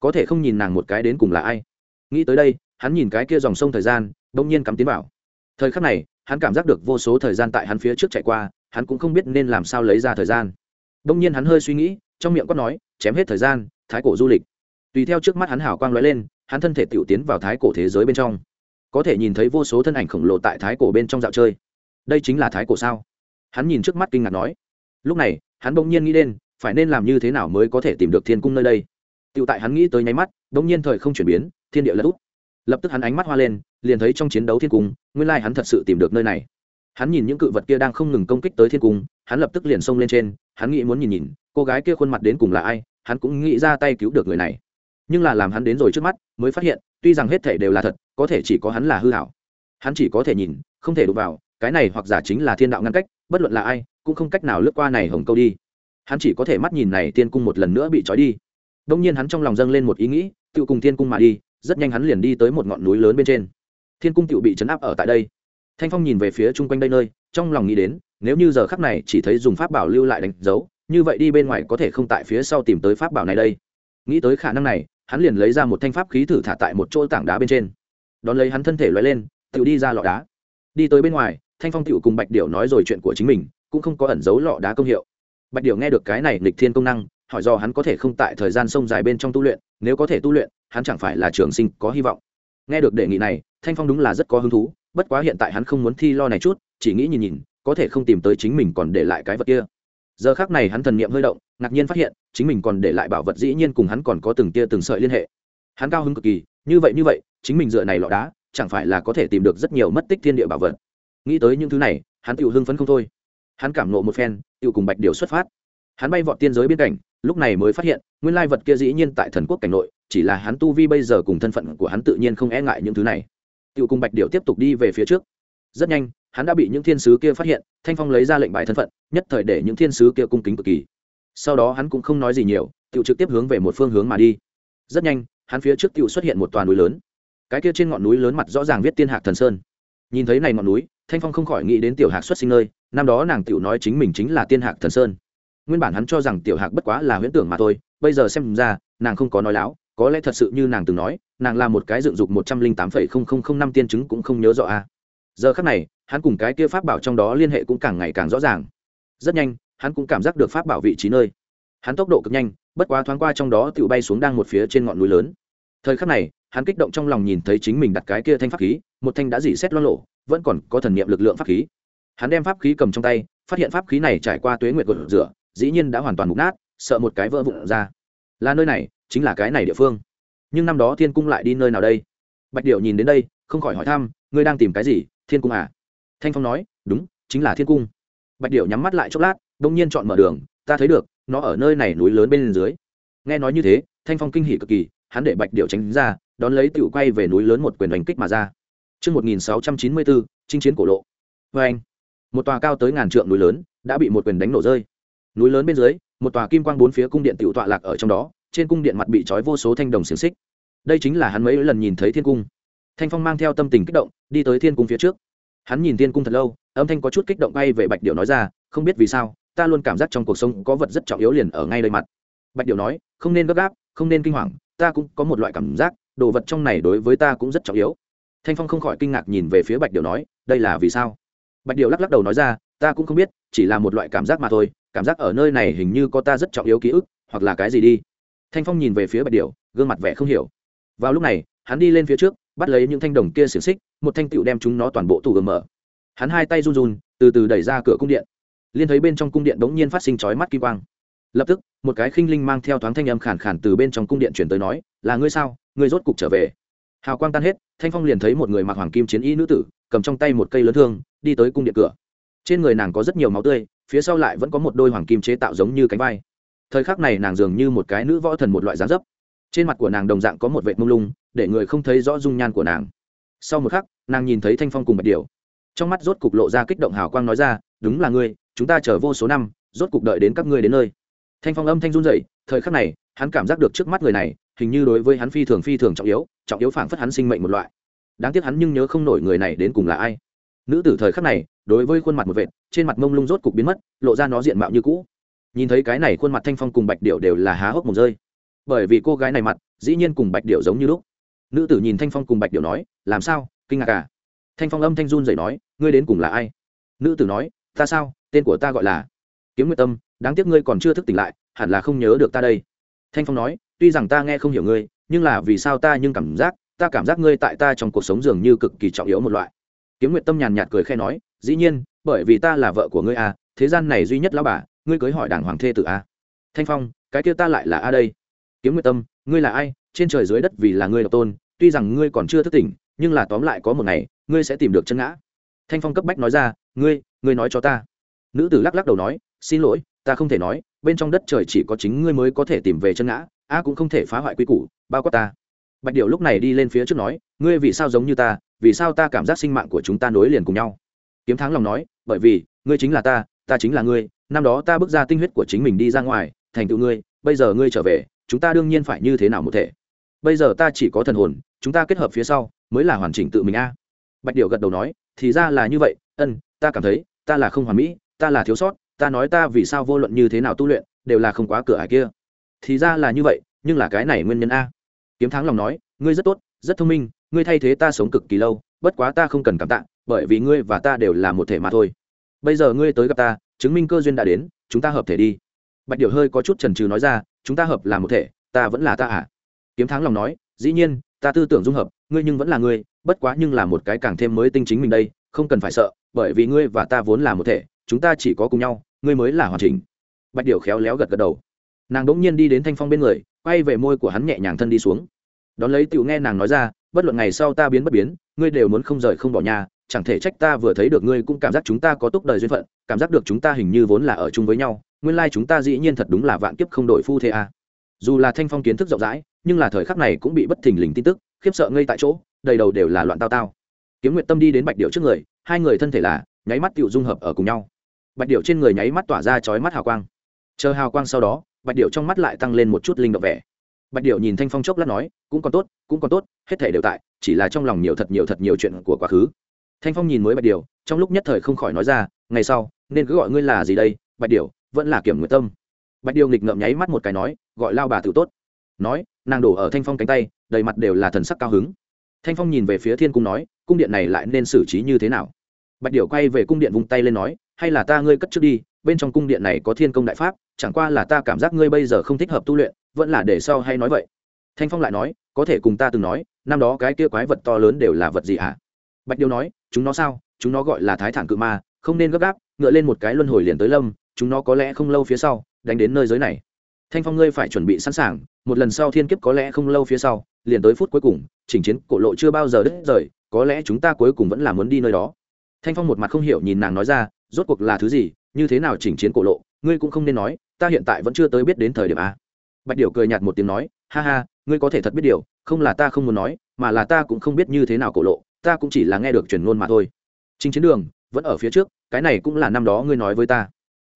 Có thể không nhìn nàng một cái đến cùng là ai? Nghĩ tới đây, hắn nhìn cái kia dòng sông thời gian, bỗng nhiên cắm tiến vào. Thời khắc này, hắn cảm giác được vô số thời gian tại hắn phía trước chạy qua, hắn cũng không biết nên làm sao lấy ra thời gian. Đông nhiên hắn hơi suy nghĩ, trong miệng quát nói, chém hết thời gian, thái cổ du lịch tùy theo trước mắt hắn hào quang lóe lên, hắn thân thể tiểu tiến vào thái cổ thế giới bên trong. Có thể nhìn thấy vô số thân ảnh khổng lồ tại thái cổ bên trong dạo chơi. Đây chính là thái cổ sao? Hắn nhìn trước mắt kinh ngạc nói. Lúc này, hắn bỗng nhiên nghĩ đến, phải nên làm như thế nào mới có thể tìm được thiên cung nơi đây? Tựu tại hắn nghĩ tới nháy mắt, bỗng nhiên thời không chuyển biến, thiên địa lật úp. Lập tức hắn ánh mắt hoa lên, liền thấy trong chiến đấu thiên cung, nguyên lai hắn thật sự tìm được nơi này. Hắn nhìn những cự vật kia đang không ngừng công kích tới thiên cung, hắn lập tức liền xông lên trên, hắn nghĩ muốn nhìn nhìn, cô gái kia khuôn mặt đến cùng là ai, hắn cũng nghĩ ra tay cứu được người này nhưng là làm hắn đến rồi trước mắt, mới phát hiện, tuy rằng hết thể đều là thật, có thể chỉ có hắn là hư hảo. Hắn chỉ có thể nhìn, không thể đụng vào, cái này hoặc giả chính là thiên đạo ngăn cách, bất luận là ai, cũng không cách nào lướt qua này hồng câu đi. Hắn chỉ có thể mắt nhìn này tiên cung một lần nữa bị trói đi. Đông nhiên hắn trong lòng dâng lên một ý nghĩ tự cùng thiên cung mà đi, rất nhanh hắn liền đi tới một ngọn núi lớn bên trên. Thiên cung tự bị chấn áp ở tại đây. Thanh phong nhìn về phía chung quanh đây nơi, trong lòng nghĩ đến, nếu như giờ khắc này chỉ thấy dùng pháp bảo lưu lại đánh dấu, như vậy đi bên ngoài có thể không tại phía sau tìm tới pháp bảo này đây. Nghĩ tới khả năng này hắn liền lấy ra một thanh pháp khí thử thả tại một chỗ tảng đá bên trên. Đón lấy hắn thân thể loại lên tự đi ra lọ đá. Đi tới bên ngoài, thanh phong tựu cùng bạch điệu nói rồi chuyện của chính mình, cũng không có ẩn giấu lọ đá công hiệu. Bạch điệu nghe được cái này lịch thiên công năng, hỏi do hắn có thể không tại thời gian sông dài bên trong tu luyện, nếu có thể tu luyện, hắn chẳng phải là trường sinh có hy vọng. Nghe được đề nghị này, thanh phong đúng là rất có hứng thú, bất quá hiện tại hắn không muốn thi lo này chút, chỉ nghĩ nhìn nhìn, có thể không tìm tới chính mình còn để lại cái vật kia giờ khác này hắn thần niệm hơi động, ngạc nhiên phát hiện, chính mình còn để lại bảo vật dĩ nhiên cùng hắn còn có từng tia từng sợi liên hệ. Hắn cao hứng cực kỳ, như vậy như vậy, chính mình dựa này lọ đá, chẳng phải là có thể tìm được rất nhiều mất tích thiên địa bảo vật. Nghĩ tới những thứ này, hắn tự hưng phấn không thôi. Hắn cảm nộ một phen tự cùng bạch điều xuất phát. Hắn bay vọt tiên giới biên cảnh, lúc này mới phát hiện, nguyên lai vật kia dĩ nhiên tại thần quốc cảnh nội, chỉ là hắn tu vi bây giờ cùng thân phận của hắn tự nhiên không e ngại những thứ này. Tự cùng bạch điệu tiếp tục đi về phía trước rất nhanh, hắn đã bị những thiên sứ kia phát hiện, thanh phong lấy ra lệnh bài thân phận, nhất thời để những thiên sứ kia cung kính cực kỳ. Sau đó hắn cũng không nói gì nhiều tự trực tiếp hướng về một phương hướng mà đi. Rất nhanh, hắn phía trước tự xuất hiện một toàn núi lớn. Cái kia trên ngọn núi lớn mặt rõ ràng viết tiên hạc thần sơn. Nhìn thấy này ngọn núi, thanh phong không khỏi nghĩ đến tiểu hạc xuất sinh nơi, năm đó nàng tiểu nói chính mình chính là tiên hạc thần sơn. Nguyên bản hắn cho rằng tiểu hạc bất quá là huyễn tưởng mà thôi, bây giờ xem ra, nàng không có nói láo, có lẽ thật sự như nàng từng nói, nàng là một cái dựng dục một trăm linh tám phẩy không không không năm tiên chứng cũng không nhớ rõ a giờ khắc này, hắn cùng cái kia pháp bảo trong đó liên hệ cũng càng ngày càng rõ ràng. Rất nhanh, hắn cũng cảm giác được pháp bảo vị trí nơi. Hắn tốc độ cực nhanh, bất quá thoáng qua trong đó tự bay xuống đang một phía trên ngọn núi lớn. Thời khắc này, hắn kích động trong lòng nhìn thấy chính mình đặt cái kia thanh pháp khí, một thanh đã dỉ xét lo lộ vẫn còn có thần niệm lực lượng pháp khí. Hắn đem pháp khí cầm trong tay, phát hiện pháp khí này trải qua tuế nguyệt gột rửa, dĩ nhiên đã hoàn toàn mục nát, sợ một cái vỡ vụn ra. Là nơi này, chính là cái này địa phương. Nhưng năm đó thiên cung lại đi nơi nào đây? Bạch điệu nhìn đến đây không khỏi hỏi thăm ngươi đang tìm cái gì thiên cung à thanh phong nói đúng chính là thiên cung bạch điệu nhắm mắt lại chốc lát đông nhiên chọn mở đường ta thấy được nó ở nơi này núi lớn bên dưới nghe nói như thế thanh phong kinh hỉ cực kỳ hắn để bạch điệu tránh ra đón lấy tựu quay về núi lớn một quyền đánh kích mà ra Trước 1694, chinh chiến cổ lộ. Và anh, một tòa cao tới ngàn trượng núi lớn đã bị một quyền đánh nổ rơi. Núi lớn bên dưới, một tòa kim quang bốn phía cung điện tiểu tọa lạc ở trong đó, trên cung điện mặt bị trói vô số thanh đồng xiềng xích. Đây chính là hắn mấy lần nhìn thấy thiên cung. Thanh Phong mang theo tâm tình kích động, đi tới thiên cung phía trước. Hắn nhìn thiên cung thật lâu, âm thanh có chút kích động bay về Bạch điệu nói ra, không biết vì sao, ta luôn cảm giác trong cuộc sống có vật rất trọng yếu liền ở ngay đây mặt. Bạch điệu nói, không nên gấp gáp, không nên kinh hoàng, ta cũng có một loại cảm giác, đồ vật trong này đối với ta cũng rất trọng yếu thanh phong không khỏi kinh ngạc nhìn về phía bạch điệu nói đây là vì sao bạch điệu lắc lắc đầu nói ra ta cũng không biết chỉ là một loại cảm giác mà thôi cảm giác ở nơi này hình như có ta rất trọng yếu ký ức hoặc là cái gì đi thanh phong nhìn về phía bạch điệu gương mặt vẻ không hiểu vào lúc này hắn đi lên phía trước bắt lấy những thanh đồng kia xiềng xích, một thanh tựu đem chúng nó toàn bộ tủ gầm mở. Hắn hai tay run run, từ từ đẩy ra cửa cung điện. Liên thấy bên trong cung điện bỗng nhiên phát sinh chói mắt kim quang. Lập tức, một cái khinh linh mang theo thoáng thanh âm khản khản từ bên trong cung điện chuyển tới nói, là ngươi sao? Ngươi rốt cục trở về. Hào quang tan hết, thanh phong liền thấy một người mặc hoàng kim chiến y nữ tử, cầm trong tay một cây lớn thương, đi tới cung điện cửa. Trên người nàng có rất nhiều máu tươi, phía sau lại vẫn có một đôi hoàng kim chế tạo giống như cánh vai. Thời khắc này nàng dường như một cái nữ võ thần một loại dáng dấp. Trên mặt của nàng đồng dạng có một vệt mông lung để người không thấy rõ dung nhan của nàng. Sau một khắc, nàng nhìn thấy thanh phong cùng bạch điều trong mắt rốt cục lộ ra kích động hào quang nói ra, đúng là ngươi, chúng ta chờ vô số năm, rốt cục đợi đến các ngươi đến nơi. Thanh phong âm thanh run dậy thời khắc này, hắn cảm giác được trước mắt người này, hình như đối với hắn phi thường phi thường trọng yếu trọng yếu phảng phất hắn sinh mệnh một loại. Đáng tiếc hắn nhưng nhớ không nổi người này đến cùng là ai. Nữ tử thời khắc này, đối với khuôn mặt một vệt, trên mặt mông lung rốt cục biến mất, lộ ra nó diện mạo như cũ. Nhìn thấy cái này khuôn mặt thanh phong cùng bạch điệu đều là há hốc một rơi. Bởi vì cô gái này mặt, dĩ nhiên cùng bạch điệu giống như lúc nữ tử nhìn thanh phong cùng bạch điệu nói, làm sao? Kinh ngạc à? Thanh phong âm thanh run dậy nói, ngươi đến cùng là ai? Nữ tử nói, ta sao? Tên của ta gọi là kiếm nguyệt tâm, đáng tiếc ngươi còn chưa thức tỉnh lại, hẳn là không nhớ được ta đây. Thanh phong nói, tuy rằng ta nghe không hiểu ngươi, nhưng là vì sao ta nhưng cảm giác, ta cảm giác ngươi tại ta trong cuộc sống dường như cực kỳ trọng yếu một loại. Kiếm nguyệt tâm nhàn nhạt cười khe nói, dĩ nhiên, bởi vì ta là vợ của ngươi à thế gian này duy nhất lão bà, ngươi cưới hỏi đảng hoàng thê tử a thanh phong, cái kia ta lại là a đây? Kiếm nguyệt tâm, ngươi là ai? Trên trời dưới đất vì là ngươi độc tôn, tuy rằng ngươi còn chưa thức tỉnh, nhưng là tóm lại có một ngày, ngươi sẽ tìm được chân ngã. Thanh phong cấp bách nói ra, ngươi ngươi nói cho ta. Nữ tử lắc lắc đầu nói, xin lỗi, ta không thể nói, bên trong đất trời chỉ có chính ngươi mới có thể tìm về chân ngã, a cũng không thể phá hoại quy củ, bao quát ta. Bạch điệu lúc này đi lên phía trước nói, ngươi vì sao giống như ta, vì sao ta cảm giác sinh mạng của chúng ta nối liền cùng nhau? Kiếm thắng lòng nói, bởi vì, ngươi chính là ta ta chính là ngươi, năm đó ta bước ra tinh huyết của chính mình đi ra ngoài, thành tựu ngươi, bây giờ ngươi trở về, chúng ta đương nhiên phải như thế nào một thể? Bây giờ ta chỉ có thần hồn, chúng ta kết hợp phía sau, mới là hoàn chỉnh tự mình a. Bạch điệu gật đầu nói, thì ra là như vậy, ân, ta cảm thấy, ta là không hoàn mỹ, ta là thiếu sót, ta nói ta vì sao vô luận như thế nào tu luyện, đều là không quá cửa ải kia. Thì ra là như vậy, nhưng là cái này nguyên nhân a. Kiếm thắng lòng nói, ngươi rất tốt, rất thông minh, ngươi thay thế ta sống cực kỳ lâu, bất quá ta không cần cảm tạ, bởi vì ngươi và ta đều là một thể mà thôi. Bây giờ ngươi tới gặp ta, chứng minh cơ duyên đã đến, chúng ta hợp thể đi. Bạch điệu hơi có chút trần trừ nói ra, chúng ta hợp là một thể, ta vẫn là ta à? Kiếm thắng lòng nói, dĩ nhiên, ta tư tưởng dung hợp, ngươi nhưng vẫn là ngươi, bất quá nhưng là một cái càng thêm mới tinh chính mình đây, không cần phải sợ, bởi vì ngươi và ta vốn là một thể, chúng ta chỉ có cùng nhau, ngươi mới là hoàn chỉnh. Bạch điệu khéo léo gật gật đầu. Nàng đ ỗ n g nhiên đi đến thanh phong bên người, quay về môi của hắn nhẹ nhàng thân đi xuống. Đón lấy tựu nghe nàng nói ra, bất luận ngày sau ta biến bất biến, ngươi đều muốn không rời không bỏ nhà, chẳng thể trách ta vừa thấy được ngươi cũng cảm giác chúng ta có túc đời duyên phận, cảm giác được chúng ta hình như vốn là ở chung với nhau, nguyên lai chúng ta dĩ nhiên thật đúng là vạn kiếp không đổi phu thế a à. dù là thanh phong kiến thức rộng rãi nhưng là thời khắc này cũng bị bất thình lình tin tức, khiếp sợ ngay tại chỗ, đầy đầu đều là loạn tao tao. Kiếm nguyện tâm đi đến bạch điệu trước người, hai người thân thể là, nháy mắt tựu dung hợp ở cùng nhau. Bạch điệu trên người nháy mắt tỏa ra chói mắt hào quang. Chờ hào quang sau đó, bạch điệu trong mắt lại tăng lên một chút linh động vẻ. Bạch điệu nhìn thanh phong chốc lát nói, cũng còn tốt, cũng còn tốt, hết thể đều tại, chỉ là trong lòng nhiều thật nhiều thật nhiều chuyện của quá khứ. Thanh phong nhìn mới bạch điệu trong lúc nhất thời không khỏi nói ra, ngày sau, nên cứ gọi ngươi là gì đây? Bạch điệu vẫn là kiểm nguyện tâm. Bạch điệu nghịch ngợm nháy mắt một cái nói, gọi lao bà tự tốt. Nói nàng đổ ở thanh phong cánh tay, đầy mặt đều là thần sắc cao hứng. Thanh phong nhìn về phía thiên cung nói, cung điện này lại nên xử trí như thế nào? Bạch điệu quay về cung điện vung tay lên nói, hay là ta ngươi cất trước đi, bên trong cung điện này có thiên công đại pháp, chẳng qua là ta cảm giác ngươi bây giờ không thích hợp tu luyện, vẫn là để sau hay nói vậy. Thanh phong lại nói, có thể cùng ta từng nói, năm đó cái kia quái vật to lớn đều là vật gì hả bạch điệu nói, chúng nó sao? Chúng nó gọi là thái thản cự ma, không nên gấp gáp, ngựa lên một cái luân hồi liền tới lâm, chúng nó có lẽ không lâu phía sau, đánh đến nơi giới này thanh phong ngươi phải chuẩn bị sẵn sàng, một lần sau thiên kiếp có lẽ không lâu phía sau, liền tới phút cuối cùng, chỉnh chiến cổ lộ chưa bao giờ đứt rời, có lẽ chúng ta cuối cùng vẫn là muốn đi nơi đó. Thanh phong một mặt không hiểu nhìn nàng nói ra, rốt cuộc là thứ gì, như thế nào chỉnh chiến cổ lộ, ngươi cũng không nên nói, ta hiện tại vẫn chưa tới biết đến thời điểm a. Bạch điệu cười nhạt một tiếng nói, ha ha, ngươi có thể thật biết điều, không là ta không muốn nói, mà là ta cũng không biết như thế nào cổ lộ, ta cũng chỉ là nghe được truyền ngôn mà thôi. Chính chiến đường, vẫn ở phía trước, cái này cũng là năm đó ngươi nói với ta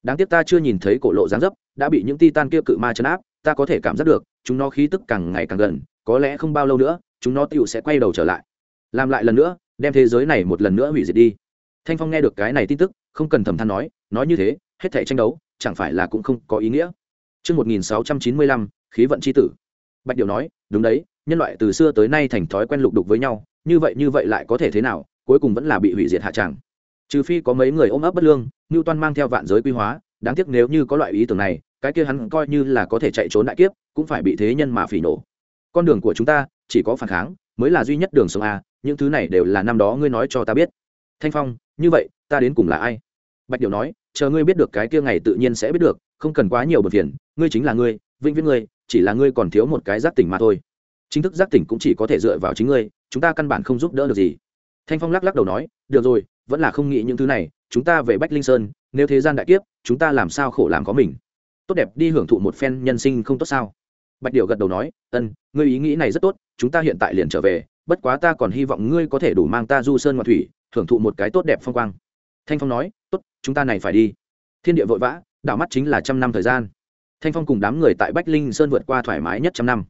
đáng tiếc ta chưa nhìn thấy cổ lộ dáng dấp đã bị những ti tan kia cự ma chấn áp ta có thể cảm giác được chúng nó khí tức càng ngày càng gần có lẽ không bao lâu nữa chúng nó tựu sẽ quay đầu trở lại làm lại lần nữa đem thế giới này một lần nữa hủy diệt đi thanh phong nghe được cái này tin tức không cần thầm than nói nói như thế hết thể tranh đấu chẳng phải là cũng không có ý nghĩa Trước 1695, khí vận chi tử. Bạch Điệu nói, đúng đấy, nhân loại từ xưa tới nay thành thói quen lục đục với nhau, như vậy như vậy lại có thể thế nào, cuối cùng vẫn là bị hủy diệt hạ tràng. Trừ phi có mấy người ôm ấp bất lương, Newton mang theo vạn giới quy hóa, đáng tiếc nếu như có loại ý tưởng này, cái kia hắn coi như là có thể chạy trốn đại kiếp, cũng phải bị thế nhân mà phỉ nổ. Con đường của chúng ta, chỉ có phản kháng, mới là duy nhất đường sông a, những thứ này đều là năm đó ngươi nói cho ta biết. Thanh Phong, như vậy, ta đến cùng là ai? Bạch Điệu nói, chờ ngươi biết được cái kia ngày tự nhiên sẽ biết được không cần quá nhiều bật phiền ngươi chính là ngươi vĩnh viễn ngươi chỉ là ngươi còn thiếu một cái giác tỉnh mà thôi chính thức giác tỉnh cũng chỉ có thể dựa vào chính ngươi chúng ta căn bản không giúp đỡ được gì thanh phong lắc lắc đầu nói được rồi vẫn là không nghĩ những thứ này, chúng ta về bách linh sơn, nếu thế gian đại kiếp, chúng ta làm sao khổ làm có mình. Tốt đẹp, đi hưởng thụ một phen nhân sinh không tốt sao? Bạch điệu gật đầu nói, ân, ngươi ý nghĩ này rất tốt, chúng ta hiện tại liền trở về, bất quá ta còn hy vọng ngươi có thể đủ mang ta du sơn ngoại thủy, hưởng thụ một cái tốt đẹp phong quang. Thanh phong nói, tốt, chúng ta này phải đi. Thiên địa vội vã, đảo mắt chính là trăm năm thời gian. Thanh phong cùng đám người tại bách linh sơn vượt qua thoải mái nhất trăm năm.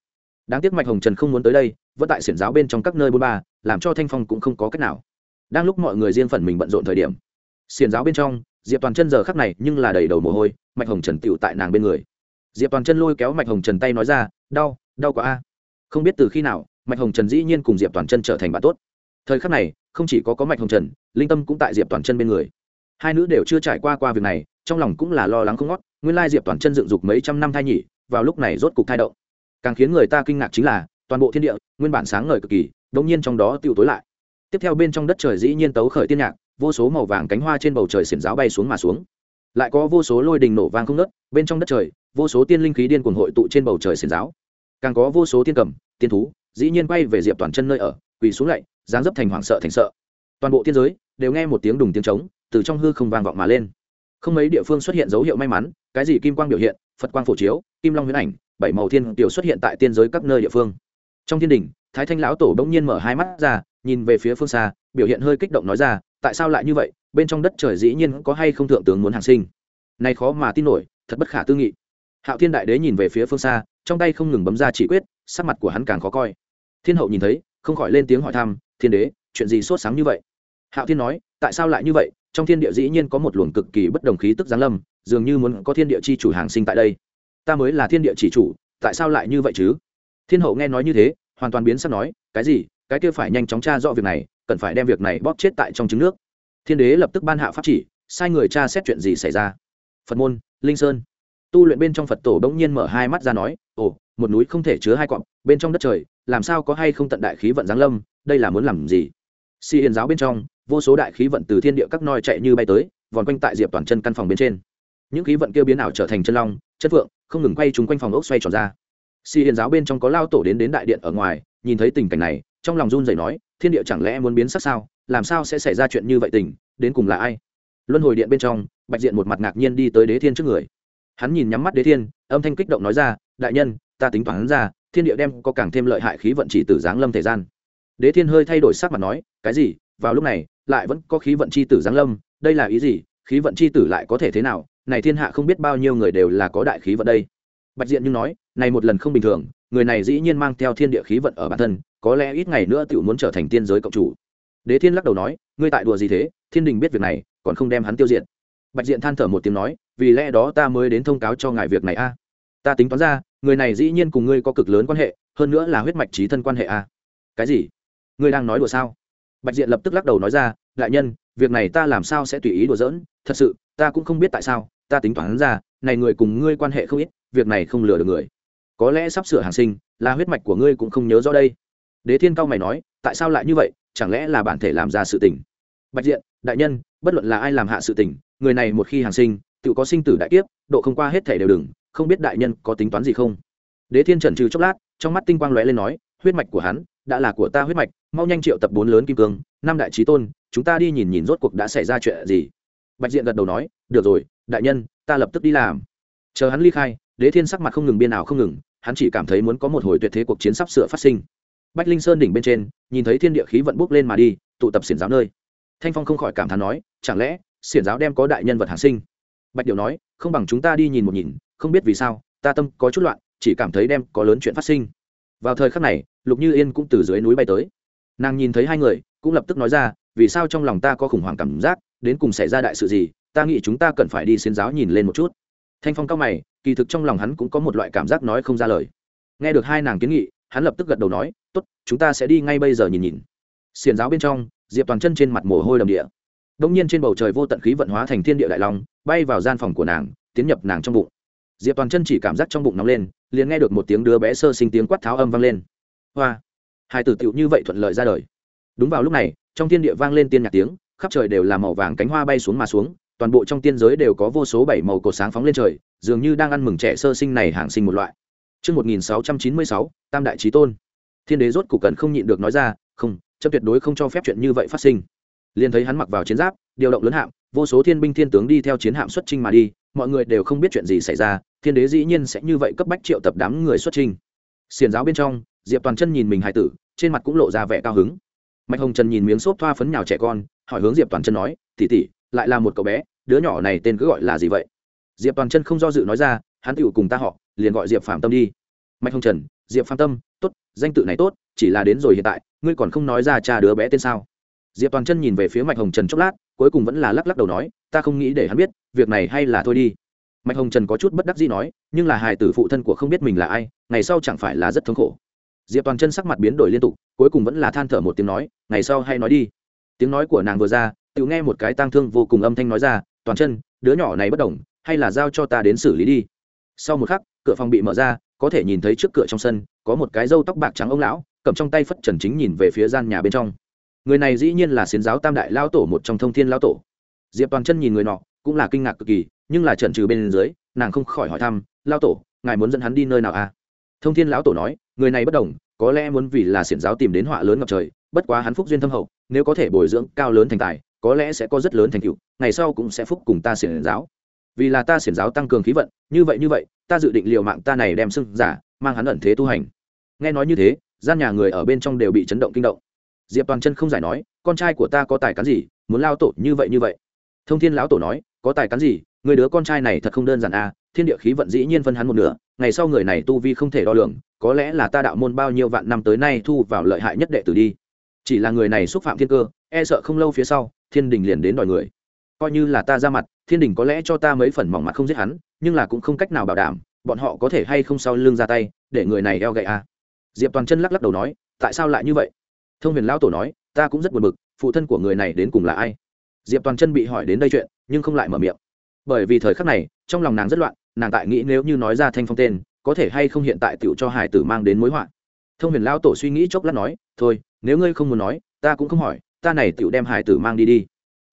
Đáng tiếc mạch hồng trần không muốn tới đây, vẫn tại xiển giáo bên trong các nơi bôn ba, làm cho thanh phong cũng không có cách nào đang lúc mọi người riêng phần mình bận rộn thời điểm. Xiền giáo bên trong, diệp toàn chân giờ khắc này nhưng là đầy đầu mồ hôi, mạch hồng trần tựu tại nàng bên người. Diệp toàn chân lôi kéo mạch hồng trần tay nói ra, đau đau quá a. Không biết từ khi nào, mạch hồng trần dĩ nhiên cùng diệp toàn chân trở thành bạn tốt. Thời khắc này, không chỉ có có mạch hồng trần, linh tâm cũng tại diệp toàn chân bên người. Hai nữ đều chưa trải qua qua việc này, trong lòng cũng là lo lắng không ngót, nguyên lai diệp toàn chân dựng dục mấy trăm năm thai nhỉ, vào lúc này rốt cục thai động. Càng khiến người ta kinh ngạc chính là, toàn bộ thiên địa, nguyên bản sáng ngời cực kỳ đống nhiên trong đó tiêu tối lại tiếp theo bên trong đất trời dĩ nhiên tấu khởi tiên nhạc, vô số màu vàng cánh hoa trên bầu trời xiển giáo bay xuống mà xuống. Lại có vô số lôi đình nổ vang không nớt bên trong đất trời, vô số tiên linh khí điên cuồng hội tụ trên bầu trời xiển giáo. Càng có vô số tiên cầm, tiên thú, dĩ nhiên bay về diệp toàn chân nơi ở, quỳ xuống lạy dáng dấp thành hoảng sợ thành sợ. Toàn bộ tiên giới đều nghe một tiếng đùng tiếng trống, từ trong hư không vang vọng mà lên. Không mấy địa phương xuất hiện dấu hiệu may mắn, cái gì kim quang biểu hiện, phật quang phổ chiếu, kim long huyễn ảnh, bảy màu thiên tiểu xuất hiện tại tiên giới các nơi địa phương. Trong thiên đình, thái thanh lão tổ bỗng nhiên mở hai mắt ra nhìn về phía phương xa, biểu hiện hơi kích động nói ra, tại sao lại như vậy? Bên trong đất trời dĩ nhiên có hay không thượng tướng muốn hàng sinh? Này khó mà tin nổi, thật bất khả tư nghị. Hạo thiên đại đế nhìn về phía phương xa, trong tay không ngừng bấm ra chỉ quyết, sắc mặt của hắn càng khó coi. Thiên hậu nhìn thấy, không khỏi lên tiếng hỏi thăm, thiên đế, chuyện gì sốt sáng như vậy? Hạo thiên nói, tại sao lại như vậy? Trong thiên địa dĩ nhiên có một luồng cực kỳ bất đồng khí tức giáng lâm, dường như muốn có thiên địa chi chủ hàng sinh tại đây. Ta mới là thiên địa chỉ chủ, tại sao lại như vậy chứ? Thiên hậu nghe nói như thế, hoàn toàn biến sắc nói, cái gì? Cái kia phải nhanh chóng tra rõ việc này, cần phải đem việc này bóp chết tại trong trứng nước. Thiên đế lập tức ban hạ pháp chỉ, sai người tra xét chuyện gì xảy ra. Phật môn, linh sơn. Tu luyện bên trong phật tổ bỗng nhiên mở hai mắt ra nói, ồ, một núi không thể chứa hai cọp bên trong đất trời, làm sao có hay không tận đại khí vận giáng lâm, đây là muốn làm gì? Si hiền giáo bên trong, vô số đại khí vận từ thiên địa các noi chạy như bay tới vòn quanh tại diệp toàn chân căn phòng bên trên. Những khí vận kia biến ảo trở thành chân long chất vượng không ngừng quay chúng quanh phòng ốc xoay tròn ra. Si hiền giáo bên trong có lao tổ đến đến đại điện ở ngoài, nhìn thấy tình cảnh này trong lòng run rẩy nói, thiên địa chẳng lẽ muốn biến sắc sao? Làm sao sẽ xảy ra chuyện như vậy tình? Đến cùng là ai? Luân hồi điện bên trong, bạch diện một mặt ngạc nhiên đi tới đế thiên trước người. Hắn nhìn nhắm mắt đế thiên, âm thanh kích động nói ra, đại nhân, ta tính toán hắn ra, thiên địa đem có càng thêm lợi hại khí vận chỉ tử giáng lâm thời gian. Đế thiên hơi thay đổi sắc mặt nói, cái gì? Vào lúc này, lại vẫn có khí vận chi tử giáng lâm, đây là ý gì? Khí vận chi tử lại có thể thế nào? Này thiên hạ không biết bao nhiêu người đều là có đại khí vận đây. Bạch diện nhưng nói, này một lần không bình thường, người này dĩ nhiên mang theo thiên địa khí vận ở bản thân có lẽ ít ngày nữa tiểu muốn trở thành tiên giới cộng chủ. Đế thiên lắc đầu nói, ngươi tại đùa gì thế? Thiên đình biết việc này, còn không đem hắn tiêu diệt. Bạch diện than thở một tiếng nói, vì lẽ đó ta mới đến thông cáo cho ngài việc này a. Ta tính toán ra, người này dĩ nhiên cùng ngươi có cực lớn quan hệ, hơn nữa là huyết mạch trí thân quan hệ a. Cái gì? Ngươi đang nói đùa sao? Bạch diện lập tức lắc đầu nói ra, đại nhân, việc này ta làm sao sẽ tùy ý đùa giỡn? Thật sự, ta cũng không biết tại sao, ta tính toán ra, này người cùng ngươi quan hệ không ít, việc này không lừa được người. Có lẽ sắp sửa hàng sinh, là huyết mạch của ngươi cũng không nhớ rõ đây đế thiên cao mày nói, tại sao lại như vậy? Chẳng lẽ là bản thể làm ra sự tình? Bạch diện, đại nhân, bất luận là ai làm hạ sự tình, người này một khi hàng sinh, tự có sinh tử đại kiếp, độ không qua hết thể đều đừng, không biết đại nhân có tính toán gì không? Đế thiên trần trừ chốc lát, trong mắt tinh quang lóe lên nói, huyết mạch của hắn, đã là của ta huyết mạch, mau nhanh triệu tập bốn lớn kim cương, năm đại trí tôn, chúng ta đi nhìn nhìn rốt cuộc đã xảy ra chuyện gì. Bạch diện gật đầu nói, được rồi, đại nhân, ta lập tức đi làm. Chờ hắn ly khai, đế thiên sắc mặt không ngừng biên nào không ngừng, hắn chỉ cảm thấy muốn có một hồi tuyệt thế cuộc chiến sắp sửa phát sinh bách linh sơn đỉnh bên trên, nhìn thấy thiên địa khí vận bốc lên mà đi, tụ tập xiển giáo nơi. Thanh phong không khỏi cảm thán nói, chẳng lẽ, xiển giáo đem có đại nhân vật hàng sinh? Bạch điệu nói, không bằng chúng ta đi nhìn một nhìn, không biết vì sao, ta tâm có chút loạn, chỉ cảm thấy đem có lớn chuyện phát sinh. Vào thời khắc này, lục như yên cũng từ dưới núi bay tới. Nàng nhìn thấy hai người, cũng lập tức nói ra, vì sao trong lòng ta có khủng hoảng cảm giác, đến cùng xảy ra đại sự gì, ta nghĩ chúng ta cần phải đi xiên giáo nhìn lên một chút. Thanh phong cao mày, kỳ thực trong lòng hắn cũng có một loại cảm giác nói không ra lời. Nghe được hai nàng kiến nghị hắn lập tức gật đầu nói, tốt, chúng ta sẽ đi ngay bây giờ nhìn nhìn. Xiền giáo bên trong, diệp toàn chân trên mặt mồ hôi đầm địa. Đông nhiên trên bầu trời vô tận khí vận hóa thành thiên địa đại long, bay vào gian phòng của nàng, tiến nhập nàng trong bụng. Diệp toàn chân chỉ cảm giác trong bụng nóng lên, liền nghe được một tiếng đứa bé sơ sinh tiếng quát tháo âm vang lên. Hoa! Hai tử tựu như vậy thuận lợi ra đời. Đúng vào lúc này, trong thiên địa vang lên tiên nhạc tiếng, khắp trời đều là màu vàng cánh hoa bay xuống mà xuống, toàn bộ trong tiên giới đều có vô số bảy màu cột sáng phóng lên trời, dường như đang ăn mừng trẻ sơ sinh này hàng sinh một loại. Trước 1696, Tam Đại Chí Tôn. Thiên đế rốt cục cần không nhịn được nói ra, không, chấp tuyệt đối không cho phép chuyện như vậy phát sinh. Liền thấy hắn mặc vào chiến giáp, điều động lớn hạm, vô số thiên binh thiên tướng đi theo chiến hạm xuất chinh mà đi, mọi người đều không biết chuyện gì xảy ra, thiên đế dĩ nhiên sẽ như vậy cấp bách triệu tập đám người xuất chinh. Xiển giáo bên trong, Diệp Toàn Chân nhìn mình hài tử, trên mặt cũng lộ ra vẻ cao hứng. Mạch Hồng Trần nhìn miếng xốp thoa phấn nhào trẻ con, hỏi hướng Diệp Toàn Chân nói, "Tỷ tỷ, lại là một cậu bé, đứa nhỏ này tên cứ gọi là gì vậy?" Diệp Toàn Chân không do dự nói ra, hắn tiểu cùng ta họ, liền gọi Diệp Phạm Tâm đi. Mạch Hồng Trần, Diệp Phạm Tâm, tốt, danh tự này tốt, chỉ là đến rồi hiện tại, ngươi còn không nói ra cha đứa bé tên sao? Diệp Toàn Chân nhìn về phía Mạch Hồng Trần chốc lát, cuối cùng vẫn là lắc lắc đầu nói, ta không nghĩ để hắn biết, việc này hay là thôi đi. Mạch Hồng Trần có chút bất đắc dĩ nói, nhưng là hài tử phụ thân của không biết mình là ai, ngày sau chẳng phải là rất thống khổ diệp toàn chân sắc mặt biến đổi liên tục cuối cùng vẫn là than thở một tiếng nói ngày sau hay nói đi tiếng nói của nàng vừa ra tự nghe một cái tang thương vô cùng âm thanh nói ra toàn chân đứa nhỏ này bất đồng hay là giao cho ta đến xử lý đi sau một khắc cửa phòng bị mở ra, có thể nhìn thấy trước cửa trong sân, có một cái râu tóc bạc trắng ông lão, cầm trong tay phất trần chính nhìn về phía gian nhà bên trong. Người này dĩ nhiên là xiến giáo tam đại lao tổ một trong thông thiên lao tổ. Diệp toàn chân nhìn người nọ, cũng là kinh ngạc cực kỳ, nhưng là trần trừ bên dưới, nàng không khỏi hỏi thăm lao tổ, ngài muốn dẫn hắn đi nơi nào à? Thông thiên lão tổ nói, người này bất đồng, có lẽ muốn vì là xiển giáo tìm đến họa lớn ngập trời, bất quá hắn phúc duyên thâm hậu, nếu có thể bồi dưỡng cao lớn thành tài, có lẽ sẽ có rất lớn thành tựu, ngày sau cũng sẽ phúc cùng ta xiển giáo. Vì là ta xiển giáo tăng cường khí vận, như vậy như vậy ta dự định liều mạng ta này đem xưng giả, mang hắn ẩn thế tu hành. Nghe nói như thế, gian nhà người ở bên trong đều bị chấn động kinh động. Diệp toàn chân không giải nói, con trai của ta có tài cán gì, muốn lao tổ như vậy như vậy. Thông thiên lão tổ nói, có tài cán gì, người đứa con trai này thật không đơn giản a thiên địa khí vận dĩ nhiên phân hắn một nửa, ngày sau người này tu vi không thể đo lường, có lẽ là ta đạo môn bao nhiêu vạn năm tới nay thu vào lợi hại nhất đệ tử đi. Chỉ là người này xúc phạm thiên cơ e sợ không lâu phía sau, thiên đình liền đến đòi người. Coi như là ta ra mặt thiên đình có lẽ cho ta mấy phần mỏng mặt không giết hắn, nhưng là cũng không cách nào bảo đảm, bọn họ có thể hay không sau lưng ra tay, để người này eo gậy à? diệp toàn chân lắc lắc đầu nói, tại sao lại như vậy? Thông huyền lão tổ nói, ta cũng rất buồn bực, phụ thân của người này đến cùng là ai? Diệp toàn chân bị hỏi đến đây chuyện, nhưng không lại mở miệng. Bởi vì thời khắc này, trong lòng nàng rất loạn, nàng tại nghĩ nếu như nói ra thanh phong tên, có thể hay không hiện tại tựu cho hải tử mang đến mối họa. Thông huyền lão tổ suy nghĩ chốc lát nói, thôi, nếu ngươi không muốn nói, ta cũng không hỏi, ta này tựu đem hải tử mang đi đi.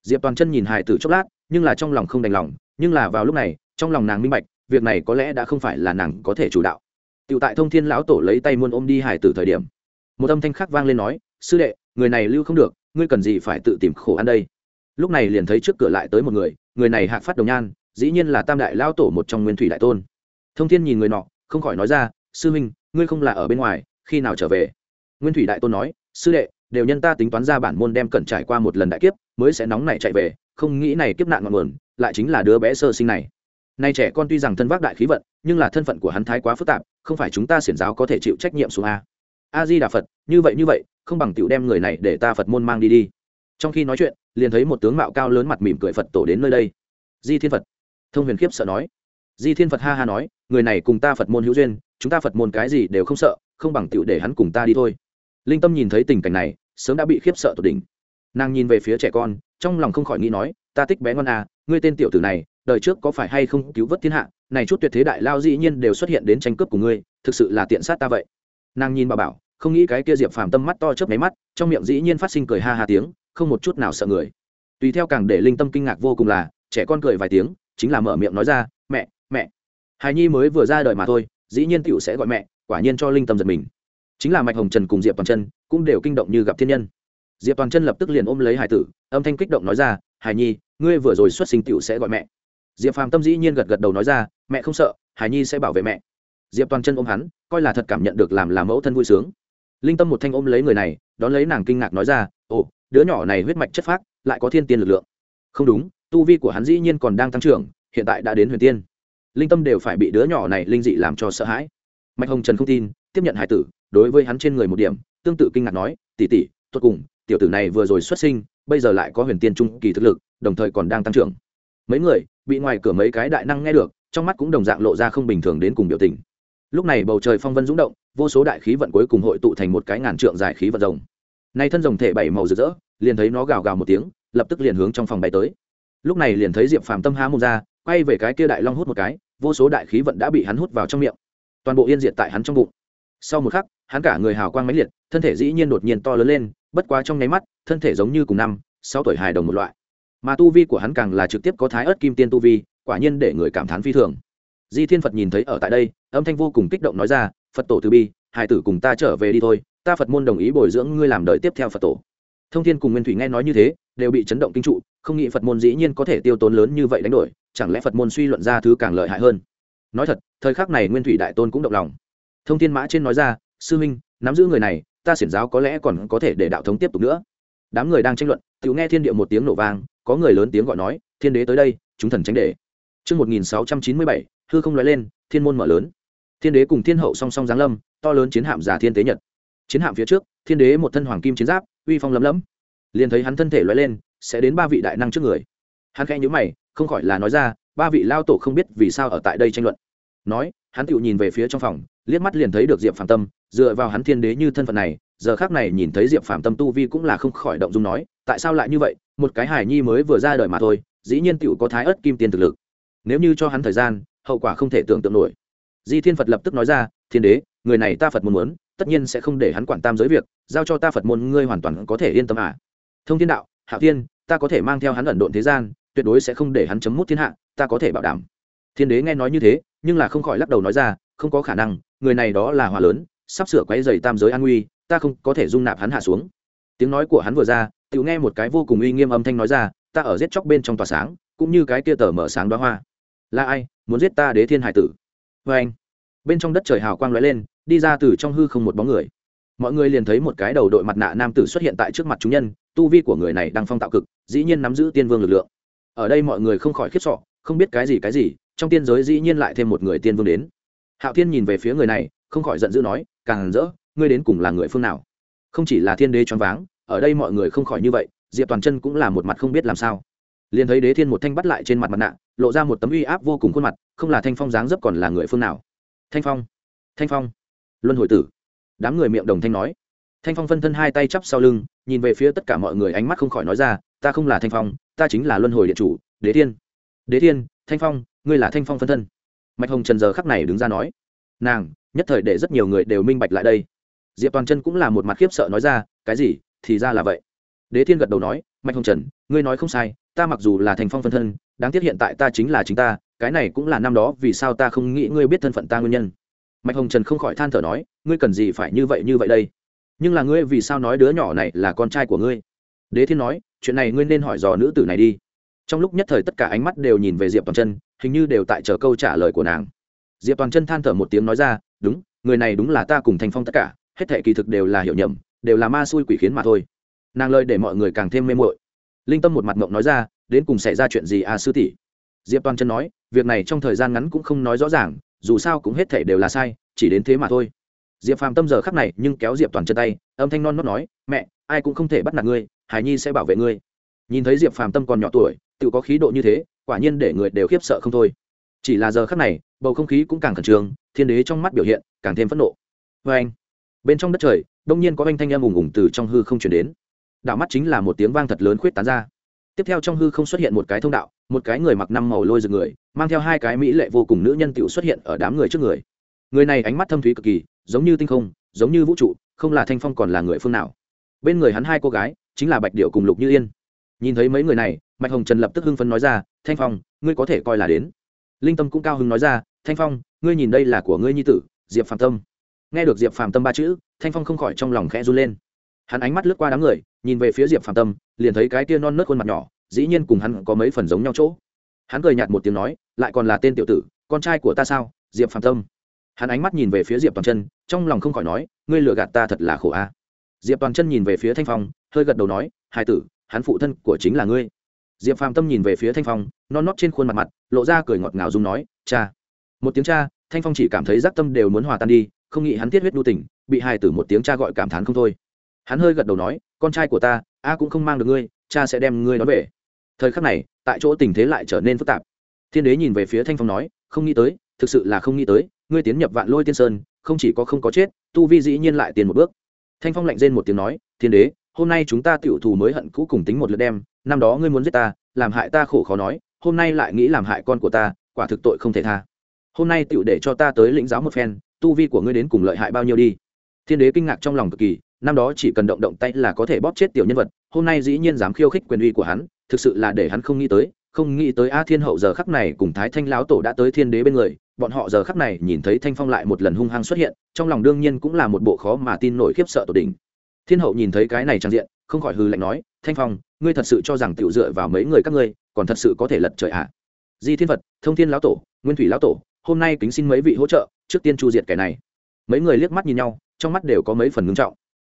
Diệp toàn chân nhìn hải tử chốc lát nhưng là trong lòng không đành lòng, nhưng là vào lúc này, trong lòng nàng minh bạch, việc này có lẽ đã không phải là nàng có thể chủ đạo. Tựu tại thông thiên lão tổ lấy tay muôn ôm đi hải tử thời điểm, một âm thanh khác vang lên nói, sư đệ, người này lưu không được, ngươi cần gì phải tự tìm khổ ăn đây? Lúc này liền thấy trước cửa lại tới một người người này hạc phát đồng nhan, dĩ nhiên là tam đại lão tổ một trong nguyên thủy đại tôn. Thông thiên nhìn người nọ, không khỏi nói ra, sư huynh ngươi không là ở bên ngoài, khi nào trở về? Nguyên thủy đại tôn nói, sư đệ đều nhân ta tính toán ra bản môn đem cẩn trải qua một lần đại kiếp, mới sẽ nóng này chạy về, không nghĩ này kiếp nạn ngọn nguồn, lại chính là đứa bé sơ sinh này. Nay trẻ con tuy rằng thân vác đại khí vận, nhưng là thân phận của hắn thái quá phức tạp, không phải chúng ta xiển giáo có thể chịu trách nhiệm xuống a. A di đà phật, như vậy như vậy, không bằng tiểu đem người này để ta phật môn mang đi đi. Trong khi nói chuyện, liền thấy một tướng mạo cao lớn mặt mỉm cười phật tổ đến nơi đây. Di thiên phật. Thông huyền khiếp sợ nói. Di thiên phật ha ha nói, người này cùng ta phật môn hữu duyên, chúng ta phật môn cái gì đều không sợ, không bằng tiểu để hắn cùng ta đi thôi linh tâm nhìn thấy tình cảnh này, sớm đã bị khiếp sợ tột đỉnh. Nàng nhìn về phía trẻ con, trong lòng không khỏi nghĩ nói, ta thích bé ngon à ngươi tên tiểu tử này, đời trước có phải hay không cứu vớt thiên hạ, này chút tuyệt thế đại lao dĩ nhiên đều xuất hiện đến tranh cướp của ngươi, thực sự là tiện sát ta vậy. Nàng nhìn bà bảo, không nghĩ cái kia diệp phàm tâm mắt to chớp máy mắt, trong miệng dĩ nhiên phát sinh cười ha ha tiếng, không một chút nào sợ người. Tùy theo càng để linh tâm kinh ngạc vô cùng là, trẻ con cười vài tiếng, chính là mở miệng nói ra, mẹ mẹ. Hài nhi mới vừa ra đời mà thôi, dĩ nhiên tựu sẽ gọi mẹ, quả nhiên cho linh tâm giật mình chính là mạch hồng trần cùng diệp toàn chân cũng đều kinh động như gặp thiên nhân. Diệp toàn chân lập tức liền ôm lấy hải tử, âm thanh kích động nói ra, hải nhi, ngươi vừa rồi xuất sinh tựu sẽ gọi mẹ. Diệp phàm tâm dĩ nhiên gật gật đầu nói ra, mẹ không sợ, hải nhi sẽ bảo vệ mẹ. Diệp toàn chân ôm hắn, coi là thật cảm nhận được làm làm mẫu thân vui sướng. Linh tâm một thanh ôm lấy người này, đón lấy nàng kinh ngạc nói ra, ồ, đứa nhỏ này huyết mạch chất phác, lại có thiên tiên lực lượng. Không đúng, tu vi của hắn dĩ nhiên còn đang tăng trưởng, hiện tại đã đến huyền tiên. Linh tâm đều phải bị đứa nhỏ này linh dị làm cho sợ hãi. Mạch hồng trần không tin, tiếp nhận hải tử đối với hắn trên người một điểm, tương tự kinh ngạc nói tỉ tỉ tốt cùng, tiểu tử này vừa rồi xuất sinh, bây giờ lại có huyền tiên trung kỳ thực lực, đồng thời còn đang tăng trưởng. Mấy người, bị ngoài cửa mấy cái đại năng nghe được, trong mắt cũng đồng dạng lộ ra không bình thường đến cùng biểu tình. Lúc này bầu trời phong vân rúng động, vô số đại khí vận cuối cùng hội tụ thành một cái ngàn trượng dài khí vận rồng. Nay thân rồng thể bảy màu rực rỡ, liền thấy nó gào gào một tiếng, lập tức liền hướng trong phòng bay tới. Lúc này liền thấy diệp phàm tâm há mồm ra, quay về cái kia đại long hút một cái, vô số đại khí vận đã bị hắn hút vào trong miệng. Toàn bộ yên diệt tại hắn trong bụng. Sau một khắc hắn cả người hào quang mãnh liệt, thân thể dĩ nhiên đột nhiên to lớn lên, bất quá trong nháy mắt, thân thể giống như cùng năm, sáu tuổi hài đồng một loại. Mà tu vi của hắn càng là trực tiếp có thái ớt kim tiên tu vi, quả nhiên để người cảm thán phi thường. Di thiên phật nhìn thấy ở tại đây, âm thanh vô cùng kích động nói ra, phật tổ từ bi hải tử cùng ta trở về đi thôi, ta phật môn đồng ý bồi dưỡng ngươi làm đời tiếp theo phật tổ. Thông thiên cùng nguyên thủy nghe nói như thế, đều bị chấn động kinh trụ, không nghĩ phật môn dĩ nhiên có thể tiêu tốn lớn như vậy đánh đổi, chẳng lẽ phật môn suy luận ra thứ càng lợi hại hơn? Nói thật, thời khắc này nguyên thủy đại tôn cũng động lòng. Thông thiên mã trên nói ra sư minh nắm giữ người này ta xiển giáo có lẽ còn có thể để đạo thống tiếp tục nữa đám người đang tranh luận tự nghe thiên địa một tiếng nổ vang có người lớn tiếng gọi nói thiên đế tới đây chúng thần tránh để Trước 1697, hư không nói lên, thiên môn mở lớn. Thiên đế cùng thiên hậu song song giáng lâm, to lớn chiến hạm giả thiên tế nhật. Chiến hạm phía trước, thiên đế một thân hoàng kim chiến giáp, uy phong lấm lấm. Liền thấy hắn thân thể lóe lên, sẽ đến ba vị đại năng trước người. Hắn khẽ nhíu mày, không khỏi là nói ra, ba vị lao tổ không biết vì sao ở tại đây tranh luận. Nói, hắn tiểu nhìn về phía trong phòng, liếc mắt liền thấy được Diệp Phàm Tâm, dựa vào hắn thiên đế như thân phận này, giờ khác này nhìn thấy Diệp Phàm Tâm tu vi cũng là không khỏi động dung nói, tại sao lại như vậy, một cái hải nhi mới vừa ra đời mà thôi, dĩ nhiên tựu có thái ớt kim tiên thực lực. Nếu như cho hắn thời gian hậu quả không thể tưởng tượng nổi. Di thiên phật lập tức nói ra thiên đế người này ta phật muốn muốn tất nhiên sẽ không để hắn quản tam giới việc giao cho ta phật môn ngươi hoàn toàn có thể yên tâm à. thông thiên đạo hạ thiên ta có thể mang theo hắn ẩn độn thế gian tuyệt đối sẽ không để hắn chấm mút thiên hạ ta có thể bảo đảm. Thiên đế nghe nói như thế nhưng là không khỏi lắc đầu nói ra không có khả năng người này đó là hòa lớn sắp sửa quấy dày tam giới an nguy, ta không có thể dung nạp hắn hạ xuống. Tiếng nói của hắn vừa ra tự nghe một cái vô cùng uy nghiêm âm thanh nói ra, ta ở giết chóc bên trong tòa sáng, cũng như cái kia tờ mở sáng đoá hoa. Là ai, muốn giết ta đế thiên hải tử? Vê anh, bên trong đất trời hào quang lóe lên, đi ra từ trong hư không một bóng người. Mọi người liền thấy một cái đầu đội mặt nạ nam tử xuất hiện tại trước mặt chúng nhân, tu vi của người này đang phong tạo cực, dĩ nhiên nắm giữ tiên vương lực lượng. Ở đây mọi người không khỏi khiếp sọ không biết cái gì cái gì, trong tiên giới dĩ nhiên lại thêm một người tiên vương đến hạo thiên nhìn về phía người này, không khỏi giận dữ nói, càng rỡ, ngươi đến cùng là người phương nào? Không chỉ là thiên đế choáng váng, ở đây mọi người không khỏi như vậy, diệp toàn chân cũng là một mặt không biết làm sao. Liền thấy đế thiên một thanh bắt lại trên mặt mặt nạ, lộ ra một tấm uy áp vô cùng khuôn mặt, không là thanh phong dáng dấp còn là người phương nào. Thanh phong thanh phong. Luân hồi tử. Đám người miệng đồng thanh nói. Thanh phong phân thân hai tay chắp sau lưng, nhìn về phía tất cả mọi người ánh mắt không khỏi nói ra, ta không là thanh phong, ta chính là luân hồi điện chủ, đế thiên. Đế thiên, thanh phong, ngươi là thanh phong phân thân mạch hồng trần giờ khắc này đứng ra nói, nàng, nhất thời để rất nhiều người đều minh bạch lại đây. Diệp toàn chân cũng là một mặt khiếp sợ nói ra, cái gì? Thì ra là vậy. Đế thiên gật đầu nói, mạch hồng trần, ngươi nói không sai, ta mặc dù là thành phong phân thân, đáng tiếc hiện tại ta chính là chính ta, cái này cũng là năm đó, vì sao ta không nghĩ ngươi biết thân phận ta nguyên nhân? Mạch hồng trần không khỏi than thở nói, ngươi cần gì phải như vậy như vậy đây? Nhưng là ngươi vì sao nói đứa nhỏ này là con trai của ngươi? Đế thiên nói, chuyện này ngươi nên hỏi dò nữ tử này đi. Trong lúc nhất thời tất cả ánh mắt đều nhìn về diệp toàn chân hình như đều tại chờ câu trả lời của nàng. Diệp toàn chân than thở một tiếng nói ra, đúng, người này đúng là ta cùng thành phong tất cả, hết thệ kỳ thực đều là hiểu nhầm, đều là ma xui quỷ khiến mà thôi. Nàng lời để mọi người càng thêm mê mội linh tâm một mặt mộng nói ra, đến cùng xảy ra chuyện gì à sư tỷ? Diệp toàn chân nói, việc này trong thời gian ngắn cũng không nói rõ ràng, dù sao cũng hết thệ đều là sai, chỉ đến thế mà thôi. Diệp phàm tâm giờ khắc này nhưng kéo diệp toàn chân tay, âm thanh non nót nói, mẹ, ai cũng không thể bắt nạt ngươi hải nhi sẽ bảo vệ ngươi. Nhìn thấy diệp phàm tâm còn nhỏ tuổi tự có khí độ như thế, quả nhiên để người đều khiếp sợ không thôi. Chỉ là giờ khắc này, bầu không khí cũng càng khẩn trương, thiên đế trong mắt biểu hiện càng thêm phẫn nộ. Vê anh, bên trong đất trời, đông nhiên có anh thanh em ùng ùng từ trong hư không chuyển đến. Đạo mắt chính là một tiếng vang thật lớn khuyết tán ra. Tiếp theo trong hư không xuất hiện một cái thông đạo, một cái người mặc năm màu lôi rực người, mang theo hai cái mỹ lệ vô cùng nữ nhân tựu xuất hiện ở đám người trước người. Người này ánh mắt thâm thúy cực kỳ, giống như tinh không, giống như vũ trụ, không là thanh phong còn là người phương nào. Bên người hắn hai cô gái, chính là bạch điệu cùng lục như yên. Nhìn thấy mấy người này mạch hồng trần lập tức hưng phấn nói ra, thanh phong, ngươi có thể coi là đến. Linh tâm cũng cao hưng nói ra, thanh phong, ngươi nhìn đây là của ngươi nhi tử, diệp phạm tâm. Nghe được diệp phạm tâm ba chữ, thanh phong không khỏi trong lòng khẽ run lên. Hắn ánh mắt lướt qua đám người, nhìn về phía diệp phạm tâm, liền thấy cái tia non nớt khuôn mặt nhỏ, dĩ nhiên cùng hắn có mấy phần giống nhau chỗ. Hắn cười nhạt một tiếng nói, lại còn là tên tiểu tử, con trai của ta sao, diệp phạm tâm? Hắn ánh mắt nhìn về phía diệp toàn chân, trong lòng không khỏi nói, ngươi lừa gạt ta thật là khổ a. Diệp toàn chân nhìn về phía thanh phong, hơi gật đầu nói hai tử, hắn phụ thân của chính là ngươi diệp phàm tâm nhìn về phía thanh phong, non nót trên khuôn mặt mặt, lộ ra cười ngọt ngào dung nói, cha. Một tiếng cha, thanh phong chỉ cảm thấy giác tâm đều muốn hòa tan đi, không nghĩ hắn tiết huyết đu tỉnh bị hài tử một tiếng cha gọi cảm thán không thôi. Hắn hơi gật đầu nói, con trai của ta, a cũng không mang được ngươi, cha sẽ đem ngươi đón về. Thời khắc này, tại chỗ tình thế lại trở nên phức tạp. Thiên đế nhìn về phía thanh phong nói, không nghĩ tới, thực sự là không nghĩ tới, ngươi tiến nhập vạn lôi tiên sơn, không chỉ có không có chết, tu vi dĩ nhiên lại tiền một bước. Thanh phong lạnh rên một tiếng nói, thiên đế, hôm nay chúng ta tiểu thù mới hận cũ cùng tính một lượt đem năm đó ngươi muốn giết ta, làm hại ta khổ khó nói, hôm nay lại nghĩ làm hại con của ta, quả thực tội không thể tha. Hôm nay tựu để cho ta tới lĩnh giáo một phen, tu vi của ngươi đến cùng lợi hại bao nhiêu đi. Thiên đế kinh ngạc trong lòng cực kỳ, năm đó chỉ cần động động tay là có thể bóp chết tiểu nhân vật, hôm nay dĩ nhiên dám khiêu khích quyền uy của hắn, thực sự là để hắn không nghĩ tới, không nghĩ tới a thiên hậu giờ khắc này cùng thái thanh lão tổ đã tới thiên đế bên người, bọn họ giờ khắc này nhìn thấy thanh phong lại một lần hung hăng xuất hiện, trong lòng đương nhiên cũng là một bộ khó mà tin nổi khiếp sợ tột đỉnh. Thiên hậu nhìn thấy cái này trang diện, không khỏi hư lạnh nói, thanh phong ngươi thật sự cho rằng tiểu dựa vào mấy người các ngươi còn thật sự có thể lật trời ạ à? di thiên Phật, thông thiên lão tổ nguyên thủy lão tổ hôm nay kính xin mấy vị hỗ trợ trước tiên chu diệt kẻ này. Mấy người liếc mắt nhìn nhau trong mắt đều có mấy phần ngưng trọng.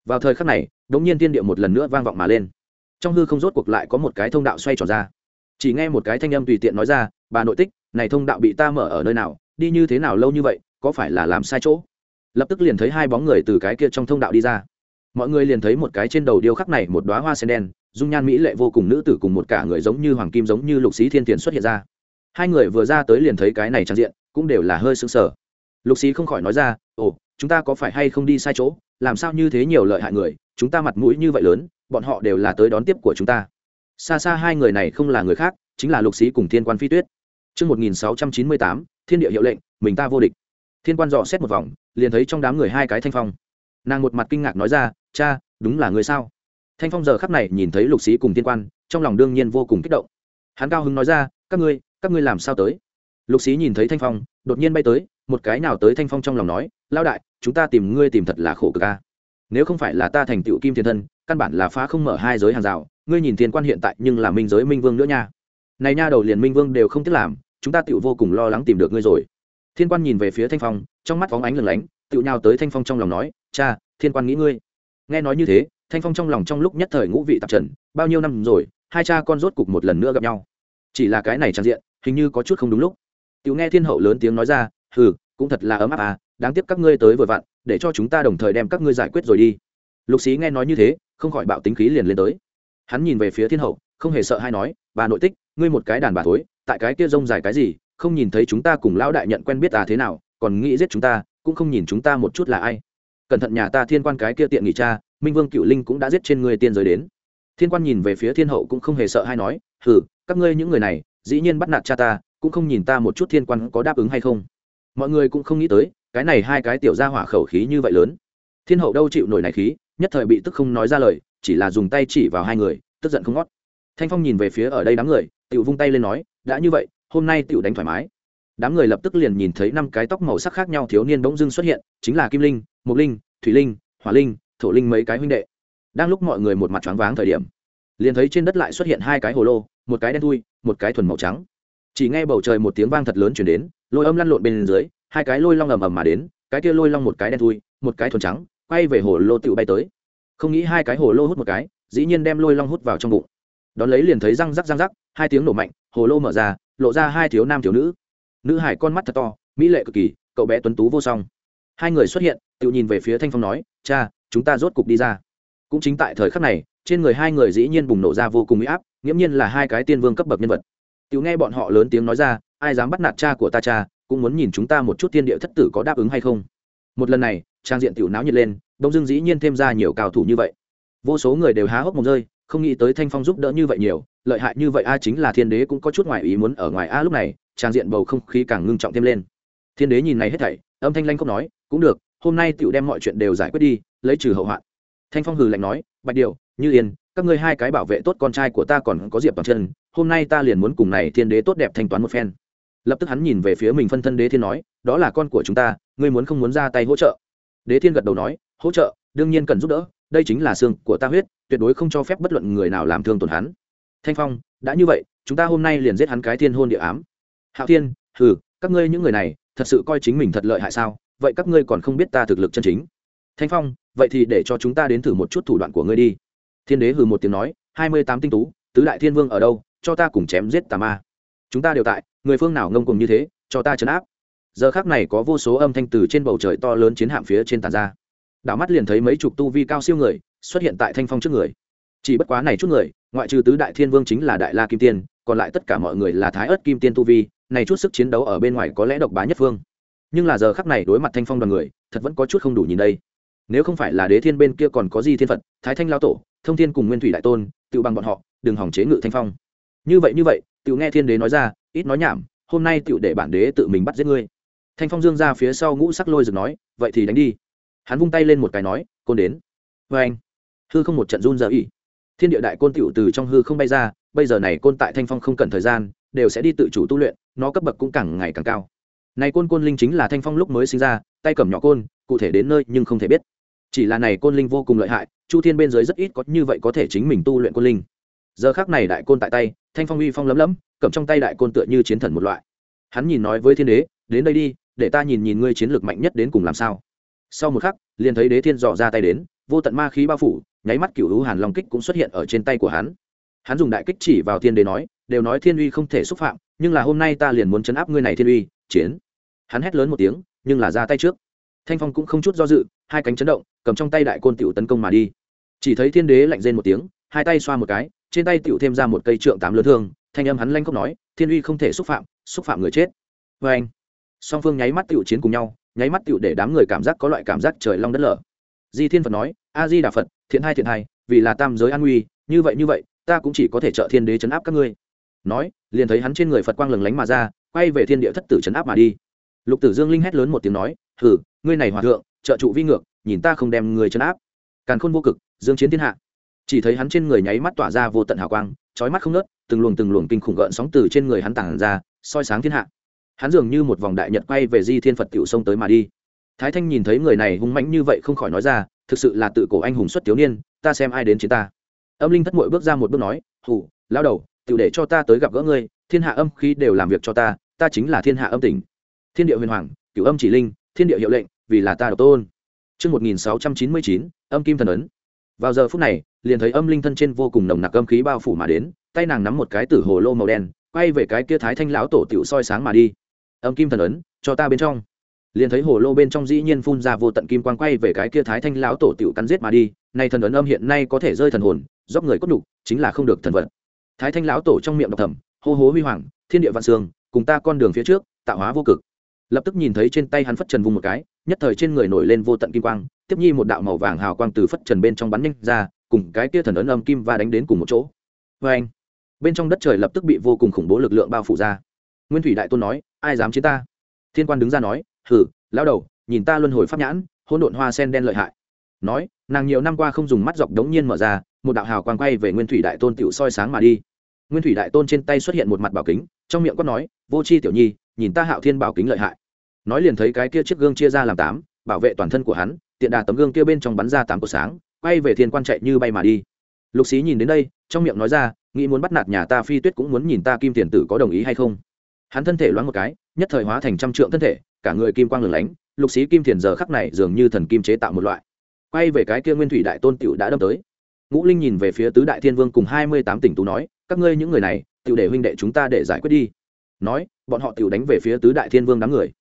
Vào thời khắc này đống nhiên tiên địa một lần nữa vang vọng mà lên. Trong hư không rốt cuộc lại có một cái thông đạo xoay tròn ra. Chỉ nghe một cái thanh âm tùy tiện nói ra bà nội tích này thông đạo bị ta mở ở nơi nào đi như thế nào lâu như vậy có phải là làm sai chỗ? Lập tức liền thấy hai bóng người từ cái kia trong thông đạo đi ra. Mọi người liền thấy một cái trên đầu điêu khắc này một đoá hoa sen đen dung nhan mỹ lệ vô cùng nữ tử cùng một cả người giống như hoàng kim giống như lục sĩ thiên tiền xuất hiện ra hai người vừa ra tới liền thấy cái này trang diện cũng đều là hơi sững sờ lục sĩ không khỏi nói ra ồ chúng ta có phải hay không đi sai chỗ làm sao như thế nhiều lợi hại người chúng ta mặt mũi như vậy lớn bọn họ đều là tới đón tiếp của chúng ta xa xa hai người này không là người khác chính là lục sĩ cùng thiên quan phi tuyết Trước 1698, thiên địa hiệu lệnh, mình ta vô địch. Thiên quan dò xét một vòng, liền thấy trong đám người hai cái thanh phong. Nàng một mặt kinh ngạc nói ra, cha, đúng là người sao? Thanh phong giờ khắc này nhìn thấy lục sĩ cùng thiên quan, trong lòng đương nhiên vô cùng kích động. Hắn cao hứng nói ra, các ngươi, các ngươi làm sao tới? Lục sĩ nhìn thấy thanh phong, đột nhiên bay tới, một cái nào tới thanh phong trong lòng nói, lao đại, chúng ta tìm ngươi tìm thật là khổ cực a. Nếu không phải là ta thành tựu kim thiên thân, căn bản là phá không mở hai giới hàng rào, ngươi nhìn thiên quan hiện tại nhưng là minh giới minh vương nữa nha này nha đầu liền minh vương đều không tiếc làm chúng ta tựu vô cùng lo lắng tìm được ngươi rồi thiên quan nhìn về phía thanh phong trong mắt phóng ánh lừng lánh tựu nhào tới thanh phong trong lòng nói cha thiên quan nghĩ ngươi nghe nói như thế thanh phong trong lòng trong lúc nhất thời ngũ vị tạp trần, bao nhiêu năm rồi, hai cha con rốt cục một lần nữa gặp nhau. Chỉ là cái này trang diện, hình như có chút không đúng lúc. Tiểu nghe thiên hậu lớn tiếng nói ra, hừ, cũng thật là ấm áp à đáng tiếc các ngươi tới vội vặn, để cho chúng ta đồng thời đem các ngươi giải quyết rồi đi. Lục sĩ nghe nói như thế, không khỏi bạo tính khí liền lên tới. Hắn nhìn về phía thiên hậu, không hề sợ hay nói, bà nội tích, ngươi một cái đàn bà thối, tại cái kia rông dài cái gì, không nhìn thấy chúng ta cùng lão đại nhận quen biết à thế nào, còn nghĩ giết chúng ta, cũng không nhìn chúng ta một chút là ai. Cẩn thận nhà ta thiên quan cái kia tiện nghỉ cha minh vương cựu linh cũng đã giết trên người tiên giới đến thiên quan nhìn về phía thiên hậu cũng không hề sợ hay nói hừ các ngươi những người này dĩ nhiên bắt nạt cha ta cũng không nhìn ta một chút thiên quan có đáp ứng hay không mọi người cũng không nghĩ tới cái này hai cái tiểu ra hỏa khẩu khí như vậy lớn thiên hậu đâu chịu nổi này khí nhất thời bị tức không nói ra lời chỉ là dùng tay chỉ vào hai người tức giận không ngót thanh phong nhìn về phía ở đây đám người Tiểu vung tay lên nói đã như vậy hôm nay Tiểu đánh thoải mái đám người lập tức liền nhìn thấy năm cái tóc màu sắc khác nhau thiếu niên bỗng dưng xuất hiện chính là kim linh mục linh thủy linh hỏa linh thổ linh mấy cái huynh đệ. Đang lúc mọi người một mặt choáng váng thời điểm, liền thấy trên đất lại xuất hiện hai cái hồ lô, một cái đen thui, một cái thuần màu trắng. Chỉ nghe bầu trời một tiếng vang thật lớn chuyển đến, lôi âm lăn lộn bên dưới, hai cái lôi long ầm ầm mà đến, cái kia lôi long một cái đen thui, một cái thuần trắng, quay về hồ lô tự bay tới. Không nghĩ hai cái hồ lô hút một cái, dĩ nhiên đem lôi long hút vào trong bụng. Đón lấy liền thấy răng rắc răng rắc, hai tiếng nổ mạnh, hồ lô mở ra, lộ ra hai thiếu nam thiếu nữ. Nữ hải con mắt thật to, mỹ lệ cực kỳ, cậu bé tuấn tú vô song. Hai người xuất hiện tự nhìn về phía thanh phong nói, cha chúng ta rốt cục đi ra. Cũng chính tại thời khắc này, trên người hai người dĩ nhiên bùng nổ ra vô cùng uy áp, nghiễm nhiên là hai cái tiên vương cấp bậc nhân vật. Tự nghe bọn họ lớn tiếng nói ra, ai dám bắt nạt cha của ta cha, cũng muốn nhìn chúng ta một chút tiên địa thất tử có đáp ứng hay không? Một lần này, trang diện tiểu náo nhiệt lên, đông dương dĩ nhiên thêm ra nhiều cao thủ như vậy. Vô số người đều há hốc mồm rơi, không nghĩ tới thanh phong giúp đỡ như vậy nhiều, lợi hại như vậy a, chính là thiên đế cũng có chút ngoài ý muốn ở ngoài a lúc này, trang diện bầu không khí càng ngưng trọng thêm lên. Thiên đế nhìn này hết thảy, âm thanh lanh không nói, cũng được, hôm nay tựu đem mọi chuyện đều giải quyết đi lấy trừ hậu hoạn. Thanh phong hừ lạnh nói, bạch điệu như yên, các ngươi hai cái bảo vệ tốt con trai của ta còn có diệp toàn chân, hôm nay ta liền muốn cùng này thiên đế tốt đẹp thanh toán một phen. Lập tức hắn nhìn về phía mình phân thân đế thiên nói, đó là con của chúng ta, ngươi muốn không muốn ra tay hỗ trợ? Đế thiên gật đầu nói, hỗ trợ, đương nhiên cần giúp đỡ, đây chính là xương của ta huyết, tuyệt đối không cho phép bất luận người nào làm thương tổn hắn. Thanh phong, đã như vậy, chúng ta hôm nay liền giết hắn cái thiên hôn địa ám. Hạo thiên, hừ, các ngươi những người này, thật sự coi chính mình thật lợi hại sao? Vậy các ngươi còn không biết ta thực lực chân chính thanh phong, vậy thì để cho chúng ta đến thử một chút thủ đoạn của ngươi đi. Thiên đế hừ một tiếng nói, hai mươi tám tinh tú, tứ đại thiên vương ở đâu, cho ta cùng chém giết tà ma. Chúng ta đều tại, người phương nào ngông cùng như thế, cho ta chấn áp. Giờ khác này có vô số âm thanh từ trên bầu trời to lớn chiến hạm phía trên tàn ra. Đảo mắt liền thấy mấy chục tu vi cao siêu người, xuất hiện tại thanh phong trước người. Chỉ bất quá này chút người, ngoại trừ tứ đại thiên vương chính là đại la kim tiên, còn lại tất cả mọi người là thái ớt kim tiên tu vi, này chút sức chiến đấu ở bên ngoài có lẽ độc bá nhất phương. Nhưng là giờ khắc này đối mặt thanh phong đoàn người, thật vẫn có chút không đủ nhìn đây nếu không phải là đế thiên bên kia còn có gì thiên phật, thái thanh lao tổ, thông thiên cùng nguyên thủy đại tôn, tự bằng bọn họ, đừng hỏng chế ngự thanh phong. Như vậy như vậy, tự nghe thiên đế nói ra, ít nói nhảm, hôm nay tự để bản đế tự mình bắt giết ngươi. Thanh phong dương ra phía sau ngũ sắc lôi rực nói, vậy thì đánh đi. Hắn vung tay lên một cái nói, côn đến. Vê anh. Hư không một trận run giờ ỉ thiên địa đại côn tiểu từ trong hư không bay ra, bây giờ này côn tại thanh phong không cần thời gian, đều sẽ đi tự chủ tu luyện, nó cấp bậc cũng càng ngày càng cao. Này côn côn linh chính là thanh phong lúc mới sinh ra, tay cầm nhỏ côn, cụ thể đến nơi nhưng không thể biết chỉ là này côn linh vô cùng lợi hại, chu thiên bên dưới rất ít có như vậy có thể chính mình tu luyện côn linh. Giờ khác này đại côn tại tay, thanh phong uy phong lấm lấm, cầm trong tay đại côn tựa như chiến thần một loại. Hắn nhìn nói với thiên đế, đến đây đi, để ta nhìn nhìn ngươi chiến lược mạnh nhất đến cùng làm sao. Sau một khắc, liền thấy đế thiên dò ra tay đến, vô tận ma khí bao phủ, nháy mắt cựu hữu hàn long kích cũng xuất hiện ở trên tay của hắn. Hắn dùng đại kích chỉ vào thiên đế nói, đều nói thiên uy không thể xúc phạm, nhưng là hôm nay ta liền muốn chấn áp ngươi này thiên uy, chiến. Hắn hét lớn một tiếng, nhưng là ra tay trước. Thanh phong cũng không chút do dự, hai cánh chấn động cầm trong tay đại côn tiểu tấn công mà đi. Chỉ thấy thiên đế lạnh rên một tiếng, hai tay xoa một cái, trên tay tiểu thêm ra một cây trượng tám lớn thương, thanh âm hắn lanh không nói, thiên uy không thể xúc phạm xúc phạm người chết. Vê anh, song phương nháy mắt tiểu chiến cùng nhau, nháy mắt tiểu để đám người cảm giác có loại cảm giác trời long đất lở. Di thiên phật nói, a di đà phật, thiện hai thiện hai, vì là tam giới an nguy như vậy như vậy, ta cũng chỉ có thể trợ thiên đế chấn áp các ngươi. Nói, liền thấy hắn trên người phật quang lừng lánh mà ra, quay về thiên địa thất tử chấn áp mà đi. Lục tử dương linh hét lớn một tiếng nói hử ngươi này hòa thượng, trợ trụ vi ngược nhìn ta không đem người chân áp. Càn khôn vô cực, dương chiến thiên hạ. Chỉ thấy hắn trên người nháy mắt tỏa ra vô tận hào quang, chói mắt không nớt từng luồng từng luồng kinh khủng gợn sóng từ trên người hắn tản ra, soi sáng thiên hạ. Hắn dường như một vòng đại nhật quay về di thiên phật tiểu sông tới mà đi. Thái thanh nhìn thấy người này hung mãnh như vậy không khỏi nói ra, thực sự là tự cổ anh hùng xuất thiếu niên, ta xem ai đến chiến ta. Âm linh thất muội bước ra một bước nói hủ lao đầu tự để cho ta tới gặp gỡ ngươi, thiên hạ âm khí đều làm việc cho ta ta chính là thiên hạ âm tỉnh. Thiên địa huyền hoàng, cửu âm chỉ linh, thiên địa hiệu lệnh, vì là ta độc tôn. Trước 1699, âm kim thần ấn. Vào giờ phút này, liền thấy âm linh thân trên vô cùng nồng nặc âm khí bao phủ mà đến, tay nàng nắm một cái tử hồ lô màu đen, quay về cái kia thái thanh lão tổ tiểu soi sáng mà đi. Âm kim thần ấn, cho ta bên trong. Liền thấy hồ lô bên trong dĩ nhiên phun ra vô tận kim quang quay về cái kia thái thanh lão tổ tiểu cắn giết mà đi, này thần ấn âm hiện nay có thể rơi thần hồn, dốc người cốt nhục, chính là không được thần vận. Thái thanh lão tổ trong miệng đọc thầm, hô hố huy hoàng, thiên địa vạn sương, cùng ta con đường phía trước, tạo hóa vô cực lập tức nhìn thấy trên tay hắn phất trần vùng một cái nhất thời trên người nổi lên vô tận kim quang, tiếp nhi một đạo màu vàng hào quang từ phất trần bên trong bắn nhanh ra, cùng cái kia thần ấn âm kim và đánh đến cùng một chỗ. Vê anh, bên trong đất trời lập tức bị vô cùng khủng bố lực lượng bao phủ ra. Nguyên thủy đại tôn nói, ai dám chiến ta? Thiên quan đứng ra nói hử lão đầu, nhìn ta luân hồi pháp nhãn hôn độn hoa sen đen lợi hại. Nói, nàng nhiều năm qua không dùng mắt dọc đống nhiên mở ra, một đạo hào quang quay về nguyên thủy đại tôn tiểu soi sáng mà đi. Nguyên thủy đại tôn trên tay xuất hiện một mặt bảo kính, trong miệng quát nói, vô c h i tiểu nhi, nhìn ta hạo thiên bảo kính lợi hại nói liền thấy cái kia chiếc gương chia ra làm tám, bảo vệ toàn thân của hắn, tiện đà tấm gương kia bên trong bắn ra tám cột sáng, quay về thiên quan chạy như bay mà đi. Lục xí nhìn đến đây, trong miệng nói ra, nghĩ muốn bắt nạt nhà ta phi tuyết cũng muốn nhìn ta kim tiền tử có đồng ý hay không. Hắn thân thể loáng một cái, nhất thời hóa thành trăm trượng thân thể, cả người kim quang lửng lánh, lục xí kim tiền giờ khắc này dường như thần kim chế tạo một loại. Quay về cái kia nguyên thủy đại tôn tiểu đã đâm tới. Ngũ linh nhìn về phía tứ đại thiên vương cùng hai mươi tám tỉnh tú nói, các ngươi những người này, tiểu để huynh đệ chúng ta để giải quyết đi. Nói, bọn họ tiểu đánh về phía tứ đại thiên vương đám người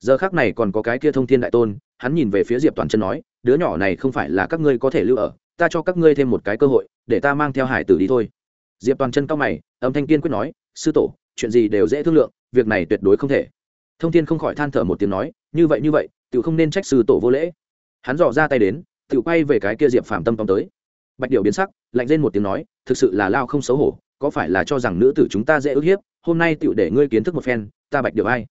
giờ khác này còn có cái kia thông thiên đại tôn, hắn nhìn về phía diệp toàn chân nói, đứa nhỏ này không phải là các ngươi có thể lưu ở, ta cho các ngươi thêm một cái cơ hội, để ta mang theo hải tử đi thôi. Diệp toàn chân cao mày, âm thanh kiên quyết nói, sư tổ, chuyện gì đều dễ thương lượng, việc này tuyệt đối không thể. Thông thiên không khỏi than thở một tiếng nói, như vậy như vậy tự không nên trách sư tổ vô lễ. Hắn dò ra tay đến tự quay về cái kia diệp phạm tâm tông tới. Bạch điệu biến sắc, lạnh lên một tiếng nói, thực sự là lao không xấu hổ, có phải là cho rằng nữ tử chúng ta dễ ức hiếp, hôm nay tựu để ngươi kiến thức một phen, ta bạch điệu ai?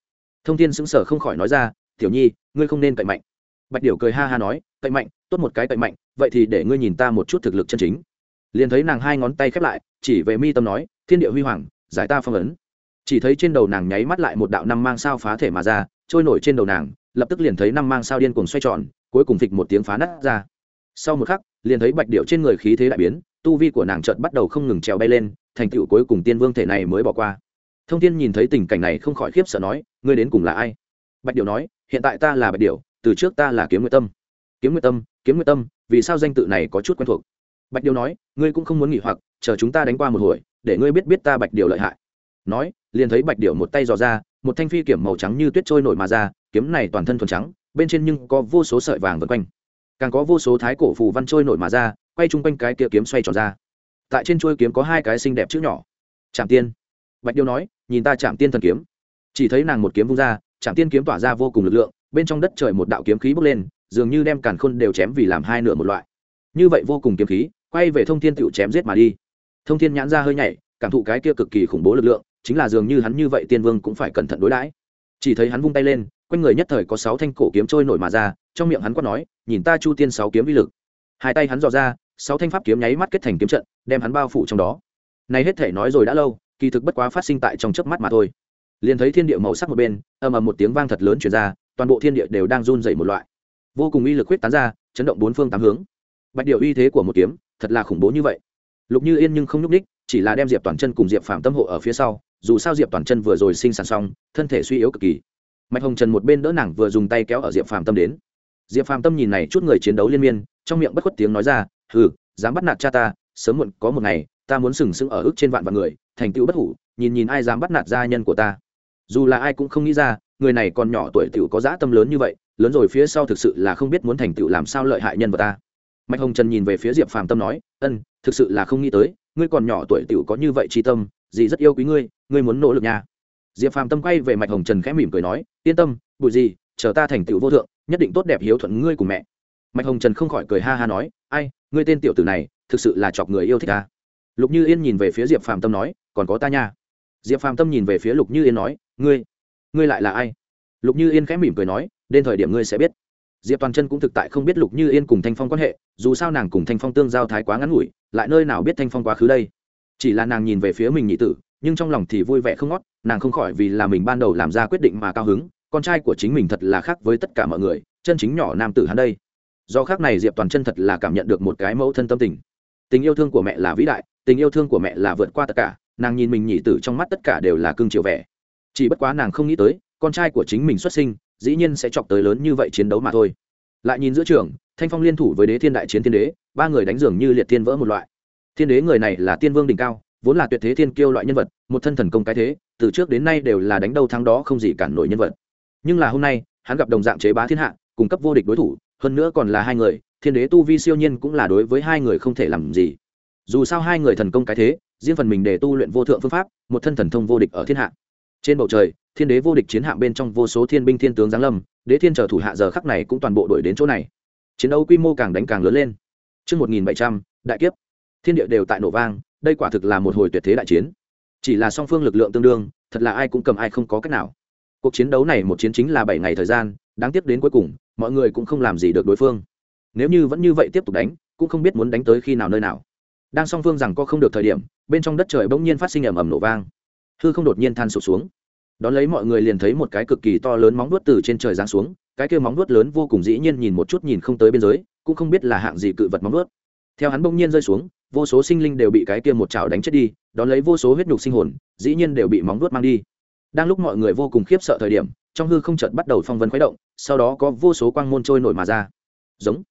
Thông tin sững sờ không khỏi nói ra, tiểu nhi, ngươi không nên cậy mạnh. Bạch điểu cười ha ha nói, cậy mạnh, tốt một cái cậy mạnh, vậy thì để ngươi nhìn ta một chút thực lực chân chính. Liền thấy nàng hai ngón tay khép lại, chỉ về mi tâm nói, thiên địa huy hoàng, giải ta phong ấn. Chỉ thấy trên đầu nàng nháy mắt lại một đạo năm mang sao phá thể mà ra, trôi nổi trên đầu nàng, lập tức liền thấy năm mang sao điên cuồng xoay tròn, cuối cùng phịch một tiếng phá nát ra. Sau một khắc, liền thấy bạch điệu trên người khí thế đại biến, tu vi của nàng chợt bắt đầu không ngừng trèo bay lên, thành tựu cuối cùng tiên vương thể này mới bỏ qua thông thiên nhìn thấy tình cảnh này không khỏi khiếp sợ nói, ngươi đến cùng là ai? Bạch điệu nói, hiện tại ta là bạch điệu từ trước ta là kiếm nguyệt tâm. Kiếm nguyệt tâm, kiếm nguyệt tâm, vì sao danh tự này có chút quen thuộc? Bạch điệu nói, ngươi cũng không muốn nghỉ hoặc, chờ chúng ta đánh qua một hồi, để ngươi biết biết ta bạch điệu lợi hại. Nói, liền thấy bạch điệu một tay dò ra, một thanh phi kiểm màu trắng như tuyết trôi nổi mà ra, kiếm này toàn thân thuần trắng, bên trên nhưng có vô số sợi vàng vân quanh. Càng có vô số thái cổ phù văn trôi nổi mà ra, quay chung quanh cái kia kiếm xoay tròn ra. Tại trên chuôi kiếm có hai cái xinh đẹp chữ nhỏ. Trạm tiên. Bạch điêu nói nhìn ta chạm tiên thần kiếm. Chỉ thấy nàng một kiếm vung ra, chạm tiên kiếm tỏa ra vô cùng lực lượng, bên trong đất trời một đạo kiếm khí bốc lên, dường như đem càn khôn đều chém vì làm hai nửa một loại. Như vậy vô cùng kiếm khí, quay về thông thiên tựu chém giết mà đi. Thông thiên nhãn ra hơi nhảy, cảm thụ cái kia cực kỳ khủng bố lực lượng, chính là dường như hắn như vậy tiên vương cũng phải cẩn thận đối đãi. Chỉ thấy hắn vung tay lên, quanh người nhất thời có sáu thanh cổ kiếm trôi nổi mà ra, trong miệng hắn quát nói, nhìn ta chu tiên sáu kiếm vi lực. Hai tay hắn dò ra, sáu thanh pháp kiếm nháy mắt kết thành kiếm trận, đem hắn bao phủ trong đó. Này hết thể nói rồi đã lâu kỳ thực bất quá phát sinh tại trong chớp mắt mà thôi. Liền thấy thiên địa màu sắc một bên, ầm ầm một tiếng vang thật lớn truyền ra, toàn bộ thiên địa đều đang run rẩy một loại. Vô cùng uy lực huyết tán ra, chấn động bốn phương tám hướng. Bạch điệu uy thế của một kiếm, thật là khủng bố như vậy. Lục như yên nhưng không nhúc ních chỉ là đem diệp toàn chân cùng diệp phạm tâm hộ ở phía sau, dù sao diệp toàn chân vừa rồi sinh sản xong, thân thể suy yếu cực kỳ. Mạch hồng trần một bên đỡ nàng vừa dùng tay kéo ở diệp phạm tâm đến. Diệp phạm tâm nhìn này chút người chiến đấu liên miên, trong miệng bất khuất tiếng nói ra ừ dám bắt nạt cha ta, sớm muộn có một ngày, ta muốn sừng sững ở ức trên vạn vạn người thành tựu bất hủ, nhìn nhìn ai dám bắt nạt gia nhân của ta. Dù là ai cũng không nghĩ ra, người này còn nhỏ tuổi tựu có dã tâm lớn như vậy, lớn rồi phía sau thực sự là không biết muốn thành tựu làm sao lợi hại nhân vật ta. Mạch hồng trần nhìn về phía diệp phàm tâm nói, ân, thực sự là không nghĩ tới, ngươi còn nhỏ tuổi tựu có như vậy tri tâm, dì rất yêu quý ngươi ngươi muốn nỗ lực nha. Diệp phàm tâm quay về mạch hồng trần khẽ mỉm cười nói, yên tâm, bụi gì chờ ta thành tựu vô thượng, nhất định tốt đẹp hiếu thuận ngươi cùng mẹ. Mạch hồng trần không khỏi cười ha ha nói, ai, ngươi tên tiểu tử này, thực sự là chọc người yêu thích ta. Lục như yên nhìn về phía diệp phàm tâm nói còn có ta nha. Diệp phàm tâm nhìn về phía lục như yên nói, ngươi ngươi lại là ai? Lục như yên khẽ mỉm cười nói, đến thời điểm ngươi sẽ biết. Diệp toàn chân cũng thực tại không biết lục như yên cùng thanh phong quan hệ, dù sao nàng cùng thanh phong tương giao thái quá ngắn ngủi, lại nơi nào biết thanh phong quá khứ đây. Chỉ là nàng nhìn về phía mình nhị tử, nhưng trong lòng thì vui vẻ không ngót, nàng không khỏi vì là mình ban đầu làm ra quyết định mà cao hứng, con trai của chính mình thật là khác với tất cả mọi người, chân chính nhỏ nam tử hắn đây. Do khác này diệp toàn chân thật là cảm nhận được một cái mẫu thân tâm tình. Tình yêu thương của mẹ là vĩ đại, tình yêu thương của mẹ là vượt qua tất cả nàng nhìn mình nhị tử trong mắt tất cả đều là cương chiều vẻ. Chỉ bất quá nàng không nghĩ tới, con trai của chính mình xuất sinh, dĩ nhiên sẽ chọc tới lớn như vậy chiến đấu mà thôi. Lại nhìn giữa trường, thanh phong liên thủ với đế thiên đại chiến thiên đế, ba người đánh dường như liệt thiên vỡ một loại. Thiên đế người này là tiên vương đỉnh cao, vốn là tuyệt thế thiên kiêu loại nhân vật, một thân thần công cái thế, từ trước đến nay đều là đánh đâu thắng đó không gì cản nổi nhân vật. Nhưng là hôm nay, hắn gặp đồng dạng chế bá thiên hạ, cung cấp vô địch đối thủ, hơn nữa còn là hai người, thiên đế tu vi siêu nhiên cũng là đối với hai người không thể làm gì. Dù sao hai người thần công cái thế riêng phần mình để tu luyện vô thượng phương pháp một thân thần thông vô địch ở thiên hạ trên bầu trời thiên đế vô địch chiến hạm bên trong vô số thiên binh thiên tướng giáng lâm đế thiên chờ thủ hạ giờ khắc này cũng toàn bộ đổi đến chỗ này chiến đấu quy mô càng đánh càng lớn lên Trước 1700, đại kiếp, thiên địa đều tại nổ vang, đây quả thực là một hồi tuyệt thế đại chiến. Chỉ là song phương lực lượng tương đương, thật là ai cũng cầm ai không có cách nào. Cuộc chiến đấu này một chiến chính là bảy ngày thời gian, đáng tiếc đến cuối cùng, mọi người cũng không làm gì được đối phương. Nếu như vẫn như vậy tiếp tục đánh, cũng không biết muốn đánh tới khi nào nơi nào. Đang song phương rằng có không được thời điểm, bên trong đất trời bỗng nhiên phát sinh ầm ầm nổ vang. Hư không đột nhiên than sụp xuống. Đón lấy mọi người liền thấy một cái cực kỳ to lớn móng vuốt từ trên trời giáng xuống cái kia móng vuốt lớn vô cùng dĩ nhiên nhìn một chút nhìn không tới biên giới cũng không biết là hạng gì cự vật móng vuốt. Theo hắn bỗng nhiên rơi xuống vô số sinh linh đều bị cái kia một chảo đánh chết đi đón lấy vô số huyết nhục sinh hồn dĩ nhiên đều bị móng vuốt mang đi. Đang lúc mọi người vô cùng khiếp sợ thời điểm trong hư không chợt bắt đầu phong vân khuấy động sau đó có vô số quang môn trôi nổi mà ra. Giống.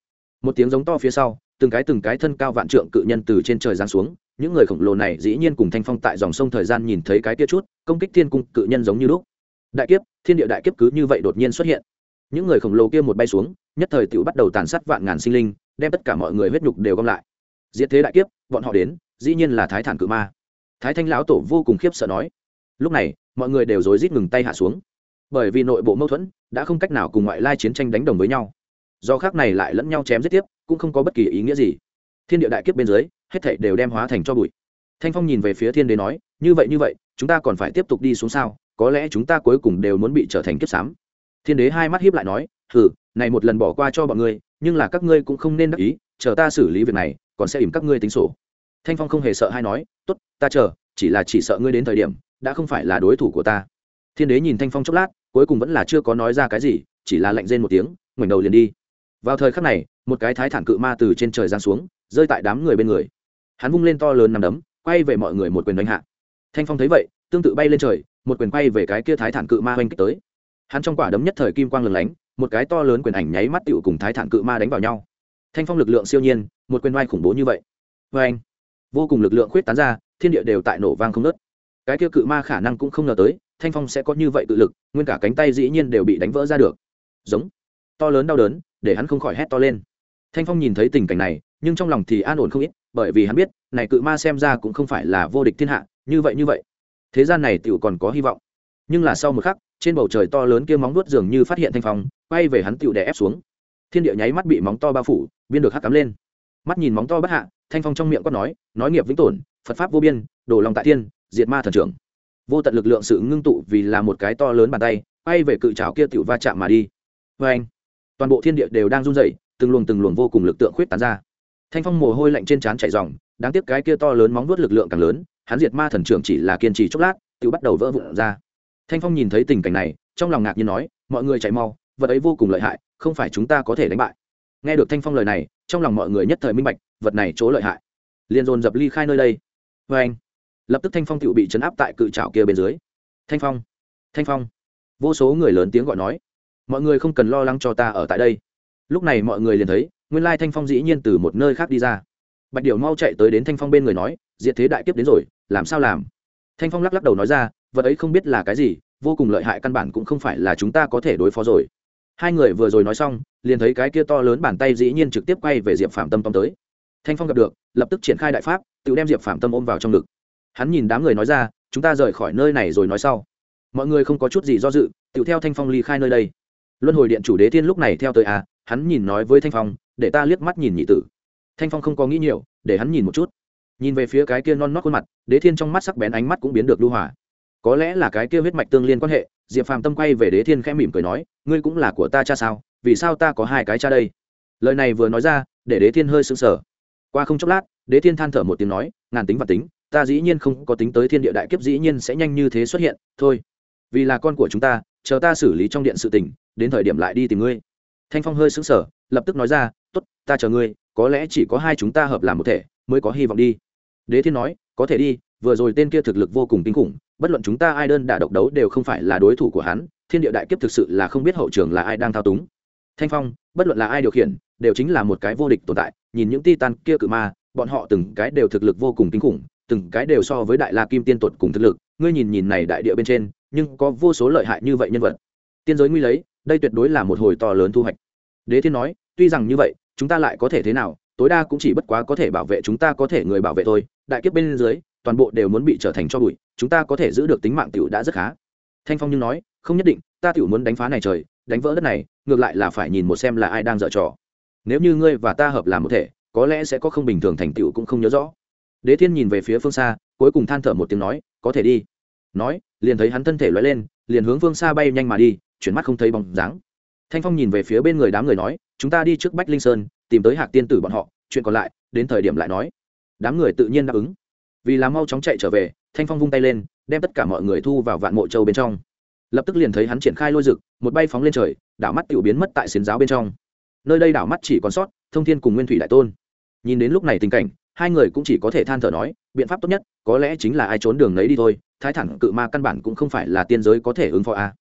Một tiếng giống to phía sau từng cái từng cái thân cao vạn trượng cự nhân từ trên trời giáng xuống, những người khổng lồ này dĩ nhiên cùng thanh phong tại dòng sông thời gian nhìn thấy cái kia chút, công kích thiên cung cự nhân giống như lúc. Đại kiếp, thiên địa đại kiếp cứ như vậy đột nhiên xuất hiện. Những người khổng lồ kia một bay xuống, nhất thời tự bắt đầu tàn sát vạn ngàn sinh linh, đem tất cả mọi người huyết nhục đều gom lại. Diệt thế đại kiếp, bọn họ đến, dĩ nhiên là thái thản cự ma. Thái thanh lão tổ vô cùng khiếp sợ nói. Lúc này, mọi người đều rối rít ngừng tay hạ xuống. Bởi vì nội bộ mâu thuẫn, đã không cách nào cùng ngoại lai chiến tranh đánh đồng với nhau do khác này lại lẫn nhau chém giết tiếp, cũng không có bất kỳ ý nghĩa gì. Thiên địa đại kiếp bên dưới, hết thảy đều đem hóa thành cho bụi. Thanh phong nhìn về phía thiên đế nói, như vậy như vậy, chúng ta còn phải tiếp tục đi xuống sao? Có lẽ chúng ta cuối cùng đều muốn bị trở thành kiếp xám. Thiên đế hai mắt hiếp lại nói, hừ, này một lần bỏ qua cho bọn ngươi, nhưng là các ngươi cũng không nên đắc ý, chờ ta xử lý việc này, còn sẽ ìm các ngươi tính sổ. Thanh phong không hề sợ hay nói, tốt, ta chờ, chỉ là chỉ sợ ngươi đến thời điểm, đã không phải là đối thủ của ta. Thiên đế nhìn thanh phong chốc lát, cuối cùng vẫn là chưa có nói ra cái gì, chỉ là lạnh rên một tiếng, ngoảnh đầu liền đi vào thời khắc này, một cái thái thản cự ma từ trên trời giáng xuống, rơi tại đám người bên người. Hắn vung lên to lớn nằm đấm, quay về mọi người một quyền đánh hạ. Thanh phong thấy vậy, tương tự bay lên trời, một quyền quay về cái kia thái thản cự ma oanh kích tới. Hắn trong quả đấm nhất thời kim quang lừng lánh, một cái to lớn quyền ảnh nháy mắt tựu cùng thái thản cự ma đánh vào nhau. Thanh phong lực lượng siêu nhiên, một quyền oai khủng bố như vậy. Vê anh vô cùng lực lượng khuyết tán ra, thiên địa đều tại nổ vang không nớt cái kia cự ma khả năng cũng không ngờ tới, thanh phong sẽ có như vậy tự lực, nguyên cả cánh tay dĩ nhiên đều bị đánh vỡ ra được. Giống! To lớn đau đớn để hắn không khỏi hét to lên. Thanh phong nhìn thấy tình cảnh này nhưng trong lòng thì an ổn không ít bởi vì hắn biết này cự ma xem ra cũng không phải là vô địch thiên hạ như vậy như vậy. Thế gian này tựu còn có hy vọng. Nhưng là sau một khắc trên bầu trời to lớn kia móng nuốt dường như phát hiện thanh phong quay về hắn tựu đè ép xuống. Thiên địa nháy mắt bị móng to bao phủ biên được hắc cắm lên. Mắt nhìn móng to bất hạ thanh phong trong miệng quát nói nói nghiệp vĩnh tổn, phật pháp vô biên đổ lòng tại thiên diệt ma thần trưởng. Vô tận lực lượng sự ngưng tụ vì là một cái to lớn bàn tay quay về cự trào kia tựu va chạm mà đi. Vê anh toàn bộ thiên địa đều đang run rẩy, từng luồng từng luồng vô cùng lực tượng khuyết tán ra. Thanh phong mồ hôi lạnh trên trán chảy ròng, đáng tiếc cái kia to lớn móng vuốt lực lượng càng lớn, hắn diệt ma thần trưởng chỉ là kiên trì chốc lát, tự bắt đầu vỡ vụn ra. Thanh phong nhìn thấy tình cảnh này, trong lòng ngạc nhiên nói, mọi người chạy mau, vật ấy vô cùng lợi hại, không phải chúng ta có thể đánh bại. Nghe được thanh phong lời này, trong lòng mọi người nhất thời minh bạch, vật này chỗ lợi hại. Liền dồn dập ly khai nơi đây. Vê anh, lập tức thanh phong tự bị chấn áp tại cự trào kia bên dưới. Thanh phong thanh phong. Vô số người lớn tiếng gọi nói mọi người không cần lo lắng cho ta ở tại đây. Lúc này mọi người liền thấy, nguyên lai thanh phong dĩ nhiên từ một nơi khác đi ra. Bạch điệu mau chạy tới đến thanh phong bên người nói, diệt thế đại kiếp đến rồi, làm sao làm? Thanh phong lắc lắc đầu nói ra, vật ấy không biết là cái gì, vô cùng lợi hại căn bản cũng không phải là chúng ta có thể đối phó rồi. Hai người vừa rồi nói xong, liền thấy cái kia to lớn bàn tay dĩ nhiên trực tiếp quay về diệp phạm tâm tâm tới. Thanh phong gặp được, lập tức triển khai đại pháp, tự đem diệp phạm tâm ôm vào trong ngực. Hắn nhìn đám người nói ra, chúng ta rời khỏi nơi này rồi nói sau. Mọi người không có chút gì do dự, tự theo thanh phong ly khai nơi đây luân hồi điện chủ đế thiên lúc này theo tới à hắn nhìn nói với thanh phong, để ta liếc mắt nhìn nhị tử. Thanh phong không có nghĩ nhiều, để hắn nhìn một chút. Nhìn về phía cái kia non nót khuôn mặt, đế thiên trong mắt sắc bén ánh mắt cũng biến được lưu hòa. Có lẽ là cái kia huyết mạch tương liên quan hệ, diệp phàm tâm quay về đế thiên khẽ mỉm cười nói, ngươi cũng là của ta cha sao, vì sao ta có hai cái cha đây? Lời này vừa nói ra, để đế thiên hơi sững sờ. Qua không chốc lát, đế thiên than thở một tiếng nói, ngàn tính và tính, ta dĩ nhiên không có tính tới thiên địa đại kiếp dĩ nhiên sẽ nhanh như thế xuất hiện, thôi. Vì là con của chúng ta, chờ ta xử lý trong điện sự tình đến thời điểm lại đi tìm ngươi. Thanh phong hơi sững sờ, lập tức nói ra t ố t ta chờ ngươi, có lẽ chỉ có hai chúng ta hợp làm một thể, mới có hy vọng đi. Đế thiên nói, có thể đi, vừa rồi tên kia thực lực vô cùng kinh khủng, bất luận chúng ta ai đơn đả độc đấu đều không phải là đối thủ của hắn, thiên địa đại kiếp thực sự là không biết hậu trường là ai đang thao túng. Thanh phong, bất luận là ai điều khiển, đều chính là một cái vô địch tồn tại, nhìn những titan kia cự ma, bọn họ từng cái đều thực lực vô cùng kinh khủng, từng cái đều so với đại la kim tiên tột cùng thực lực, ngươi nhìn nhìn này đại địa bên trên, nhưng có vô số lợi hại như vậy nhân vật. Tiên giới nguy lấy đây tuyệt đối là một hồi to lớn thu hoạch. Đế thiên nói, tuy rằng như vậy, chúng ta lại có thể thế nào? Tối đa cũng chỉ bất quá có thể bảo vệ chúng ta có thể người bảo vệ thôi. Đại kiếp bên dưới, toàn bộ đều muốn bị trở thành cho bụi, chúng ta có thể giữ được tính mạng tiểu đã rất khá. Thanh phong nhưng nói, không nhất định, ta tiểu muốn đánh phá này trời, đánh vỡ đất này, ngược lại là phải nhìn một xem là ai đang dở trò. Nếu như ngươi và ta hợp làm một thể, có lẽ sẽ có không bình thường thành tựu cũng không nhớ rõ. Đế thiên nhìn về phía phương xa, cuối cùng than thở một tiếng nói, có thể đi. Nói, liền thấy hắn thân thể loay lên, liền hướng phương xa bay nhanh mà đi chuyển mắt không thấy bóng dáng. Thanh phong nhìn về phía bên người đám người nói, chúng ta đi trước bách linh sơn, tìm tới hạc tiên tử bọn họ, chuyện còn lại, đến thời điểm lại nói. Đám người tự nhiên đáp ứng. Vì làm mau chóng chạy trở về, thanh phong vung tay lên, đem tất cả mọi người thu vào vạn mộ châu bên trong. Lập tức liền thấy hắn triển khai lôi rực một bay phóng lên trời, đảo mắt tự biến mất tại xiến giáo bên trong. Nơi đây đảo mắt chỉ còn sót, thông thiên cùng nguyên thủy đại tôn. Nhìn đến lúc này tình cảnh, hai người cũng chỉ có thể than thở nói, biện pháp tốt nhất, có lẽ chính là ai trốn đường lấy đi thôi, thái thẳng cự ma căn bản cũng không phải là tiên giới có thể ứng phó a.